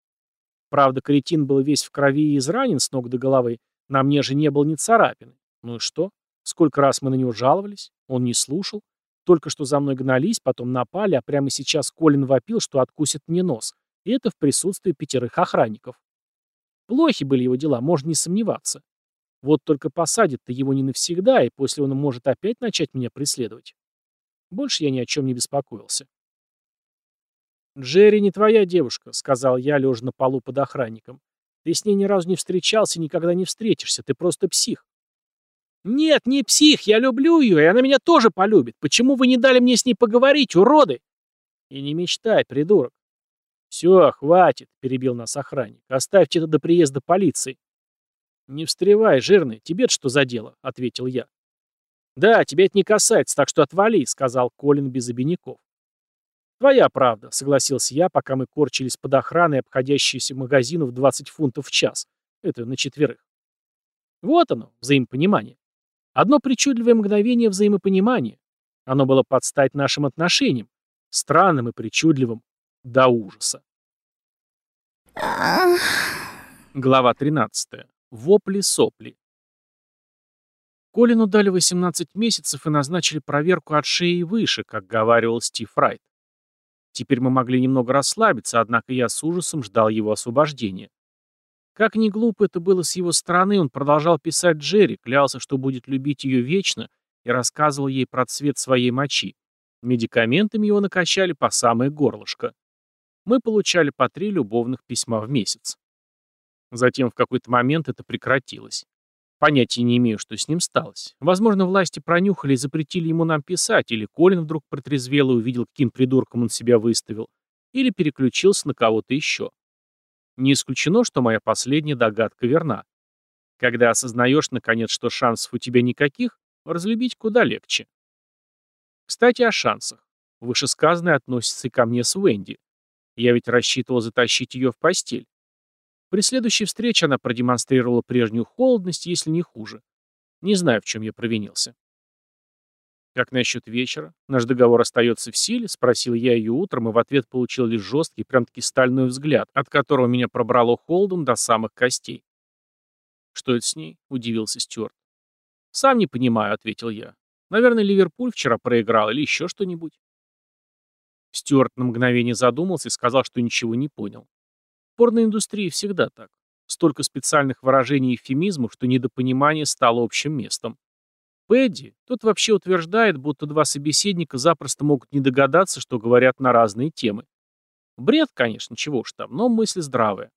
Speaker 1: Правда, кретин был весь в крови и изранен с ног до головы, на мне же не было ни царапины. Ну и что? Сколько раз мы на него жаловались? Он не слушал. Только что за мной гнались, потом напали, а прямо сейчас Колин вопил, что откусит мне нос. И это в присутствии пятерых охранников. Плохи были его дела, можно не сомневаться. Вот только посадят-то его не навсегда, и после он может опять начать меня преследовать. Больше я ни о чем не беспокоился. «Джерри не твоя девушка», — сказал я, лежа на полу под охранником. «Ты с ней ни разу не встречался и никогда не встретишься. Ты просто псих». «Нет, не псих, я люблю ее, и она меня тоже полюбит. Почему вы не дали мне с ней поговорить, уроды?» «И не мечтай, придурок». «Все, хватит», — перебил нас охранник. «Оставьте это до приезда полиции». «Не встревай, жирный, тебе что за дело?» — ответил я. «Да, тебя это не касается, так что отвали», — сказал Колин без обиняков. «Твоя правда», — согласился я, пока мы корчились под охраной, обходящейся магазину в 20 фунтов в час. Это на четверых. Вот оно, взаимопонимание. Одно причудливое мгновение взаимопонимания. Оно было под стать нашим отношениям. Странным и причудливым до ужаса. Глава 13. Вопли-сопли. Колину дали 18 месяцев и назначили проверку от шеи и выше, как говаривал Стив Райт. Теперь мы могли немного расслабиться, однако я с ужасом ждал его освобождения. Как ни глупо это было с его стороны, он продолжал писать Джерри, клялся, что будет любить ее вечно, и рассказывал ей про цвет своей мочи. Медикаментами его накачали по самое горлышко. Мы получали по три любовных письма в месяц. Затем в какой-то момент это прекратилось. Понятия не имею, что с ним сталось. Возможно, власти пронюхали и запретили ему нам писать, или Колин вдруг протрезвел и увидел, каким придурком он себя выставил, или переключился на кого-то еще. Не исключено, что моя последняя догадка верна. Когда осознаешь, наконец, что шансов у тебя никаких, разлюбить куда легче. Кстати, о шансах. Вышесказанное относится и ко мне с Венди. Я ведь рассчитывал затащить ее в постель. При следующей встрече она продемонстрировала прежнюю холодность, если не хуже. Не знаю, в чем я провинился. «Как насчет вечера? Наш договор остается в силе?» — спросил я ее утром, и в ответ получил лишь жесткий, прям-таки стальной взгляд, от которого меня пробрало холодом до самых костей. «Что это с ней?» — удивился Стюарт. «Сам не понимаю», — ответил я. «Наверное, Ливерпуль вчера проиграл или еще что-нибудь». Стюарт на мгновение задумался и сказал, что ничего не понял. В порноиндустрии всегда так. Столько специальных выражений и эвфемизмов, что недопонимание стало общим местом. Пэдди, тот вообще утверждает, будто два собеседника запросто могут не догадаться, что говорят на разные темы. Бред, конечно, чего уж там, но мысль здравая.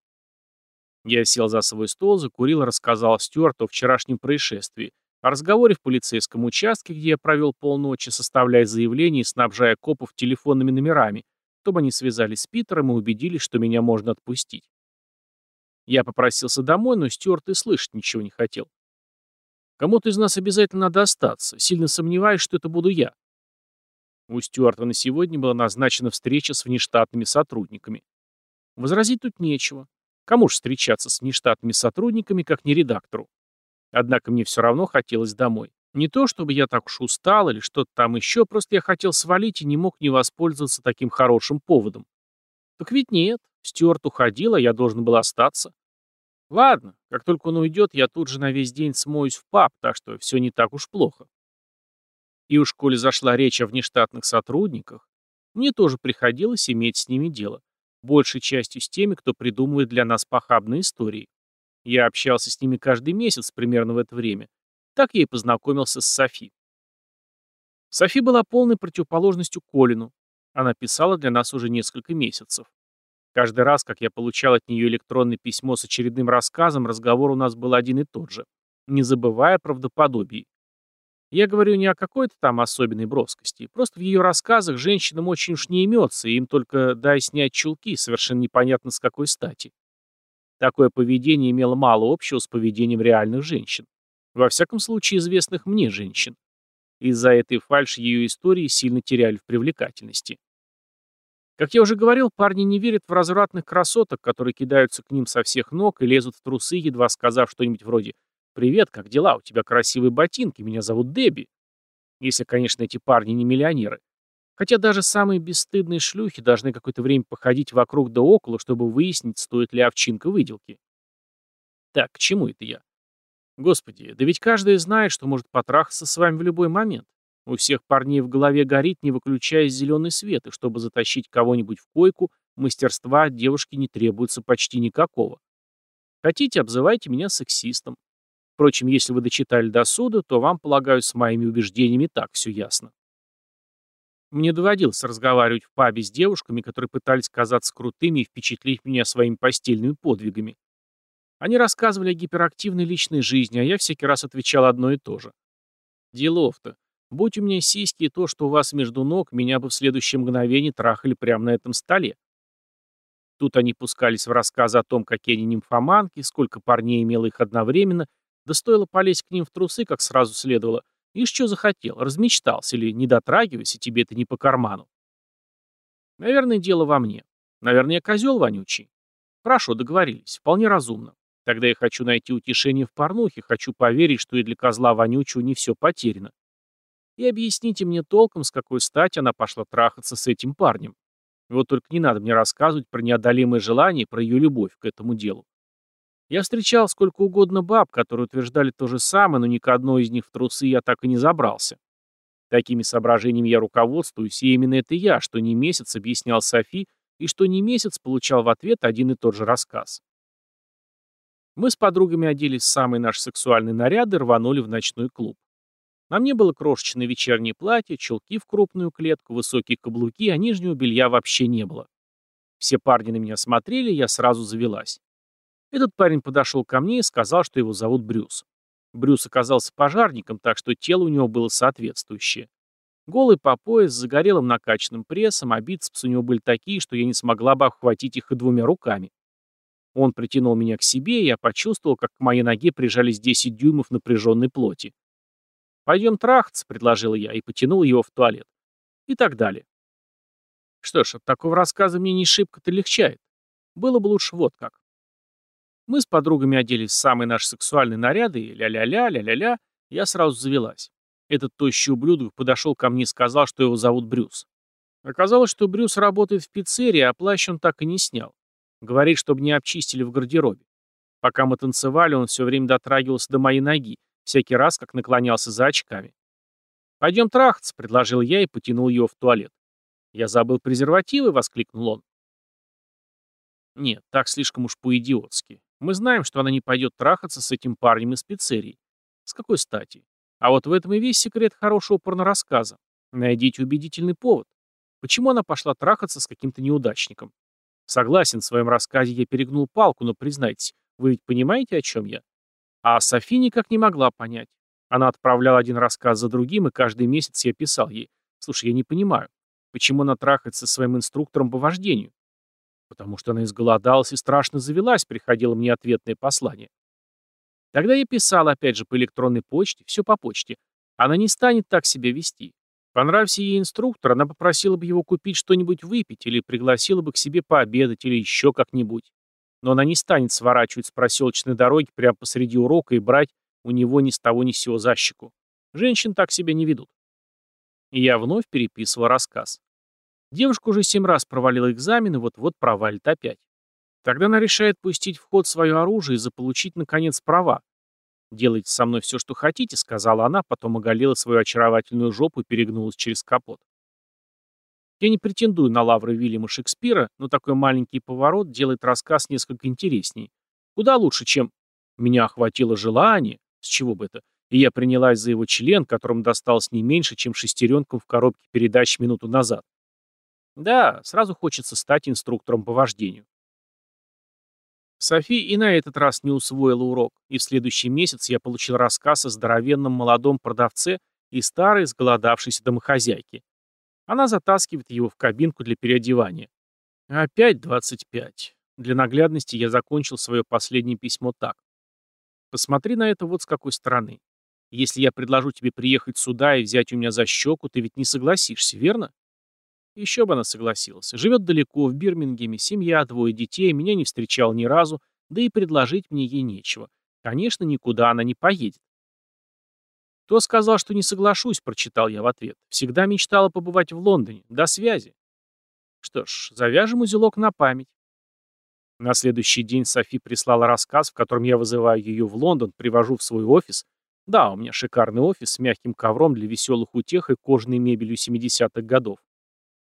Speaker 1: Я сел за свой стол, закурил и рассказал Стюарту о вчерашнем происшествии, о разговоре в полицейском участке, где я провел полночи, составляя заявления и снабжая копов телефонными номерами, чтобы они связались с Питером и убедились, что меня можно отпустить. Я попросился домой, но Стюарт и слышать ничего не хотел. Кому-то из нас обязательно надо остаться, сильно сомневаюсь, что это буду я. У Стюарта на сегодня была назначена встреча с внештатными сотрудниками. Возразить тут нечего. Кому же встречаться с внештатными сотрудниками, как не редактору? Однако мне все равно хотелось домой. Не то, чтобы я так уж устал или что-то там еще, просто я хотел свалить и не мог не воспользоваться таким хорошим поводом. Так ведь нет, Стюарт уходил, а я должен был остаться. Ладно, как только он уйдет, я тут же на весь день смоюсь в паб, так что все не так уж плохо. И уж коли зашла речь о внештатных сотрудниках, мне тоже приходилось иметь с ними дело. Большей частью с теми, кто придумывает для нас похабные истории. Я общался с ними каждый месяц примерно в это время, так я и познакомился с Софи. Софи была полной противоположностью Колину. Она писала для нас уже несколько месяцев. Каждый раз, как я получал от нее электронное письмо с очередным рассказом, разговор у нас был один и тот же, не забывая правдоподобий. Я говорю не о какой-то там особенной броскости, просто в ее рассказах женщинам очень уж не имется, им только дай снять чулки, совершенно непонятно с какой стати. Такое поведение имело мало общего с поведением реальных женщин. Во всяком случае, известных мне женщин. Из-за этой фальши ее истории сильно теряли в привлекательности. Как я уже говорил, парни не верят в развратных красоток, которые кидаются к ним со всех ног и лезут в трусы, едва сказав что-нибудь вроде «Привет, как дела? У тебя красивые ботинки, меня зовут Дебби». Если, конечно, эти парни не миллионеры. Хотя даже самые бесстыдные шлюхи должны какое-то время походить вокруг да около, чтобы выяснить, стоит ли овчинка выделки. Так, к чему это я? Господи, да ведь каждый знает, что может потрахаться с вами в любой момент. У всех парней в голове горит, не выключая зеленый свет, и чтобы затащить кого-нибудь в койку, мастерства от девушки не требуется почти никакого. Хотите, обзывайте меня сексистом. Впрочем, если вы дочитали до суда, то вам, полагаю, с моими убеждениями так все ясно. Мне доводилось разговаривать в пабе с девушками, которые пытались казаться крутыми и впечатлить меня своими постельными подвигами. Они рассказывали о гиперактивной личной жизни, а я всякий раз отвечал одно и то же. Делов-то. Будь у меня сиськи и то, что у вас между ног, меня бы в следующее мгновение трахали прямо на этом столе. Тут они пускались в рассказы о том, какие они нимфоманки, сколько парней имело их одновременно, да стоило полезть к ним в трусы, как сразу следовало, и что захотел, размечтался или не дотрагивайся, тебе это не по карману. Наверное, дело во мне. Наверное, я козел вонючий. Хорошо, договорились. Вполне разумно. Тогда я хочу найти утешение в порнухе, хочу поверить, что и для козла вонючего не все потеряно. И объясните мне толком, с какой стати она пошла трахаться с этим парнем. Вот только не надо мне рассказывать про неодолимое желание, про ее любовь к этому делу. Я встречал сколько угодно баб, которые утверждали то же самое, но ни к одной из них в трусы я так и не забрался. Такими соображениями я руководствуюсь, и именно это я, что не месяц объяснял Софи, и что не месяц получал в ответ один и тот же рассказ. Мы с подругами оделись в самые наши сексуальные наряды и рванули в ночной клуб. На мне было крошечное вечернее платье, чулки в крупную клетку, высокие каблуки, а нижнего белья вообще не было. Все парни на меня смотрели, я сразу завелась. Этот парень подошел ко мне и сказал, что его зовут Брюс. Брюс оказался пожарником, так что тело у него было соответствующее. Голый по пояс, с загорелым накачанным прессом, а бицепсы у него были такие, что я не смогла бы обхватить их и двумя руками. Он притянул меня к себе, и я почувствовал, как к моей ноге прижались 10 дюймов напряженной плоти. «Пойдем трахаться», — предложил я, и потянул его в туалет. И так далее. Что ж, от такого рассказа мне не шибко-то легчает. Было бы лучше вот как. Мы с подругами оделись в самые наши сексуальные наряды, и ля-ля-ля, ля-ля-ля, я сразу завелась. Этот тощий ублюдок подошел ко мне и сказал, что его зовут Брюс. Оказалось, что Брюс работает в пиццерии, а плащ он так и не снял. Говорит, чтобы не обчистили в гардеробе. Пока мы танцевали, он все время дотрагивался до моей ноги, всякий раз, как наклонялся за очками. «Пойдем трахаться», — предложил я и потянул его в туалет. «Я забыл презервативы», — воскликнул он. Нет, так слишком уж по-идиотски. Мы знаем, что она не пойдет трахаться с этим парнем из пиццерии. С какой стати? А вот в этом и весь секрет хорошего порнорассказа. Найдите убедительный повод. Почему она пошла трахаться с каким-то неудачником? Согласен, в своем рассказе я перегнул палку, но признайтесь, вы ведь понимаете, о чем я? А Софи никак не могла понять. Она отправляла один рассказ за другим, и каждый месяц я писал ей. Слушай, я не понимаю, почему она трахается со своим инструктором по вождению? потому что она изголодалась и страшно завелась, приходило мне ответное послание. Тогда я писал, опять же, по электронной почте, все по почте. Она не станет так себя вести. Понравься ей инструктор, она попросила бы его купить что-нибудь выпить или пригласила бы к себе пообедать или еще как-нибудь. Но она не станет сворачивать с проселочной дороги прямо посреди урока и брать у него ни с того ни с сего защику. Женщин так себя не ведут. И я вновь переписывал рассказ. Девушка уже семь раз провалила экзамен и вот-вот провалит опять. Тогда она решает пустить в ход свое оружие и заполучить, наконец, права. «Делайте со мной все, что хотите», — сказала она, потом оголила свою очаровательную жопу и перегнулась через капот. Я не претендую на лавры Вильяма Шекспира, но такой маленький поворот делает рассказ несколько интересней. Куда лучше, чем «меня охватило желание», с чего бы это, и я принялась за его член, которому досталось не меньше, чем шестеренкам в коробке передач минуту назад. Да, сразу хочется стать инструктором по вождению. Софи и на этот раз не усвоила урок, и в следующий месяц я получил рассказ о здоровенном молодом продавце и старой сголодавшейся домохозяйке. Она затаскивает его в кабинку для переодевания. Опять 25. Для наглядности я закончил свое последнее письмо так. Посмотри на это вот с какой стороны. Если я предложу тебе приехать сюда и взять у меня за щеку, ты ведь не согласишься, верно? Еще бы она согласилась. Живет далеко, в Бирмингеме, семья, двое детей, меня не встречал ни разу, да и предложить мне ей нечего. Конечно, никуда она не поедет. «Кто сказал, что не соглашусь?» – прочитал я в ответ. «Всегда мечтала побывать в Лондоне. До связи». Что ж, завяжем узелок на память. На следующий день Софи прислала рассказ, в котором я вызываю ее в Лондон, привожу в свой офис. Да, у меня шикарный офис с мягким ковром для веселых утех и кожаной мебелью 70-х годов.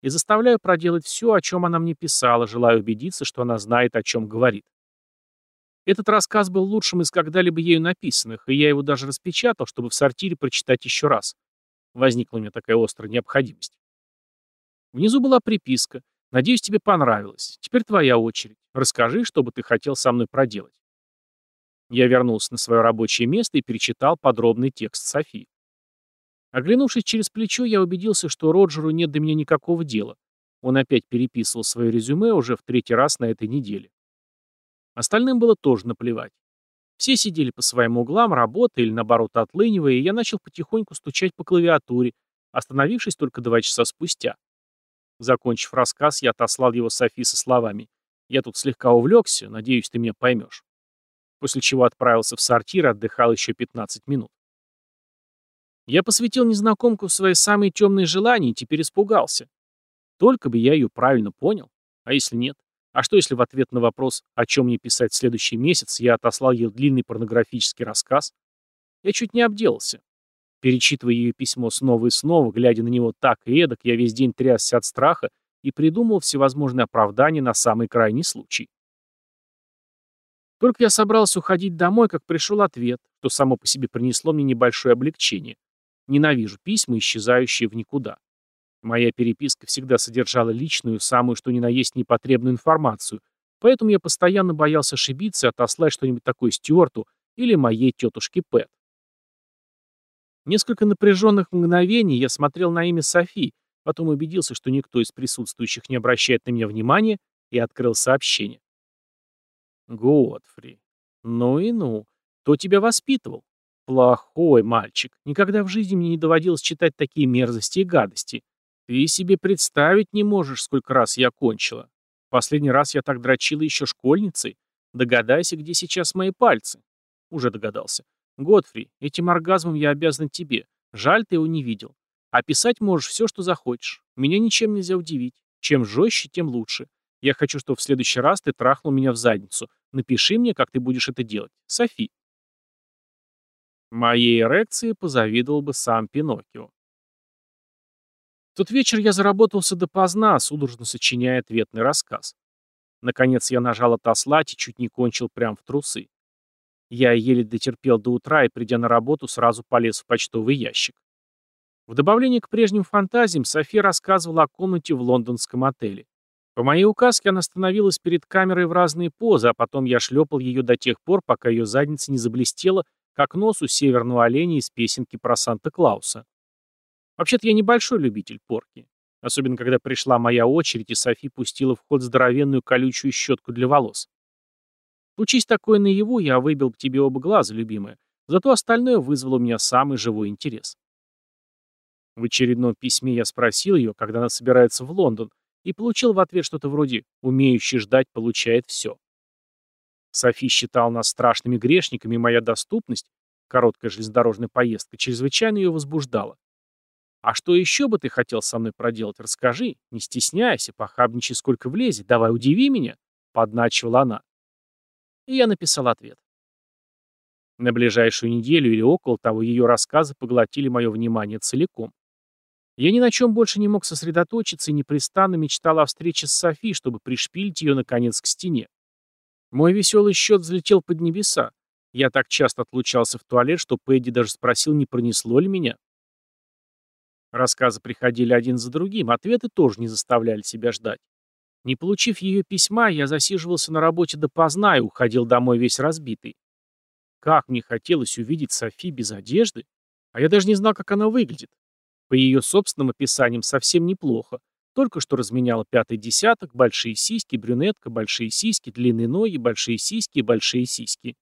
Speaker 1: И заставляю проделать все, о чем она мне писала, желая убедиться, что она знает, о чем говорит. Этот рассказ был лучшим из когда-либо ею написанных, и я его даже распечатал, чтобы в сортире прочитать еще раз. Возникла у меня такая острая необходимость. Внизу была приписка. «Надеюсь, тебе понравилось. Теперь твоя очередь. Расскажи, что бы ты хотел со мной проделать». Я вернулся на свое рабочее место и перечитал подробный текст Софи. Оглянувшись через плечо, я убедился, что Роджеру нет до меня никакого дела. Он опять переписывал свое резюме уже в третий раз на этой неделе. Остальным было тоже наплевать. Все сидели по своим углам, работая или, наоборот, отлынивая, и я начал потихоньку стучать по клавиатуре, остановившись только два часа спустя. Закончив рассказ, я отослал его Софи со словами «Я тут слегка увлекся, надеюсь, ты меня поймешь». После чего отправился в сортир и отдыхал еще 15 минут. Я посвятил незнакомку в свои самые темные желания и теперь испугался. Только бы я ее правильно понял. А если нет? А что если в ответ на вопрос, о чем мне писать в следующий месяц, я отослал ей длинный порнографический рассказ? Я чуть не обделался. Перечитывая ее письмо снова и снова, глядя на него так и эдак, я весь день трясся от страха и придумал всевозможные оправдания на самый крайний случай. Только я собрался уходить домой, как пришел ответ, что само по себе принесло мне небольшое облегчение. Ненавижу письма, исчезающие в никуда. Моя переписка всегда содержала личную, самую что ни на есть непотребную информацию, поэтому я постоянно боялся ошибиться и отослать что-нибудь такое Стюарту или моей тетушке Пэт. Несколько напряженных мгновений я смотрел на имя Софи, потом убедился, что никто из присутствующих не обращает на меня внимания, и открыл сообщение. Годфри. Ну и ну. Кто тебя воспитывал? Плохой мальчик. Никогда в жизни мне не доводилось читать такие мерзости и гадости. Ты себе представить не можешь, сколько раз я кончила. Последний раз я так дрочила еще школьницей. Догадайся, где сейчас мои пальцы. Уже догадался. Годфри, этим оргазмом я обязан тебе. Жаль, ты его не видел. А писать можешь все, что захочешь. Меня ничем нельзя удивить. Чем жестче, тем лучше. Я хочу, чтобы в следующий раз ты трахнул меня в задницу. Напиши мне, как ты будешь это делать. Софи. Моей эрекции позавидовал бы сам Пиноккио. В тот вечер я заработался допоздна, судорожно сочиняя ответный рассказ. Наконец я нажал отослать и чуть не кончил прямо в трусы. Я еле дотерпел до утра и, придя на работу, сразу полез в почтовый ящик. В добавление к прежним фантазиям София рассказывала о комнате в лондонском отеле. По моей указке она становилась перед камерой в разные позы, а потом я шлепал ее до тех пор, пока ее задница не заблестела, как нос у северного оленя из песенки про Санта-Клауса. Вообще-то я небольшой любитель порки. Особенно, когда пришла моя очередь, и Софи пустила в ход здоровенную колючую щетку для волос. Случись такое наяву, я выбил к тебе оба глаза, любимая. Зато остальное вызвало у меня самый живой интерес. В очередном письме я спросил ее, когда она собирается в Лондон, и получил в ответ что-то вроде «умеющий ждать получает все». Софи считал нас страшными грешниками, и моя доступность, короткая железнодорожная поездка, чрезвычайно ее возбуждала. А что еще бы ты хотел со мной проделать, расскажи. Не стесняйся, похабничай сколько влезет, давай удиви меня, подначивала она. И я написал ответ. На ближайшую неделю или около того ее рассказы поглотили мое внимание целиком. Я ни на чем больше не мог сосредоточиться и непрестанно мечтал о встрече с Софи, чтобы пришпилить ее, наконец, к стене. Мой веселый счет взлетел под небеса. Я так часто отлучался в туалет, что Пэдди даже спросил, не пронесло ли меня. Рассказы приходили один за другим, ответы тоже не заставляли себя ждать. Не получив ее письма, я засиживался на работе допоздна и уходил домой весь разбитый. Как мне хотелось увидеть Софи без одежды, а я даже не знал, как она выглядит. По ее собственным описаниям совсем неплохо. Только что разменяла пятый десяток, большие сиськи, брюнетка, большие сиськи, длинные ноги, большие сиськи большие сиськи.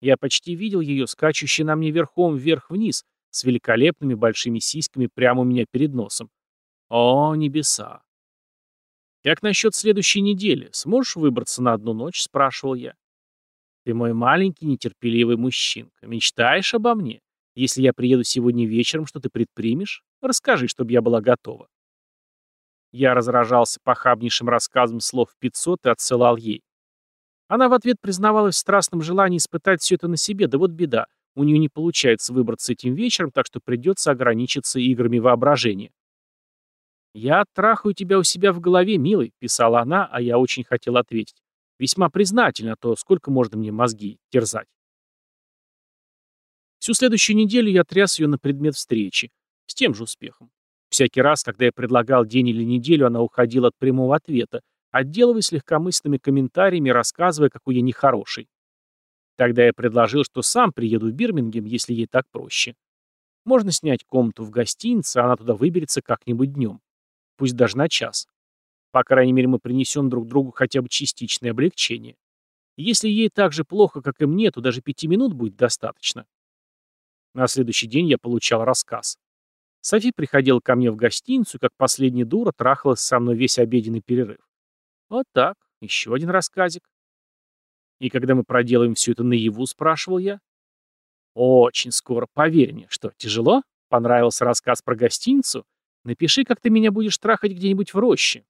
Speaker 1: Я почти видел ее, скачущей на мне верхом вверх-вниз, с великолепными большими сиськами прямо у меня перед носом. О, небеса. «Как насчет следующей недели? Сможешь выбраться на одну ночь?» — спрашивал я. «Ты мой маленький нетерпеливый мужчинка. Мечтаешь обо мне? Если я приеду сегодня вечером, что ты предпримешь? Расскажи, чтобы я была готова». Я разражался похабнейшим рассказом слов 500 и отсылал ей. Она в ответ признавалась в страстном желании испытать все это на себе, да вот беда. У нее не получается выбраться этим вечером, так что придется ограничиться играми воображения. «Я трахаю тебя у себя в голове, милый», — писала она, а я очень хотел ответить. «Весьма признательно, а то сколько можно мне мозги терзать». Всю следующую неделю я тряс ее на предмет встречи. С тем же успехом. Всякий раз, когда я предлагал день или неделю, она уходила от прямого ответа, отделываясь легкомысленными комментариями, рассказывая, какой я нехороший. Тогда я предложил, что сам приеду в Бирмингем, если ей так проще. Можно снять комнату в гостинице, она туда выберется как-нибудь днем пусть даже на час. По крайней мере, мы принесем друг другу хотя бы частичное облегчение. Если ей так же плохо, как и мне, то даже пяти минут будет достаточно. На следующий день я получал рассказ. Софи приходила ко мне в гостиницу, как последняя дура трахалась со мной весь обеденный перерыв. Вот так, еще один рассказик. И когда мы проделаем все это наяву, спрашивал я. Очень скоро, поверь мне. Что, тяжело? Понравился рассказ про гостиницу? Напиши, как ты меня будешь трахать где-нибудь в роще.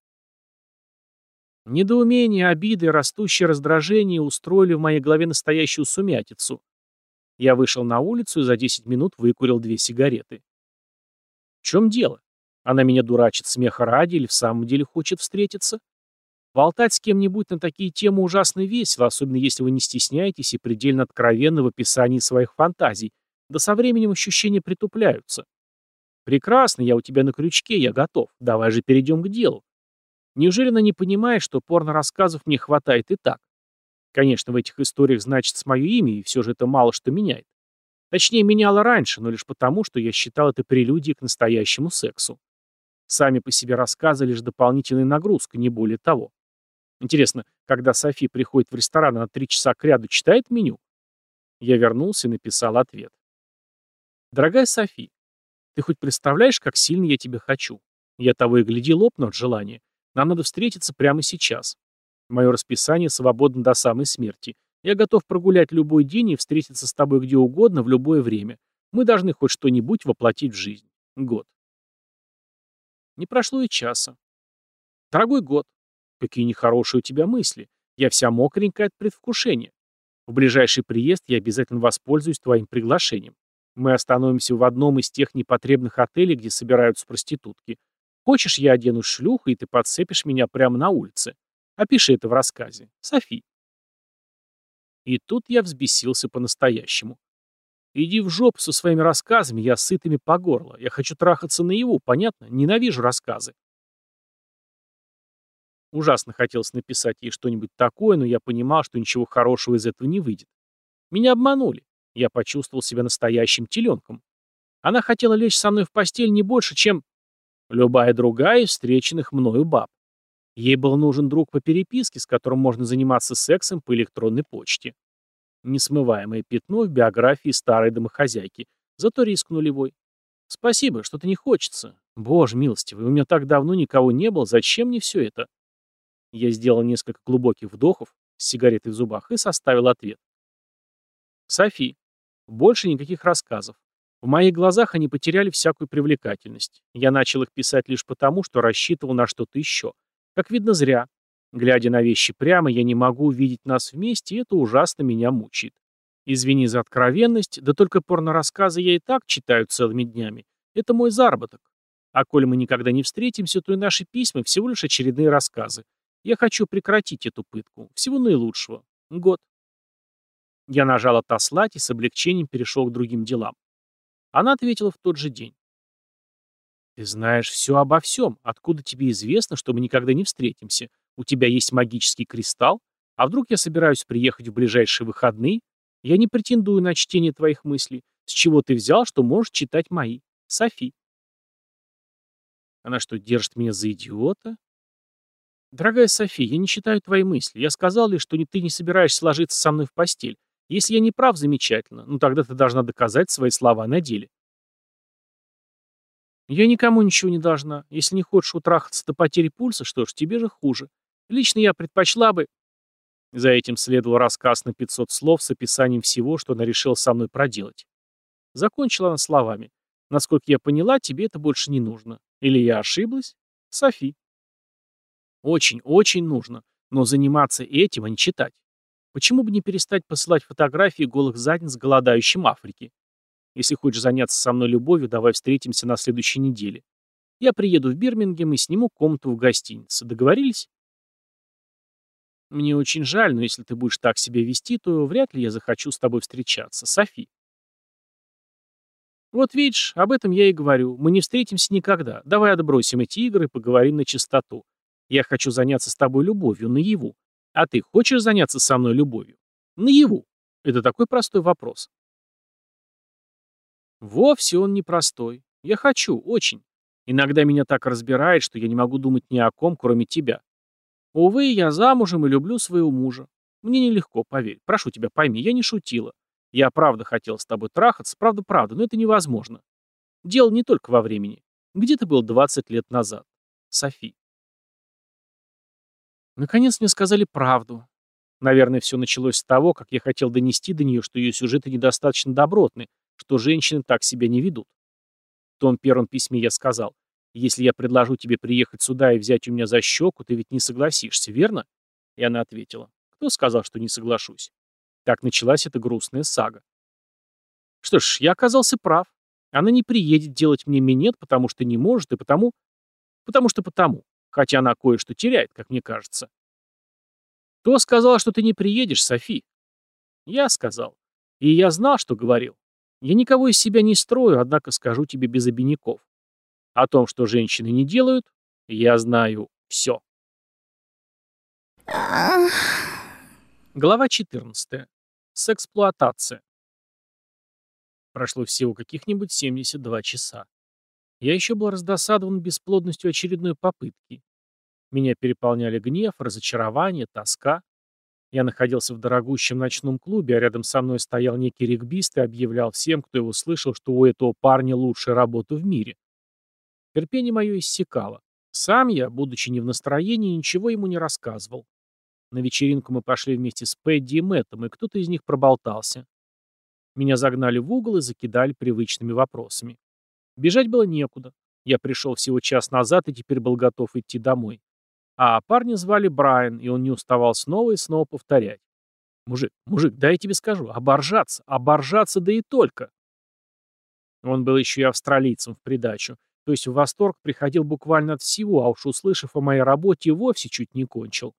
Speaker 1: Недоумение, обиды, растущее раздражение устроили в моей голове настоящую сумятицу. Я вышел на улицу и за 10 минут выкурил две сигареты. В чем дело? Она меня дурачит смеха ради или в самом деле хочет встретиться? Болтать с кем-нибудь на такие темы ужасно весело, особенно если вы не стесняетесь и предельно откровенны в описании своих фантазий, да со временем ощущения притупляются. Прекрасно, я у тебя на крючке, я готов. Давай же перейдем к делу. Неужели она не понимает, что порно-рассказов мне хватает и так? Конечно, в этих историях значится мое имя, и все же это мало что меняет. Точнее, меняло раньше, но лишь потому, что я считал это прелюдией к настоящему сексу. Сами по себе рассказы лишь дополнительная нагрузка, не более того. Интересно, когда Софи приходит в ресторан, она три часа кряду читает меню? Я вернулся и написал ответ. Дорогая Софи, ты хоть представляешь, как сильно я тебя хочу? Я того и гляди лопну от желания. Нам надо встретиться прямо сейчас. Мое расписание свободно до самой смерти. Я готов прогулять любой день и встретиться с тобой где угодно в любое время. Мы должны хоть что-нибудь воплотить в жизнь. Год. Не прошло и часа. Дорогой год, какие нехорошие у тебя мысли. Я вся мокраенькая от предвкушения. В ближайший приезд я обязательно воспользуюсь твоим приглашением. Мы остановимся в одном из тех непотребных отелей, где собираются проститутки. Хочешь, я одену шлюху, и ты подцепишь меня прямо на улице. Опиши это в рассказе. Софи. И тут я взбесился по-настоящему. Иди в жопу со своими рассказами, я сытыми по горло. Я хочу трахаться наяву, понятно? Ненавижу рассказы. Ужасно хотелось написать ей что-нибудь такое, но я понимал, что ничего хорошего из этого не выйдет. Меня обманули. Я почувствовал себя настоящим теленком. Она хотела лечь со мной в постель не больше, чем любая другая из встреченных мною баб. Ей был нужен друг по переписке, с которым можно заниматься сексом по электронной почте. Несмываемое пятно в биографии старой домохозяйки. Зато риск нулевой. Спасибо, что-то не хочется. Боже милостивый, у меня так давно никого не было, зачем мне все это? Я сделал несколько глубоких вдохов с сигаретой в зубах и составил ответ. Софи. Больше никаких рассказов. В моих глазах они потеряли всякую привлекательность. Я начал их писать лишь потому, что рассчитывал на что-то еще. Как видно, зря. Глядя на вещи прямо, я не могу увидеть нас вместе, и это ужасно меня мучает. Извини за откровенность, да только порно-рассказы я и так читаю целыми днями. Это мой заработок. А коль мы никогда не встретимся, то и наши письма всего лишь очередные рассказы. Я хочу прекратить эту пытку. Всего наилучшего. Год. Я нажал «Отослать» и с облегчением перешел к другим делам. Она ответила в тот же день. «Ты знаешь все обо всем. Откуда тебе известно, что мы никогда не встретимся? У тебя есть магический кристалл? А вдруг я собираюсь приехать в ближайшие выходные? Я не претендую на чтение твоих мыслей. С чего ты взял, что можешь читать мои? Софи». Она что, держит меня за идиота? Дорогая Софи, я не читаю твои мысли. Я сказал лишь, что ты не собираешься ложиться со мной в постель. Если я не прав, замечательно. Но тогда ты должна доказать свои слова на деле. Я никому ничего не должна. Если не хочешь утрахаться до потери пульса, что ж, тебе же хуже. Лично я предпочла бы... За этим следовал рассказ на 500 слов с описанием всего, что она решила со мной проделать. Закончила она словами. Насколько я поняла, тебе это больше не нужно. Или я ошиблась? Софи. Очень, очень нужно. Но заниматься этим, а не читать. Почему бы не перестать посылать фотографии голых задниц голодающим Африке? Если хочешь заняться со мной любовью, давай встретимся на следующей неделе. Я приеду в Бирмингем и сниму комнату в гостинице. Договорились? Мне очень жаль, но если ты будешь так себя вести, то вряд ли я захочу с тобой встречаться. Софи. Вот видишь, об этом я и говорю. Мы не встретимся никогда. Давай отбросим эти игры и поговорим на чистоту. Я хочу заняться с тобой любовью, наяву. А ты хочешь заняться со мной любовью? Наяву. Это такой простой вопрос. Вовсе он непростой. Я хочу, очень. Иногда меня так разбирает, что я не могу думать ни о ком, кроме тебя. Увы, я замужем и люблю своего мужа. Мне нелегко, поверь. Прошу тебя, пойми, я не шутила. Я правда хотел с тобой трахаться, правда-правда, но это невозможно. Дело не только во времени. Где ты был 20 лет назад? Софи. Наконец мне сказали правду. Наверное, все началось с того, как я хотел донести до нее, что ее сюжеты недостаточно добротны, что женщины так себя не ведут. В том первом письме я сказал, если я предложу тебе приехать сюда и взять у меня за щеку, ты ведь не согласишься, верно? И она ответила, кто сказал, что не соглашусь? Так началась эта грустная сага. Что ж, я оказался прав. Она не приедет делать мне минет, потому что не может, и потому... Потому что потому. Хотя она кое-что теряет, как мне кажется. Кто сказал, что ты не приедешь, Софи? Я сказал. И я знал, что говорил. Я никого из себя не строю, однако скажу тебе без обиняков. О том, что женщины не делают, я знаю все. Глава 14. Сексплуатация. Прошло всего каких-нибудь 72 часа. Я еще был раздосадован бесплодностью очередной попытки. Меня переполняли гнев, разочарование, тоска. Я находился в дорогущем ночном клубе, а рядом со мной стоял некий регбист и объявлял всем, кто его слышал, что у этого парня лучшая работа в мире. Терпение мое иссякало. Сам я, будучи не в настроении, ничего ему не рассказывал. На вечеринку мы пошли вместе с Пэдди и Мэттом, и кто-то из них проболтался. Меня загнали в угол и закидали привычными вопросами. Бежать было некуда. Я пришел всего час назад и теперь был готов идти домой. А парня звали Брайан, и он не уставал снова и снова повторять. «Мужик, мужик, дай я тебе скажу, оборжаться, оборжаться, да и только!» Он был еще и австралийцем в придачу, то есть в восторг приходил буквально от всего, а уж услышав о моей работе, вовсе чуть не кончил.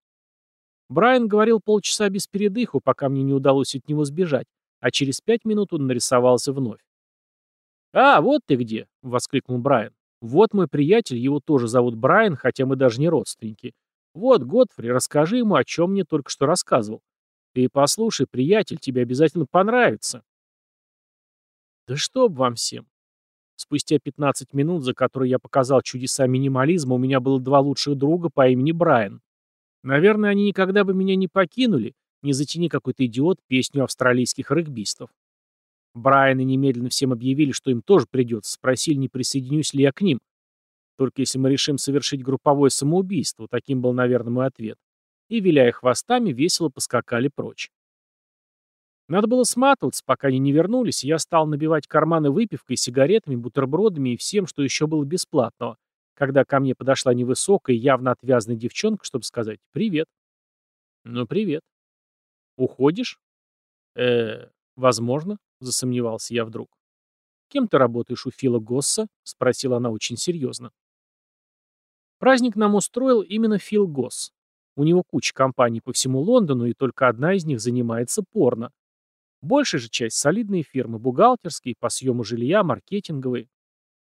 Speaker 1: Брайан говорил полчаса без передыху, пока мне не удалось от него сбежать, а через пять минут он нарисовался вновь. «А, вот ты где!» — воскликнул Брайан. «Вот мой приятель, его тоже зовут Брайан, хотя мы даже не родственники. Вот, Готфри, расскажи ему, о чем мне только что рассказывал. Ты послушай, приятель, тебе обязательно понравится». Да что б вам всем. Спустя 15 минут, за которые я показал чудеса минимализма, у меня было два лучших друга по имени Брайан. Наверное, они никогда бы меня не покинули, не затяни какой-то идиот песню австралийских регбистов. Брайаны немедленно всем объявили, что им тоже придется, спросили, не присоединюсь ли я к ним. Только если мы решим совершить групповое самоубийство, таким был, наверное, мой ответ. И, виляя хвостами, весело поскакали прочь. Надо было сматываться, пока они не вернулись, и я стал набивать карманы выпивкой, сигаретами, бутербродами и всем, что еще было бесплатного, когда ко мне подошла невысокая, явно отвязная девчонка, чтобы сказать «Привет». «Ну, привет». «Уходишь?» э возможно», — засомневался я вдруг. «Кем ты работаешь у Фила Госса?» — спросила она очень серьезно. Праздник нам устроил именно Фил Госс. У него куча компаний по всему Лондону, и только одна из них занимается порно. Большая же часть — солидные фирмы, бухгалтерские, по съему жилья, маркетинговые.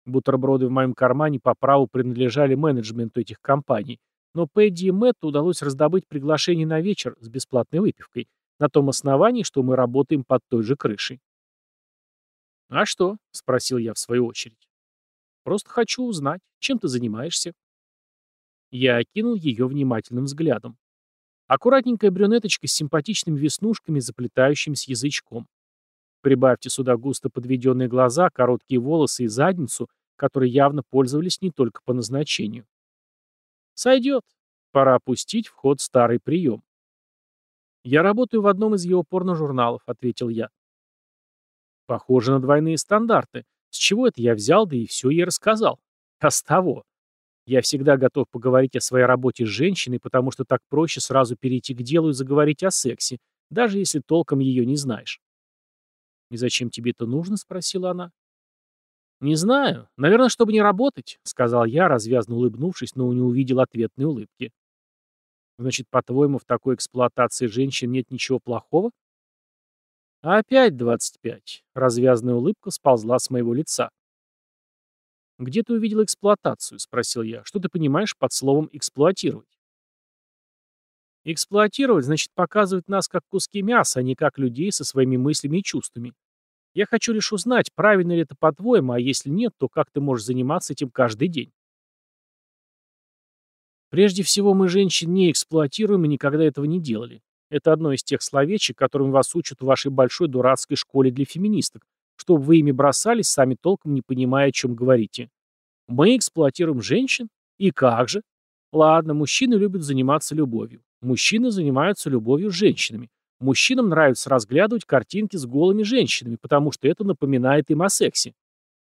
Speaker 1: Бутерброды в моем кармане по праву принадлежали менеджменту этих компаний, но Пэдди и Мэтту удалось раздобыть приглашение на вечер с бесплатной выпивкой, на том основании, что мы работаем под той же крышей. «А что?» — спросил я в свою очередь. «Просто хочу узнать, чем ты занимаешься?» Я окинул ее внимательным взглядом. Аккуратненькая брюнеточка с симпатичными веснушками, заплетающимся язычком. Прибавьте сюда густо подведенные глаза, короткие волосы и задницу, которые явно пользовались не только по назначению. Сойдет. Пора опустить в ход старый прием. «Я работаю в одном из его порножурналов», — ответил я. Похоже на двойные стандарты. С чего это я взял, да и все ей рассказал? А с того. Я всегда готов поговорить о своей работе с женщиной, потому что так проще сразу перейти к делу и заговорить о сексе, даже если толком ее не знаешь. «И зачем тебе это нужно?» — спросила она. «Не знаю. Наверное, чтобы не работать», — сказал я, развязно улыбнувшись, но не увидел ответной улыбки. «Значит, по-твоему, в такой эксплуатации женщин нет ничего плохого?» «Опять двадцать пять». Развязная улыбка сползла с моего лица. «Где ты увидел эксплуатацию?» — спросил я. «Что ты понимаешь под словом «эксплуатировать»?» «Эксплуатировать значит показывать нас как куски мяса, а не как людей со своими мыслями и чувствами. Я хочу лишь узнать, правильно ли это по-твоему, а если нет, то как ты можешь заниматься этим каждый день?» Прежде всего, мы женщин не эксплуатируем и никогда этого не делали. Это одно из тех словечек, которым вас учат в вашей большой дурацкой школе для феминисток, чтобы вы ими бросались, сами толком не понимая, о чем говорите. Мы эксплуатируем женщин? И как же? Ладно, мужчины любят заниматься любовью. Мужчины занимаются любовью с женщинами. Мужчинам нравится разглядывать картинки с голыми женщинами, потому что это напоминает им о сексе.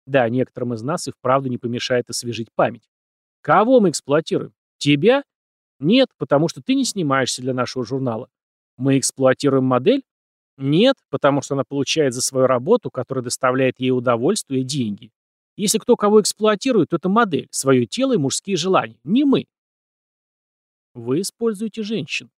Speaker 1: Да, некоторым из нас и вправду не помешает освежить память. Кого мы эксплуатируем? Тебя? Нет, потому что ты не снимаешься для нашего журнала. Мы эксплуатируем модель? Нет, потому что она получает за свою работу, которая доставляет ей удовольствие, деньги. Если кто кого эксплуатирует, то это модель, свое тело и мужские желания, не мы. Вы используете женщин.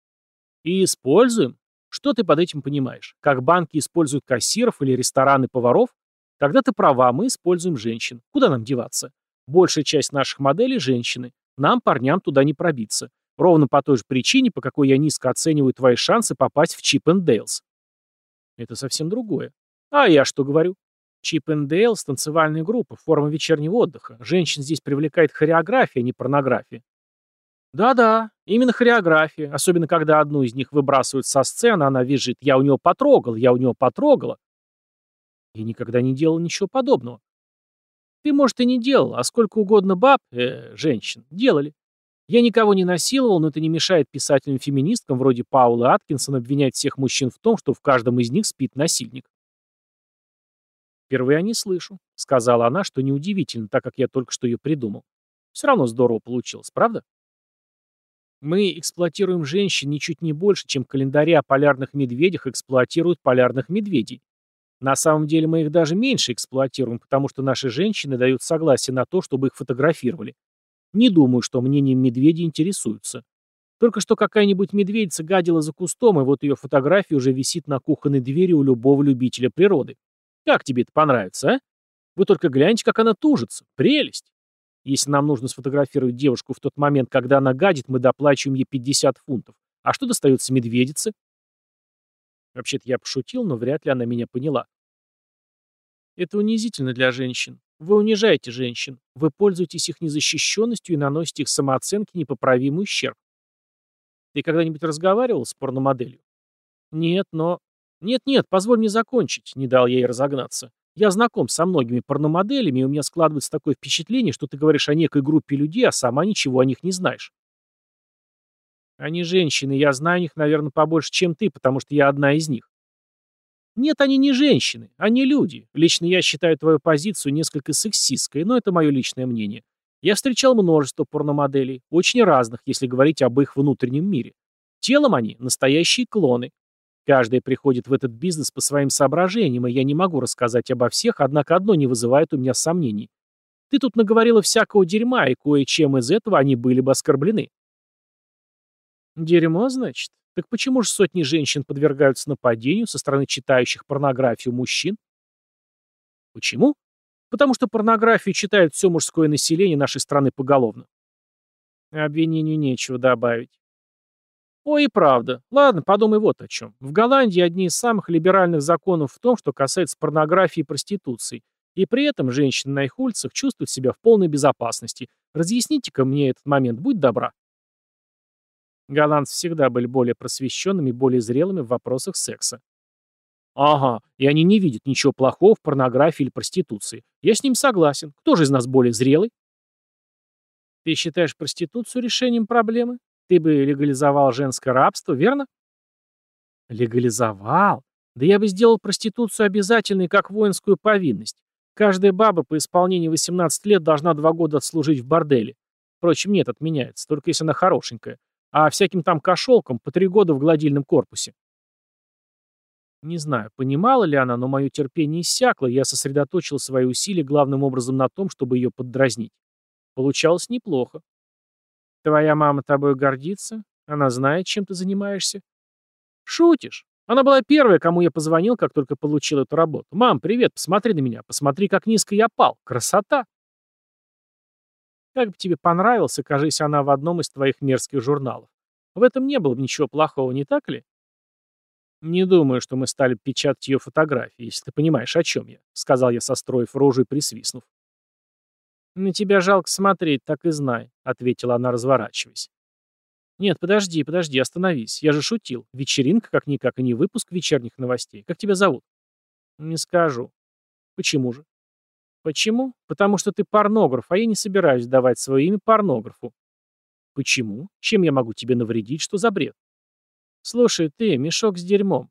Speaker 1: И используем? Что ты под этим понимаешь? Как банки используют кассиров или рестораны поваров? Тогда ты права, мы используем женщин. Куда нам деваться? Большая часть наших моделей – женщины. Нам, парням, туда не пробиться. Ровно по той же причине, по какой я низко оцениваю твои шансы попасть в Чип. Это совсем другое. А я что говорю? Чип танцевальная группа, форма вечернего отдыха. Женщин здесь привлекает хореография, а не порнография. Да-да, именно хореография, особенно когда одну из них выбрасывают со сцены, она визжит «я у него потрогал, я у него потрогала». Я никогда не делал ничего подобного. Ты, может, и не делал, а сколько угодно баб, э, женщин, делали. Я никого не насиловал, но это не мешает писателям-феминисткам вроде Паула Аткинсона обвинять всех мужчин в том, что в каждом из них спит насильник. «Впервые я не слышу», — сказала она, что неудивительно, так как я только что ее придумал. Все равно здорово получилось, правда? Мы эксплуатируем женщин ничуть не больше, чем календари о полярных медведях эксплуатируют полярных медведей. На самом деле мы их даже меньше эксплуатируем, потому что наши женщины дают согласие на то, чтобы их фотографировали. Не думаю, что мнением медведи интересуются. Только что какая-нибудь медведица гадила за кустом, и вот ее фотография уже висит на кухонной двери у любого любителя природы. Как тебе это понравится, а? Вы только гляньте, как она тужится. Прелесть. Если нам нужно сфотографировать девушку в тот момент, когда она гадит, мы доплачиваем ей 50 фунтов. А что достается медведице? Вообще-то я пошутил, но вряд ли она меня поняла. Это унизительно для женщин. Вы унижаете женщин, вы пользуетесь их незащищенностью и наносите их самооценке непоправимый ущерб. Ты когда-нибудь разговаривал с порномоделью? Нет, но... Нет-нет, позволь мне закончить, не дал я ей разогнаться. Я знаком со многими порномоделями, и у меня складывается такое впечатление, что ты говоришь о некой группе людей, а сама ничего о них не знаешь. Они женщины, я знаю о них, наверное, побольше, чем ты, потому что я одна из них. Нет, они не женщины, они люди. Лично я считаю твою позицию несколько сексистской, но это мое личное мнение. Я встречал множество порномоделей, очень разных, если говорить об их внутреннем мире. Телом они – настоящие клоны. Каждая приходит в этот бизнес по своим соображениям, и я не могу рассказать обо всех, однако одно не вызывает у меня сомнений. Ты тут наговорила всякого дерьма, и кое-чем из этого они были бы оскорблены. Дерьмо, значит? Так почему же сотни женщин подвергаются нападению со стороны читающих порнографию мужчин? Почему? Потому что порнографию читает все мужское население нашей страны поголовно. Обвинению нечего добавить. Ой, и правда. Ладно, подумай вот о чем. В Голландии одни из самых либеральных законов в том, что касается порнографии и проституции. И при этом женщины на их улицах чувствуют себя в полной безопасности. Разъясните-ка мне этот момент, будь добра. Голландцы всегда были более просвещенными, более зрелыми в вопросах секса. Ага, и они не видят ничего плохого в порнографии или проституции. Я с ним согласен. Кто же из нас более зрелый? Ты считаешь проституцию решением проблемы? Ты бы легализовал женское рабство, верно? Легализовал? Да я бы сделал проституцию обязательной, как воинскую повинность. Каждая баба по исполнении 18 лет должна два года отслужить в борделе. Впрочем, нет, отменяется, только если она хорошенькая. А всяким там кошелкам по три года в гладильном корпусе. Не знаю, понимала ли она, но мое терпение иссякло, и я сосредоточил свои усилия главным образом на том, чтобы ее поддразнить. Получалось неплохо. Твоя мама тобой гордится? Она знает, чем ты занимаешься? Шутишь? Она была первая, кому я позвонил, как только получил эту работу. «Мам, привет, посмотри на меня, посмотри, как низко я пал. Красота!» Как бы тебе понравился, кажись, она в одном из твоих мерзких журналов. В этом не было бы ничего плохого, не так ли? Не думаю, что мы стали печатать ее фотографии, если ты понимаешь, о чем я, сказал я, состроив рожу и присвистнув. На тебя жалко смотреть, так и знай, ответила она, разворачиваясь. «Нет, подожди, подожди, остановись. Я же шутил. Вечеринка, как-никак, и не выпуск вечерних новостей. Как тебя зовут?» «Не скажу». «Почему же?» «Почему? Потому что ты порнограф, а я не собираюсь давать свое имя порнографу». «Почему? Чем я могу тебе навредить? Что за бред?» «Слушай, ты, мешок с дерьмом.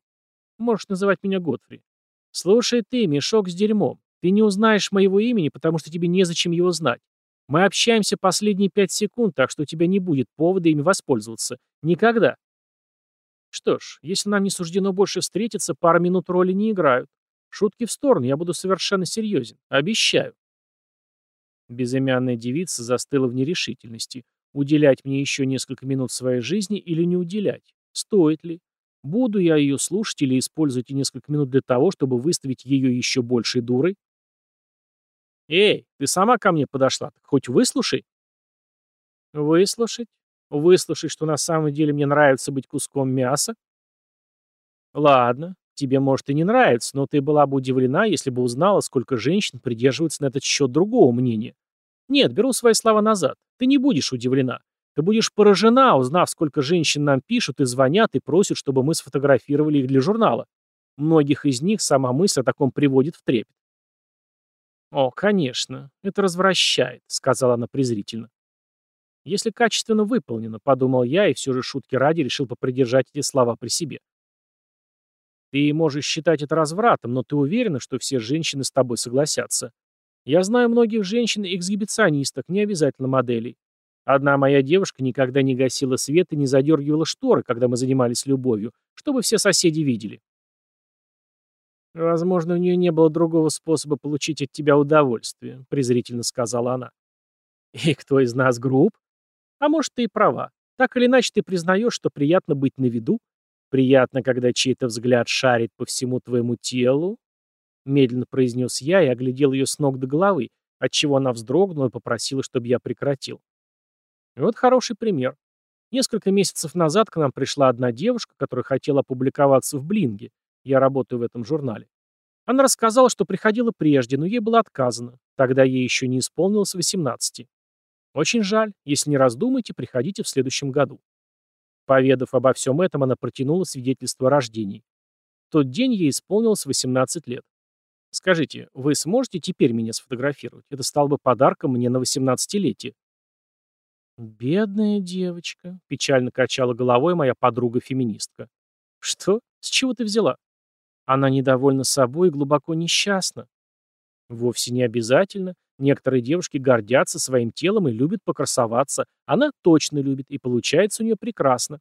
Speaker 1: Можешь называть меня Готфри. Слушай, ты, мешок с дерьмом. Ты не узнаешь моего имени, потому что тебе незачем его знать. Мы общаемся последние пять секунд, так что у тебя не будет повода ими воспользоваться. Никогда. Что ж, если нам не суждено больше встретиться, пара минут роли не играют. Шутки в сторону, я буду совершенно серьезен. Обещаю. Безымянная девица застыла в нерешительности. Уделять мне еще несколько минут своей жизни или не уделять? Стоит ли? Буду я ее слушать или использовать несколько минут для того, чтобы выставить ее еще большей дурой? «Эй, ты сама ко мне подошла, так хоть выслушай». «Выслушать? Выслушать, что на самом деле мне нравится быть куском мяса?» «Ладно, тебе, может, и не нравится, но ты была бы удивлена, если бы узнала, сколько женщин придерживаются на этот счет другого мнения. Нет, беру свои слова назад. Ты не будешь удивлена. Ты будешь поражена, узнав, сколько женщин нам пишут и звонят и просят, чтобы мы сфотографировали их для журнала. Многих из них сама мысль о таком приводит в трепет. «О, конечно, это развращает», — сказала она презрительно. «Если качественно выполнено», — подумал я, и все же шутки ради решил попридержать эти слова при себе. «Ты можешь считать это развратом, но ты уверена, что все женщины с тобой согласятся. Я знаю многих женщин-эксгибиционисток, не обязательно моделей. Одна моя девушка никогда не гасила свет и не задергивала шторы, когда мы занимались любовью, чтобы все соседи видели. «Возможно, у нее не было другого способа получить от тебя удовольствие», — презрительно сказала она. «И кто из нас груб? А может, ты и права. Так или иначе, ты признаешь, что приятно быть на виду? Приятно, когда чей-то взгляд шарит по всему твоему телу?» Медленно произнес я и оглядел ее с ног до головы, отчего она вздрогнула и попросила, чтобы я прекратил. И вот хороший пример. Несколько месяцев назад к нам пришла одна девушка, которая хотела опубликоваться в Блинге, я работаю в этом журнале. Она рассказала, что приходила прежде, но ей было отказано. Тогда ей еще не исполнилось 18. Очень жаль. Если не раздумайте, приходите в следующем году. Поведав обо всем этом, она протянула свидетельство о рождении. В тот день ей исполнилось 18 лет. Скажите, вы сможете теперь меня сфотографировать? Это стало бы подарком мне на 18-летие. «Бедная девочка», — печально качала головой моя подруга-феминистка. «Что? С чего ты взяла?» Она недовольна собой и глубоко несчастна. Вовсе не обязательно. Некоторые девушки гордятся своим телом и любят покрасоваться. Она точно любит, и получается у нее прекрасно.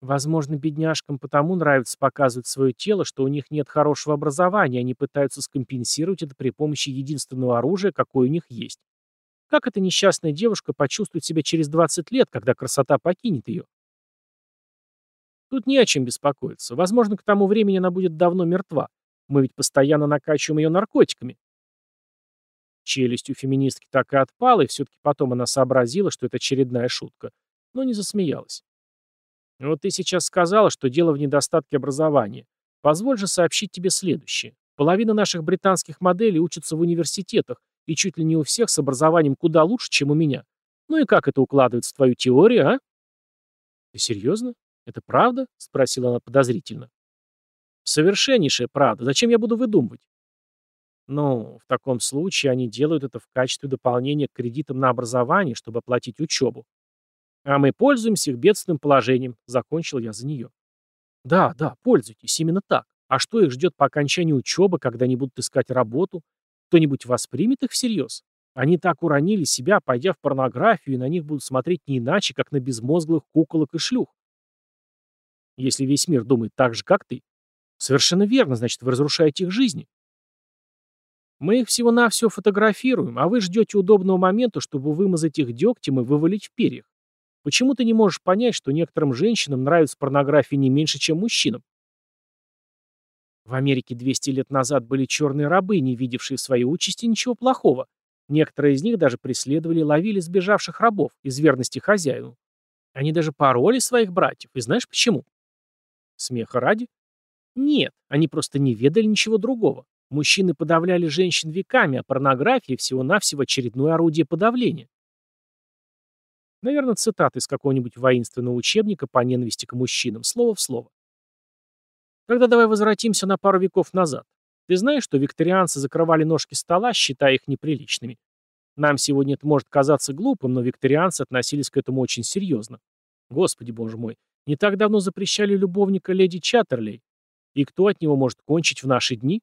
Speaker 1: Возможно, бедняжкам потому нравится показывать свое тело, что у них нет хорошего образования, они пытаются скомпенсировать это при помощи единственного оружия, какое у них есть. Как эта несчастная девушка почувствует себя через 20 лет, когда красота покинет ее? Тут не о чем беспокоиться. Возможно, к тому времени она будет давно мертва. Мы ведь постоянно накачиваем ее наркотиками. Челюсть у феминистки так и отпала, и все-таки потом она сообразила, что это очередная шутка. Но не засмеялась. Вот ты сейчас сказала, что дело в недостатке образования. Позволь же сообщить тебе следующее. Половина наших британских моделей учатся в университетах, и чуть ли не у всех с образованием куда лучше, чем у меня. Ну и как это укладывается в твою теорию, а? Ты серьезно? «Это правда?» — спросила она подозрительно. Совершеннейшая правда. Зачем я буду выдумывать? Ну, в таком случае они делают это в качестве дополнения к кредитам на образование, чтобы оплатить учебу. А мы пользуемся их бедственным положением, закончил я за нее. Да, да, пользуйтесь, именно так. А что их ждет по окончании учебы, когда они будут искать работу? Кто-нибудь воспримет их всерьез? Они так уронили себя, пойдя в порнографию, и на них будут смотреть не иначе, как на безмозглых куколок и шлюх. Если весь мир думает так же, как ты. Совершенно верно, значит, вы разрушаете их жизни. Мы их всего-навсего фотографируем, а вы ждете удобного момента, чтобы вымазать их дегтем и вывалить в перьях. Почему ты не можешь понять, что некоторым женщинам нравится порнография не меньше, чем мужчинам? В Америке 200 лет назад были черные рабы, не видевшие в своей участи ничего плохого. Некоторые из них даже преследовали и ловили сбежавших рабов из верности хозяину. Они даже пороли своих братьев. И знаешь почему? Смеха ради? Нет, они просто не ведали ничего другого. Мужчины подавляли женщин веками, а порнография всего-навсего очередное орудие подавления. Наверное, цитата из какого-нибудь воинственного учебника по ненависти к мужчинам, слово в слово. Тогда давай возвратимся на пару веков назад. Ты знаешь, что викторианцы закрывали ножки стола, считая их неприличными? Нам сегодня это может казаться глупым, но викторианцы относились к этому очень серьезно. Господи боже мой, не так давно запрещали любовника леди Чаттерлей. И кто от него может кончить в наши дни?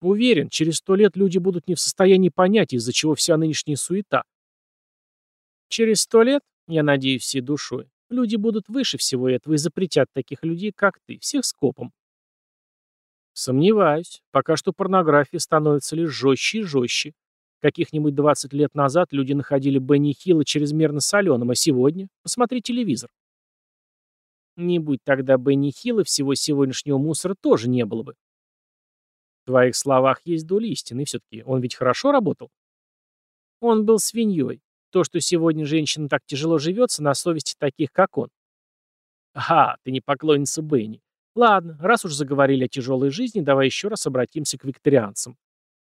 Speaker 1: Уверен, через сто лет люди будут не в состоянии понять, из-за чего вся нынешняя суета. Через сто лет, я надеюсь всей душой, люди будут выше всего этого и запретят таких людей, как ты, всех скопом. Сомневаюсь. Пока что порнография становится лишь жестче и жестче. Каких-нибудь 20 лет назад люди находили Бенни Хилла чрезмерно соленым, а сегодня посмотри телевизор. Не будь тогда Бенни Хилла, всего сегодняшнего мусора тоже не было бы. В твоих словах есть доля истины, все-таки он ведь хорошо работал. Он был свиньей. То, что сегодня женщина так тяжело живется, на совести таких, как он. Ага, ты не поклонница Бенни. Ладно, раз уж заговорили о тяжелой жизни, давай еще раз обратимся к викторианцам.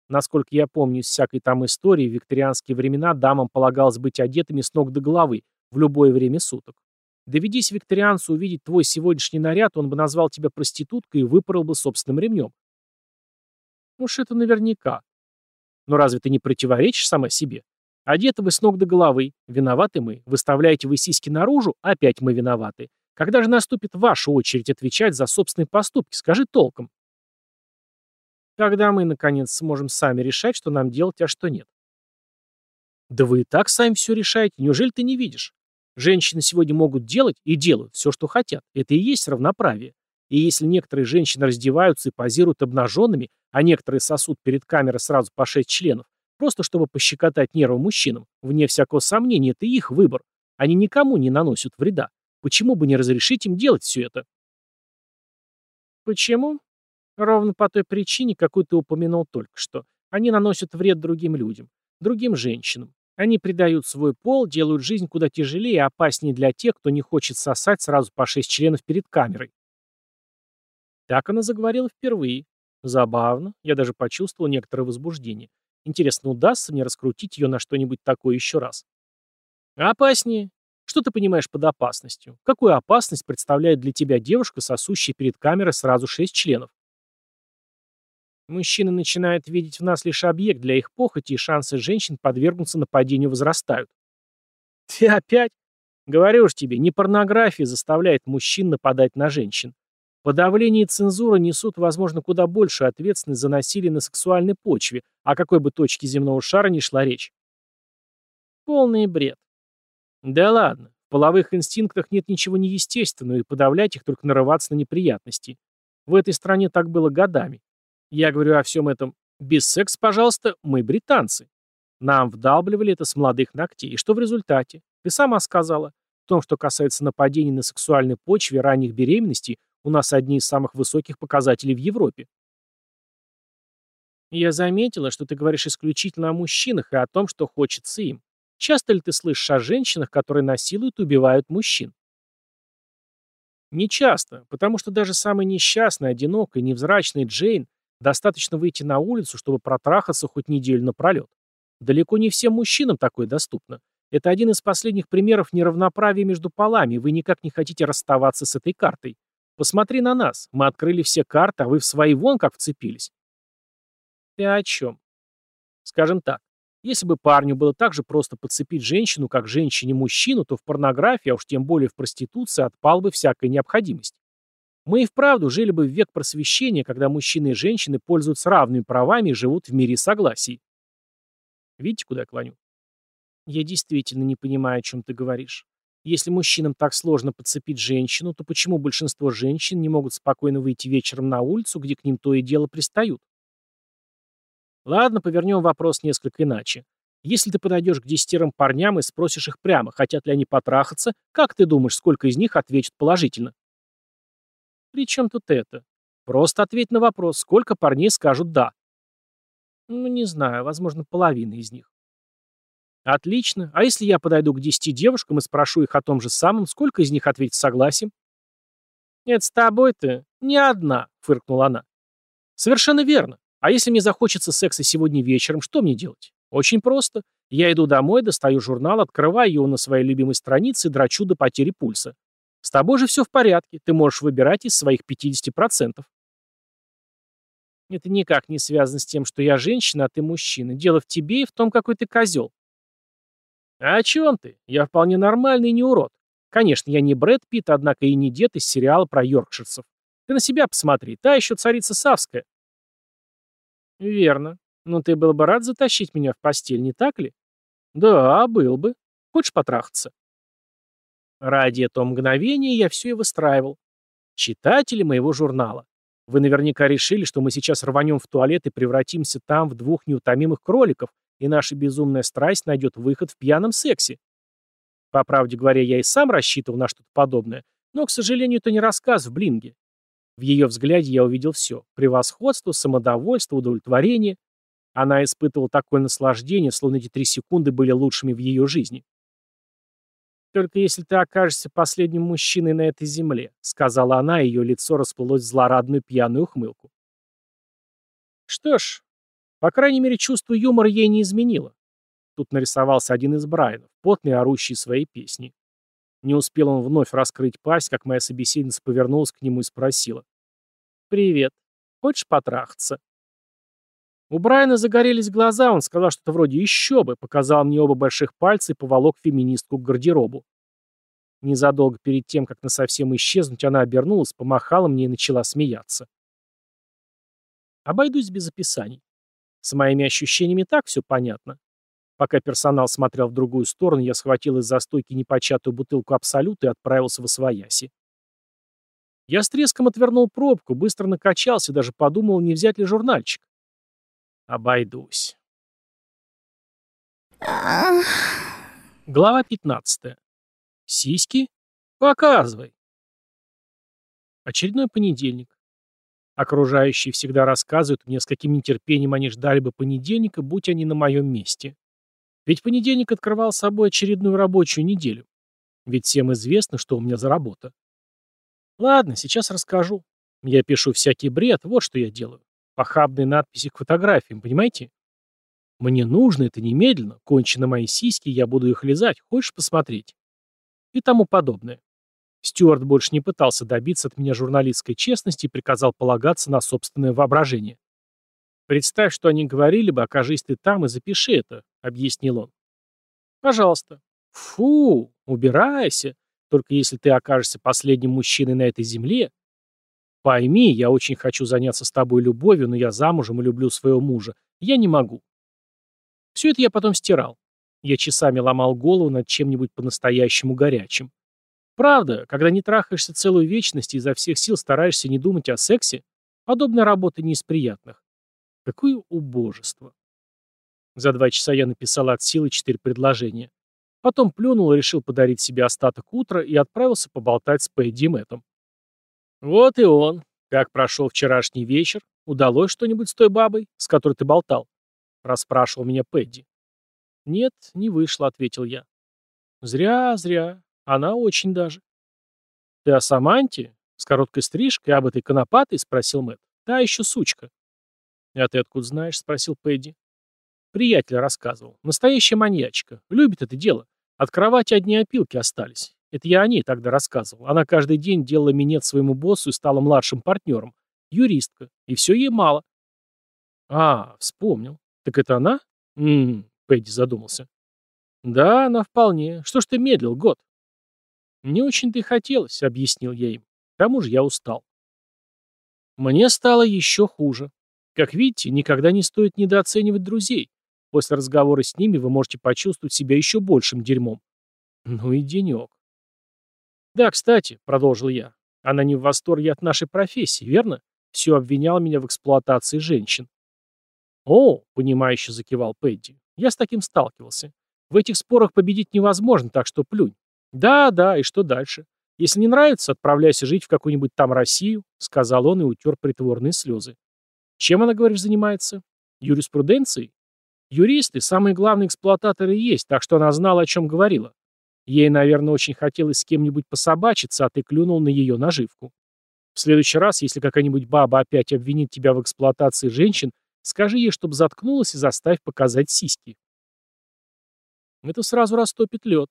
Speaker 1: Насколько я помню из всякой там истории, в викторианские времена дамам полагалось быть одетыми с ног до головы в любое время суток. Доведись викторианцу увидеть твой сегодняшний наряд, он бы назвал тебя проституткой и выпорол бы собственным ремнем. Уж это наверняка. Но разве ты не противоречишь сама себе? Одеты вы с ног до головы, виноваты мы. Выставляете вы сиськи наружу, опять мы виноваты. Когда же наступит ваша очередь отвечать за собственные поступки? Скажи толком. Когда мы, наконец, сможем сами решать, что нам делать, а что нет? Да вы и так сами все решаете. Неужели ты не видишь? Женщины сегодня могут делать и делают все, что хотят. Это и есть равноправие. И если некоторые женщины раздеваются и позируют обнаженными, а некоторые сосут перед камерой сразу по шесть членов, просто чтобы пощекотать нервы мужчинам, вне всякого сомнения, это их выбор. Они никому не наносят вреда. Почему бы не разрешить им делать все это? Почему? Ровно по той причине, какую ты упомянул только что. Они наносят вред другим людям, другим женщинам. Они предают свой пол, делают жизнь куда тяжелее и опаснее для тех, кто не хочет сосать сразу по шесть членов перед камерой. Так она заговорила впервые. Забавно, я даже почувствовал некоторое возбуждение. Интересно, удастся мне раскрутить ее на что-нибудь такое еще раз? Опаснее. Что ты понимаешь под опасностью? Какую опасность представляет для тебя девушка, сосущая перед камерой сразу шесть членов? Мужчины начинают видеть в нас лишь объект для их похоти, и шансы женщин подвергнуться нападению возрастают. Ты опять? Говорю ж тебе, не порнография заставляет мужчин нападать на женщин. Подавление и цензура несут, возможно, куда большую ответственность за насилие на сексуальной почве, о какой бы точке земного шара ни шла речь. Полный бред. Да ладно, в половых инстинктах нет ничего неестественного, и подавлять их только нарываться на неприятности. В этой стране так было годами. Я говорю о всем этом без секса, пожалуйста, мы британцы. Нам вдалбливали это с молодых ногтей. И что в результате? Ты сама сказала. В том, что касается нападений на сексуальной почве ранних беременностей, у нас одни из самых высоких показателей в Европе. Я заметила, что ты говоришь исключительно о мужчинах и о том, что хочется им. Часто ли ты слышишь о женщинах, которые насилуют и убивают мужчин? Не часто, потому что даже самый несчастный, одинокий, невзрачный Джейн достаточно выйти на улицу, чтобы протрахаться хоть неделю напролет. Далеко не всем мужчинам такое доступно. Это один из последних примеров неравноправия между полами, вы никак не хотите расставаться с этой картой. Посмотри на нас. Мы открыли все карты, а вы в свои вон как вцепились. Ты о чем? Скажем так, если бы парню было так же просто подцепить женщину, как женщине мужчину, то в порнографии, а уж тем более в проституции, отпал бы всякая необходимость. Мы и вправду жили бы в век просвещения, когда мужчины и женщины пользуются равными правами и живут в мире согласий. Видите, куда я клоню? Я действительно не понимаю, о чем ты говоришь. Если мужчинам так сложно подцепить женщину, то почему большинство женщин не могут спокойно выйти вечером на улицу, где к ним то и дело пристают? Ладно, повернем вопрос несколько иначе. Если ты подойдешь к десятерым парням и спросишь их прямо, хотят ли они потрахаться, как ты думаешь, сколько из них ответят положительно? При чем тут это? Просто ответь на вопрос, сколько парней скажут «да». Ну, не знаю, возможно, половина из них. Отлично. А если я подойду к десяти девушкам и спрошу их о том же самом, сколько из них ответит согласием? Нет, с тобой-то не одна, фыркнула она. Совершенно верно. А если мне захочется секса сегодня вечером, что мне делать? Очень просто. Я иду домой, достаю журнал, открываю его на своей любимой странице и драчу до потери пульса. С тобой же все в порядке, ты можешь выбирать из своих 50%. Это никак не связано с тем, что я женщина, а ты мужчина. Дело в тебе и в том, какой ты козел. А о чем ты? Я вполне нормальный и не урод. Конечно, я не Брэд Питт, однако и не дед из сериала про йоркширцев. Ты на себя посмотри, та еще царица Савская. Верно. Но ты был бы рад затащить меня в постель, не так ли? Да, был бы. Хочешь потрахаться? Ради этого мгновения я все и выстраивал. Читатели моего журнала. Вы наверняка решили, что мы сейчас рванем в туалет и превратимся там в двух неутомимых кроликов, и наша безумная страсть найдет выход в пьяном сексе. По правде говоря, я и сам рассчитывал на что-то подобное, но, к сожалению, это не рассказ в Блинге. В ее взгляде я увидел все – превосходство, самодовольство, удовлетворение. Она испытывала такое наслаждение, словно эти три секунды были лучшими в ее жизни. «Только если ты окажешься последним мужчиной на этой земле», — сказала она, и ее лицо расплылось в злорадную пьяную ухмылку. Что ж, по крайней мере, чувство юмора ей не изменило. Тут нарисовался один из Брайанов, потный орущий своей песни. Не успел он вновь раскрыть пасть, как моя собеседница повернулась к нему и спросила. «Привет. Хочешь потрахаться?» У Брайана загорелись глаза, он сказал что-то вроде «еще бы», показал мне оба больших пальца и поволок феминистку к гардеробу. Незадолго перед тем, как насовсем исчезнуть, она обернулась, помахала мне и начала смеяться. Обойдусь без описаний. С моими ощущениями так все понятно. Пока персонал смотрел в другую сторону, я схватил из застойки непочатую бутылку Абсолют и отправился в Освояси. Я с треском отвернул пробку, быстро накачался, даже подумал, не взять ли журнальчик. Обойдусь. Глава 15. Сиськи? Показывай. Очередной понедельник. Окружающие всегда рассказывают мне, с каким нетерпением они ждали бы понедельника, будь они на моем месте. Ведь понедельник открывал собой очередную рабочую неделю. Ведь всем известно, что у меня за работа. Ладно, сейчас расскажу. Я пишу всякий бред, вот что я делаю. Похабные надписи к фотографиям, понимаете? Мне нужно это немедленно, кончено мои сиськи, я буду их лизать, хочешь посмотреть? И тому подобное. Стюарт больше не пытался добиться от меня журналистской честности и приказал полагаться на собственное воображение. «Представь, что они говорили бы, окажись ты там и запиши это», — объяснил он. «Пожалуйста». «Фу, убирайся. Только если ты окажешься последним мужчиной на этой земле, Пойми, я очень хочу заняться с тобой любовью, но я замужем и люблю своего мужа. Я не могу. Все это я потом стирал. Я часами ломал голову над чем-нибудь по-настоящему горячим. Правда, когда не трахаешься целую вечность и изо всех сил стараешься не думать о сексе, подобная работа не из приятных. Какое убожество. За два часа я написал от силы четыре предложения. Потом плюнул и решил подарить себе остаток утра и отправился поболтать с Пэдди Мэттом. «Вот и он. Как прошел вчерашний вечер? Удалось что-нибудь с той бабой, с которой ты болтал?» Расспрашивал меня Пэдди. «Нет, не вышло», — ответил я. «Зря, зря. Она очень даже». «Ты о Саманте? С короткой стрижкой, об этой конопатой?» — спросил Мэтт. «Та еще сучка». «А ты откуда знаешь?» — спросил Пэдди. Приятель рассказывал. Настоящая маньячка. Любит это дело. От кровати одни опилки остались. Это я о ней тогда рассказывал. Она каждый день делала минет своему боссу и стала младшим партнером. Юристка. И все ей мало. А, вспомнил. Так это она? Ммм, Пэдди задумался. Да, она вполне. Что ж ты медлил, год? Не очень-то и хотелось, объяснил я им. К тому же я устал. Мне стало еще хуже. Как видите, никогда не стоит недооценивать друзей. После разговора с ними вы можете почувствовать себя еще большим дерьмом. Ну и денек. Да, кстати, продолжил я, она не в восторге от нашей профессии, верно? Все обвинял меня в эксплуатации женщин. О, понимающе закивал Пэдди. Я с таким сталкивался. В этих спорах победить невозможно, так что плюнь. Да, да, и что дальше? Если не нравится, отправляйся жить в какую-нибудь там Россию, сказал он и утер притворные слезы. Чем она, говоришь, занимается? Юриспруденцией? Юристы – самые главные эксплуататоры есть, так что она знала, о чем говорила. Ей, наверное, очень хотелось с кем-нибудь пособачиться, а ты клюнул на ее наживку. В следующий раз, если какая-нибудь баба опять обвинит тебя в эксплуатации женщин, скажи ей, чтобы заткнулась и заставь показать сиськи. Это сразу растопит лед.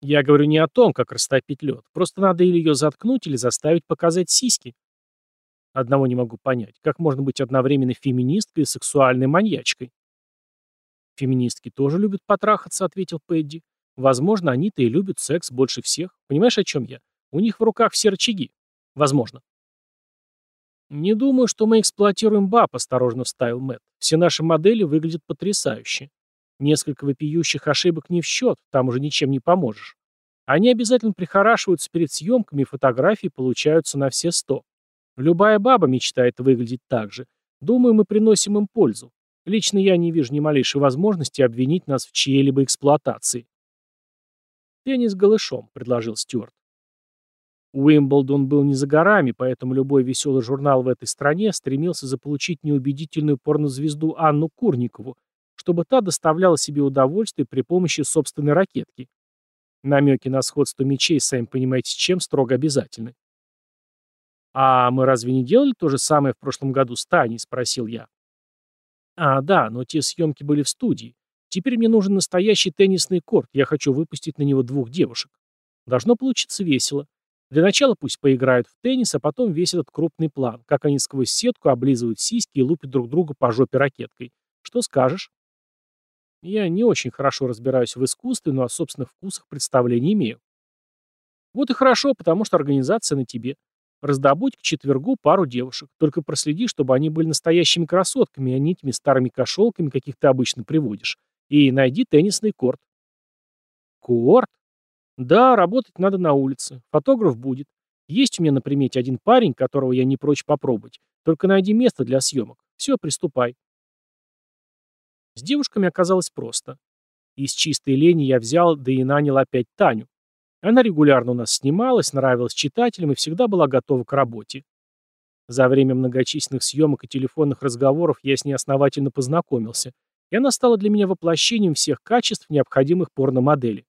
Speaker 1: Я говорю не о том, как растопить лед. Просто надо или ее заткнуть, или заставить показать сиськи. Одного не могу понять. Как можно быть одновременно феминисткой и сексуальной маньячкой? «Феминистки тоже любят потрахаться», — ответил Пэдди. «Возможно, они-то и любят секс больше всех. Понимаешь, о чем я? У них в руках все рычаги. Возможно». «Не думаю, что мы эксплуатируем баб», — осторожно вставил Мэтт. «Все наши модели выглядят потрясающе. Несколько вопиющих ошибок не в счет, там уже ничем не поможешь. Они обязательно прихорашиваются перед съемками, фотографии получаются на все сто. Любая баба мечтает выглядеть так же. Думаю, мы приносим им пользу. Лично я не вижу ни малейшей возможности обвинить нас в чьей-либо эксплуатации. «Теннис голышом», — предложил Стюарт. Уимблдон был не за горами, поэтому любой веселый журнал в этой стране стремился заполучить неубедительную порнозвезду Анну Курникову, чтобы та доставляла себе удовольствие при помощи собственной ракетки. Намеки на сходство мечей, сами понимаете, с чем строго обязательны. «А мы разве не делали то же самое в прошлом году с Таней?» — спросил я. А, да, но те съемки были в студии. Теперь мне нужен настоящий теннисный корт, я хочу выпустить на него двух девушек. Должно получиться весело. Для начала пусть поиграют в теннис, а потом весь этот крупный план, как они сквозь сетку облизывают сиськи и лупят друг друга по жопе ракеткой. Что скажешь? Я не очень хорошо разбираюсь в искусстве, но о собственных вкусах представления имею. Вот и хорошо, потому что организация на тебе. Раздобудь к четвергу пару девушек. Только проследи, чтобы они были настоящими красотками, а не этими старыми кошелками, каких ты обычно приводишь. И найди теннисный корт. Корт? Да, работать надо на улице. Фотограф будет. Есть у меня на примете один парень, которого я не прочь попробовать. Только найди место для съемок. Все, приступай. С девушками оказалось просто. Из чистой лени я взял, да и нанял опять Таню. Она регулярно у нас снималась, нравилась читателям и всегда была готова к работе. За время многочисленных съемок и телефонных разговоров я с ней основательно познакомился, и она стала для меня воплощением всех качеств, необходимых порномодели.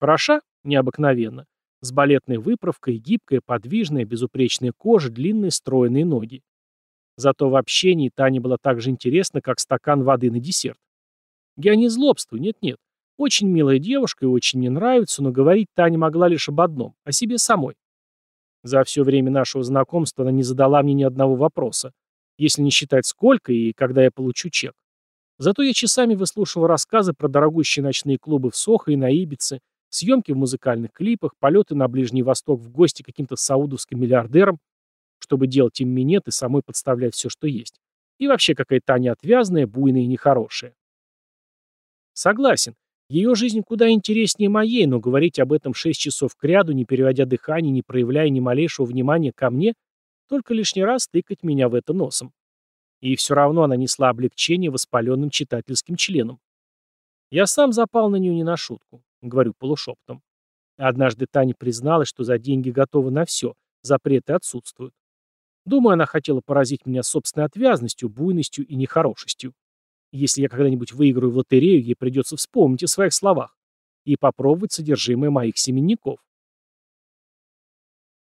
Speaker 1: Хороша? Необыкновенно. С балетной выправкой, гибкая, подвижная, безупречная кожа, длинные стройные ноги. Зато в общении Таня была так же интересна, как стакан воды на десерт. Я не злобствую, нет-нет. Очень милая девушка и очень мне нравится, но говорить Таня могла лишь об одном – о себе самой. За все время нашего знакомства она не задала мне ни одного вопроса, если не считать сколько и когда я получу чек. Зато я часами выслушивал рассказы про дорогущие ночные клубы в Сохо и на Ибице, съемки в музыкальных клипах, полеты на Ближний Восток в гости каким-то саудовским миллиардерам, чтобы делать им минет и самой подставлять все, что есть. И вообще какая Таня отвязная, буйная и нехорошая. Согласен, ее жизнь куда интереснее моей, но говорить об этом шесть часов кряду, не переводя дыхание, не проявляя ни малейшего внимания ко мне, только лишний раз тыкать меня в это носом. И все равно она несла облегчение воспаленным читательским членам. Я сам запал на нее не на шутку, говорю полушептом. Однажды Таня призналась, что за деньги готова на все, запреты отсутствуют. Думаю, она хотела поразить меня собственной отвязностью, буйностью и нехорошестью. Если я когда-нибудь выиграю в лотерею, ей придется вспомнить о своих словах и попробовать содержимое моих семенников.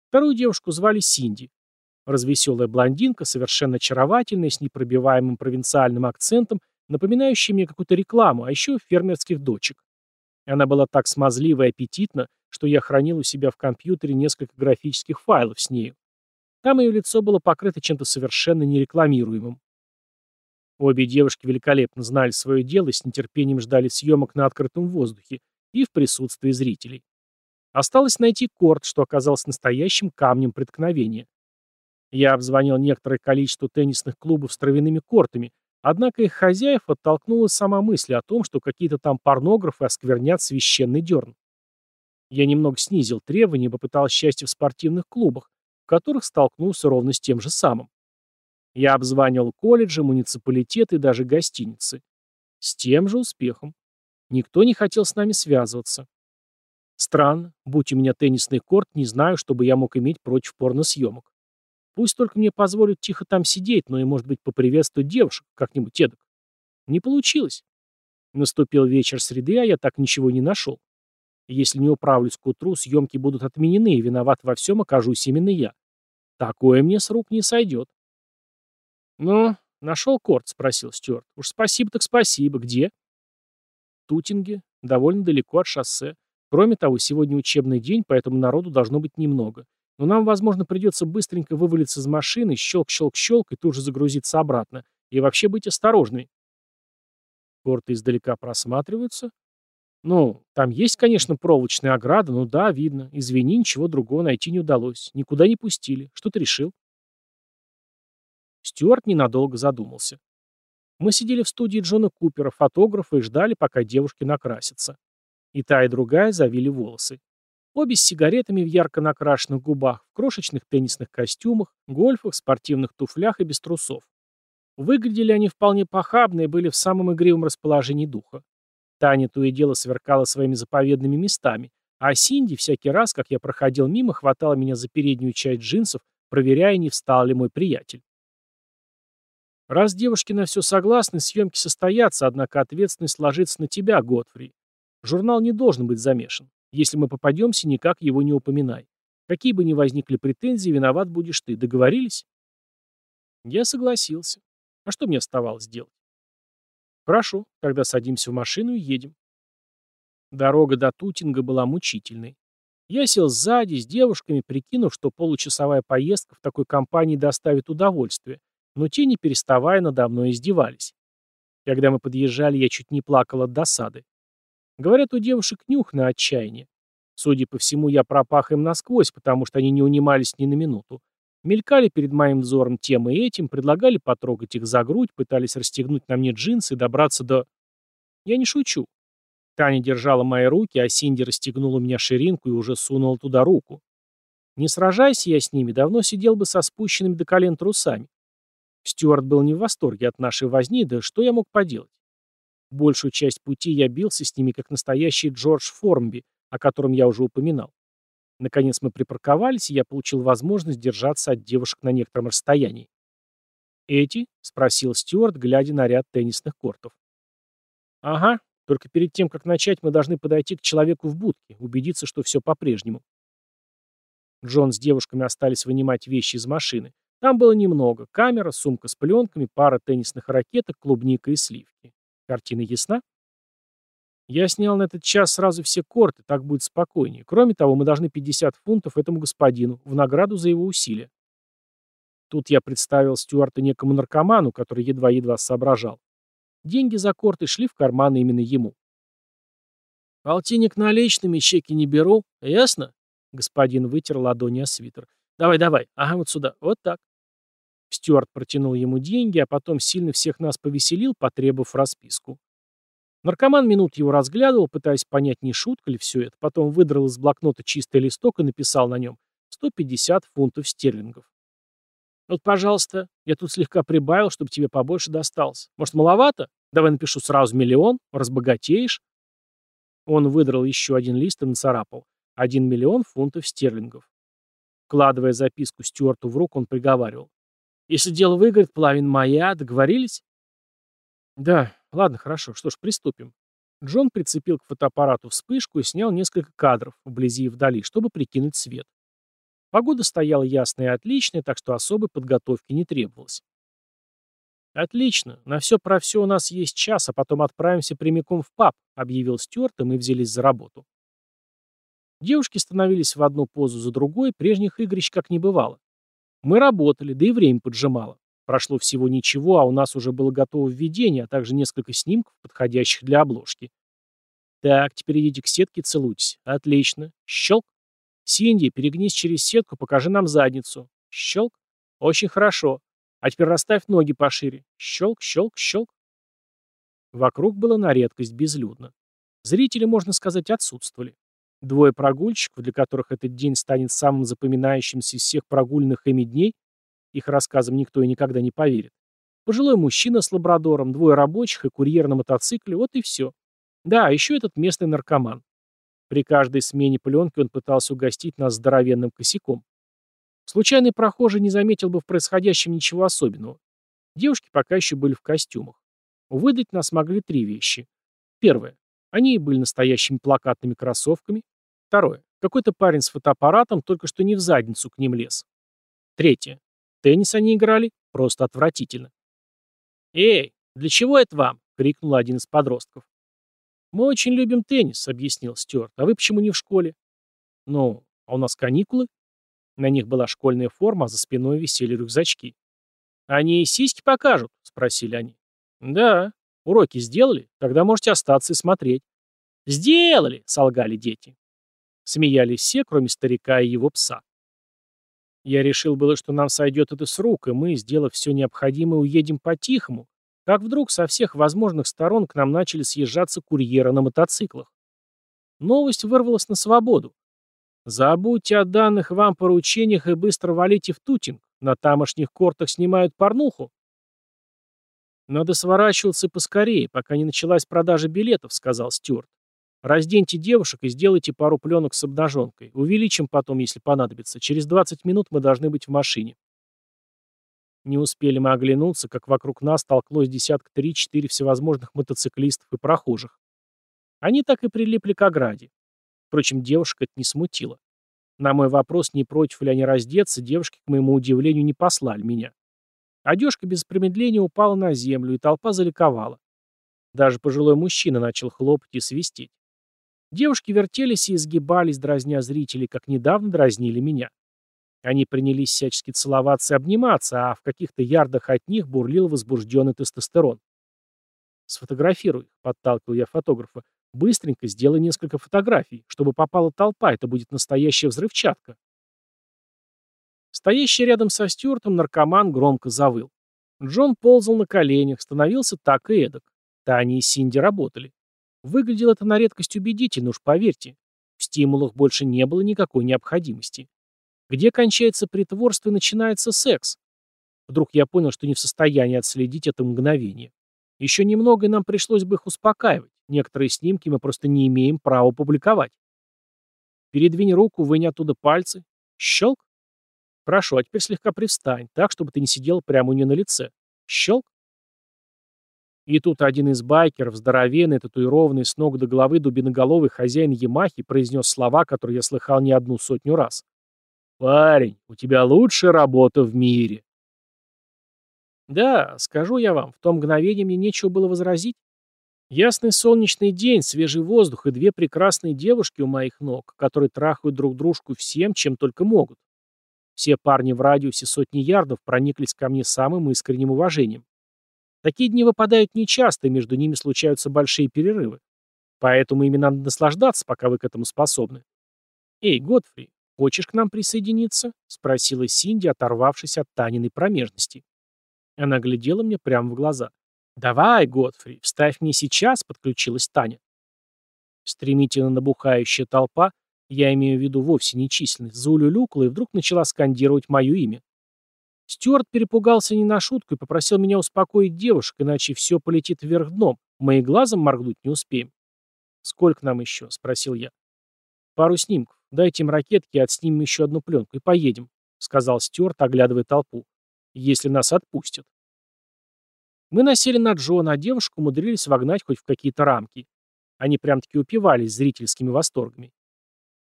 Speaker 1: Вторую девушку звали Синди. Развеселая блондинка, совершенно очаровательная, с непробиваемым провинциальным акцентом, напоминающая мне какую-то рекламу, а еще фермерских дочек. Она была так смазлива и аппетитна, что я хранил у себя в компьютере несколько графических файлов с нею. Там ее лицо было покрыто чем-то совершенно нерекламируемым. Обе девушки великолепно знали свое дело и с нетерпением ждали съемок на открытом воздухе и в присутствии зрителей. Осталось найти корт, что оказалось настоящим камнем преткновения. Я обзвонил некоторое количество теннисных клубов с травяными кортами, однако их хозяев оттолкнула сама мысль о том, что какие-то там порнографы осквернят священный дерн. Я немного снизил требования и попытал счастье в спортивных клубах, в которых столкнулся ровно с тем же самым. Я обзванивал колледжи, муниципалитеты и даже гостиницы. С тем же успехом. Никто не хотел с нами связываться. Странно, будь у меня теннисный корт, не знаю, что бы я мог иметь против порносъемок. Пусть только мне позволят тихо там сидеть, но и, может быть, поприветствовать девушек как-нибудь эдак. Не получилось. Наступил вечер среды, а я так ничего не нашел. Если не управлюсь к утру, съемки будут отменены, и виноват во всем окажусь именно я. Такое мне с рук не сойдет. «Ну, нашел корт?» — спросил Стюарт. «Уж спасибо так спасибо. Где?» Тутинге, довольно далеко от шоссе. Кроме того, сегодня учебный день, поэтому народу должно быть немного. Но нам, возможно, придется быстренько вывалиться из машины, щелк-щелк-щелк, и тут же загрузиться обратно. И вообще быть осторожной. Корты издалека просматриваются. Ну, там есть, конечно, проволочная ограда, но да, видно. Извини, ничего другого найти не удалось. Никуда не пустили. Что ты решил? Стюарт ненадолго задумался. Мы сидели в студии Джона Купера, фотографа, и ждали, пока девушки накрасятся. И та, и другая завили волосы. Обе с сигаретами в ярко накрашенных губах, в крошечных теннисных костюмах, гольфах, спортивных туфлях и без трусов. Выглядели они вполне похабно и были в самом игривом расположении духа. Таня то и дело сверкала своими заповедными местами, а Синди всякий раз, как я проходил мимо, хватала меня за переднюю часть джинсов, проверяя, не встал ли мой приятель. Раз девушки на все согласны, съемки состоятся, однако ответственность ложится на тебя, Готфри. Журнал не должен быть замешан. Если мы попадемся, никак его не упоминай. Какие бы ни возникли претензии, виноват будешь ты. Договорились? Я согласился. А что мне оставалось делать? Хорошо, тогда садимся в машину и едем. Дорога до Тутинга была мучительной. Я сел сзади с девушками, прикинув, что получасовая поездка в такой компании доставит удовольствие, но те, не переставая, надо мной издевались. Когда мы подъезжали, я чуть не плакал от досады. Говорят, у девушек нюх на отчаяние. Судя по всему, я пропах им насквозь, потому что они не унимались ни на минуту. Мелькали перед моим взором тем и этим, предлагали потрогать их за грудь, пытались расстегнуть на мне джинсы и добраться до... Я не шучу. Таня держала мои руки, а Синди расстегнула у меня ширинку и уже сунула туда руку. Не сражайся я с ними, давно сидел бы со спущенными до колен трусами. Стюарт был не в восторге от нашей возни, да что я мог поделать? Большую часть пути я бился с ними, как настоящий Джордж Формби, о котором я уже упоминал. Наконец мы припарковались, и я получил возможность держаться от девушек на некотором расстоянии. «Эти?» — спросил Стюарт, глядя на ряд теннисных кортов. «Ага, только перед тем, как начать, мы должны подойти к человеку в будке, убедиться, что все по-прежнему». Джон с девушками остались вынимать вещи из машины. Там было немного. Камера, сумка с пленками, пара теннисных ракеток, клубника и сливки. Картина ясна? Я снял на этот час сразу все корты, так будет спокойнее. Кроме того, мы должны 50 фунтов этому господину, в награду за его усилия. Тут я представил Стюарта некому наркоману, который едва-едва соображал. Деньги за корты шли в карманы именно ему. «Полтинник наличными, чеки не беру, ясно?» Господин вытер ладони о свитер. «Давай, давай, ага, вот сюда, вот так». Стюарт протянул ему деньги, а потом сильно всех нас повеселил, потребовав расписку. Наркоман минут его разглядывал, пытаясь понять, не шутка ли все это, потом выдрал из блокнота чистый листок и написал на нем 150 фунтов стерлингов. «Вот, пожалуйста, я тут слегка прибавил, чтобы тебе побольше досталось. Может, маловато? Давай напишу сразу миллион, разбогатеешь». Он выдрал еще один лист и нацарапал. Один миллион фунтов стерлингов. Вкладывая записку Стюарту в руку, он приговаривал. Если дело выиграет, половина моя, договорились? Да, ладно, хорошо, что ж, приступим. Джон прицепил к фотоаппарату вспышку и снял несколько кадров вблизи и вдали, чтобы прикинуть свет. Погода стояла ясная и отличная, так что особой подготовки не требовалось. «Отлично. На все про все у нас есть час, а потом отправимся прямиком в паб», — объявил Стюарт, и мы взялись за работу. Девушки становились в одну позу за другой, прежних игрищ как не бывало. Мы работали, да и время поджимало. Прошло всего ничего, а у нас уже было готово введение, а также несколько снимков, подходящих для обложки. Так, теперь идите к сетке целуйтесь. Отлично. Щелк. Синди, перегнись через сетку, покажи нам задницу. Щелк. Очень хорошо. А теперь расставь ноги пошире. Щелк, щелк, щелк. Вокруг было на редкость безлюдно. Зрители, можно сказать, отсутствовали. Двое прогульщиков, для которых этот день станет самым запоминающимся из всех прогульных ими дней, их рассказам никто и никогда не поверит. Пожилой мужчина с лабрадором, двое рабочих и курьер на мотоцикле, вот и все. Да, а еще этот местный наркоман. При каждой смене пленки он пытался угостить нас здоровенным косяком. Случайный прохожий не заметил бы в происходящем ничего особенного. Девушки пока еще были в костюмах. Выдать нас могли три вещи. Первое. Они были настоящими плакатными кроссовками. Второе. Какой-то парень с фотоаппаратом только что не в задницу к ним лез. Третье. Теннис они играли просто отвратительно. «Эй, для чего это вам?» — крикнул один из подростков. «Мы очень любим теннис», — объяснил Стюарт. «А вы почему не в школе?» «Ну, а у нас каникулы?» На них была школьная форма, а за спиной висели рюкзачки. «Они и сиськи покажут?» — спросили они. «Да. Уроки сделали? Тогда можете остаться и смотреть». «Сделали!» — солгали дети. Смеялись все, кроме старика и его пса. Я решил было, что нам сойдет это с рук, и мы, сделав все необходимое, уедем по-тихому, как вдруг со всех возможных сторон к нам начали съезжаться курьеры на мотоциклах. Новость вырвалась на свободу. Забудьте о данных вам поручениях и быстро валите в тутинг. На тамошних кортах снимают порнуху. Надо сворачиваться поскорее, пока не началась продажа билетов, сказал Стюарт. Разденьте девушек и сделайте пару пленок с обнаженкой. Увеличим потом, если понадобится. Через 20 минут мы должны быть в машине. Не успели мы оглянуться, как вокруг нас толклось десятка три-четыре всевозможных мотоциклистов и прохожих. Они так и прилипли к ограде. Впрочем, девушек это не смутило. На мой вопрос, не против ли они раздеться, девушки, к моему удивлению, не послали меня. Одежка без промедления упала на землю, и толпа заликовала. Даже пожилой мужчина начал хлопать и свистеть. Девушки вертелись и изгибались, дразня зрителей, как недавно дразнили меня. Они принялись всячески целоваться и обниматься, а в каких-то ярдах от них бурлил возбужденный тестостерон. «Сфотографируй», — подталкивал я фотографа. Быстренько сделай несколько фотографий, чтобы попала толпа, это будет настоящая взрывчатка. Стоящий рядом со Стюартом наркоман громко завыл. Джон ползал на коленях, становился так и эдак. Таня и Синди работали. Выглядело это на редкость убедительно, уж поверьте. В стимулах больше не было никакой необходимости. Где кончается притворство и начинается секс? Вдруг я понял, что не в состоянии отследить это мгновение. Еще немного, и нам пришлось бы их успокаивать. Некоторые снимки мы просто не имеем права публиковать. Передвинь руку, вынь оттуда пальцы. Щелк. Прошу, а теперь слегка привстань, так, чтобы ты не сидел прямо у нее на лице. Щелк. И тут один из байкеров, здоровенный, татуированный с ног до головы дубиноголовый хозяин Ямахи, произнес слова, которые я слыхал не одну сотню раз. «Парень, у тебя лучшая работа в мире». Да, скажу я вам, в том мгновении мне нечего было возразить. Ясный солнечный день, свежий воздух и две прекрасные девушки у моих ног, которые трахают друг дружку всем, чем только могут. Все парни в радиусе сотни ярдов прониклись ко мне самым искренним уважением. Такие дни выпадают нечасто, и между ними случаются большие перерывы. Поэтому ими надо наслаждаться, пока вы к этому способны. «Эй, Годфри, хочешь к нам присоединиться?» — спросила Синди, оторвавшись от Таниной промежности. Она глядела мне прямо в глаза. «Давай, Годфри, вставь мне сейчас», — подключилась Таня. Стремительно набухающая толпа, я имею в виду вовсе не численность, заулюлюкала и вдруг начала скандировать мое имя. Стюарт перепугался не на шутку и попросил меня успокоить девушек, иначе все полетит вверх дном, мы и глазом моргнуть не успеем. «Сколько нам еще?» — спросил я. «Пару снимков. Дайте им ракетки и отснимем еще одну пленку и поедем», — сказал Стюарт, оглядывая толпу. «Если нас отпустят». Мы насели на Джона, а девушку умудрились вогнать хоть в какие-то рамки. Они прям-таки упивались зрительскими восторгами.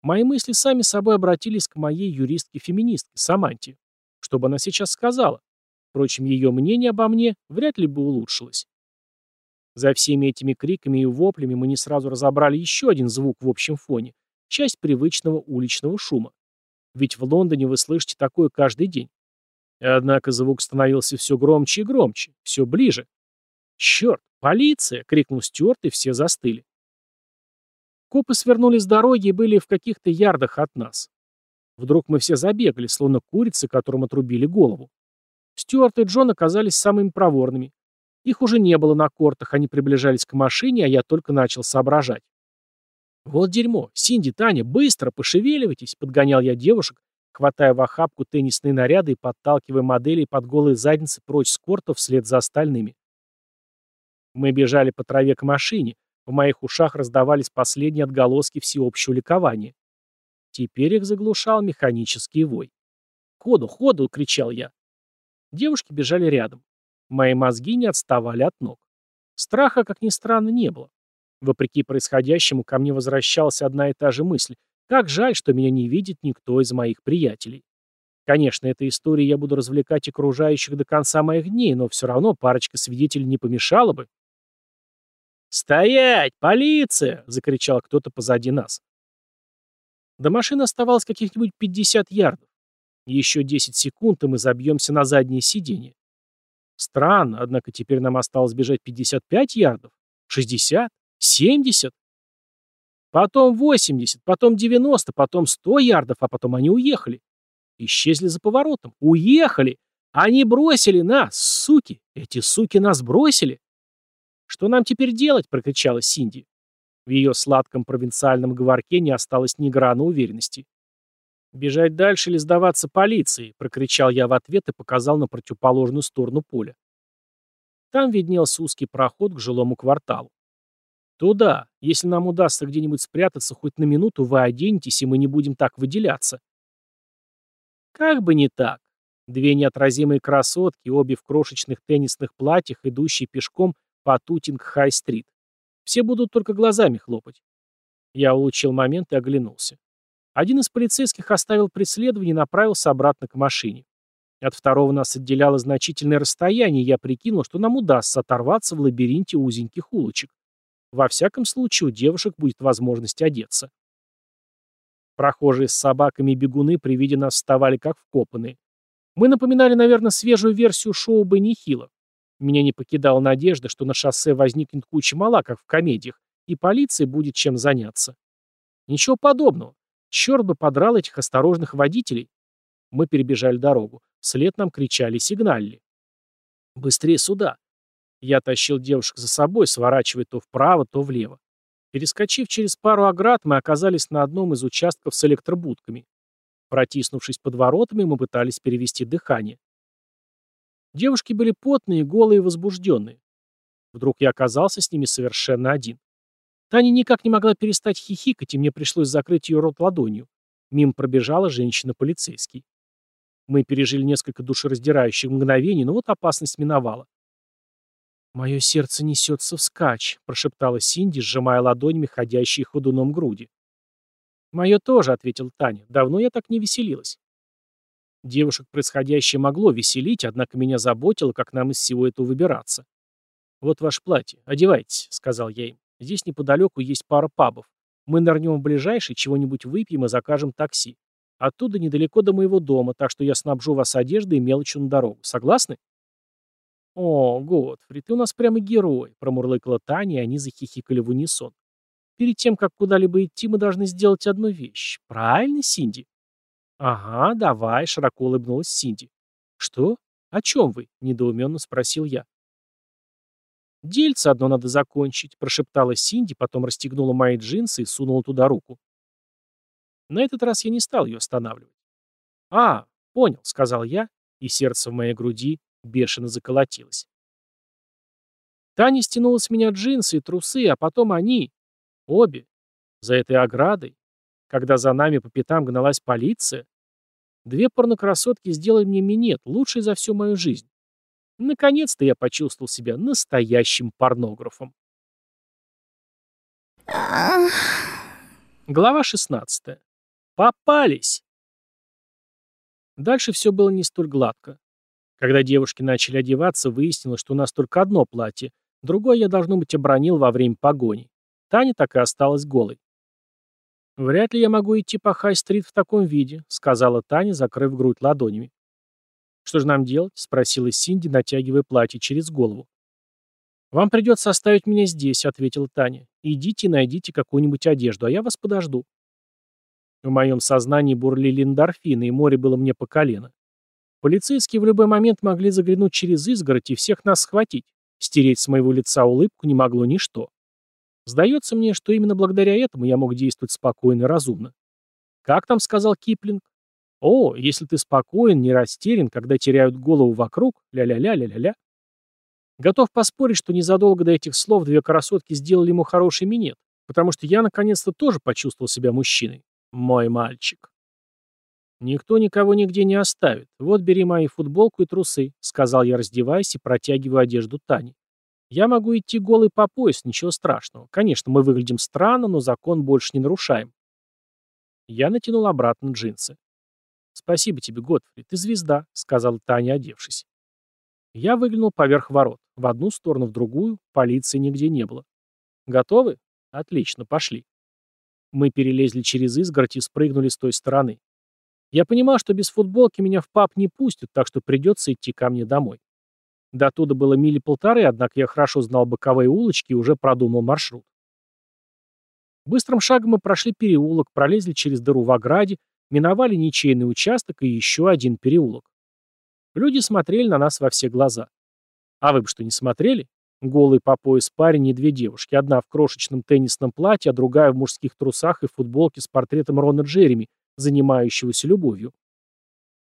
Speaker 1: Мои мысли сами собой обратились к моей юристке-феминистке, Саманте. Что бы она сейчас сказала? Впрочем, ее мнение обо мне вряд ли бы улучшилось. За всеми этими криками и воплями мы не сразу разобрали еще один звук в общем фоне. часть привычного уличного шума. Ведь в Лондоне вы слышите такое каждый день. Однако звук становился все громче и громче, все ближе. «Черт, полиция!» — крикнул Стюарт, и все застыли. Копы свернули с дороги и были в каких-то ярдах от нас. Вдруг мы все забегали, словно курицы, которым отрубили голову. Стюарт и Джон оказались самыми проворными. Их уже не было на кортах, они приближались к машине, а я только начал соображать. «Вот дерьмо! Синди, Таня, быстро, пошевеливайтесь!» — подгонял я девушек, хватая в охапку теннисные наряды и подталкивая моделей под голые задницы прочь с кортов вслед за остальными. Мы бежали по траве к машине, в моих ушах раздавались последние отголоски всеобщего ликования. Теперь их заглушал механический вой. «Ходу, ходу!» — кричал я. Девушки бежали рядом. Мои мозги не отставали от ног. Страха, как ни странно, не было. Вопреки происходящему, ко мне возвращалась одна и та же мысль. Как жаль, что меня не видит никто из моих приятелей. Конечно, этой историей я буду развлекать окружающих до конца моих дней, но все равно парочка свидетелей не помешала бы. «Стоять! Полиция!» — закричал кто-то позади нас. До машины оставалось каких-нибудь 50 ярдов. Еще 10 секунд, и мы забьемся на заднее сиденье. Странно, однако теперь нам осталось бежать 55 ярдов, 60, 70. Потом 80, потом 90, потом 100 ярдов, а потом они уехали. Исчезли за поворотом. Уехали! Они бросили нас, суки! Эти суки нас бросили! «Что нам теперь делать?» — прокричала Синди. В ее сладком провинциальном говорке не осталось ни грана уверенности. «Бежать дальше или сдаваться полиции?» — прокричал я в ответ и показал на противоположную сторону поля. Там виднелся узкий проход к жилому кварталу. «Туда. Если нам удастся где-нибудь спрятаться хоть на минуту, вы оденетесь, и мы не будем так выделяться». Как бы не так. Две неотразимые красотки, обе в крошечных теннисных платьях, идущие пешком по Тутинг-Хай-стрит. Все будут только глазами хлопать. Я улучил момент и оглянулся. Один из полицейских оставил преследование и направился обратно к машине. От второго нас отделяло значительное расстояние, и я прикинул, что нам удастся оторваться в лабиринте узеньких улочек. Во всяком случае, у девушек будет возможность одеться. Прохожие с собаками бегуны при виде нас вставали как вкопанные. Мы напоминали, наверное, свежую версию шоу Бенни Хилла. Меня не покидала надежда, что на шоссе возникнет куча мала, как в комедиях, и полиции будет чем заняться. Ничего подобного. Черт бы подрал этих осторожных водителей. Мы перебежали дорогу. Вслед нам кричали сигналили. «Быстрее сюда!» Я тащил девушек за собой, сворачивая то вправо, то влево. Перескочив через пару оград, мы оказались на одном из участков с электробудками. Протиснувшись под воротами, мы пытались перевести дыхание. Девушки были потные, голые и возбужденные. Вдруг я оказался с ними совершенно один. Таня никак не могла перестать хихикать, и мне пришлось закрыть ее рот ладонью. Мимо пробежала женщина-полицейский. Мы пережили несколько душераздирающих мгновений, но вот опасность миновала. «Мое сердце несется вскачь», — прошептала Синди, сжимая ладонями ходящие ходуном груди. «Мое тоже», — ответил Таня. «Давно я так не веселилась». Девушек происходящее могло веселить, однако меня заботило, как нам из всего этого выбираться. «Вот ваше платье. Одевайтесь», — сказал я им. «Здесь неподалеку есть пара пабов. Мы нырнем в ближайший, чего-нибудь выпьем и закажем такси. Оттуда недалеко до моего дома, так что я снабжу вас одеждой и мелочью на дорогу. Согласны?» «О, Готфри, ты у нас прямо герой», — промурлыкала Таня, и они захихикали в унисон. «Перед тем, как куда-либо идти, мы должны сделать одну вещь. Правильно, Синди?» «Ага, давай», — широко улыбнулась Синди. «Что? О чем вы?» — недоуменно спросил я. «Дельце одно надо закончить», — прошептала Синди, потом расстегнула мои джинсы и сунула туда руку. На этот раз я не стал ее останавливать. «А, понял», — сказал я, и сердце в моей груди бешено заколотилось. Таня стянула с меня джинсы и трусы, а потом они, обе, за этой оградой, когда за нами по пятам гналась полиция, Две порнокрасотки сделали мне минет, лучший за всю мою жизнь. Наконец-то я почувствовал себя настоящим порнографом. Глава 16. Попались! Дальше все было не столь гладко. Когда девушки начали одеваться, выяснилось, что у нас только одно платье, другое я, должно быть, обронил во время погони. Таня так и осталась голой. «Вряд ли я могу идти по Хай-стрит в таком виде», — сказала Таня, закрыв грудь ладонями. «Что же нам делать?» — спросила Синди, натягивая платье через голову. «Вам придется оставить меня здесь», — ответила Таня. «Идите и найдите какую-нибудь одежду, а я вас подожду». В моем сознании бурлили эндорфины, и море было мне по колено. Полицейские в любой момент могли заглянуть через изгородь и всех нас схватить. Стереть с моего лица улыбку не могло ничто. Сдается мне, что именно благодаря этому я мог действовать спокойно и разумно. Как там сказал Киплинг? О, если ты спокоен, не растерян, когда теряют голову вокруг, ля-ля-ля-ля-ля-ля. Готов поспорить, что незадолго до этих слов две красотки сделали ему хороший минет, потому что я наконец-то тоже почувствовал себя мужчиной. Мой мальчик. «Никто никого нигде не оставит. Вот бери мою футболку и трусы», — сказал я, раздеваясь и протягивая одежду Тани. Я могу идти голый по пояс, ничего страшного. Конечно, мы выглядим странно, но закон больше не нарушаем. Я натянул обратно джинсы. «Спасибо тебе, Готфри, ты звезда», — сказала Таня, одевшись. Я выглянул поверх ворот. В одну сторону, в другую. Полиции нигде не было. «Готовы? Отлично, пошли». Мы перелезли через изгородь и спрыгнули с той стороны. Я понимал, что без футболки меня в паб не пустят, так что придется идти ко мне домой. До туда было мили полторы, однако я хорошо знал боковые улочки и уже продумал маршрут. Быстрым шагом мы прошли переулок, пролезли через дыру в ограде, миновали ничейный участок и еще один переулок. Люди смотрели на нас во все глаза. А вы бы что, не смотрели? Голый по пояс парень и две девушки, одна в крошечном теннисном платье, а другая в мужских трусах и футболке с портретом Рона Джереми, занимающегося любовью.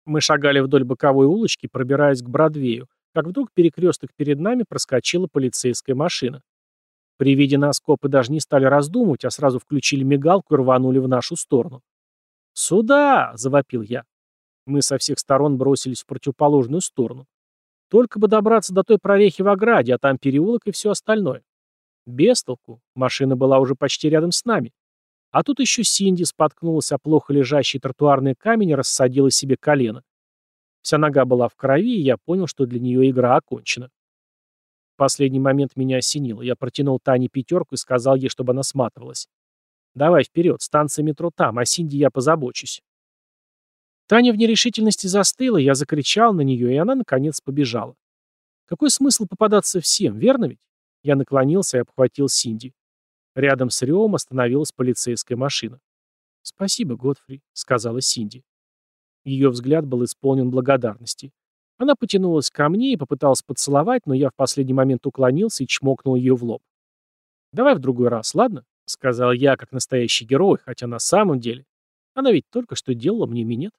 Speaker 1: Мы шагали вдоль боковой улочки, пробираясь к Бродвею, как вдруг перекресток перед нами проскочила полицейская машина. При виде нас копы даже не стали раздумывать, а сразу включили мигалку и рванули в нашу сторону. «Сюда!» — завопил я. Мы со всех сторон бросились в противоположную сторону. Только бы добраться до той прорехи в ограде, а там переулок и все остальное. Без толку. Машина была уже почти рядом с нами. А тут еще Синди споткнулась о плохо лежащий тротуарный камень и рассадила себе колено. Вся нога была в крови, и я понял, что для нее игра окончена. В последний момент меня осенило. Я протянул Тане пятерку и сказал ей, чтобы она сматывалась. «Давай вперед, станция метро там, а Синди я позабочусь». Таня в нерешительности застыла, я закричал на нее, и она, наконец, побежала. Какой смысл попадаться всем, верно ведь? Я наклонился и обхватил Синди. Рядом с ревом остановилась полицейская машина. «Спасибо, Годфри», — сказала Синди. Ее взгляд был исполнен благодарности. Она потянулась ко мне и попыталась поцеловать, но я в последний момент уклонился и чмокнул ее в лоб. «Давай в другой раз, ладно?» — сказал я, как настоящий герой, хотя на самом деле она ведь только что делала мне минет.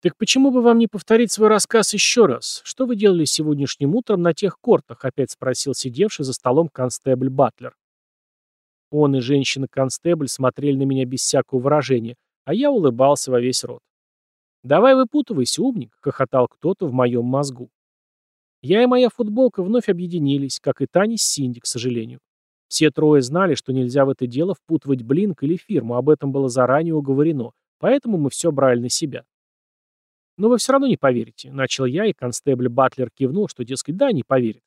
Speaker 1: «Так почему бы вам не повторить свой рассказ еще раз? Что вы делали сегодняшним утром на тех кортах?» — опять спросил сидевший за столом констебль Батлер. Он и женщина-констебль смотрели на меня без всякого выражения, а я улыбался во весь рот. «Давай выпутывайся, умник», — хохотал кто-то в моем мозгу. Я и моя футболка вновь объединились, как и Таня с Синди, к сожалению. Все трое знали, что нельзя в это дело впутывать Блинк или фирму, об этом было заранее уговорено, поэтому мы все брали на себя. «Но вы все равно не поверите», — начал я, и констебль Батлер кивнул, что, дескать, да, не поверит.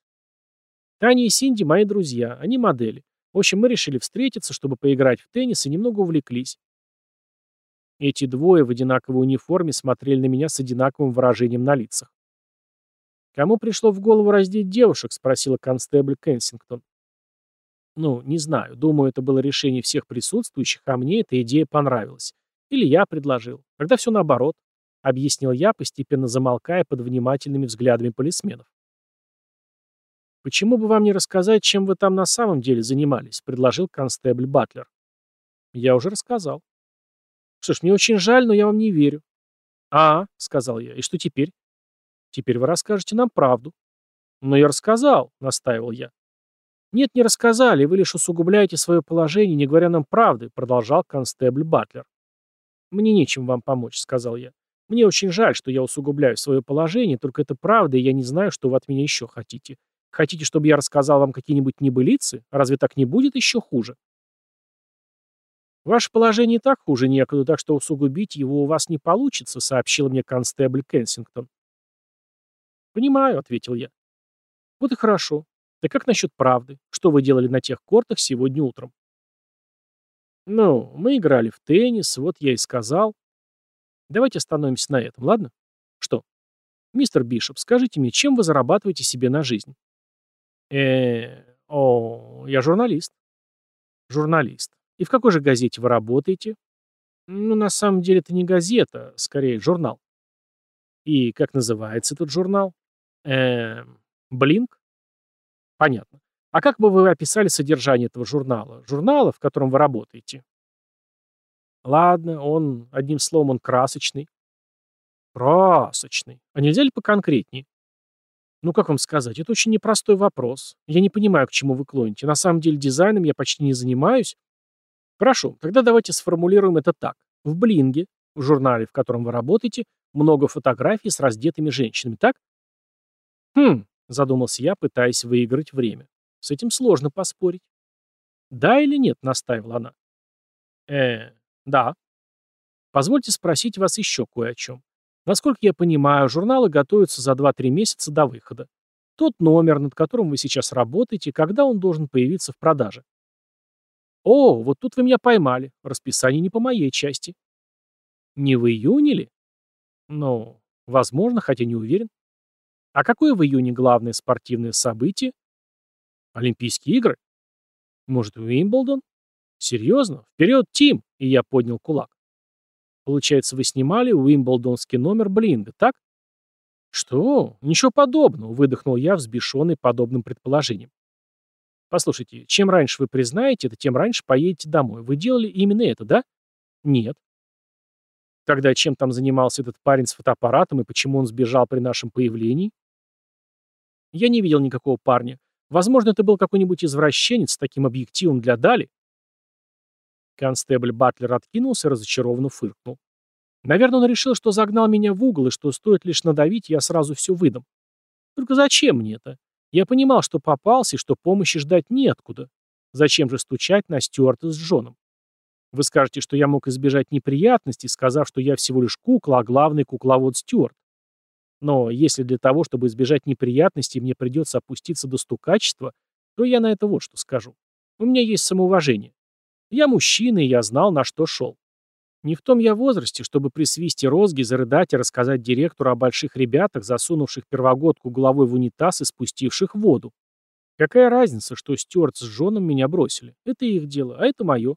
Speaker 1: Таня и Синди — мои друзья, они модели. В общем, мы решили встретиться, чтобы поиграть в теннис, и немного увлеклись. Эти двое в одинаковой униформе смотрели на меня с одинаковым выражением на лицах. «Кому пришло в голову раздеть девушек?» — спросила констебль Кенсингтон. «Ну, не знаю. Думаю, это было решение всех присутствующих, а мне эта идея понравилась. Или я предложил. Когда все наоборот», — объяснил я, постепенно замолкая под внимательными взглядами полисменов. «Почему бы вам не рассказать, чем вы там на самом деле занимались?» — предложил констебль Батлер. «Я уже рассказал. Ж, мне очень жаль, но я вам не верю. А, сказал я, и что теперь? Теперь вы расскажете нам правду. Но я рассказал, настаивал я. Нет, не рассказали, вы лишь усугубляете свое положение, не говоря нам правды, продолжал констебль Батлер. Мне нечем вам помочь, сказал я. Мне очень жаль, что я усугубляю свое положение, только это правда, и я не знаю, что вы от меня еще хотите. Хотите, чтобы я рассказал вам какие-нибудь небылицы? Разве так не будет еще хуже? «Ваше положение так хуже некуда, так что усугубить его у вас не получится», сообщил мне констебль Кенсингтон. «Понимаю», — ответил я. «Вот и хорошо. Да как насчет правды? Что вы делали на тех кортах сегодня утром?» Ну, мы играли в теннис, вот я и сказал. Давайте остановимся на этом, ладно? Что? Мистер Бишоп, скажите мне, чем вы зарабатываете себе на жизнь? э о, я журналист. Журналист. И в какой же газете вы работаете? Ну, на самом деле это не газета, скорее журнал. И как называется этот журнал? Эм, Блинк? Понятно. А как бы вы описали содержание этого журнала? Журнала, в котором вы работаете? Ладно, он, одним словом, он красочный. Красочный. А нельзя ли поконкретнее? Ну, как вам сказать, это очень непростой вопрос. Я не понимаю, к чему вы клоните. На самом деле дизайном я почти не занимаюсь. Хорошо, тогда давайте сформулируем это так. В Блинге, в журнале, в котором вы работаете, много фотографий с раздетыми женщинами, так? Хм, задумался я, пытаясь выиграть время. С этим сложно поспорить. Да или нет, настаивала она. Э, да. Позвольте спросить вас еще кое о чем. Насколько я понимаю, журналы готовятся за 2-3 месяца до выхода. Тот номер, над которым вы сейчас работаете, когда он должен появиться в продаже? О, вот тут вы меня поймали. Расписание не по моей части. Не в июне ли? Ну, возможно, хотя не уверен. А какое в июне главное спортивное событие? Олимпийские игры? Может, Уимблдон? Серьезно? Вперед, Тим! И я поднял кулак. Получается, вы снимали уимблдонский номер Блинга, так? Что? Ничего подобного, выдохнул я, взбешенный подобным предположением. Послушайте, чем раньше вы признаете это, тем раньше поедете домой. Вы делали именно это, да? Нет. Тогда чем там занимался этот парень с фотоаппаратом и почему он сбежал при нашем появлении? Я не видел никакого парня. Возможно, это был какой-нибудь извращенец с таким объективом для Дали. Констебль Батлер откинулся и разочарованно фыркнул. Наверное, он решил, что загнал меня в угол, и что стоит лишь надавить, я сразу все выдам. Только зачем мне это? Я понимал, что попался и что помощи ждать неоткуда. Зачем же стучать на Стюарта с Джоном? Вы скажете, что я мог избежать неприятностей, сказав, что я всего лишь кукла, а главный кукловод Стюарт. Но если для того, чтобы избежать неприятностей, мне придется опуститься до стукачества, то я на это вот что скажу. У меня есть самоуважение. Я мужчина, и я знал, на что шел. Не в том я возрасте, чтобы при свисте розги зарыдать и рассказать директору о больших ребятах, засунувших первогодку головой в унитаз и спустивших воду. Какая разница, что Стюарт с Джоном меня бросили? Это их дело, а это мое.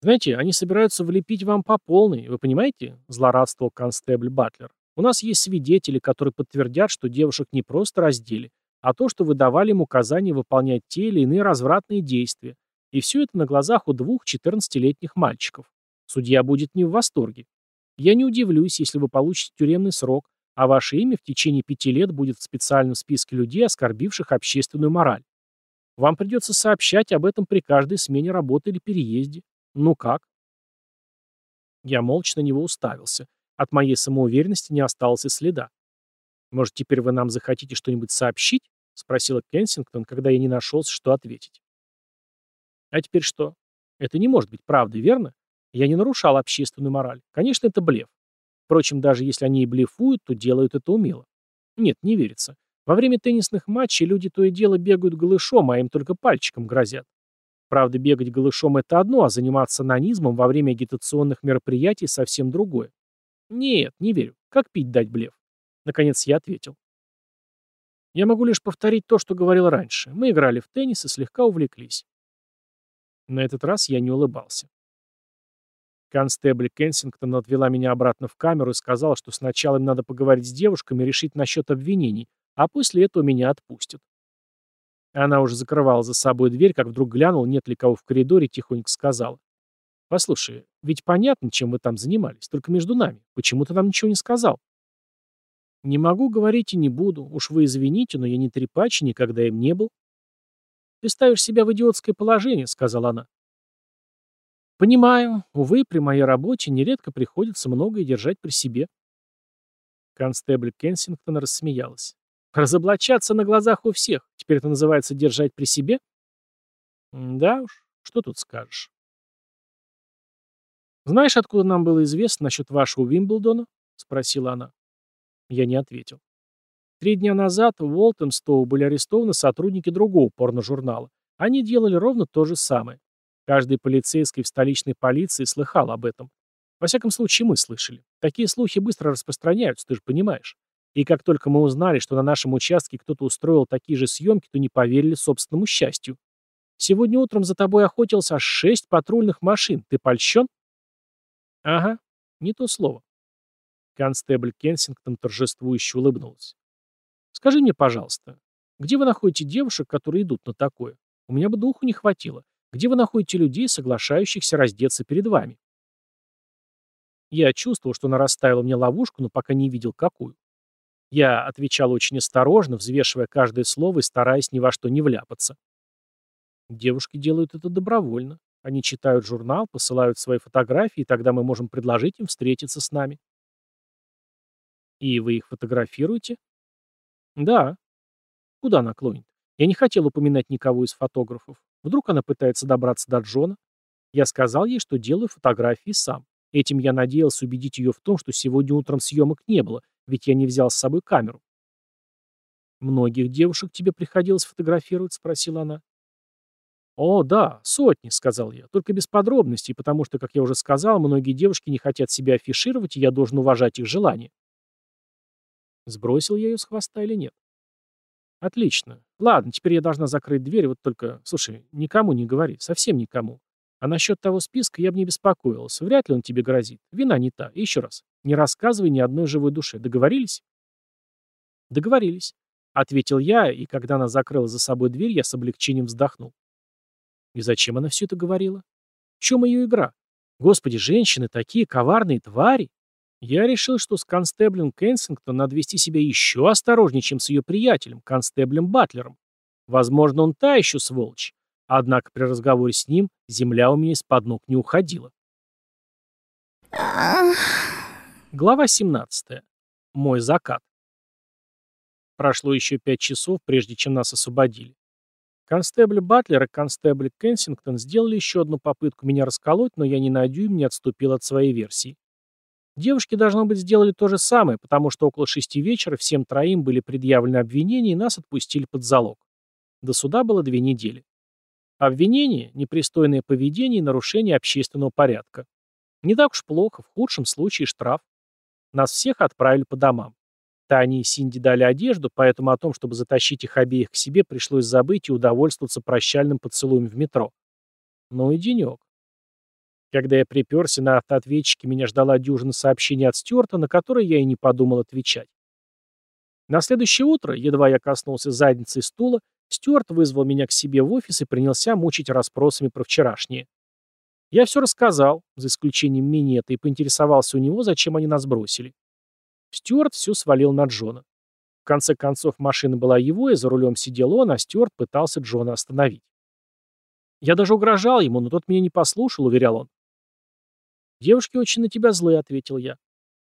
Speaker 1: Знаете, они собираются влепить вам по полной, вы понимаете? Злорадствовал констебль Батлер. У нас есть свидетели, которые подтвердят, что девушек не просто раздели, а то, что вы давали им указания выполнять те или иные развратные действия, и все это на глазах у двух 14-летних мальчиков. Судья будет не в восторге. Я не удивлюсь, если вы получите тюремный срок, а ваше имя в течение пяти лет будет в специальном списке людей, оскорбивших общественную мораль. Вам придется сообщать об этом при каждой смене работы или переезде. Ну как? Я молча на него уставился. От моей самоуверенности не осталось и следа. «Может, теперь вы нам захотите что-нибудь сообщить?» — спросила Кенсингтон, когда я не нашелся, что ответить. А теперь что? Это не может быть правдой, верно? Я не нарушал общественную мораль. Конечно, это блеф. Впрочем, даже если они и блефуют, то делают это умело. Нет, не верится. Во время теннисных матчей люди то и дело бегают голышом, а им только пальчиком грозят. Правда, бегать голышом – это одно, а заниматься нанизмом во время агитационных мероприятий – совсем другое. Нет, не верю. Как пить дать блеф? Наконец я ответил. Я могу лишь повторить то, что говорил раньше. Мы играли в теннис и слегка увлеклись. На этот раз я не улыбался. Констебль Кенсингтон отвела меня обратно в камеру и сказала, что сначала им надо поговорить с девушками и решить насчет обвинений, а после этого меня отпустят. Она уже закрывала за собой дверь, как вдруг глянул, нет ли кого в коридоре, тихонько сказала. «Послушай, ведь понятно, чем вы там занимались, только между нами. Почему ты нам ничего не сказал?» «Не могу говорить и не буду. Уж вы извините, но я не трепач и никогда им не был. «Ты ставишь себя в идиотское положение», — сказала она. «Понимаю. Увы, при моей работе нередко приходится многое держать при себе». Констебль Кенсингтон рассмеялась. «Разоблачаться на глазах у всех. Теперь это называется держать при себе?» «Да уж, что тут скажешь». «Знаешь, откуда нам было известно насчет вашего Уимблдона?» — спросила она. Я не ответил. Три дня назад в Уолтемстоу были арестованы сотрудники другого порножурнала. Они делали ровно то же самое. Каждый полицейский в столичной полиции слыхал об этом. Во всяком случае, мы слышали. Такие слухи быстро распространяются, ты же понимаешь. И как только мы узнали, что на нашем участке кто-то устроил такие же съемки, то не поверили собственному счастью. Сегодня утром за тобой охотился аж шесть патрульных машин. Ты польщен? Ага, не то слово. Констебль Кенсингтон торжествующе улыбнулся. Скажи мне, пожалуйста, где вы находите девушек, которые идут на такое? У меня бы духу не хватило. Где вы находите людей, соглашающихся раздеться перед вами? Я чувствовал, что она расставила мне ловушку, но пока не видел, какую. Я отвечал очень осторожно, взвешивая каждое слово и стараясь ни во что не вляпаться. Девушки делают это добровольно. Они читают журнал, посылают свои фотографии, и тогда мы можем предложить им встретиться с нами. И вы их фотографируете? Да. Куда она клонит? Я не хотел упоминать никого из фотографов. Вдруг она пытается добраться до Джона? Я сказал ей, что делаю фотографии сам. Этим я надеялся убедить ее в том, что сегодня утром съемок не было, ведь я не взял с собой камеру. «Многих девушек тебе приходилось фотографировать?» — спросила она. «О, да, сотни», — сказал я, — «только без подробностей, потому что, как я уже сказал, многие девушки не хотят себя афишировать, и я должен уважать их желания». Сбросил я ее с хвоста или нет? Отлично. Ладно, теперь я должна закрыть дверь, вот только, слушай, никому не говори, совсем никому. А насчет того списка я бы не беспокоился. Вряд ли он тебе грозит. Вина не та. И еще раз. Не рассказывай ни одной живой душе. Договорились? Договорились. Ответил я, и когда она закрыла за собой дверь, я с облегчением вздохнул. И зачем она все это говорила? В чем ее игра? Господи, женщины такие коварные твари. Я решил, что с констеблем Кенсингтон надо вести себя еще осторожнее, чем с ее приятелем, констеблем Батлером. Возможно, он та еще сволочь. Однако при разговоре с ним земля у меня из-под ног не уходила. Глава 17. Мой закат. Прошло еще пять часов, прежде чем нас освободили. Констебль Батлер и констебль Кенсингтон сделали еще одну попытку меня расколоть, но я ни на дюйм не отступил от своей версии. Девушки, должно быть, сделали то же самое, потому что около шести вечера всем троим были предъявлены обвинения и нас отпустили под залог. До суда было две недели. Обвинение, непристойное поведение и нарушение общественного порядка. Не так уж плохо, в худшем случае штраф. Нас всех отправили по домам. Тане и Синди дали одежду, поэтому о том, чтобы затащить их обеих к себе, пришлось забыть и удовольствоваться прощальным поцелуем в метро. Ну и денек. Когда я приперся на автоответчике, меня ждала дюжина сообщений от Стюарта, на которые я и не подумал отвечать. На следующее утро, едва я коснулся задницы стула, Стюарт вызвал меня к себе в офис и принялся мучить расспросами про вчерашнее. Я все рассказал, за исключением минета, и поинтересовался у него, зачем они нас бросили. Стюарт все свалил на Джона. В конце концов, машина была его, и за рулем сидел он, а Стюарт пытался Джона остановить. Я даже угрожал ему, но тот меня не послушал, уверял он. «Девушки очень на тебя злые», — ответил я.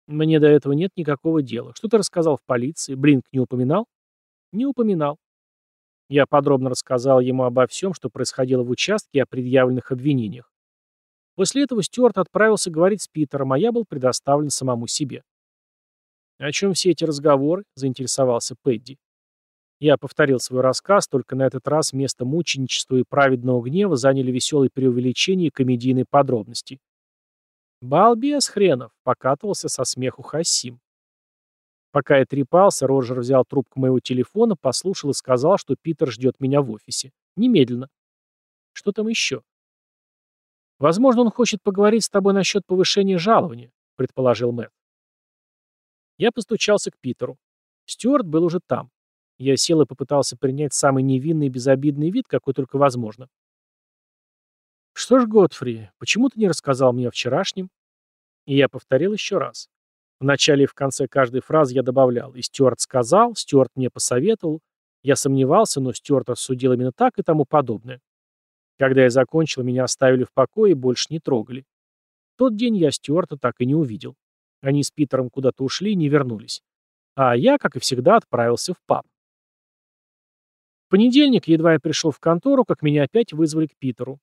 Speaker 1: «Мне до этого нет никакого дела. Что ты рассказал в полиции? Блинк не упоминал?» «Не упоминал. Я подробно рассказал ему обо всем, что происходило в участке и о предъявленных обвинениях. После этого Стюарт отправился говорить с Питером, а я был предоставлен самому себе. «О чем все эти разговоры?» – заинтересовался Пэдди. Я повторил свой рассказ, только на этот раз вместо мученичества и праведного гнева заняли веселые преувеличения и комедийные подробности. «Балбес хренов!» – покатывался со смеху Хасим. Пока я трепался, Роджер взял трубку моего телефона, послушал и сказал, что Питер ждет меня в офисе. Немедленно. Что там еще? Возможно, он хочет поговорить с тобой насчет повышения жалования, предположил Мэтт. Я постучался к Питеру. Стюарт был уже там. Я сел и попытался принять самый невинный и безобидный вид, какой только возможно. «Что ж, Готфри, почему ты не рассказал мне о вчерашнем?» И я повторил еще раз. В начале и в конце каждой фразы я добавлял «И Стюарт сказал», «Стюарт мне посоветовал», «Я сомневался, но Стюарт рассудил именно так» и тому подобное. Когда я закончил, меня оставили в покое и больше не трогали. В тот день я Стюарта так и не увидел. Они с Питером куда-то ушли и не вернулись. А я, как и всегда, отправился в паб. В понедельник, едва я пришел в контору, как меня опять вызвали к Питеру.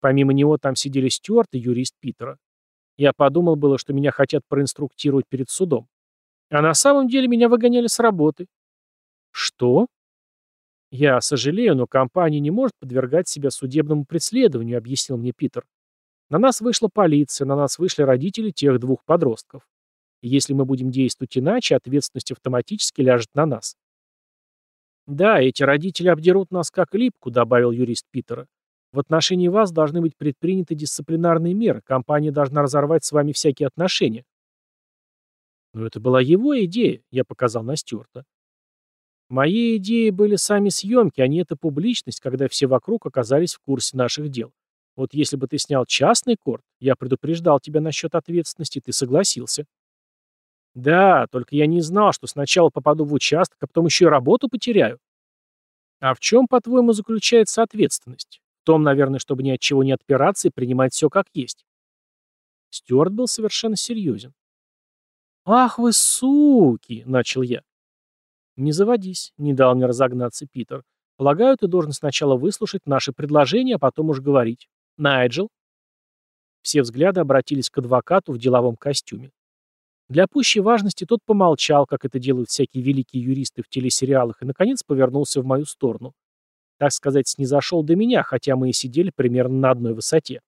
Speaker 1: Помимо него там сидели Стюарт и юрист Питера. Я подумал было, что меня хотят проинструктировать перед судом. А на самом деле меня выгоняли с работы. Что? «Я сожалею, но компания не может подвергать себя судебному преследованию», — объяснил мне Питер. «На нас вышла полиция, на нас вышли родители тех двух подростков. Если мы будем действовать иначе, ответственность автоматически ляжет на нас». «Да, эти родители обдерут нас как липку», — добавил юрист Питера. «В отношении вас должны быть предприняты дисциплинарные меры, компания должна разорвать с вами всякие отношения». «Но это была его идея», — я показал на Стюарта. Моей идеей были сами съемки, а не эта публичность, когда все вокруг оказались в курсе наших дел. Вот если бы ты снял частный корт, я предупреждал тебя насчет ответственности, ты согласился. Да, только я не знал, что сначала попаду в участок, а потом еще и работу потеряю. А в чем, по-твоему, заключается ответственность? Том, наверное, чтобы ни от чего не отпираться и принимать все как есть. Стюарт был совершенно серьезен. «Ах вы суки!» — начал я. «Не заводись», — не дал мне разогнаться Питер. «Полагаю, ты должен сначала выслушать наши предложения, а потом уж говорить. Найджел?» Все взгляды обратились к адвокату в деловом костюме. Для пущей важности тот помолчал, как это делают всякие великие юристы в телесериалах, и, наконец, повернулся в мою сторону. Так сказать, снизошел до меня, хотя мы и сидели примерно на одной высоте.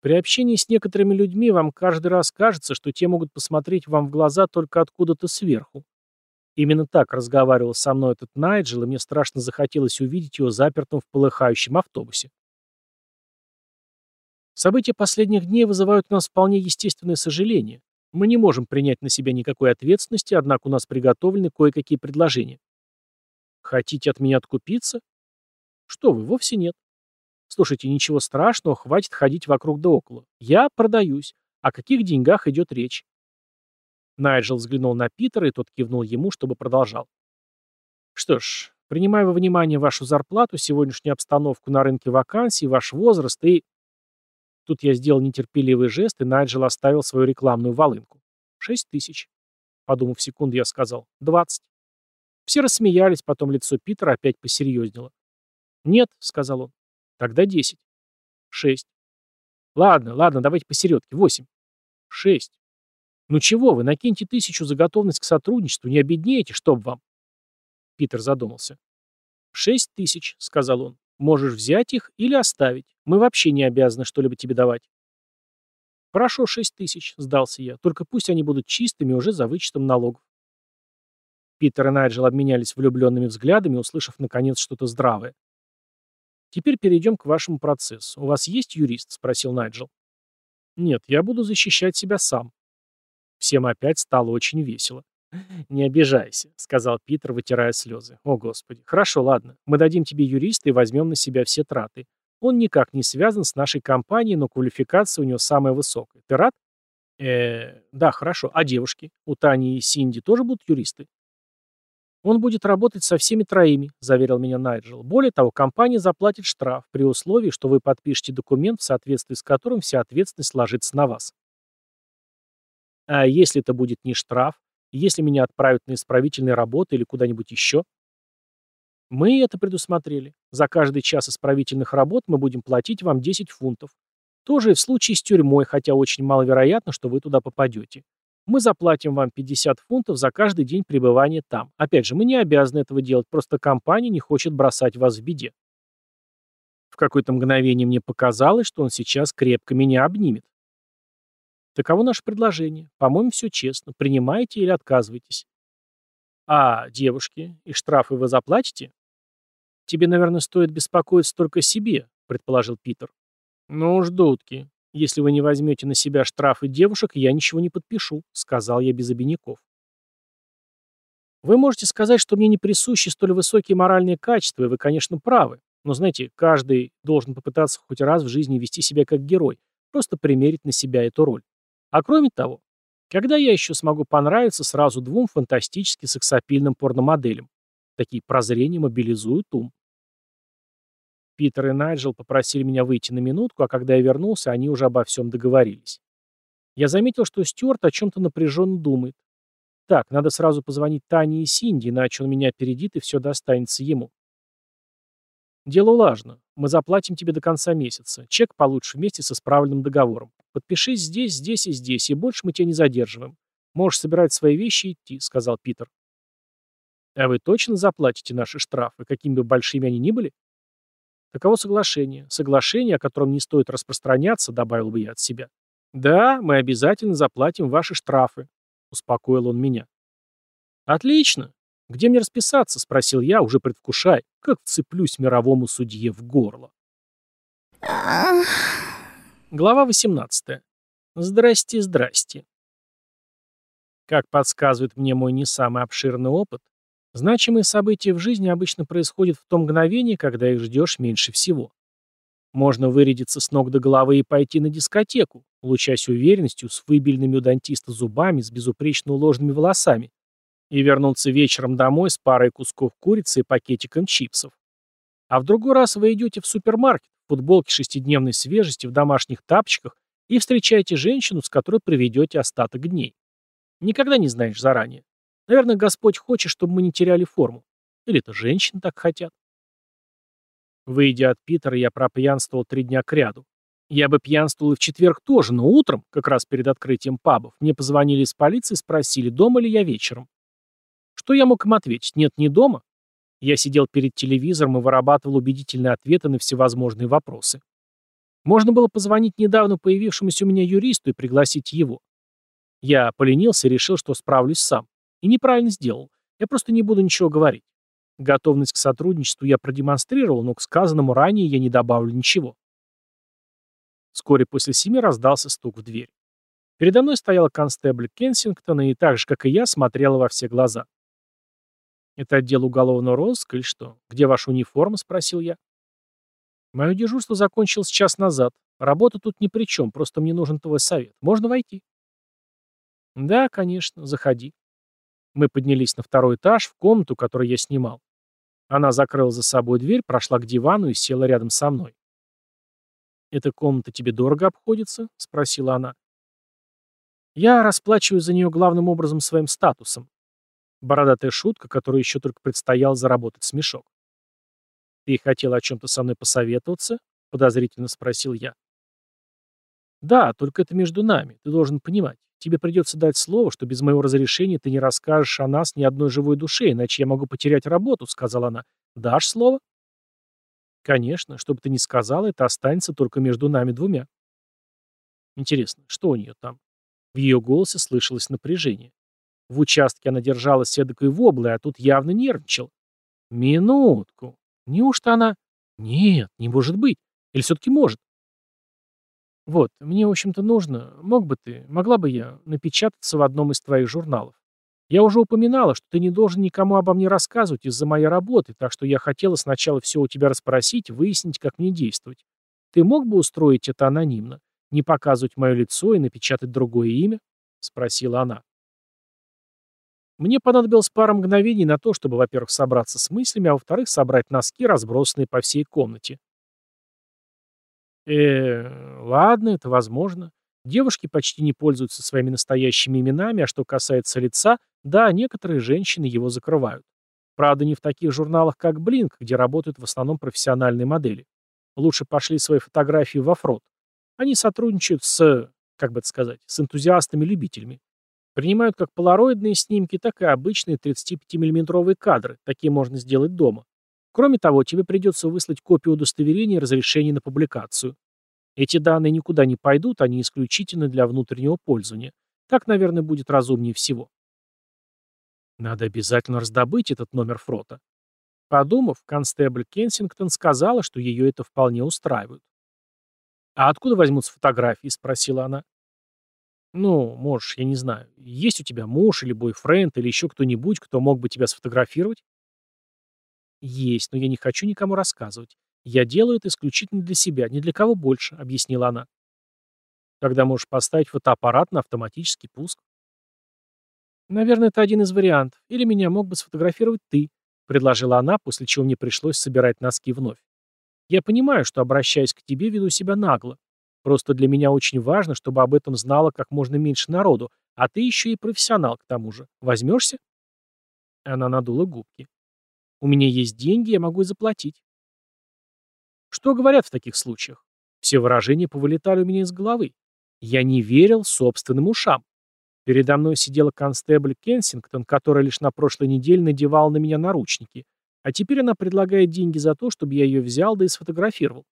Speaker 1: При общении с некоторыми людьми вам каждый раз кажется, что те могут посмотреть вам в глаза только откуда-то сверху. Именно так разговаривал со мной этот Найджел, и мне страшно захотелось увидеть его запертым в полыхающем автобусе. События последних дней вызывают у нас вполне естественное сожаление. Мы не можем принять на себя никакой ответственности, однако у нас приготовлены кое-какие предложения. Хотите от меня откупиться? Что вы, вовсе нет. Слушайте, ничего страшного, хватит ходить вокруг да около. Я продаюсь. О каких деньгах идет речь? Найджел взглянул на Питера, и тот кивнул ему, чтобы продолжал. «Что ж, принимая во внимание вашу зарплату, сегодняшнюю обстановку на рынке вакансий, ваш возраст и...» Тут я сделал нетерпеливый жест, и Найджел оставил свою рекламную волынку. «Шесть тысяч». Подумав секунду, я сказал. «Двадцать». Все рассмеялись, потом лицо Питера опять посерьезнело. «Нет», — сказал он. «Тогда десять». «Шесть». «Ладно, ладно, давайте посередке. Восемь». «Шесть». «Ну чего вы, накиньте тысячу за готовность к сотрудничеству, не обеднеете, чтоб вам». Питер задумался. «Шесть тысяч», — сказал он. «Можешь взять их или оставить. Мы вообще не обязаны что-либо тебе давать». «Хорошо, шесть тысяч», — сдался я. «Только пусть они будут чистыми уже за вычетом налогов». Питер и Найджел обменялись влюбленными взглядами, услышав, наконец, что-то здравое. «Теперь перейдем к вашему процессу. У вас есть юрист?» — спросил Найджел. «Нет, я буду защищать себя сам», Всем опять стало очень весело. «Не обижайся», — сказал Питер, вытирая слезы. «О, Господи. Хорошо, ладно. Мы дадим тебе юриста и возьмем на себя все траты. Он никак не связан с нашей компанией, но квалификация у него самая высокая. Ты рад?» э да, хорошо. А девушки? У Тани и Синди тоже будут юристы?» «Он будет работать со всеми троими», — заверил меня Найджел. «Более того, компания заплатит штраф при условии, что вы подпишете документ, в соответствии с которым вся ответственность ложится на вас». А если это будет не штраф? Если меня отправят на исправительные работы или куда-нибудь еще? Мы это предусмотрели. За каждый час исправительных работ мы будем платить вам 10 фунтов. Тоже и в случае с тюрьмой, хотя очень маловероятно, что вы туда попадете. Мы заплатим вам 50 фунтов за каждый день пребывания там. Опять же, мы не обязаны этого делать, просто компания не хочет бросать вас в беде. В какое-то мгновение мне показалось, что он сейчас крепко меня обнимет. Таково наше предложение. По-моему, все честно. Принимаете или отказываетесь. А девушки и штрафы вы заплатите? Тебе, наверное, стоит беспокоиться только себе, предположил Питер. Ну уж, дудки. Если вы не возьмете на себя штрафы девушек, я ничего не подпишу, сказал я без обиняков. Вы можете сказать, что мне не присущи столь высокие моральные качества, и вы, конечно, правы. Но, знаете, каждый должен попытаться хоть раз в жизни вести себя как герой, просто примерить на себя эту роль. А кроме того, когда я еще смогу понравиться сразу двум фантастически сексапильным порномоделям? Такие прозрения мобилизуют ум. Питер и Найджел попросили меня выйти на минутку, а когда я вернулся, они уже обо всем договорились. Я заметил, что Стюарт о чем-то напряженно думает. Так, надо сразу позвонить Тане и Синди, иначе он меня опередит и все достанется ему. Дело улажено. Мы заплатим тебе до конца месяца. Чек получишь вместе со справленным договором. Подпишись здесь, здесь и здесь, и больше мы тебя не задерживаем. Можешь собирать свои вещи и идти», — сказал Питер. А вы точно заплатите наши штрафы, какими бы большими они ни были? Таково соглашение. Соглашение, о котором не стоит распространяться, добавил бы я от себя. Да, мы обязательно заплатим ваши штрафы, успокоил он меня. Отлично. Где мне расписаться? спросил я, уже предвкушая, как вцеплюсь мировому судье в горло. Глава 18. Здрасте, здрасте. Как подсказывает мне мой не самый обширный опыт, значимые события в жизни обычно происходят в то мгновение, когда их ждешь меньше всего. Можно вырядиться с ног до головы и пойти на дискотеку, лучась уверенностью, с выбельными у дантиста зубами, с безупречно уложенными волосами, и вернуться вечером домой с парой кусков курицы и пакетиком чипсов. А в другой раз вы идете в супермаркет, в футболке шестидневной свежести, в домашних тапочках и встречаете женщину, с которой проведете остаток дней. Никогда не знаешь заранее. Наверное, Господь хочет, чтобы мы не теряли форму. Или это женщины так хотят. Выйдя от Питера, я пропьянствовал три дня кряду. Я бы пьянствовал и в четверг тоже, но утром, как раз перед открытием пабов, мне позвонили из полиции и спросили, дома ли я вечером. Что я мог им ответить? Нет, не дома. Я сидел перед телевизором и вырабатывал убедительные ответы на всевозможные вопросы. Можно было позвонить недавно появившемуся у меня юристу и пригласить его. Я поленился и решил, что справлюсь сам. И неправильно сделал. Я просто не буду ничего говорить. Готовность к сотрудничеству я продемонстрировал, но к сказанному ранее я не добавлю ничего. Вскоре после семи раздался стук в дверь. Передо мной стояла констебль Кенсингтона и так же, как и я, смотрела во все глаза. «Это отдел уголовного розыска или что? Где ваша униформа?» — спросил я. «Мое дежурство закончилось час назад. Работа тут ни при чем, просто мне нужен твой совет. Можно войти?» «Да, конечно, заходи». Мы поднялись на второй этаж, в комнату, которую я снимал. Она закрыла за собой дверь, прошла к дивану и села рядом со мной. «Эта комната тебе дорого обходится?» — спросила она. «Я расплачиваюсь за нее главным образом своим статусом». Бородатая шутка, которую еще только предстоял заработать смешок. «Ты хотел о чем-то со мной посоветоваться?» — подозрительно спросил я. «Да, только это между нами, ты должен понимать. Тебе придется дать слово, что без моего разрешения ты не расскажешь о нас ни одной живой душе, иначе я могу потерять работу», — сказала она. «Дашь слово?» «Конечно, что бы ты ни сказала, это останется только между нами двумя». Интересно, что у нее там? В ее голосе слышалось напряжение. В участке она держалась эдакой воблой, а тут явно нервничал. «Минутку. Неужто она...» «Нет, не может быть. Или все-таки может?» Вот, мне, в общем-то, нужно, мог бы ты, могла бы я напечататься в одном из твоих журналов. Я уже упоминала, что ты не должен никому обо мне рассказывать из-за моей работы, так что я хотела сначала все у тебя расспросить, выяснить, как мне действовать. Ты мог бы устроить это анонимно, не показывать мое лицо и напечатать другое имя? Спросила она. Мне понадобилось пара мгновений на то, чтобы, во-первых, собраться с мыслями, а во-вторых, собрать носки, разбросанные по всей комнате. Э, ладно, это возможно. Девушки почти не пользуются своими настоящими именами, а что касается лица, да, некоторые женщины его закрывают. Правда, не в таких журналах, как Blink, где работают в основном профессиональные модели. Лучше пошли свои фотографии во фрот. Они сотрудничают с, как бы это сказать, с энтузиастами-любителями. Принимают как полароидные снимки, так и обычные 35 миллиметровые кадры. Такие можно сделать дома. Кроме того, тебе придется выслать копию удостоверения и разрешения на публикацию. Эти данные никуда не пойдут, они исключительно для внутреннего пользования. Так, наверное, будет разумнее всего. Надо обязательно раздобыть этот номер фрота. Подумав, констебль Кенсингтон сказала, что ее это вполне устраивает. «А откуда возьмутся фотографии?» — спросила она. «Ну, можешь, я не знаю. Есть у тебя муж или бойфренд или еще кто-нибудь, кто мог бы тебя сфотографировать?» «Есть, но я не хочу никому рассказывать. Я делаю это исключительно для себя, ни для кого больше», — объяснила она. «Когда можешь поставить фотоаппарат на автоматический пуск?» «Наверное, это один из вариантов. Или меня мог бы сфотографировать ты», — предложила она, после чего мне пришлось собирать носки вновь. «Я понимаю, что, обращаясь к тебе, веду себя нагло. Просто для меня очень важно, чтобы об этом знало как можно меньше народу, а ты еще и профессионал к тому же. Возьмешься?» Она надула губки. У меня есть деньги, я могу и заплатить. Что говорят в таких случаях? Все выражения повылетали у меня из головы. Я не верил собственным ушам. Передо мной сидела констебль Кенсингтон, которая лишь на прошлой неделе надевала на меня наручники, а теперь она предлагает деньги за то, чтобы я ее взял да и сфотографировал.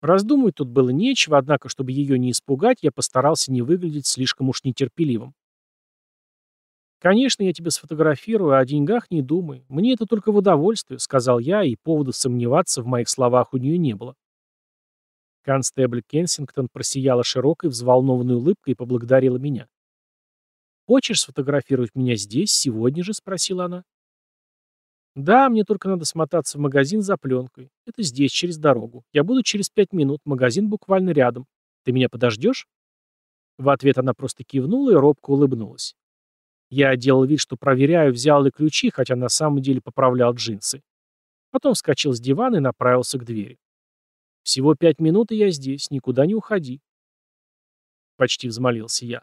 Speaker 1: Раздумывать тут было нечего, однако, чтобы ее не испугать, я постарался не выглядеть слишком уж нетерпеливым. «Конечно, я тебя сфотографирую, о деньгах не думай. Мне это только в удовольствие», — сказал я, и повода сомневаться в моих словах у нее не было. Констебль Кенсингтон просияла широкой, взволнованной улыбкой и поблагодарила меня. «Хочешь сфотографировать меня здесь, сегодня же?» — спросила она. «Да, мне только надо смотаться в магазин за пленкой. Это здесь, через дорогу. Я буду через пять минут, магазин буквально рядом. Ты меня подождешь?» В ответ она просто кивнула и робко улыбнулась. Я делал вид, что проверяю, взял ли ключи, хотя на самом деле поправлял джинсы. Потом вскочил с дивана и направился к двери. «Всего пять минут, и я здесь. Никуда не уходи». Почти взмолился я.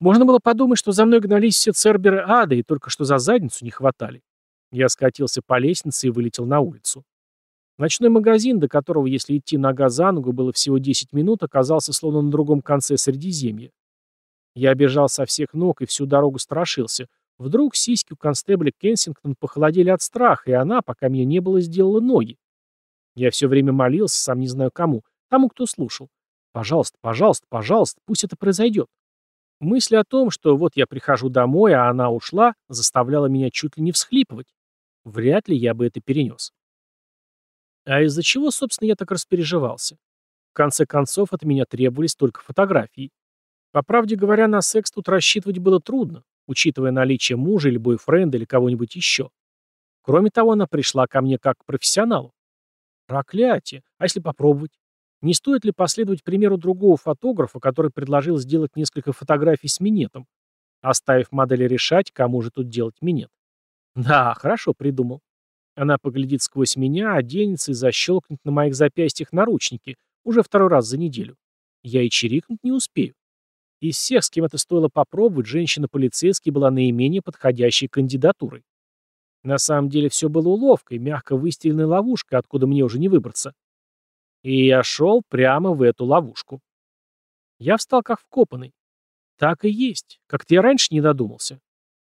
Speaker 1: Можно было подумать, что за мной гнались все церберы ада, и только что за задницу не хватали. Я скатился по лестнице и вылетел на улицу. Ночной магазин, до которого, если идти нога за ногу, было всего 10 минут, оказался словно на другом конце Средиземья. Я бежал со всех ног и всю дорогу страшился. Вдруг сиськи у констебля Кенсингтон похолодели от страха, и она, пока меня не было, сделала ноги. Я все время молился, сам не знаю кому, тому, кто слушал. Пожалуйста, пожалуйста, пожалуйста, пусть это произойдет. Мысль о том, что вот я прихожу домой, а она ушла, заставляла меня чуть ли не всхлипывать. Вряд ли я бы это перенес. А из-за чего, собственно, я так распереживался? В конце концов, от меня требовались только фотографии. По правде говоря, на секс тут рассчитывать было трудно, учитывая наличие мужа или бойфренда или кого-нибудь еще. Кроме того, она пришла ко мне как к профессионалу. Проклятие! А если попробовать? Не стоит ли последовать примеру другого фотографа, который предложил сделать несколько фотографий с минетом, оставив модели решать, кому же тут делать минет? Да, хорошо придумал. Она поглядит сквозь меня, оденется и защелкнет на моих запястьях наручники, уже второй раз за неделю. Я и чирикнуть не успею. Из всех, с кем это стоило попробовать, женщина-полицейский была наименее подходящей кандидатурой. На самом деле все было уловкой, мягко выстеленной ловушкой, откуда мне уже не выбраться. И я шел прямо в эту ловушку. Я встал как вкопанный. Так и есть. Как-то я раньше не додумался.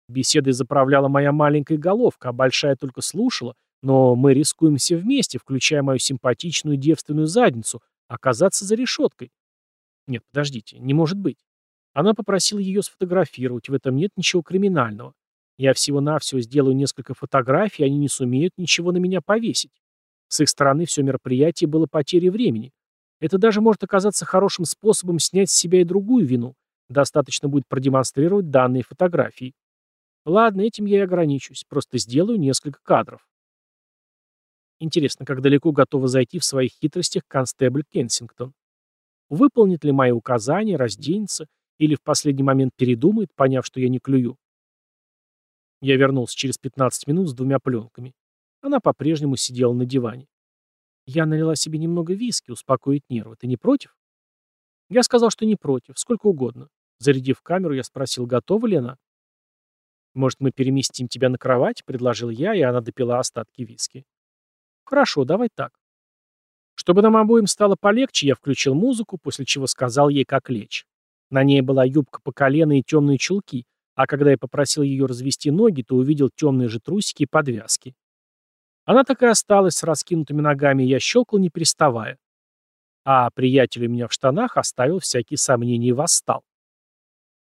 Speaker 1: Беседой заправляла моя маленькая головка, а большая только слушала, но мы рискуем все вместе, включая мою симпатичную девственную задницу, оказаться за решеткой. Нет, подождите, не может быть. Она попросила ее сфотографировать, в этом нет ничего криминального. Я всего-навсего сделаю несколько фотографий, они не сумеют ничего на меня повесить. С их стороны все мероприятие было потерей времени. Это даже может оказаться хорошим способом снять с себя и другую вину. Достаточно будет продемонстрировать данные фотографии. Ладно, этим я и ограничусь, просто сделаю несколько кадров. Интересно, как далеко готова зайти в своих хитростях констебль Кенсингтон. Выполнит ли мои указания, разденется, или в последний момент передумает, поняв, что я не клюю. Я вернулся через 15 минут с двумя пленками. Она по-прежнему сидела на диване. Я налила себе немного виски, успокоить нервы. Ты не против? Я сказал, что не против, сколько угодно. Зарядив камеру, я спросил, готова ли она. «Может, мы переместим тебя на кровать?» — предложил я, и она допила остатки виски. «Хорошо, давай так». Чтобы нам обоим стало полегче, я включил музыку, после чего сказал ей, как лечь. На ней была юбка по колено и темные чулки, а когда я попросил ее развести ноги, то увидел темные же трусики и подвязки. Она так и осталась с раскинутыми ногами, и я щелкал, не переставая. А приятель у меня в штанах оставил всякие сомнения и восстал.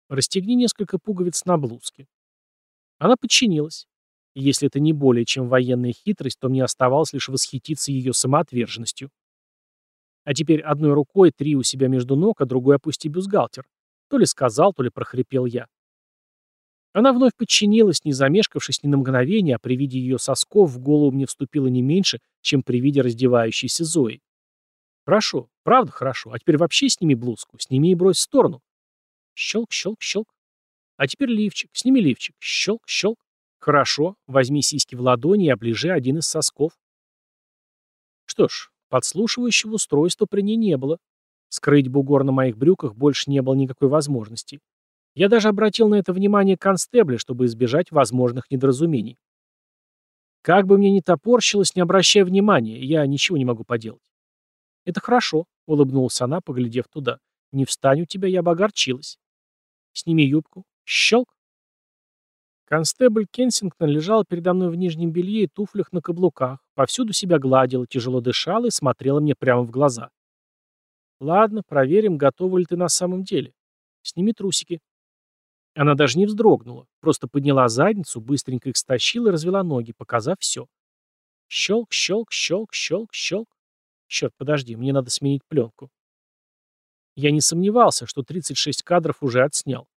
Speaker 1: Расстегни несколько пуговиц на блузке. Она подчинилась. И если это не более чем военная хитрость, то мне оставалось лишь восхититься ее самоотверженностью. А теперь одной рукой три у себя между ног, а другой опусти бюстгальтер. То ли сказал, то ли прохрипел я. Она вновь подчинилась, не замешкавшись ни на мгновение, а при виде ее сосков в голову мне вступило не меньше, чем при виде раздевающейся Зои. Хорошо, правда хорошо, а теперь вообще сними блузку, сними и брось в сторону. Щелк, щелк, щелк. А теперь лифчик, сними лифчик, щелк, щелк. Хорошо, возьми сиськи в ладони и оближи один из сосков. Что ж, подслушивающего устройства при ней не было. Скрыть бугор на моих брюках больше не было никакой возможности. Я даже обратил на это внимание констебля, чтобы избежать возможных недоразумений. Как бы мне ни топорщилось, не обращая внимания, я ничего не могу поделать. «Это хорошо», — улыбнулась она, поглядев туда. «Не встань у тебя, я бы огорчилась». Сними юбку. Щелк. Констебль Кенсингтон лежала передо мной в нижнем белье и туфлях на каблуках, повсюду себя гладила, тяжело дышала и смотрела мне прямо в глаза. «Ладно, проверим, готова ли ты на самом деле. Сними трусики». Она даже не вздрогнула, просто подняла задницу, быстренько их стащила и развела ноги, показав все. Щелк, щелк, щелк, щелк, щелк. Черт, подожди, мне надо сменить пленку. Я не сомневался, что 36 кадров уже отснял.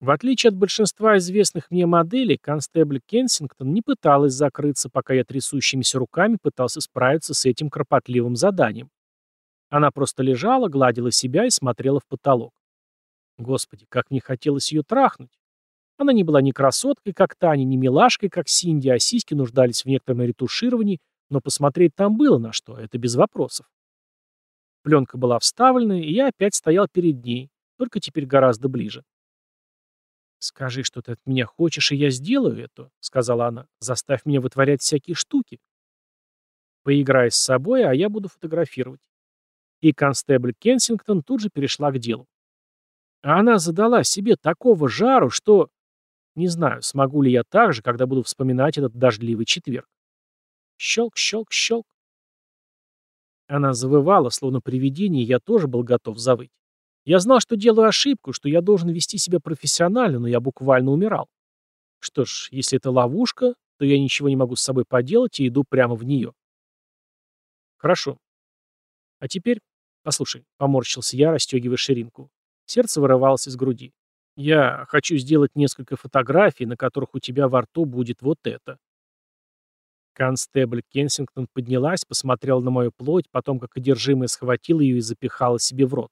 Speaker 1: В отличие от большинства известных мне моделей, констебль Кенсингтон не пыталась закрыться, пока я трясущимися руками пытался справиться с этим кропотливым заданием. Она просто лежала, гладила себя и смотрела в потолок. Господи, как мне хотелось ее трахнуть. Она не была ни красоткой, как Таня, ни милашкой, как Синди, а сиськи нуждались в некотором ретушировании, но посмотреть там было на что, это без вопросов. Пленка была вставлена, и я опять стоял перед ней, только теперь гораздо ближе. «Скажи, что ты от меня хочешь, и я сделаю это», — сказала она. «Заставь меня вытворять всякие штуки». Поиграй с собой, а я буду фотографировать. И констебль Кенсингтон тут же перешла к делу. А она задала себе такого жару, что... Не знаю, смогу ли я так же, когда буду вспоминать этот дождливый четверг. Щелк, щелк, щелк. Она завывала, словно привидение, и я тоже был готов завыть. Я знал, что делаю ошибку, что я должен вести себя профессионально, но я буквально умирал. Что ж, если это ловушка, то я ничего не могу с собой поделать и иду прямо в нее. Хорошо. А теперь, послушай, поморщился я, расстегивая ширинку. Сердце вырывалось из груди. Я хочу сделать несколько фотографий, на которых у тебя во рту будет вот это. Констебль Кенсингтон поднялась, посмотрела на мою плоть, потом, как одержимая, схватила ее и запихала себе в рот.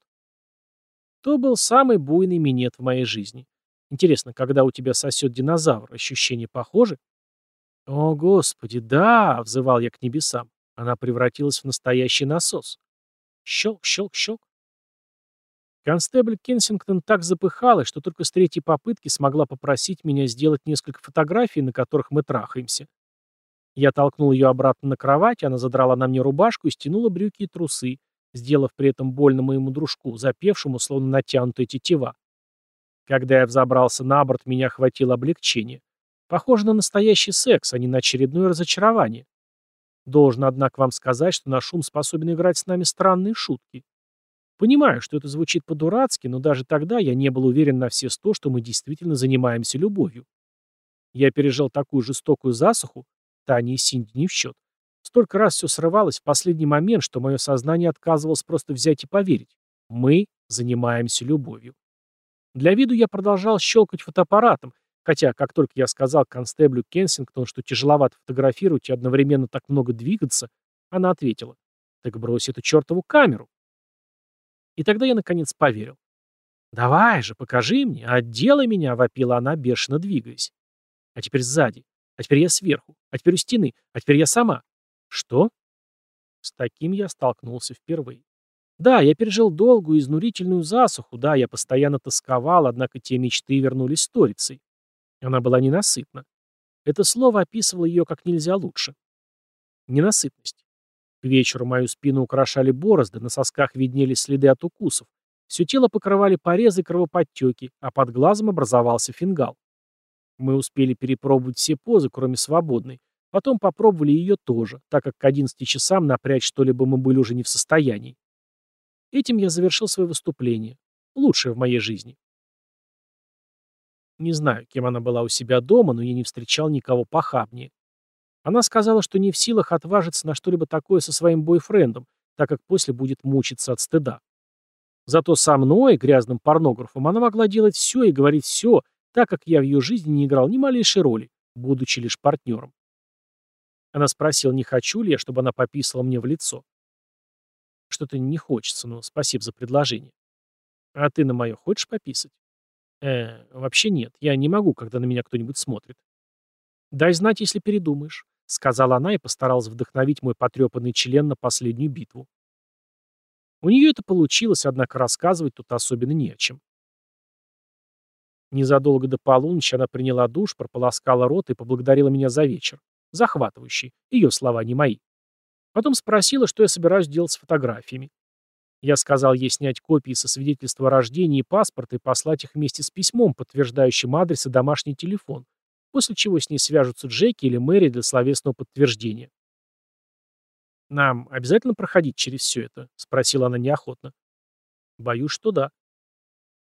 Speaker 1: То был самый буйный минет в моей жизни. Интересно, когда у тебя сосет динозавр, ощущения похожи? О, Господи, да, взывал я к небесам. Она превратилась в настоящий насос. Щелк, щелк, щелк. Констебль Кенсингтон так запыхалась, что только с третьей попытки смогла попросить меня сделать несколько фотографий, на которых мы трахаемся. Я толкнул ее обратно на кровать, она задрала на мне рубашку и стянула брюки и трусы, сделав при этом больно моему дружку, запевшему, словно натянутая тетива. Когда я взобрался на борт, меня охватило облегчение. Похоже на настоящий секс, а не на очередное разочарование. Должен, однако, вам сказать, что наш ум способен играть с нами странные шутки. Понимаю, что это звучит по-дурацки, но даже тогда я не был уверен на все сто, что мы действительно занимаемся любовью. Я пережил такую жестокую засуху, Таня и Синди не в счет, Столько раз все срывалось в последний момент, что мое сознание отказывалось просто взять и поверить. Мы занимаемся любовью. Для виду я продолжал щелкать фотоаппаратом, хотя, как только я сказал констеблю Кенсингтон, что тяжеловато фотографировать и одновременно так много двигаться, она ответила, «Так брось эту чертову камеру». И тогда я, наконец, поверил. «Давай же, покажи мне, отделай меня», — вопила она, бешено двигаясь. «А теперь сзади, а теперь я сверху, а теперь у стены, а теперь я сама. Что? С таким я столкнулся впервые. Да, я пережил долгую, изнурительную засуху, да, я постоянно тосковал, однако те мечты вернулись сторицей. Она была ненасытна. Это слово описывало ее как нельзя лучше. Ненасытность. К вечеру мою спину украшали борозды, на сосках виднелись следы от укусов. Все тело покрывали порезы и кровоподтеки, а под глазом образовался фингал. Мы успели перепробовать все позы, кроме свободной, Потом попробовали ее тоже, так как к 11 часам напрячь что-либо мы были уже не в состоянии. Этим я завершил свое выступление. Лучшее в моей жизни. Не знаю, кем она была у себя дома, но я не встречал никого похабнее. Она сказала, что не в силах отважиться на что-либо такое со своим бойфрендом, так как после будет мучиться от стыда. Зато со мной, грязным порнографом, она могла делать все и говорить все, так как я в ее жизни не играл ни малейшей роли, будучи лишь партнером. Она спросила, не хочу ли я, чтобы она пописала мне в лицо. Что-то не хочется, но спасибо за предложение. А ты на мое хочешь пописать? Э, вообще нет, я не могу, когда на меня кто-нибудь смотрит. Дай знать, если передумаешь, сказала она и постаралась вдохновить мой потрепанный член на последнюю битву. У нее это получилось, однако рассказывать тут особенно не о чем. Незадолго до полуночи она приняла душ, прополоскала рот и поблагодарила меня за вечер. Захватывающий. Ее слова не мои. Потом спросила, что я собираюсь делать с фотографиями. Я сказал ей снять копии со свидетельства о рождении и паспорта и послать их вместе с письмом, подтверждающим адрес и домашний телефон, после чего с ней свяжутся Джеки или Мэри для словесного подтверждения. «Нам обязательно проходить через все это?» — спросила она неохотно. «Боюсь, что да».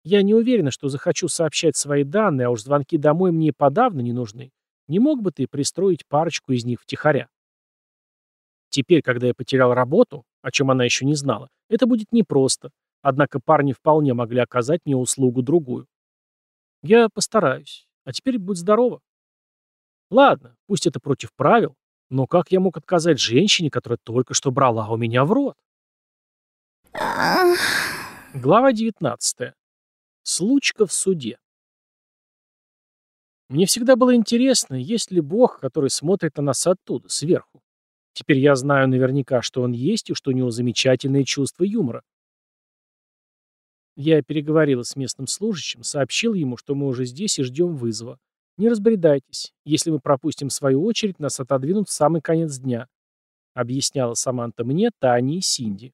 Speaker 1: «Я не уверена, что захочу сообщать свои данные, а уж звонки домой мне и подавно не нужны. Не мог бы ты пристроить парочку из них втихаря?» Теперь, когда я потерял работу, о чем она еще не знала, это будет непросто, однако парни вполне могли оказать мне услугу другую. Я постараюсь. А теперь будь здорова. Ладно, пусть это против правил, но как я мог отказать женщине, которая только что брала у меня в рот? Глава 19. Случка в суде. Мне всегда было интересно, есть ли Бог, который смотрит на нас оттуда, сверху. Теперь я знаю наверняка, что он есть и что у него замечательное чувство юмора. Я переговорила с местным служащим, сообщил ему, что мы уже здесь и ждем вызова. Не разбредайтесь. Если мы пропустим свою очередь, нас отодвинут в самый конец дня. Объясняла Саманта мне, Тане и Синди.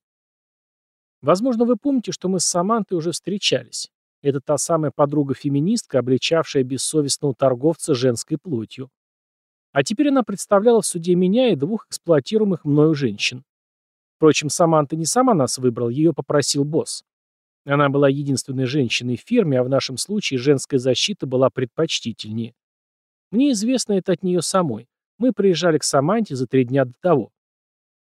Speaker 1: Возможно, вы помните, что мы с Самантой уже встречались. Это та самая подруга-феминистка, обличавшая бессовестного торговца женской плотью. А теперь она представляла в суде меня и двух эксплуатируемых мною женщин. Впрочем, Саманта не сама нас выбрал, ее попросил босс. Она была единственной женщиной в фирме, а в нашем случае женская защита была предпочтительнее. Мне известно это от нее самой. Мы приезжали к Саманте за три дня до того.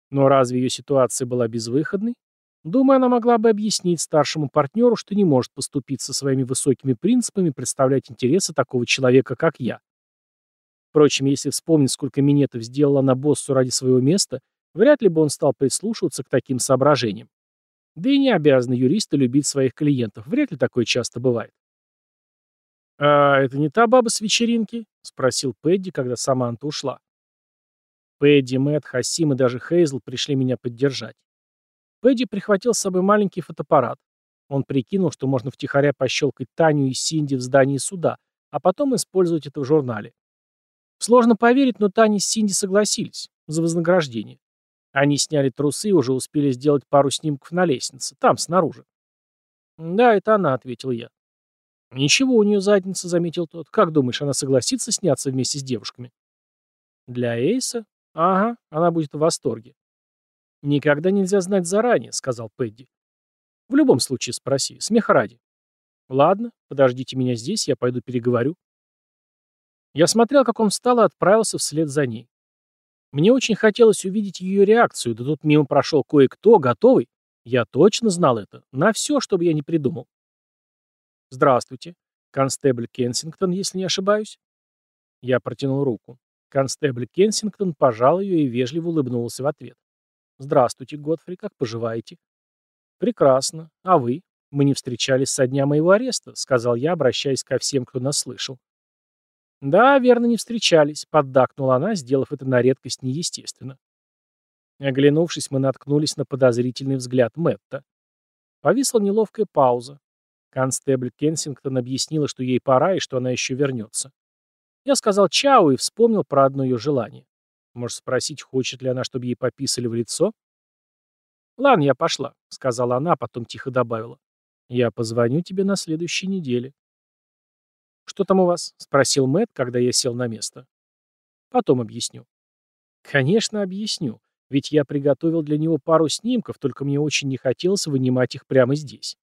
Speaker 1: Но разве ее ситуация была безвыходной? Думаю, она могла бы объяснить старшему партнеру, что не может поступить со своими высокими принципами представлять интересы такого человека, как я. Впрочем, если вспомнить, сколько минетов сделала она боссу ради своего места, вряд ли бы он стал прислушиваться к таким соображениям. Да и не обязаны юристы любить своих клиентов, вряд ли такое часто бывает. «А это не та баба с вечеринки?» — спросил Пэдди, когда Саманта ушла. Пэдди, Мэтт, Хасим и даже Хейзл пришли меня поддержать. Пэдди прихватил с собой маленький фотоаппарат. Он прикинул, что можно втихаря пощелкать Таню и Синди в здании суда, а потом использовать это в журнале. Сложно поверить, но Таня с Синди согласились. За вознаграждение. Они сняли трусы и уже успели сделать пару снимков на лестнице. Там, снаружи. «Да, это она», — ответил я. «Ничего у нее задница», — заметил тот. «Как думаешь, она согласится сняться вместе с девушками?» «Для Эйса? Ага, она будет в восторге». «Никогда нельзя знать заранее», — сказал Пэдди. «В любом случае спроси, смеха ради». «Ладно, подождите меня здесь, я пойду переговорю». Я смотрел, как он встал и отправился вслед за ней. Мне очень хотелось увидеть ее реакцию, да тут мимо прошел кое-кто, готовый. Я точно знал это. На все, чтобы я не придумал. «Здравствуйте. Констебль Кенсингтон, если не ошибаюсь?» Я протянул руку. Констебль Кенсингтон пожал ее и вежливо улыбнулся в ответ. «Здравствуйте, Готфри, как поживаете?» «Прекрасно. А вы? Мы не встречались со дня моего ареста», — сказал я, обращаясь ко всем, кто нас слышал. «Да, верно, не встречались», — поддакнула она, сделав это на редкость неестественно. Оглянувшись, мы наткнулись на подозрительный взгляд Мэтта. Повисла неловкая пауза. Констебль Кенсингтон объяснила, что ей пора и что она еще вернется. Я сказал «чао» и вспомнил про одно ее желание. Может спросить, хочет ли она, чтобы ей пописали в лицо? «Ладно, я пошла», — сказала она, а потом тихо добавила. «Я позвоню тебе на следующей неделе». «Что там у вас?» — спросил Мэтт, когда я сел на место. «Потом объясню». «Конечно, объясню. Ведь я приготовил для него пару снимков, только мне очень не хотелось вынимать их прямо здесь».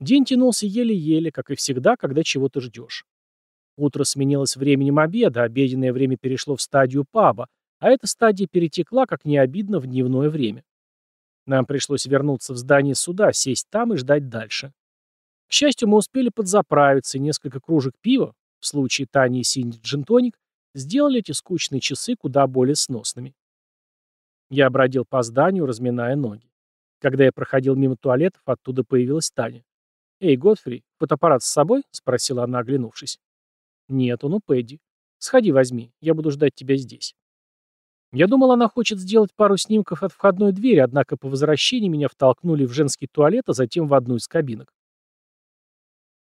Speaker 1: День тянулся еле-еле, как и всегда, когда чего-то ждешь. Утро сменилось временем обеда, обеденное время перешло в стадию паба, а эта стадия перетекла, как не обидно, в дневное время. Нам пришлось вернуться в здание суда, сесть там и ждать дальше. К счастью, мы успели подзаправиться, и несколько кружек пива, в случае Тани и Синди джинтоник, сделали эти скучные часы куда более сносными. Я бродил по зданию, разминая ноги. Когда я проходил мимо туалетов, оттуда появилась Таня. «Эй, Годфри, фотоаппарат с собой?» — спросила она, оглянувшись. «Нет, он у Пэдди. Сходи возьми, я буду ждать тебя здесь». Я думал, она хочет сделать пару снимков от входной двери, однако по возвращении меня втолкнули в женский туалет, а затем в одну из кабинок.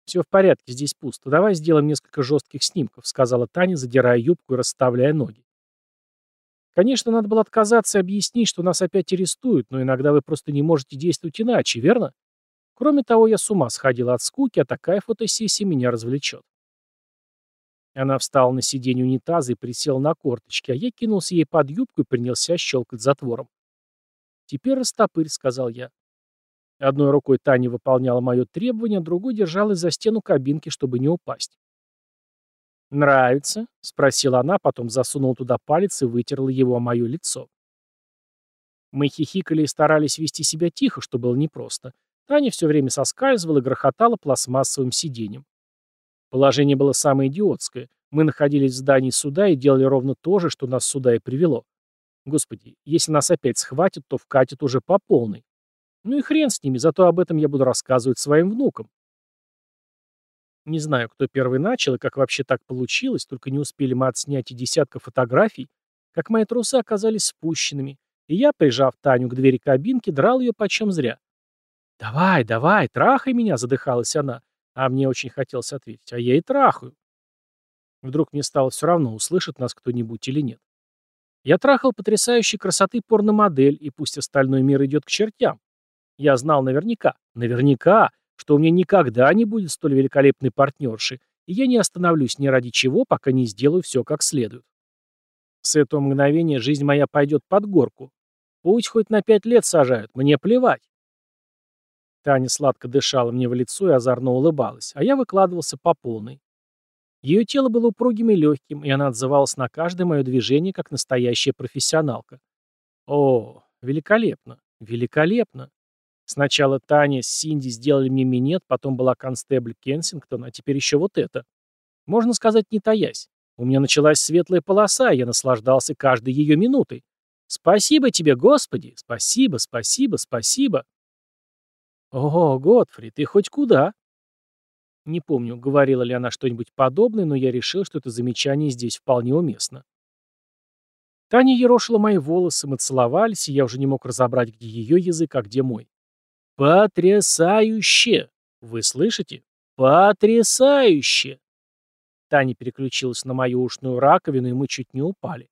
Speaker 1: «Все в порядке, здесь пусто. Давай сделаем несколько жестких снимков», — сказала Таня, задирая юбку и расставляя ноги. Конечно, надо было отказаться и объяснить, что нас опять арестуют, но иногда вы просто не можете действовать иначе, верно? Кроме того, я с ума сходила от скуки, а такая фотосессия меня развлечет. Она встала на сиденье унитаза и присела на корточки, а я кинулся ей под юбку и принялся щелкать затвором. «Теперь растопырь», — сказал я. Одной рукой Таня выполняла мое требование, другой держалась за стену кабинки, чтобы не упасть. «Нравится?» — спросила она, потом засунула туда палец и вытерла его о мое лицо. Мы хихикали и старались вести себя тихо, что было непросто. Таня все время соскальзывала и грохотала пластмассовым сиденьем. Положение было самое идиотское. Мы находились в здании суда и делали ровно то же, что нас сюда и привело. Господи, если нас опять схватят, то вкатят уже по полной. Ну и хрен с ними, зато об этом я буду рассказывать своим внукам. Не знаю, кто первый начал и как вообще так получилось, только не успели мы отснять и десятка фотографий, как мои трусы оказались спущенными, и я, прижав Таню к двери кабинки, драл ее почем зря. «Давай, давай, трахай меня!» — задыхалась она, а мне очень хотелось ответить, а я и трахаю. Вдруг мне стало все равно, услышит нас кто-нибудь или нет. Я трахал потрясающей красоты порномодель, и пусть остальной мир идет к чертям. Я знал наверняка, наверняка, что у меня никогда не будет столь великолепной партнерши, и я не остановлюсь ни ради чего, пока не сделаю все как следует. С этого мгновения жизнь моя пойдет под горку. Пусть хоть на пять лет сажают, мне плевать. Таня сладко дышала мне в лицо и озорно улыбалась, а я выкладывался по полной. Ее тело было упругим и легким, и она отзывалась на каждое мое движение, как настоящая профессионалка. О, великолепно, великолепно. Сначала Таня с Синди сделали мне минет, потом была констебль Кенсингтон, а теперь еще вот это. Можно сказать, не таясь. У меня началась светлая полоса, я наслаждался каждой ее минутой. Спасибо тебе, Господи! Спасибо, спасибо, спасибо. Ого, Готфри, ты хоть куда? Не помню, говорила ли она что-нибудь подобное, но я решил, что это замечание здесь вполне уместно. Таня ерошила мои волосы, мы целовались, и я уже не мог разобрать, где ее язык, а где мой. Потрясающе! Вы слышите? Потрясающе! Таня переключилась на мою ушную раковину, и мы чуть не упали.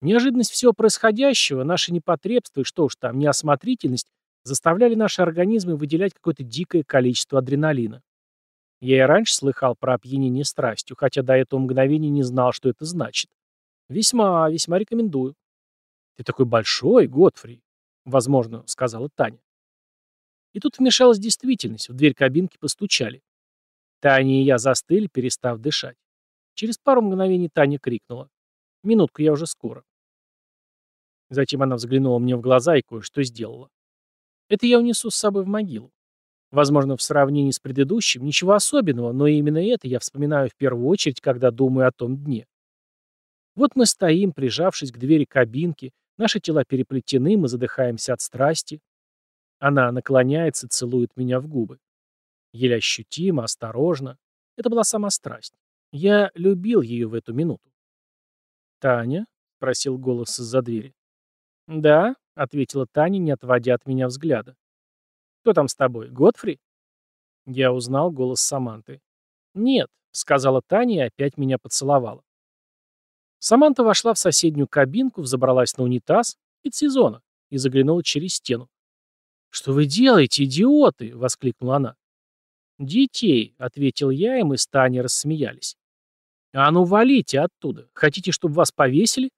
Speaker 1: Неожиданность всего происходящего, наше непотребство и что уж там, неосмотрительность заставляли наши организмы выделять какое-то дикое количество адреналина. Я и раньше слыхал про опьянение страстью, хотя до этого мгновения не знал, что это значит. Весьма, весьма рекомендую. «Ты такой большой, Готфри», — возможно, сказала Таня. И тут вмешалась действительность, в дверь кабинки постучали. Таня и я застыли, перестав дышать. Через пару мгновений Таня крикнула. «Минутку, я уже скоро». Затем она взглянула мне в глаза и кое-что сделала. Это я унесу с собой в могилу. Возможно, в сравнении с предыдущим ничего особенного, но именно это я вспоминаю в первую очередь, когда думаю о том дне. Вот мы стоим, прижавшись к двери кабинки, наши тела переплетены, мы задыхаемся от страсти, она наклоняется, целует меня в губы. Еле ощутимо, осторожно. Это была сама страсть. Я любил ее в эту минуту. «Таня?» — спросил голос из-за двери. «Да», — ответила Таня, не отводя от меня взгляда. «Кто там с тобой, Готфри?» Я узнал голос Саманты. «Нет», — сказала Таня и опять меня поцеловала. Саманта вошла в соседнюю кабинку, взобралась на унитаз, и сезона, и заглянула через стену. «Что вы делаете, идиоты?» — воскликнула она. «Детей», — ответил я, и мы с Таней рассмеялись. «А ну валите оттуда! Хотите, чтобы вас повесили?»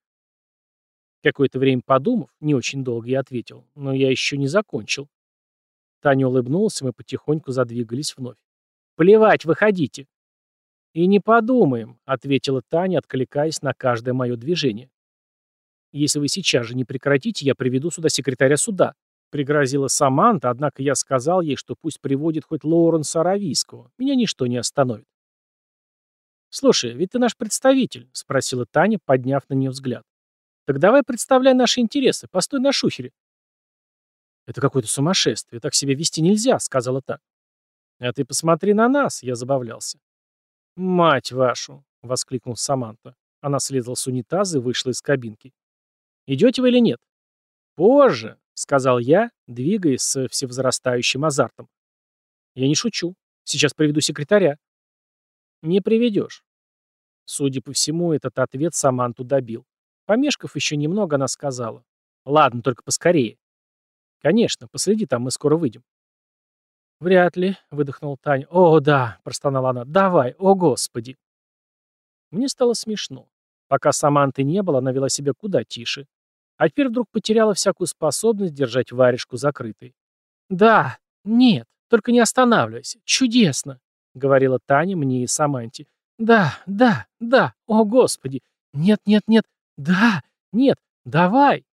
Speaker 1: Какое-то время подумав, не очень долго я ответил, но я еще не закончил. Таня улыбнулась, и мы потихоньку задвигались вновь. «Плевать, выходите!» «И не подумаем», — ответила Таня, откликаясь на каждое мое движение. «Если вы сейчас же не прекратите, я приведу сюда секретаря суда», Пригрозила Саманта, однако я сказал ей, что пусть приводит хоть Лоуренса Аравийского. Меня ничто не остановит. «Слушай, ведь ты наш представитель», — спросила Таня, подняв на нее взгляд. «Так давай представляй наши интересы. Постой на шухере». «Это какое-то сумасшествие. Так себя вести нельзя», — сказала та. «А ты посмотри на нас», — я забавлялся. «Мать вашу!» — воскликнул Саманта. Она слезла с унитаза и вышла из кабинки. «Идете вы или нет?» «Позже», — сказал я, двигаясь с всевозрастающим азартом. «Я не шучу. Сейчас приведу секретаря». «Не приведешь». Судя по всему, этот ответ Саманту добил. Помешков еще немного, она сказала. Ладно, только поскорее. Конечно, последи там, мы скоро выйдем. Вряд ли, выдохнул Таня. О, да, простонала она. Давай, о господи. Мне стало смешно. Пока Саманты не было, она вела себя куда тише. А теперь вдруг потеряла всякую способность держать варежку закрытой. «Да, нет, только не останавливайся. Чудесно!» — говорила Таня мне и Саманте. «Да, да, да, о господи! Нет, нет, нет, да, нет, давай!»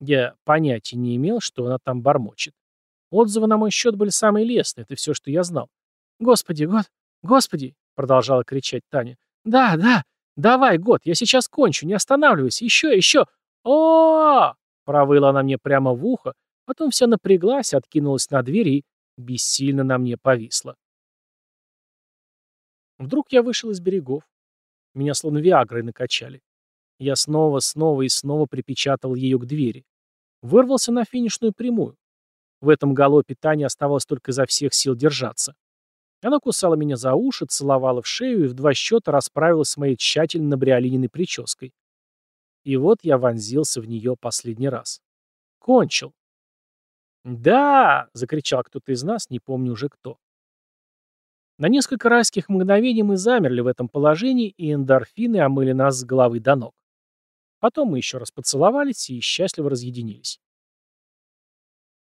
Speaker 1: Я понятия не имел, что она там бормочет. Отзывы на мой счет были самые лестные, это все, что я знал. «Господи, год, господи!» — продолжала кричать Таня. «Да, да, давай, год, я сейчас кончу, не останавливайся, еще, еще! О провыла она мне прямо в ухо, потом вся напряглась, откинулась на дверь и бессильно на мне повисла. Вдруг я вышел из берегов. Меня словно виагрой накачали. Я снова, снова и снова припечатал ее к двери. Вырвался на финишную прямую. В этом галопе Тане оставалось только изо всех сил держаться. Она кусала меня за уши, целовала в шею и в два счета расправилась с моей тщательно набриолининой прической. И вот я вонзился в нее последний раз. Кончил. «Да!» — закричал кто-то из нас, не помню уже кто. На несколько райских мгновений мы замерли в этом положении, и эндорфины омыли нас с головы до ног. Потом мы еще раз поцеловались и счастливо разъединились.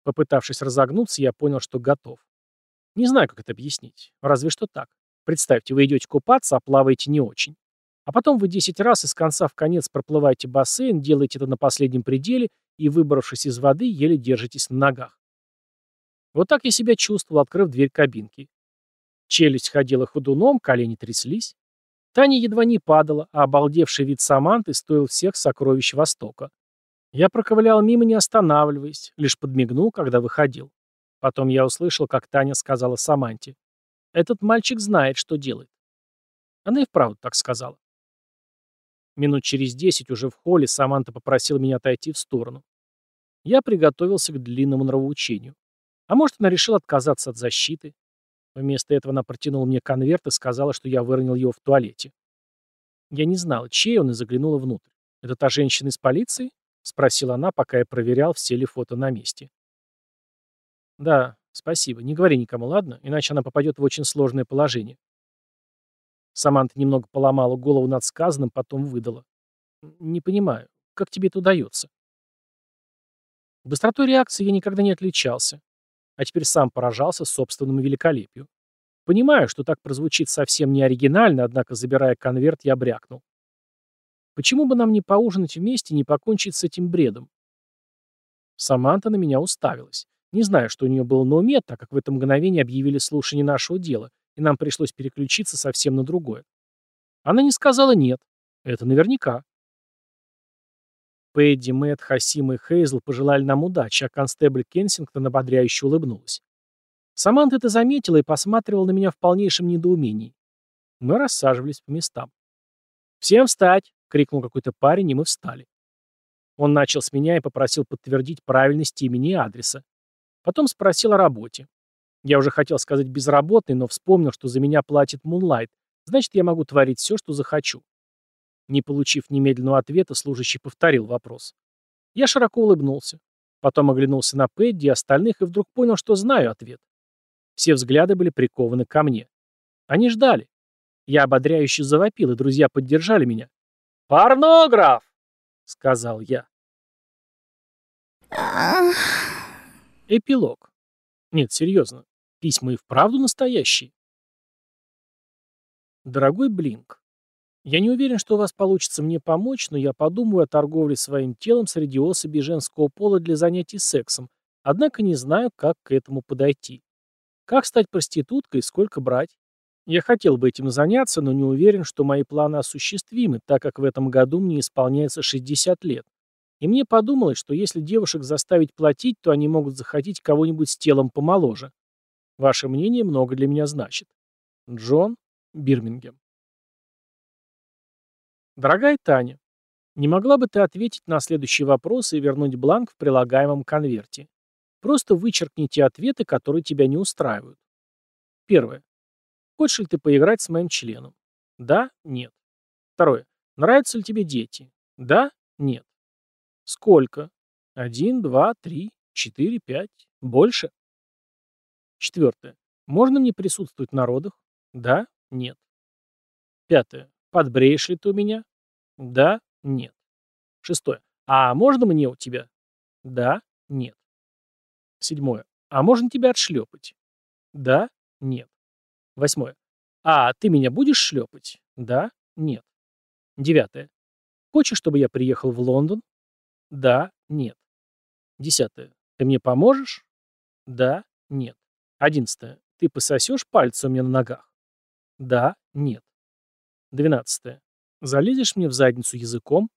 Speaker 1: Попытавшись разогнуться, я понял, что готов. Не знаю, как это объяснить. Разве что так. Представьте, вы идете купаться, а плаваете не очень. А потом вы 10 раз из конца в конец проплываете бассейн, делаете это на последнем пределе и, выбравшись из воды, еле держитесь на ногах. Вот так я себя чувствовал, открыв дверь кабинки. Челюсть ходила ходуном, колени тряслись. Таня едва не падала, а обалдевший вид Саманты стоил всех сокровищ Востока. Я проковылял мимо, не останавливаясь, лишь подмигнул, когда выходил. Потом я услышал, как Таня сказала Саманте. «Этот мальчик знает, что делает». Она и вправду так сказала. Минут через десять уже в холле Саманта попросила меня отойти в сторону. Я приготовился к длинному нравоучению. А может, она решила отказаться от защиты. Вместо этого она протянула мне конверт и сказала, что я выронил его в туалете. Я не знал, чей он, и заглянула внутрь. «Это та женщина из полиции?» — спросила она, пока я проверял, все ли фото на месте. «Да, спасибо. Не говори никому, ладно? Иначе она попадет в очень сложное положение». Саманта немного поломала голову над сказанным, потом выдала. «Не понимаю, как тебе это удается?» Быстротой реакции я никогда не отличался, а теперь сам поражался собственному великолепию. Понимаю, что так прозвучит совсем не оригинально, однако, забирая конверт, я брякнул. Почему бы нам не поужинать вместе и не покончить с этим бредом? Саманта на меня уставилась. Не знаю, что у нее было на уме, так как в это мгновение объявили слушание нашего дела, и нам пришлось переключиться совсем на другое. Она не сказала «нет». Это наверняка. Пэдди, Мэтт, Хасима и Хейзл пожелали нам удачи, а констебль Кенсингтон ободряюще улыбнулась. Саманта это заметила и посматривала на меня в полнейшем недоумении. Мы рассаживались по местам. «Всем встать!» — крикнул какой-то парень, и мы встали. Он начал с меня и попросил подтвердить правильность имени и адреса. Потом спросил о работе. Я уже хотел сказать безработный, но вспомнил, что за меня платит Moonlight, значит, я могу творить все, что захочу. Не получив немедленного ответа, служащий повторил вопрос. Я широко улыбнулся. Потом оглянулся на Пэдди и остальных и вдруг понял, что знаю ответ. Все взгляды были прикованы ко мне. Они ждали. Я ободряюще завопил, и друзья поддержали меня. «Порнограф!» — сказал я. Эпилог. Нет, серьезно. Письма и вправду настоящие. Дорогой Блинк, я не уверен, что у вас получится мне помочь, но я подумаю о торговле своим телом среди особей женского пола для занятий сексом, однако не знаю, как к этому подойти. Как стать проституткой и сколько брать? Я хотел бы этим заняться, но не уверен, что мои планы осуществимы, так как в этом году мне исполняется 60 лет. И мне подумалось, что если девушек заставить платить, то они могут захотеть кого-нибудь с телом помоложе. Ваше мнение много для меня значит. Джон Бирмингем. Дорогая Таня, не могла бы ты ответить на следующие вопросы и вернуть бланк в прилагаемом конверте? Просто вычеркните ответы, которые тебя не устраивают. Первое. Хочешь ли ты поиграть с моим членом? Да? Нет. Второе. Нравятся ли тебе дети? Да? Нет. Сколько? Один, два, три, четыре, пять. Больше? Четвертое. Можно мне присутствовать на родах? Да? Нет. Пятое. Подбреешь ли ты у меня? Да? Нет. Шестое. А можно мне у тебя? Да? Нет. Седьмое. А можно тебя отшлепать? Да? Нет. Восьмое. А ты меня будешь шлепать? Да? Нет. Девятое. Хочешь, чтобы я приехал в Лондон? Да? Нет. Десятое. Ты мне поможешь? Да? Нет. Одиннадцатое. Ты пососешь пальцы у меня на ногах? Да? Нет. Двенадцатое. Залезешь мне в задницу языком?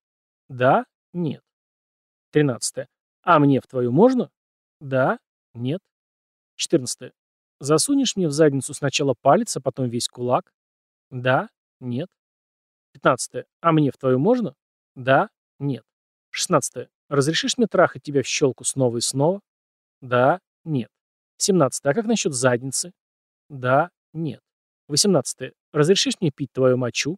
Speaker 1: Да? Нет. Тринадцатое. А мне в твою можно? Да? Нет. Четырнадцатое. Засунешь мне в задницу сначала палец, а потом весь кулак? Да? Нет. Пятнадцатое. А мне в твою можно? Да? Нет. Шестнадцатое. Разрешишь мне трахать тебя в щелку снова и снова? Да? Нет. Семнадцатое. А как насчет задницы? Да? Нет. Восемнадцатое. Разрешишь мне пить твою мочу?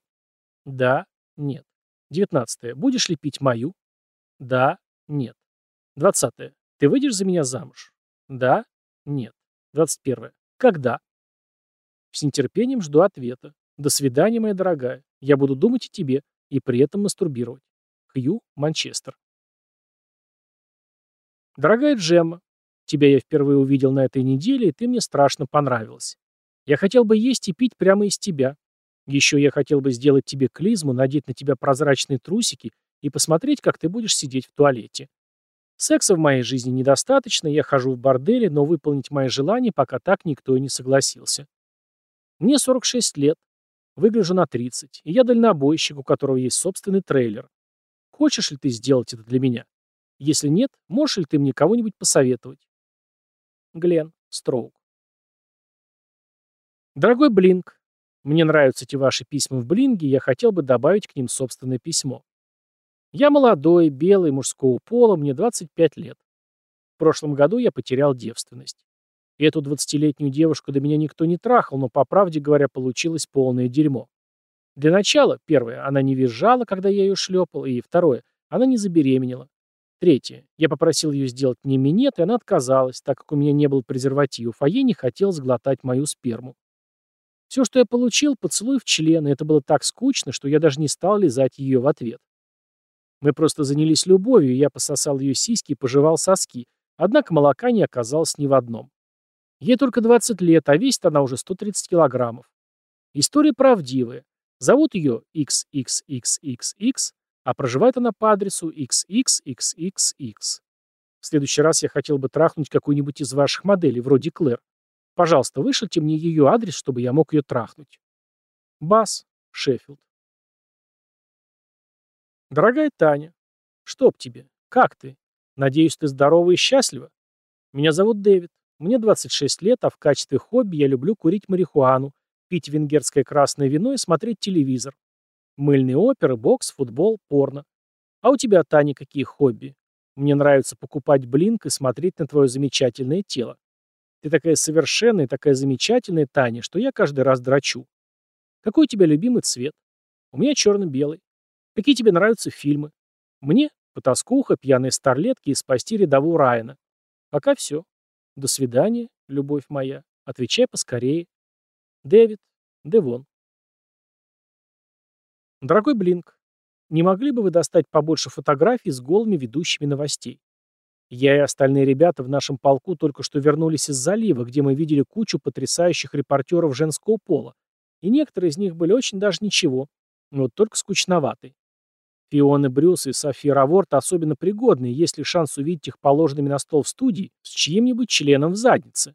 Speaker 1: Да? Нет. Девятнадцатое. Будешь ли пить мою? Да? Нет. Двадцатое. Ты выйдешь за меня замуж? Да? Нет. Двадцать первое. Когда? С нетерпением жду ответа. До свидания, моя дорогая. Я буду думать о тебе и при этом мастурбировать. Хью, Манчестер. Дорогая Джемма, тебя я впервые увидел на этой неделе, и ты мне страшно понравилась. Я хотел бы есть и пить прямо из тебя. Еще я хотел бы сделать тебе клизму, надеть на тебя прозрачные трусики и посмотреть, как ты будешь сидеть в туалете. Секса в моей жизни недостаточно, я хожу в борделе, но выполнить мои желания пока так никто и не согласился. Мне 46 лет, выгляжу на 30, и я дальнобойщик, у которого есть собственный трейлер. Хочешь ли ты сделать это для меня? Если нет, можешь ли ты мне кого-нибудь посоветовать? Глен Строук. Дорогой Блинк, мне нравятся эти ваши письма в Блинге, я хотел бы добавить к ним собственное письмо. Я молодой, белый, мужского пола, мне 25 лет. В прошлом году я потерял девственность. И эту 20-летнюю девушку до меня никто не трахал, но, по правде говоря, получилось полное дерьмо. Для начала, первое, она не визжала, когда я ее шлепал, и второе, она не забеременела. Третье, я попросил ее сделать мне минет, и она отказалась, так как у меня не было презервативов, а ей не хотелось глотать мою сперму. Все, что я получил, поцелуй в член, и это было так скучно, что я даже не стал лизать ее в ответ. Мы просто занялись любовью, я пососал ее сиськи и пожевал соски, однако молока не оказалось ни в одном. Ей только 20 лет, а весит она уже 130 килограммов. История правдивая. Зовут ее XXXXX, а проживает она по адресу XXXXX. В следующий раз я хотел бы трахнуть какую-нибудь из ваших моделей, вроде Клэр. Пожалуйста, вышлите мне ее адрес, чтобы я мог ее трахнуть. Бас, Шеффилд. Дорогая Таня, чтоб тебе, как ты? Надеюсь, ты здорова и счастлива? Меня зовут Дэвид. Мне 26 лет, а в качестве хобби я люблю курить марихуану, пить венгерское красное вино и смотреть телевизор. Мыльные оперы, бокс, футбол, порно. А у тебя, Таня, какие хобби? Мне нравится покупать блинк и смотреть на твое замечательное тело. Ты такая совершенная, такая замечательная, Таня, что я каждый раз драчу. Какой у тебя любимый цвет? У меня черно-белый. Какие тебе нравятся фильмы? Мне потаскуха, пьяные старлетки и спасти рядового Райана. Пока все. До свидания, любовь моя. Отвечай поскорее. Дэвид. Девон. Дорогой Блинк, не могли бы вы достать побольше фотографий с голыми ведущими новостей? Я и остальные ребята в нашем полку только что вернулись из залива, где мы видели кучу потрясающих репортеров женского пола. И некоторые из них были очень даже ничего, но только скучноваты. Фиона Брюс и София Раворт особенно пригодны, есть ли шанс увидеть их положенными на стол в студии с чьим-нибудь членом в заднице.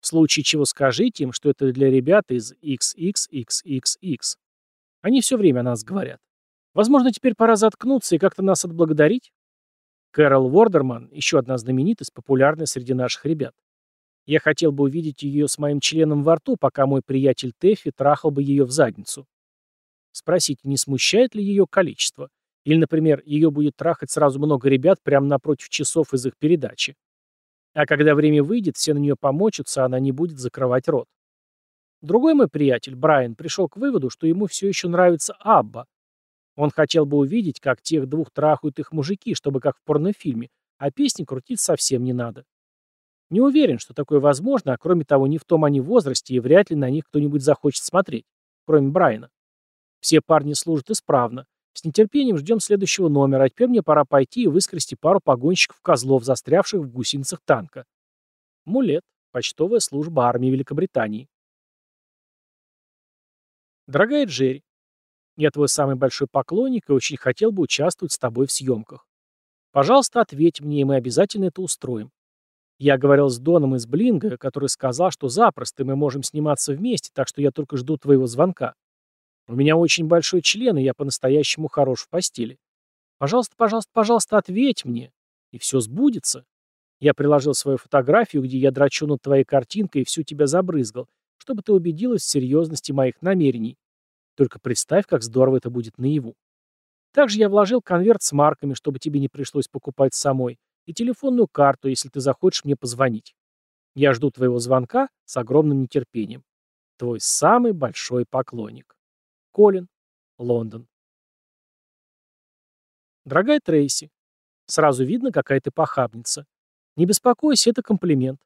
Speaker 1: В случае чего скажите им, что это для ребят из XXXXX. Они все время о нас говорят. Возможно, теперь пора заткнуться и как-то нас отблагодарить? Кэрол Вордерман, еще одна знаменитость, популярная среди наших ребят. Я хотел бы увидеть ее с моим членом во рту, пока мой приятель Тэффи трахал бы ее в задницу. Спросите, не смущает ли ее количество? Или, например, ее будет трахать сразу много ребят прямо напротив часов из их передачи. А когда время выйдет, все на нее помочатся, она не будет закрывать рот. Другой мой приятель, Брайан, пришел к выводу, что ему все еще нравится Абба. Он хотел бы увидеть, как тех двух трахают их мужики, чтобы как в порнофильме, а песни крутить совсем не надо. Не уверен, что такое возможно, а кроме того, не в том они возрасте, и вряд ли на них кто-нибудь захочет смотреть, кроме Брайана. Все парни служат исправно. С нетерпением ждем следующего номера, а теперь мне пора пойти и выскрести пару погонщиков-козлов, застрявших в гусеницах танка. Мулет. Почтовая служба армии Великобритании. Дорогая Джерри, я твой самый большой поклонник и очень хотел бы участвовать с тобой в съемках. Пожалуйста, ответь мне, и мы обязательно это устроим. Я говорил с Доном из Блинга, который сказал, что запросто мы можем сниматься вместе, так что я только жду твоего звонка. У меня очень большой член, и я по-настоящему хорош в постели. Пожалуйста, пожалуйста, пожалуйста, ответь мне, и все сбудется. Я приложил свою фотографию, где я драчу над твоей картинкой и всю тебя забрызгал, чтобы ты убедилась в серьезности моих намерений. Только представь, как здорово это будет наяву. Также я вложил конверт с марками, чтобы тебе не пришлось покупать самой, и телефонную карту, если ты захочешь мне позвонить. Я жду твоего звонка с огромным нетерпением. Твой самый большой поклонник. Колин, Лондон. Дорогая Трейси, сразу видно, какая ты похабница. Не беспокойся, это комплимент.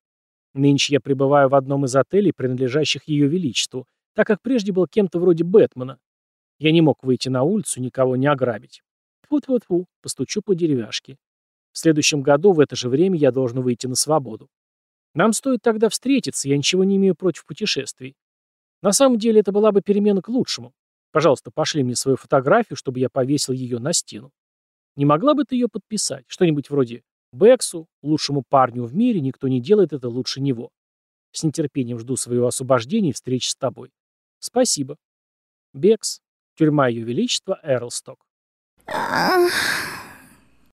Speaker 1: Нынче я пребываю в одном из отелей, принадлежащих Ее Величеству, так как прежде был кем-то вроде Бэтмена. Я не мог выйти на улицу, никого не ограбить. Тьфу-тьфу-тьфу, постучу по деревяшке. В следующем году в это же время я должен выйти на свободу. Нам стоит тогда встретиться, я ничего не имею против путешествий. На самом деле это была бы перемена к лучшему. Пожалуйста, пошли мне свою фотографию, чтобы я повесил ее на стену. Не могла бы ты ее подписать? Что-нибудь вроде «Бексу, лучшему парню в мире, никто не делает это лучше него». С нетерпением жду своего освобождения и встречи с тобой. Спасибо. Бекс. Тюрьма Ее Величества Эрлсток.